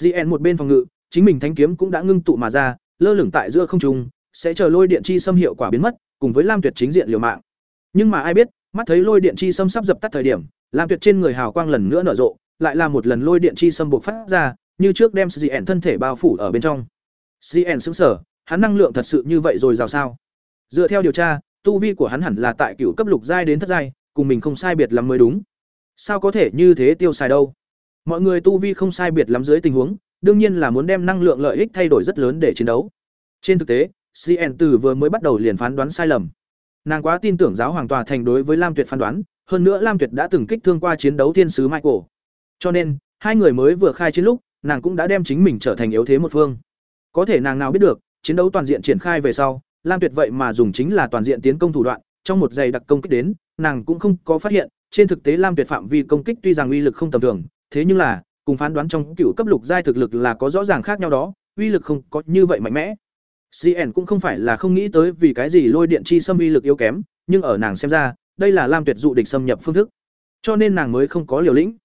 CN một bên phòng ngự, chính mình thánh kiếm cũng đã ngưng tụ mà ra, lơ lửng tại giữa không trung, sẽ chờ lôi điện chi xâm hiệu quả biến mất, cùng với Lam Tuyệt chính diện liều mạng. Nhưng mà ai biết, mắt thấy lôi điện chi xâm sắp dập tắt thời điểm, Lam Tuyệt trên người hào quang lần nữa nở rộ, lại là một lần lôi điện chi xâm buộc phát ra, như trước đem CN thân thể bao phủ ở bên trong. CN sững sở, hắn năng lượng thật sự như vậy rồi rào sao? Dựa theo điều tra, tu vi của hắn hẳn là tại cửu cấp lục giai đến thất giai, cùng mình không sai biệt lắm mới đúng. Sao có thể như thế tiêu xài đâu? Mọi người tu vi không sai biệt lắm dưới tình huống, đương nhiên là muốn đem năng lượng lợi ích thay đổi rất lớn để chiến đấu. Trên thực tế, CN từ vừa mới bắt đầu liền phán đoán sai lầm. Nàng quá tin tưởng giáo hoàng tòa thành đối với Lam Tuyệt phán đoán, hơn nữa Lam Tuyệt đã từng kích thương qua chiến đấu thiên sứ Michael. Cho nên, hai người mới vừa khai chiến lúc, nàng cũng đã đem chính mình trở thành yếu thế một phương. Có thể nàng nào biết được, chiến đấu toàn diện triển khai về sau, Lam Tuyệt vậy mà dùng chính là toàn diện tiến công thủ đoạn, trong một giây đặc công kích đến, nàng cũng không có phát hiện, trên thực tế Lam Tuyệt phạm vi công kích tuy rằng uy lực không tầm thường, thế nhưng là, cùng phán đoán trong cựu cấp lục giai thực lực là có rõ ràng khác nhau đó, uy lực không có như vậy mạnh mẽ. CN cũng không phải là không nghĩ tới vì cái gì lôi điện chi xâm uy lực yếu kém, nhưng ở nàng xem ra, đây là Lam Tuyệt dụ địch xâm nhập phương thức, cho nên nàng mới không có liều lĩnh.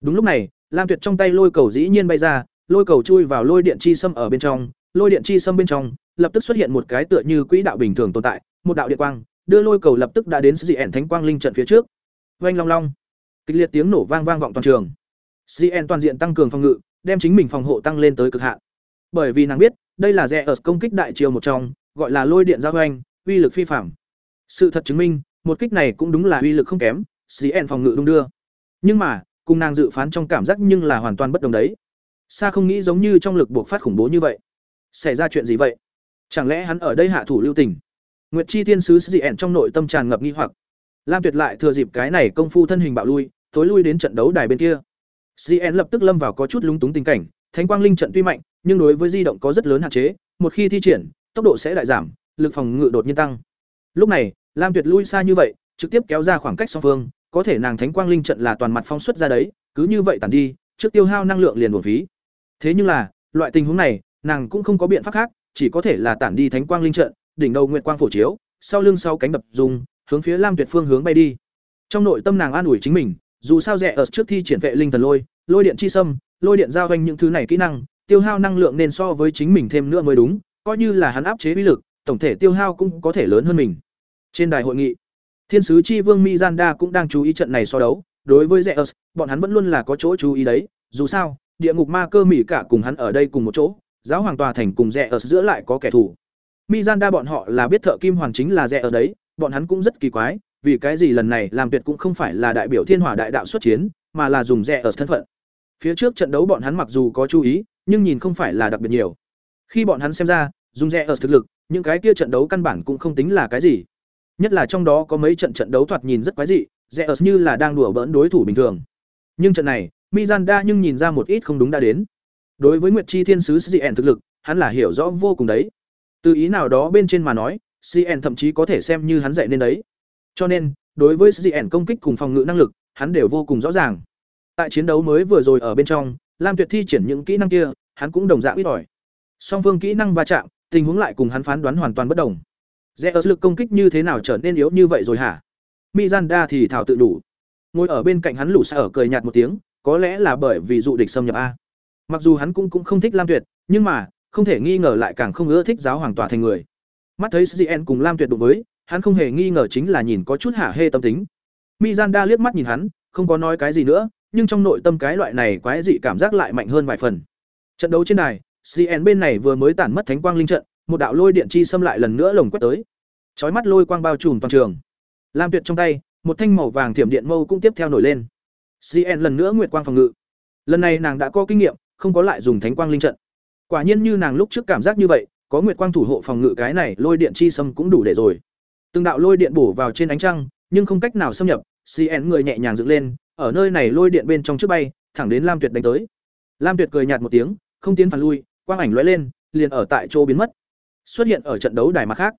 Đúng lúc này, Lam Tuyệt trong tay lôi cầu dĩ nhiên bay ra, lôi cầu chui vào lôi điện chi xâm ở bên trong, lôi điện chi xâm bên trong, lập tức xuất hiện một cái tựa như quỹ đạo bình thường tồn tại, một đạo điện quang, đưa lôi cầu lập tức đã đến CN Thánh Quang Linh trận phía trước. Oanh long long. Kịch liệt tiếng nổ vang vang vọng toàn trường. CN toàn diện tăng cường phòng ngự, đem chính mình phòng hộ tăng lên tới cực hạn. Bởi vì nàng biết, đây là rẻ ở công kích đại chiều một trong, gọi là lôi điện giao hoành, uy lực phi phàm. Sự thật chứng minh, một kích này cũng đúng là uy lực không kém, CN phòng ngự đung đưa. Nhưng mà, cùng nàng dự phán trong cảm giác nhưng là hoàn toàn bất đồng đấy. Sa không nghĩ giống như trong lực buộc phát khủng bố như vậy. Xảy ra chuyện gì vậy? Chẳng lẽ hắn ở đây hạ thủ lưu tình? Nguyệt Chi Thiên sứ CN trong nội tâm tràn ngập nghi hoặc. Lam Tuyệt lại thừa dịp cái này công phu thân hình bạo lui, tối lui đến trận đấu đài bên kia. CN lập tức lâm vào có chút lúng túng tình cảnh, Thánh Quang Linh trận tuy mạnh, nhưng đối với di động có rất lớn hạn chế, một khi thi triển, tốc độ sẽ đại giảm, lực phòng ngự đột nhiên tăng. Lúc này, Lam Tuyệt lui xa như vậy, trực tiếp kéo ra khoảng cách song phương, có thể nàng Thánh Quang Linh trận là toàn mặt phong xuất ra đấy, cứ như vậy tản đi, trước tiêu hao năng lượng liền uổng phí. Thế nhưng là, loại tình huống này, nàng cũng không có biện pháp khác, chỉ có thể là tản đi Thánh Quang Linh trận, đỉnh đầu nguyệt quang phổ chiếu, sau lưng sau cánh đập dùng, hướng phía Lam Tuyệt phương hướng bay đi. Trong nội tâm nàng an ủi chính mình, dù sao rẻ ở trước thi triển vệ linh thần lôi, lôi điện chi sâm, lôi điện giao doanh những thứ này kỹ năng, tiêu hao năng lượng nên so với chính mình thêm nữa mới đúng, coi như là hắn áp chế uy lực, tổng thể tiêu hao cũng có thể lớn hơn mình. Trên đài hội nghị, Thiên sứ chi vương Mizanda cũng đang chú ý trận này so đấu, đối với Zeus, bọn hắn vẫn luôn là có chỗ chú ý đấy, dù sao, địa ngục ma cơ mỉ cả cùng hắn ở đây cùng một chỗ, giáo hoàng tòa thành cùng Zeus giữa lại có kẻ thù. Mizanda bọn họ là biết thợ kim hoàn chính là Zeus đấy, bọn hắn cũng rất kỳ quái, vì cái gì lần này làm tuyệt cũng không phải là đại biểu thiên hỏa đại đạo xuất chiến, mà là dùng Zeus thân phận. Phía trước trận đấu bọn hắn mặc dù có chú ý, nhưng nhìn không phải là đặc biệt nhiều. Khi bọn hắn xem ra, dùng Zeus thực lực, những cái kia trận đấu căn bản cũng không tính là cái gì. Nhất là trong đó có mấy trận trận đấu thoạt nhìn rất quái dị, Zeus như là đang đùa bỡn đối thủ bình thường. Nhưng trận này, Mizanda nhưng nhìn ra một ít không đúng đã đến. Đối với Nguyệt Chi Thiên sứ Diện thực lực, hắn là hiểu rõ vô cùng đấy. Từ ý nào đó bên trên mà nói, CN thậm chí có thể xem như hắn dạy nên đấy. Cho nên, đối với CN công kích cùng phòng ngự năng lực, hắn đều vô cùng rõ ràng. Tại chiến đấu mới vừa rồi ở bên trong, Lam Tuyệt thi triển những kỹ năng kia, hắn cũng đồng dạng ít ỏi. Song phương kỹ năng va chạm, tình huống lại cùng hắn phán đoán hoàn toàn bất đồng. Zeus lực công kích như thế nào trở nên yếu như vậy rồi hả? Miranda thì thảo tự đủ. Ngồi ở bên cạnh hắn lũ sa ở cười nhạt một tiếng, có lẽ là bởi vì dụ địch xâm nhập a. Mặc dù hắn cũng cũng không thích Lam Tuyệt, nhưng mà, không thể nghi ngờ lại càng không ưa thích giáo hoàng tòa thành người. Mắt thấy Cn cùng Lam Tuyệt đụng với, hắn không hề nghi ngờ chính là nhìn có chút hả hê tâm tính. Mizanda liếc mắt nhìn hắn, không có nói cái gì nữa, nhưng trong nội tâm cái loại này quái dị cảm giác lại mạnh hơn vài phần. Trận đấu trên đài, CN bên này vừa mới tản mất thánh quang linh trận, một đạo lôi điện chi xâm lại lần nữa lồng quét tới. Chói mắt lôi quang bao trùm toàn trường. Lam Tuyệt trong tay, một thanh màu vàng thiểm điện mâu cũng tiếp theo nổi lên. CN lần nữa nguyệt quang phòng ngự. Lần này nàng đã có kinh nghiệm, không có lại dùng thánh quang linh trận. Quả nhiên như nàng lúc trước cảm giác như vậy, có nguyệt quang thủ hộ phòng ngự cái này lôi điện chi xâm cũng đủ để rồi. Từng đạo lôi điện bổ vào trên ánh trăng, nhưng không cách nào xâm nhập, CN người nhẹ nhàng dựng lên, ở nơi này lôi điện bên trong trước bay, thẳng đến Lam Tuyệt đánh tới. Lam Tuyệt cười nhạt một tiếng, không tiến phản lui, quang ảnh lóe lên, liền ở tại chỗ biến mất. Xuất hiện ở trận đấu đài mặt khác.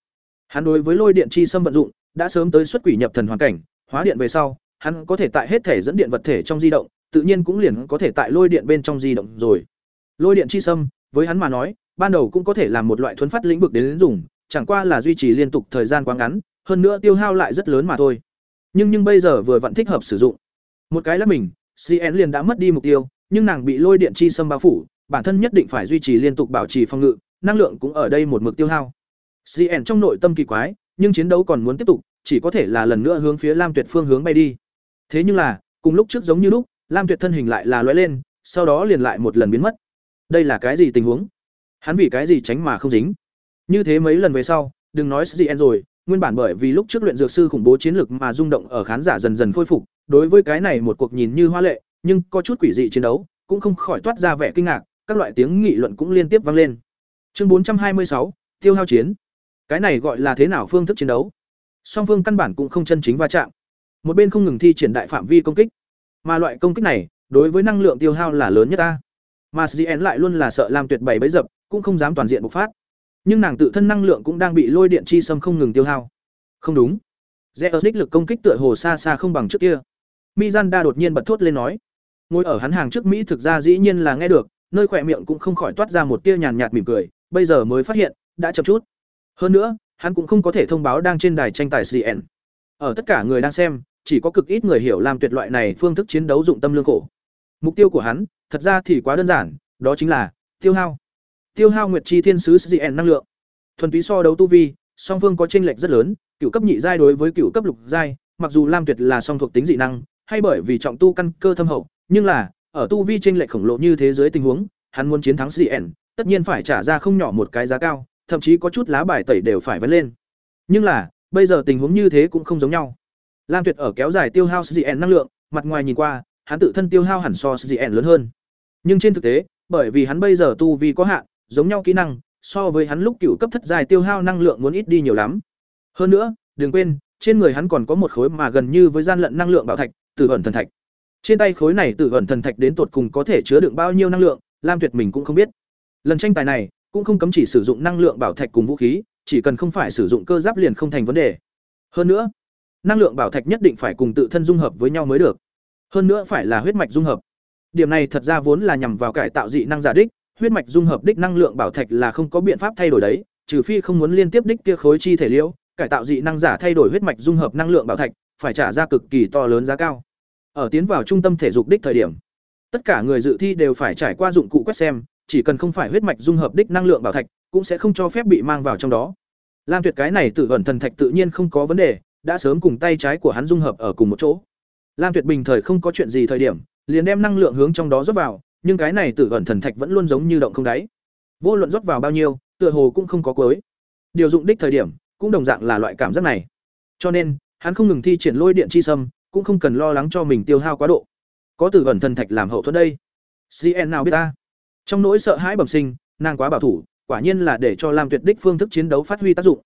Hắn đối với lôi điện chi xâm vận dụng, đã sớm tới xuất quỷ nhập thần hoàn cảnh, hóa điện về sau, hắn có thể tại hết thể dẫn điện vật thể trong di động, tự nhiên cũng liền có thể tại lôi điện bên trong di động rồi. Lôi điện chi xâm, với hắn mà nói, ban đầu cũng có thể làm một loại thuấn phát lĩnh vực đến dùng, chẳng qua là duy trì liên tục thời gian quá ngắn, hơn nữa tiêu hao lại rất lớn mà thôi. Nhưng nhưng bây giờ vừa vẫn thích hợp sử dụng. Một cái là mình, CN liền đã mất đi mục tiêu, nhưng nàng bị lôi điện chi xâm bao phủ, bản thân nhất định phải duy trì liên tục bảo trì phòng ngự, năng lượng cũng ở đây một mực tiêu hao. CN trong nội tâm kỳ quái, nhưng chiến đấu còn muốn tiếp tục, chỉ có thể là lần nữa hướng phía Lam Tuyệt phương hướng bay đi. Thế nhưng là, cùng lúc trước giống như lúc, Lam Tuyệt thân hình lại là lóe lên, sau đó liền lại một lần biến mất. Đây là cái gì tình huống? Hắn vì cái gì tránh mà không dính? Như thế mấy lần về sau, đừng nói CN rồi, nguyên bản bởi vì lúc trước luyện dược sư khủng bố chiến lực mà rung động ở khán giả dần dần khôi phục, đối với cái này một cuộc nhìn như hoa lệ, nhưng có chút quỷ dị chiến đấu, cũng không khỏi toát ra vẻ kinh ngạc, các loại tiếng nghị luận cũng liên tiếp vang lên. Chương 426, tiêu hao chiến. Cái này gọi là thế nào phương thức chiến đấu? Song phương căn bản cũng không chân chính va chạm. Một bên không ngừng thi triển đại phạm vi công kích, mà loại công kích này, đối với năng lượng tiêu hao là lớn nhất ta. Mà Sien lại luôn là sợ làm tuyệt bày bấy dập, cũng không dám toàn diện bộc phát. Nhưng nàng tự thân năng lượng cũng đang bị lôi điện chi xâm không ngừng tiêu hao. Không đúng. Zeus đích lực công kích tựa hồ xa xa không bằng trước kia. Mizanda đột nhiên bật thốt lên nói, ngồi ở hắn hàng trước Mỹ thực ra dĩ nhiên là nghe được, nơi khỏe miệng cũng không khỏi toát ra một tia nhàn nhạt mỉm cười, bây giờ mới phát hiện, đã chậm chút. Hơn nữa, hắn cũng không có thể thông báo đang trên đài tranh tài CN. Ở tất cả người đang xem, chỉ có cực ít người hiểu làm tuyệt loại này phương thức chiến đấu dụng tâm lương khổ. Mục tiêu của hắn, thật ra thì quá đơn giản, đó chính là tiêu hao. Tiêu hao nguyệt chi thiên sứ CN năng lượng. Thuần túy so đấu tu vi, song phương có chênh lệch rất lớn, cửu cấp nhị giai đối với cửu cấp lục giai, mặc dù lam tuyệt là song thuộc tính dị năng, hay bởi vì trọng tu căn cơ thâm hậu, nhưng là, ở tu vi chênh lệch khổng lồ như thế giới tình huống, hắn muốn chiến thắng CN, tất nhiên phải trả ra không nhỏ một cái giá cao, thậm chí có chút lá bài tẩy đều phải vấn lên. Nhưng là, bây giờ tình huống như thế cũng không giống nhau. Lam Tuyệt ở kéo dài tiêu hao CN năng lượng, mặt ngoài nhìn qua, hắn tự thân tiêu hao hẳn so CN lớn hơn. Nhưng trên thực tế, bởi vì hắn bây giờ tu vi có hạn, giống nhau kỹ năng, so với hắn lúc cựu cấp thất giai tiêu hao năng lượng muốn ít đi nhiều lắm. Hơn nữa, đừng quên, trên người hắn còn có một khối mà gần như với gian lận năng lượng bảo thạch, tử ẩn thần thạch. Trên tay khối này tử ẩn thần thạch đến tột cùng có thể chứa đựng bao nhiêu năng lượng, Lam Tuyệt mình cũng không biết. Lần tranh tài này, cũng không cấm chỉ sử dụng năng lượng bảo thạch cùng vũ khí, chỉ cần không phải sử dụng cơ giáp liền không thành vấn đề. Hơn nữa, năng lượng bảo thạch nhất định phải cùng tự thân dung hợp với nhau mới được. Hơn nữa phải là huyết mạch dung hợp. Điểm này thật ra vốn là nhằm vào cải tạo dị năng giả đích, huyết mạch dung hợp đích năng lượng bảo thạch là không có biện pháp thay đổi đấy, trừ phi không muốn liên tiếp đích kia khối chi thể liễu, cải tạo dị năng giả thay đổi huyết mạch dung hợp năng lượng bảo thạch, phải trả ra cực kỳ to lớn giá cao. Ở tiến vào trung tâm thể dục đích thời điểm, tất cả người dự thi đều phải trải qua dụng cụ quét xem, chỉ cần không phải huyết mạch dung hợp đích năng lượng bảo thạch, cũng sẽ không cho phép bị mang vào trong đó. Lam Tuyệt cái này tự ẩn thần thạch tự nhiên không có vấn đề, đã sớm cùng tay trái của hắn dung hợp ở cùng một chỗ. Lam Tuyệt bình thời không có chuyện gì thời điểm, liền đem năng lượng hướng trong đó rót vào, nhưng cái này Tử vận thần thạch vẫn luôn giống như động không đáy. Vô luận rót vào bao nhiêu, tựa hồ cũng không có cuối. Điều dụng đích thời điểm, cũng đồng dạng là loại cảm giác này. Cho nên, hắn không ngừng thi triển lôi điện chi sâm, cũng không cần lo lắng cho mình tiêu hao quá độ. Có tử vận thần thạch làm hậu thuẫn đây. CN nào biết ta? Trong nỗi sợ hãi bẩm sinh, nàng quá bảo thủ, quả nhiên là để cho Lam Tuyệt đích phương thức chiến đấu phát huy tác dụng.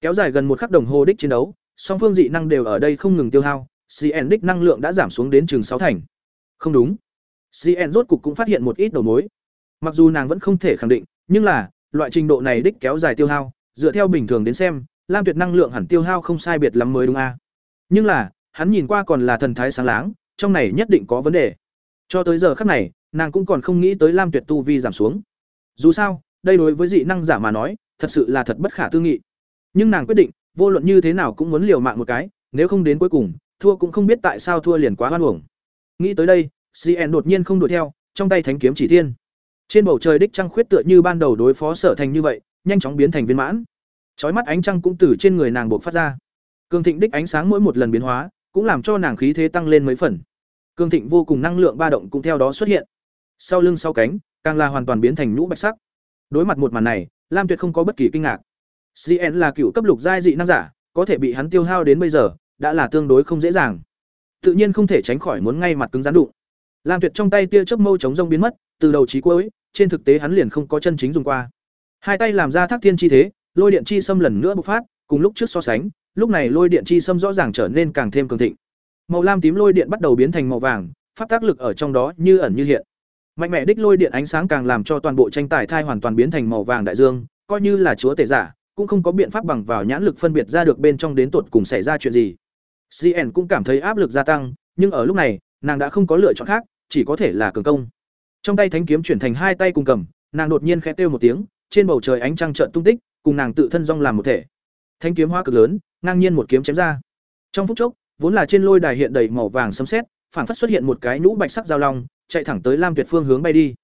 Kéo dài gần một khắc đồng hồ đích chiến đấu, song phương dị năng đều ở đây không ngừng tiêu hao, CN đích năng lượng đã giảm xuống đến chừng sáu thành. Không đúng. CN rốt cục cũng phát hiện một ít đầu mối. Mặc dù nàng vẫn không thể khẳng định, nhưng là, loại trình độ này đích kéo dài tiêu hao, dựa theo bình thường đến xem, Lam Tuyệt năng lượng hẳn tiêu hao không sai biệt lắm mới đúng a. Nhưng là, hắn nhìn qua còn là thần thái sáng láng, trong này nhất định có vấn đề. Cho tới giờ khắc này, nàng cũng còn không nghĩ tới Lam Tuyệt tu vi giảm xuống. Dù sao, đây đối với dị năng giả mà nói, thật sự là thật bất khả tư nghị. Nhưng nàng quyết định, vô luận như thế nào cũng muốn liều mạng một cái, nếu không đến cuối cùng, thua cũng không biết tại sao thua liền quá hoan uổng. Nghĩ tới đây, CN đột nhiên không đuổi theo, trong tay thánh kiếm chỉ thiên. Trên bầu trời đích trăng khuyết tựa như ban đầu đối phó sở thành như vậy, nhanh chóng biến thành viên mãn. Chói mắt ánh trăng cũng từ trên người nàng bộc phát ra. Cường thịnh đích ánh sáng mỗi một lần biến hóa, cũng làm cho nàng khí thế tăng lên mấy phần. Cường thịnh vô cùng năng lượng ba động cũng theo đó xuất hiện. Sau lưng sau cánh, càng là hoàn toàn biến thành nhũ bạch sắc. Đối mặt một màn này, Lam Tuyệt không có bất kỳ kinh ngạc. CN là cựu cấp lục giai dị năng giả, có thể bị hắn tiêu hao đến bây giờ, đã là tương đối không dễ dàng. Tự nhiên không thể tránh khỏi muốn ngay mặt cứng rắn đụng. Lam Tuyệt trong tay tia chớp mâu chống rông biến mất, từ đầu chí cuối, trên thực tế hắn liền không có chân chính dùng qua. Hai tay làm ra thác thiên chi thế, lôi điện chi xâm lần nữa bộc phát, cùng lúc trước so sánh, lúc này lôi điện chi xâm rõ ràng trở nên càng thêm cường thịnh. Màu lam tím lôi điện bắt đầu biến thành màu vàng, pháp tác lực ở trong đó như ẩn như hiện. Mạnh mẽ đích lôi điện ánh sáng càng làm cho toàn bộ tranh tài thai hoàn toàn biến thành màu vàng đại dương, coi như là chúa tể giả, cũng không có biện pháp bằng vào nhãn lực phân biệt ra được bên trong đến tột cùng xảy ra chuyện gì. CN cũng cảm thấy áp lực gia tăng, nhưng ở lúc này, nàng đã không có lựa chọn khác, chỉ có thể là cường công. Trong tay thánh kiếm chuyển thành hai tay cùng cầm, nàng đột nhiên khẽ kêu một tiếng, trên bầu trời ánh trăng chợt tung tích, cùng nàng tự thân rong làm một thể. thanh kiếm hóa cực lớn, ngang nhiên một kiếm chém ra. Trong phút chốc, vốn là trên lôi đài hiện đầy màu vàng sấm sét, phảng phất xuất hiện một cái nhũ bạch sắc giao long, chạy thẳng tới Lam Tuyệt phương hướng bay đi.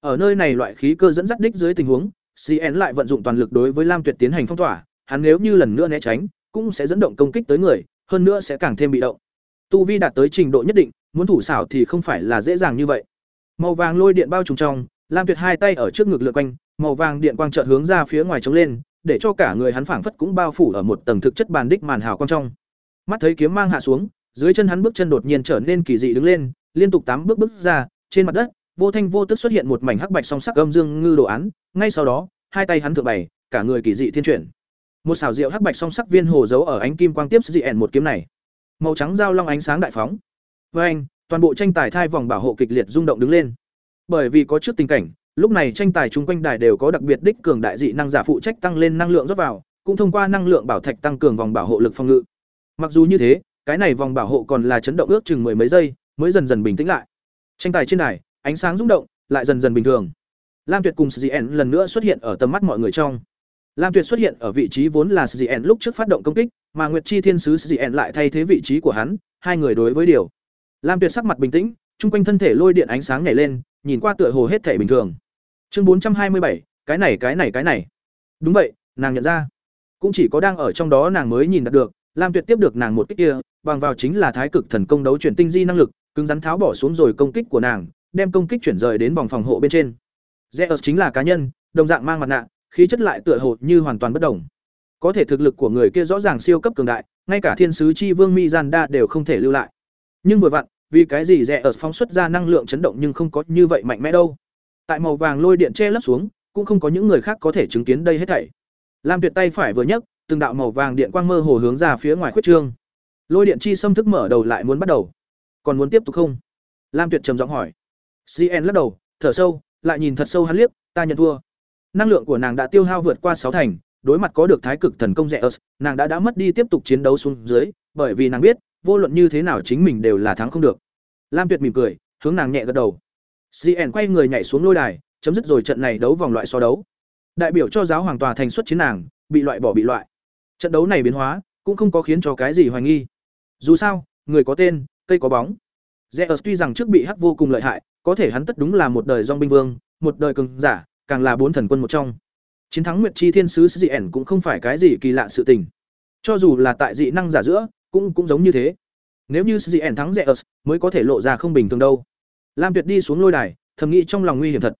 Ở nơi này loại khí cơ dẫn dắt đích dưới tình huống, CN lại vận dụng toàn lực đối với Lam Tuyệt tiến hành phong tỏa, hắn nếu như lần nữa né tránh, cũng sẽ dẫn động công kích tới người, hơn nữa sẽ càng thêm bị động. Tu vi đạt tới trình độ nhất định, muốn thủ xảo thì không phải là dễ dàng như vậy. Màu vàng lôi điện bao trùm trong, Lam Tuyệt hai tay ở trước ngực lượn quanh, màu vàng điện quang chợt hướng ra phía ngoài trống lên, để cho cả người hắn phảng phất cũng bao phủ ở một tầng thực chất bàn đích màn hào quang trong. Mắt thấy kiếm mang hạ xuống, dưới chân hắn bước chân đột nhiên trở nên kỳ dị đứng lên, liên tục tám bước bước ra, trên mặt đất, vô thanh vô tức xuất hiện một mảnh hắc bạch song sắc âm dương ngư đồ án, ngay sau đó, hai tay hắn thượng bày, cả người kỳ dị thiên chuyển. Một xảo diệu hắc bạch song sắc viên hồ giấu ở ánh kim quang tiếp dị ẻn một kiếm này. Màu trắng giao long ánh sáng đại phóng. Với anh, toàn bộ tranh tài thai vòng bảo hộ kịch liệt rung động đứng lên. Bởi vì có trước tình cảnh, lúc này tranh tài chung quanh đài đều có đặc biệt đích cường đại dị năng giả phụ trách tăng lên năng lượng rót vào, cũng thông qua năng lượng bảo thạch tăng cường vòng bảo hộ lực phòng ngự. Mặc dù như thế, cái này vòng bảo hộ còn là chấn động ước chừng mười mấy giây, mới dần dần bình tĩnh lại. tranh tài trên đài ánh sáng rung động lại dần dần bình thường lam tuyệt cùng sgn lần nữa xuất hiện ở tầm mắt mọi người trong lam tuyệt xuất hiện ở vị trí vốn là Sien lúc trước phát động công kích, mà nguyệt chi thiên sứ Sien lại thay thế vị trí của hắn, hai người đối với điều. Lam tuyệt sắc mặt bình tĩnh trung quanh thân thể lôi điện ánh sáng nhảy lên, nhìn qua tựa hồ hết thể bình thường. Chương bốn trăm hai mươi bảy, cái này cái này cái này. Đúng vậy, nàng nhận ra. Cũng chỉ có đang ở trong đó nàng mới nhìn được, lam tuyệt tiếp được nàng một kích kia, bằng vào chính là thái cực thần công đấu chuyển tinh di năng lực, cứng rắn tháo bỏ xuống rồi công kích của nàng, đem công kích chuyển rời đến vòng phòng hộ bên trên. Zeus chính là cá nhân, đồng dạng mang mặt nạ khí chất lại tựa hồ như hoàn toàn bất đồng. Có thể thực lực của người kia rõ ràng siêu cấp cường đại, ngay cả thiên sứ chi vương mizanda đều không thể lưu lại. Nhưng vừa vặn, vì cái gì rẻ ở phóng xuất ra năng lượng chấn động nhưng không có như vậy mạnh mẽ đâu. Tại màu vàng lôi điện che lấp xuống, cũng không có những người khác có thể chứng kiến đây hết thảy. Lam tuyệt tay phải vừa nhấc, từng đạo màu vàng điện quang mơ hồ hướng ra phía ngoài khuyết trương. Lôi điện chi xâm thức mở đầu lại muốn bắt đầu. Còn muốn tiếp tục không? Lam tuyệt trầm giọng hỏi. Cn lắc đầu, thở sâu, lại nhìn thật sâu hắn liếc, ta nhận thua năng lượng của nàng đã tiêu hao vượt qua sáu thành đối mặt có được thái cực thần công Zeus, nàng đã đã mất đi tiếp tục chiến đấu xuống dưới bởi vì nàng biết vô luận như thế nào chính mình đều là thắng không được. Lam tuyệt mỉm cười hướng nàng nhẹ gật đầu. Cn quay người nhảy xuống lôi đài chấm dứt rồi trận này đấu vòng loại so đấu. Đại biểu cho giáo hoàng tòa thành xuất chiến nàng bị loại bỏ bị loại. Trận đấu này biến hóa cũng không có khiến cho cái gì hoài nghi. Dù sao người có tên cây có bóng. Zeus tuy rằng trước bị hắc vô cùng lợi hại có thể hắn tất đúng là một đời dòng binh vương một đời cường giả càng là bốn thần quân một trong. Chiến thắng nguyệt chi thiên sứ dị ẻn cũng không phải cái gì kỳ lạ sự tình. Cho dù là tại dị năng giả giữa, cũng cũng giống như thế. Nếu như dị ẻn thắng Zeus, mới có thể lộ ra không bình thường đâu. Lam tuyệt đi xuống lôi đài, thầm nghĩ trong lòng nguy hiểm thật.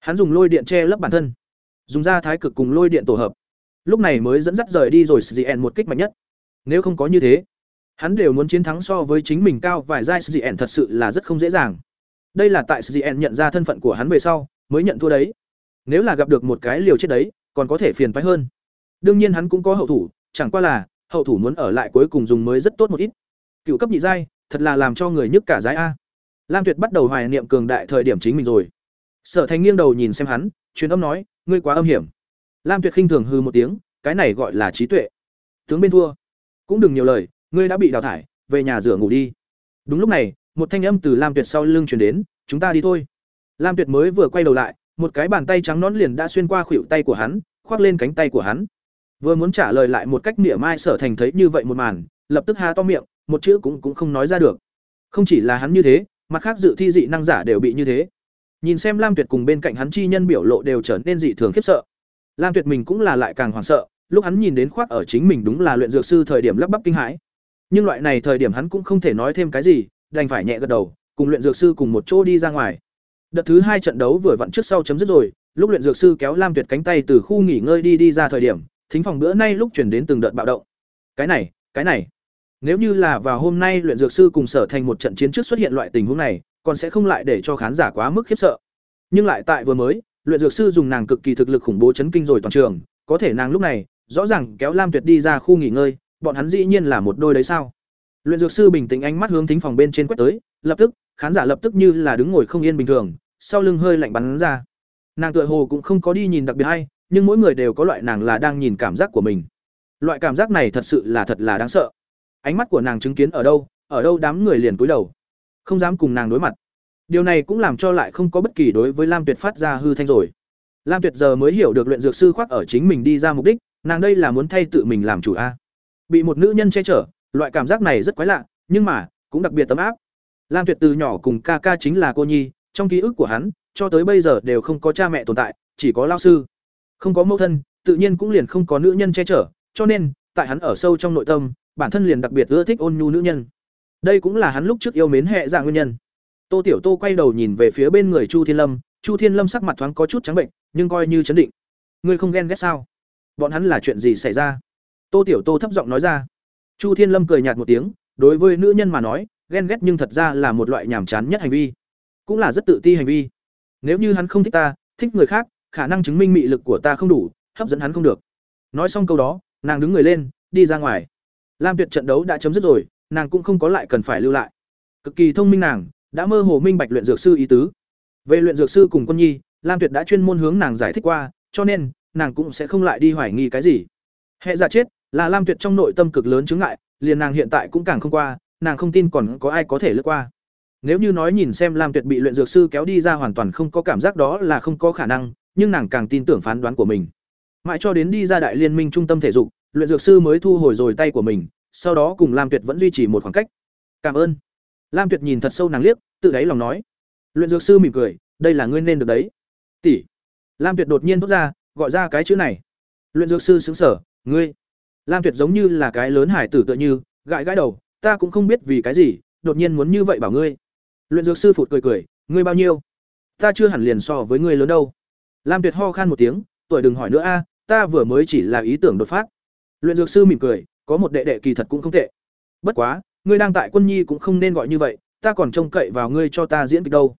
Hắn dùng lôi điện che lấp bản thân. Dùng ra thái cực cùng lôi điện tổ hợp. Lúc này mới dẫn dắt rời đi rồi dị ẩn một kích mạnh nhất. Nếu không có như thế, hắn đều muốn chiến thắng so với chính mình cao vài giai ẩn thật sự là rất không dễ dàng. Đây là tại dị ẩn nhận ra thân phận của hắn về sau, mới nhận thua đấy nếu là gặp được một cái liều chết đấy, còn có thể phiền phái hơn. Đương nhiên hắn cũng có hậu thủ, chẳng qua là, hậu thủ muốn ở lại cuối cùng dùng mới rất tốt một ít. Cựu cấp nhị giai, thật là làm cho người nhức cả giái a. Lam tuyệt bắt đầu hoài niệm cường đại thời điểm chính mình rồi. Sở thành nghiêng đầu nhìn xem hắn, truyền âm nói, ngươi quá âm hiểm. Lam tuyệt khinh thường hư một tiếng, cái này gọi là trí tuệ. Tướng bên thua. Cũng đừng nhiều lời, ngươi đã bị đào thải, về nhà rửa ngủ đi. Đúng lúc này, một thanh âm từ lam tuyệt sau lưng truyền đến, chúng ta đi thôi. Lam tuyệt mới vừa quay đầu lại một cái bàn tay trắng nón liền đã xuyên qua khuỷu tay của hắn, khoác lên cánh tay của hắn. Vừa muốn trả lời lại một cách mỉa mai sở thành thấy như vậy một màn, lập tức há to miệng, một chữ cũng cũng không nói ra được. Không chỉ là hắn như thế, mặt khác dự thi dị năng giả đều bị như thế. Nhìn xem lam tuyệt cùng bên cạnh hắn chi nhân biểu lộ đều trở nên dị thường khiếp sợ. Lam tuyệt mình cũng là lại càng hoảng sợ, lúc hắn nhìn đến khoác ở chính mình đúng là luyện dược sư thời điểm lắp bắp kinh hãi. Nhưng loại này thời điểm hắn cũng không thể nói thêm cái gì, đành phải nhẹ gật đầu, cùng luyện dược sư cùng một chỗ đi ra ngoài đợt thứ hai trận đấu vừa vặn trước sau chấm dứt rồi, lúc luyện dược sư kéo lam tuyệt cánh tay từ khu nghỉ ngơi đi đi ra thời điểm, thính phòng bữa nay lúc chuyển đến từng đợt bạo động. Cái này cái này. Nếu như là vào hôm nay luyện dược sư cùng sở thành một trận chiến trước xuất hiện loại tình huống này, còn sẽ không lại để cho khán giả quá mức khiếp sợ. Nhưng lại tại vừa mới, luyện dược sư dùng nàng cực kỳ thực lực khủng bố chấn kinh rồi toàn trường, có thể nàng lúc này, rõ ràng kéo lam tuyệt đi ra khu nghỉ ngơi, bọn hắn dĩ nhiên là một đôi đấy sao? Luyện dược sư bình tĩnh ánh mắt hướng thính phòng bên trên quét tới, lập tức khán giả lập tức như là đứng ngồi không yên bình thường, sau lưng hơi lạnh bắn ra. Nàng tựa hồ cũng không có đi nhìn đặc biệt hay, nhưng mỗi người đều có loại nàng là đang nhìn cảm giác của mình. Loại cảm giác này thật sự là thật là đáng sợ. Ánh mắt của nàng chứng kiến ở đâu ở đâu đám người liền cúi đầu. Không dám cùng nàng đối mặt. Điều này cũng làm cho lại không có bất kỳ đối với lam tuyệt phát ra hư thanh rồi. Lam tuyệt giờ mới hiểu được luyện dược sư khoác ở chính mình đi ra mục đích, nàng đây là muốn thay tự mình làm chủ a. Bị một nữ nhân che chở, loại cảm giác này rất quái lạ, nhưng mà, cũng đặc biệt tấm áp lam tuyệt từ nhỏ cùng ca ca chính là cô nhi, trong ký ức của hắn, cho tới bây giờ đều không có cha mẹ tồn tại, chỉ có lao sư. Không có mẫu thân, tự nhiên cũng liền không có nữ nhân che chở, cho nên, tại hắn ở sâu trong nội tâm, bản thân liền đặc biệt ưa thích ôn nhu nữ nhân. Đây cũng là hắn lúc trước yêu mến hệ dạng nguyên nhân. Tô tiểu tô quay đầu nhìn về phía bên người chu thiên lâm, chu thiên lâm sắc mặt thoáng có chút trắng bệnh, nhưng coi như chấn định. Ngươi không ghen ghét sao? Bọn hắn là chuyện gì xảy ra? Tô tiểu tô thấp giọng nói ra. Chu thiên lâm cười nhạt một tiếng, đối với nữ nhân mà nói ghen ghét nhưng thật ra là một loại nhàm chán nhất hành vi. Cũng là rất tự ti hành vi. Nếu như hắn không thích ta, thích người khác, khả năng chứng minh mị lực của ta không đủ, hấp dẫn hắn không được. Nói xong câu đó, nàng đứng người lên, đi ra ngoài. Lam tuyệt trận đấu đã chấm dứt rồi, nàng cũng không có lại cần phải lưu lại. Cực kỳ thông minh nàng, đã mơ hồ minh bạch luyện dược sư ý tứ. Về luyện dược sư cùng quân nhi, lam tuyệt đã chuyên môn hướng nàng giải thích qua, cho nên, nàng cũng sẽ không lại đi hoài nghi cái gì. Hệ giả chết, là lam tuyệt trong nội tâm cực lớn chứng ngại, liền nàng hiện tại cũng càng không qua nàng không tin còn có ai có thể lướt qua Nếu như nói nhìn xem Lam Tuyệt bị luyện dược sư kéo đi ra hoàn toàn không có cảm giác đó là không có khả năng, nhưng nàng càng tin tưởng phán đoán của mình. Mãi cho đến đi ra đại liên minh trung tâm thể dục, luyện dược sư mới thu hồi rồi tay của mình, sau đó cùng Lam Tuyệt vẫn duy trì một khoảng cách. "Cảm ơn." Lam Tuyệt nhìn thật sâu nàng liếc, tự đáy lòng nói. Luyện dược sư mỉm cười, "Đây là ngươi nên được đấy." "Tỷ." Lam Tuyệt đột nhiên thốt ra, gọi ra cái chữ này. Luyện dược sư sững sở, "Ngươi?" Lam Tuyệt giống như là cái lớn hải tử tựa như, gãi gãi đầu, "Ta cũng không biết vì cái gì, đột nhiên muốn như vậy bảo ngươi." Luyện dược sư phụt cười cười, "Ngươi bao nhiêu?" "Ta chưa hẳn liền so với ngươi lớn đâu." Lam Tuyệt ho khan một tiếng, "Tuổi đừng hỏi nữa a, ta vừa mới chỉ là ý tưởng đột phát." Luyện dược sư mỉm cười, "Có một đệ đệ kỳ thật cũng không tệ. Bất quá, ngươi đang tại quân nhi cũng không nên gọi như vậy, ta còn trông cậy vào ngươi cho ta diễn kịch đâu."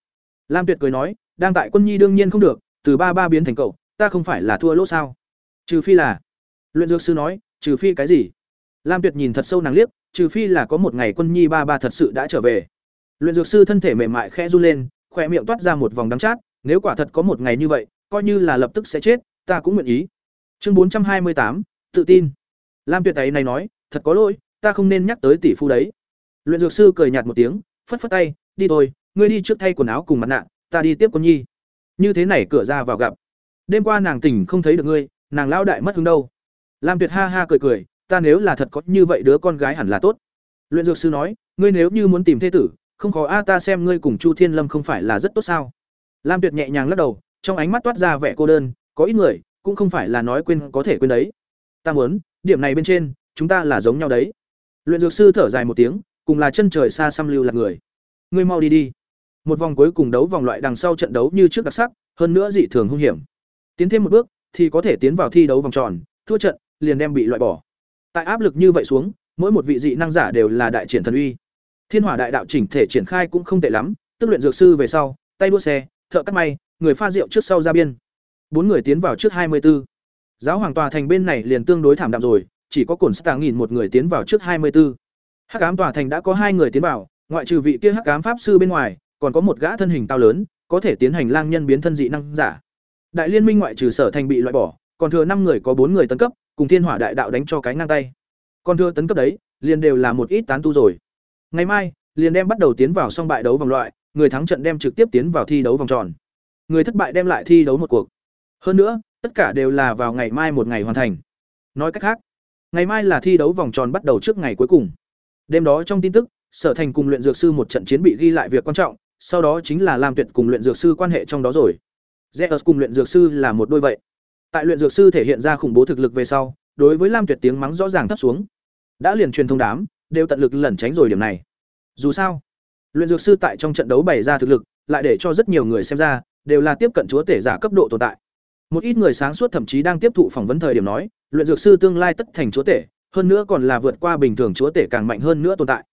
Lam Tuyệt cười nói, "Đang tại quân nhi đương nhiên không được, từ ba ba biến thành cậu, ta không phải là thua lỗ sao? Trừ phi là." Luyện dược sư nói, "Trừ phi cái gì?" Lam Tuyệt nhìn thật sâu nàng liếc, "Trừ phi là có một ngày quân nhi ba ba thật sự đã trở về." Luyện dược sư thân thể mềm mại khẽ run lên, khóe miệng toát ra một vòng đắng chát, nếu quả thật có một ngày như vậy, coi như là lập tức sẽ chết, ta cũng nguyện ý. Chương bốn trăm hai mươi tám, tự tin. Lam Tuyệt ấy này nói, thật có lỗi, ta không nên nhắc tới tỷ phu đấy. Luyện dược sư cười nhạt một tiếng, phất phất tay, đi thôi, ngươi đi trước thay quần áo cùng mặt nạ, ta đi tiếp quân nhi. Như thế này cửa ra vào gặp. Đêm qua nàng tỉnh không thấy được ngươi, nàng lão đại mất hứng đâu. Lam Tuyệt ha ha cười cười, ta nếu là thật có như vậy đứa con gái hẳn là tốt. Luyện dược sư nói, ngươi nếu như muốn tìm thế tử, không khó a ta xem ngươi cùng chu thiên lâm không phải là rất tốt sao? Lam tuyệt nhẹ nhàng lắc đầu trong ánh mắt toát ra vẻ cô đơn có ít người cũng không phải là nói quên có thể quên đấy. Ta muốn điểm này bên trên chúng ta là giống nhau đấy. Luyện dược sư thở dài một tiếng cùng là chân trời xa xăm lưu là người. Ngươi mau đi đi. Một vòng cuối cùng đấu vòng loại đằng sau trận đấu như trước đặc sắc hơn nữa dị thường hung hiểm. Tiến thêm một bước thì có thể tiến vào thi đấu vòng tròn thua trận liền đem bị loại bỏ tại áp lực như vậy xuống mỗi một vị dị năng giả đều là đại triển thần uy Thiên Hỏa Đại Đạo chỉnh thể triển khai cũng không tệ lắm, tức luyện dược sư về sau, tay đua xe, thợ cắt may, người pha rượu trước sau ra biên. Bốn người tiến vào trước hai mươi 24. Giáo hoàng tòa thành bên này liền tương đối thảm đạm rồi, chỉ có cổn Stang nghìn một người tiến vào trước hai mươi 24. Hắc ám tòa thành đã có hai người tiến vào, ngoại trừ vị kia Hắc ám pháp sư bên ngoài, còn có một gã thân hình cao lớn, có thể tiến hành lang nhân biến thân dị năng giả. Đại liên minh ngoại trừ sở thành bị loại bỏ, còn thừa năm người có bốn người tấn cấp, cùng Thiên Hỏa Đại Đạo đánh cho cái ngang tay. Còn thưa tấn cấp đấy, liền đều là một ít tán tu rồi. Ngày mai, liền đem bắt đầu tiến vào song bại đấu vòng loại, người thắng trận đem trực tiếp tiến vào thi đấu vòng tròn. Người thất bại đem lại thi đấu một cuộc. Hơn nữa, tất cả đều là vào ngày mai một ngày hoàn thành. Nói cách khác, ngày mai là thi đấu vòng tròn bắt đầu trước ngày cuối cùng. Đêm đó trong tin tức, Sở Thành cùng luyện dược sư một trận chiến bị ghi lại việc quan trọng, sau đó chính là làm Tuyệt cùng luyện dược sư quan hệ trong đó rồi. Zeus cùng luyện dược sư là một đôi vậy. Tại luyện dược sư thể hiện ra khủng bố thực lực về sau, đối với Lam Tuyệt tiếng mắng rõ ràng thấp xuống. Đã liền truyền thông đám, đều tận lực lẩn tránh rồi điểm này. Dù sao, luyện dược sư tại trong trận đấu bày ra thực lực, lại để cho rất nhiều người xem ra, đều là tiếp cận chúa tể giả cấp độ tồn tại. Một ít người sáng suốt thậm chí đang tiếp thụ phỏng vấn thời điểm nói, luyện dược sư tương lai tất thành chúa tể, hơn nữa còn là vượt qua bình thường chúa tể càng mạnh hơn nữa tồn tại.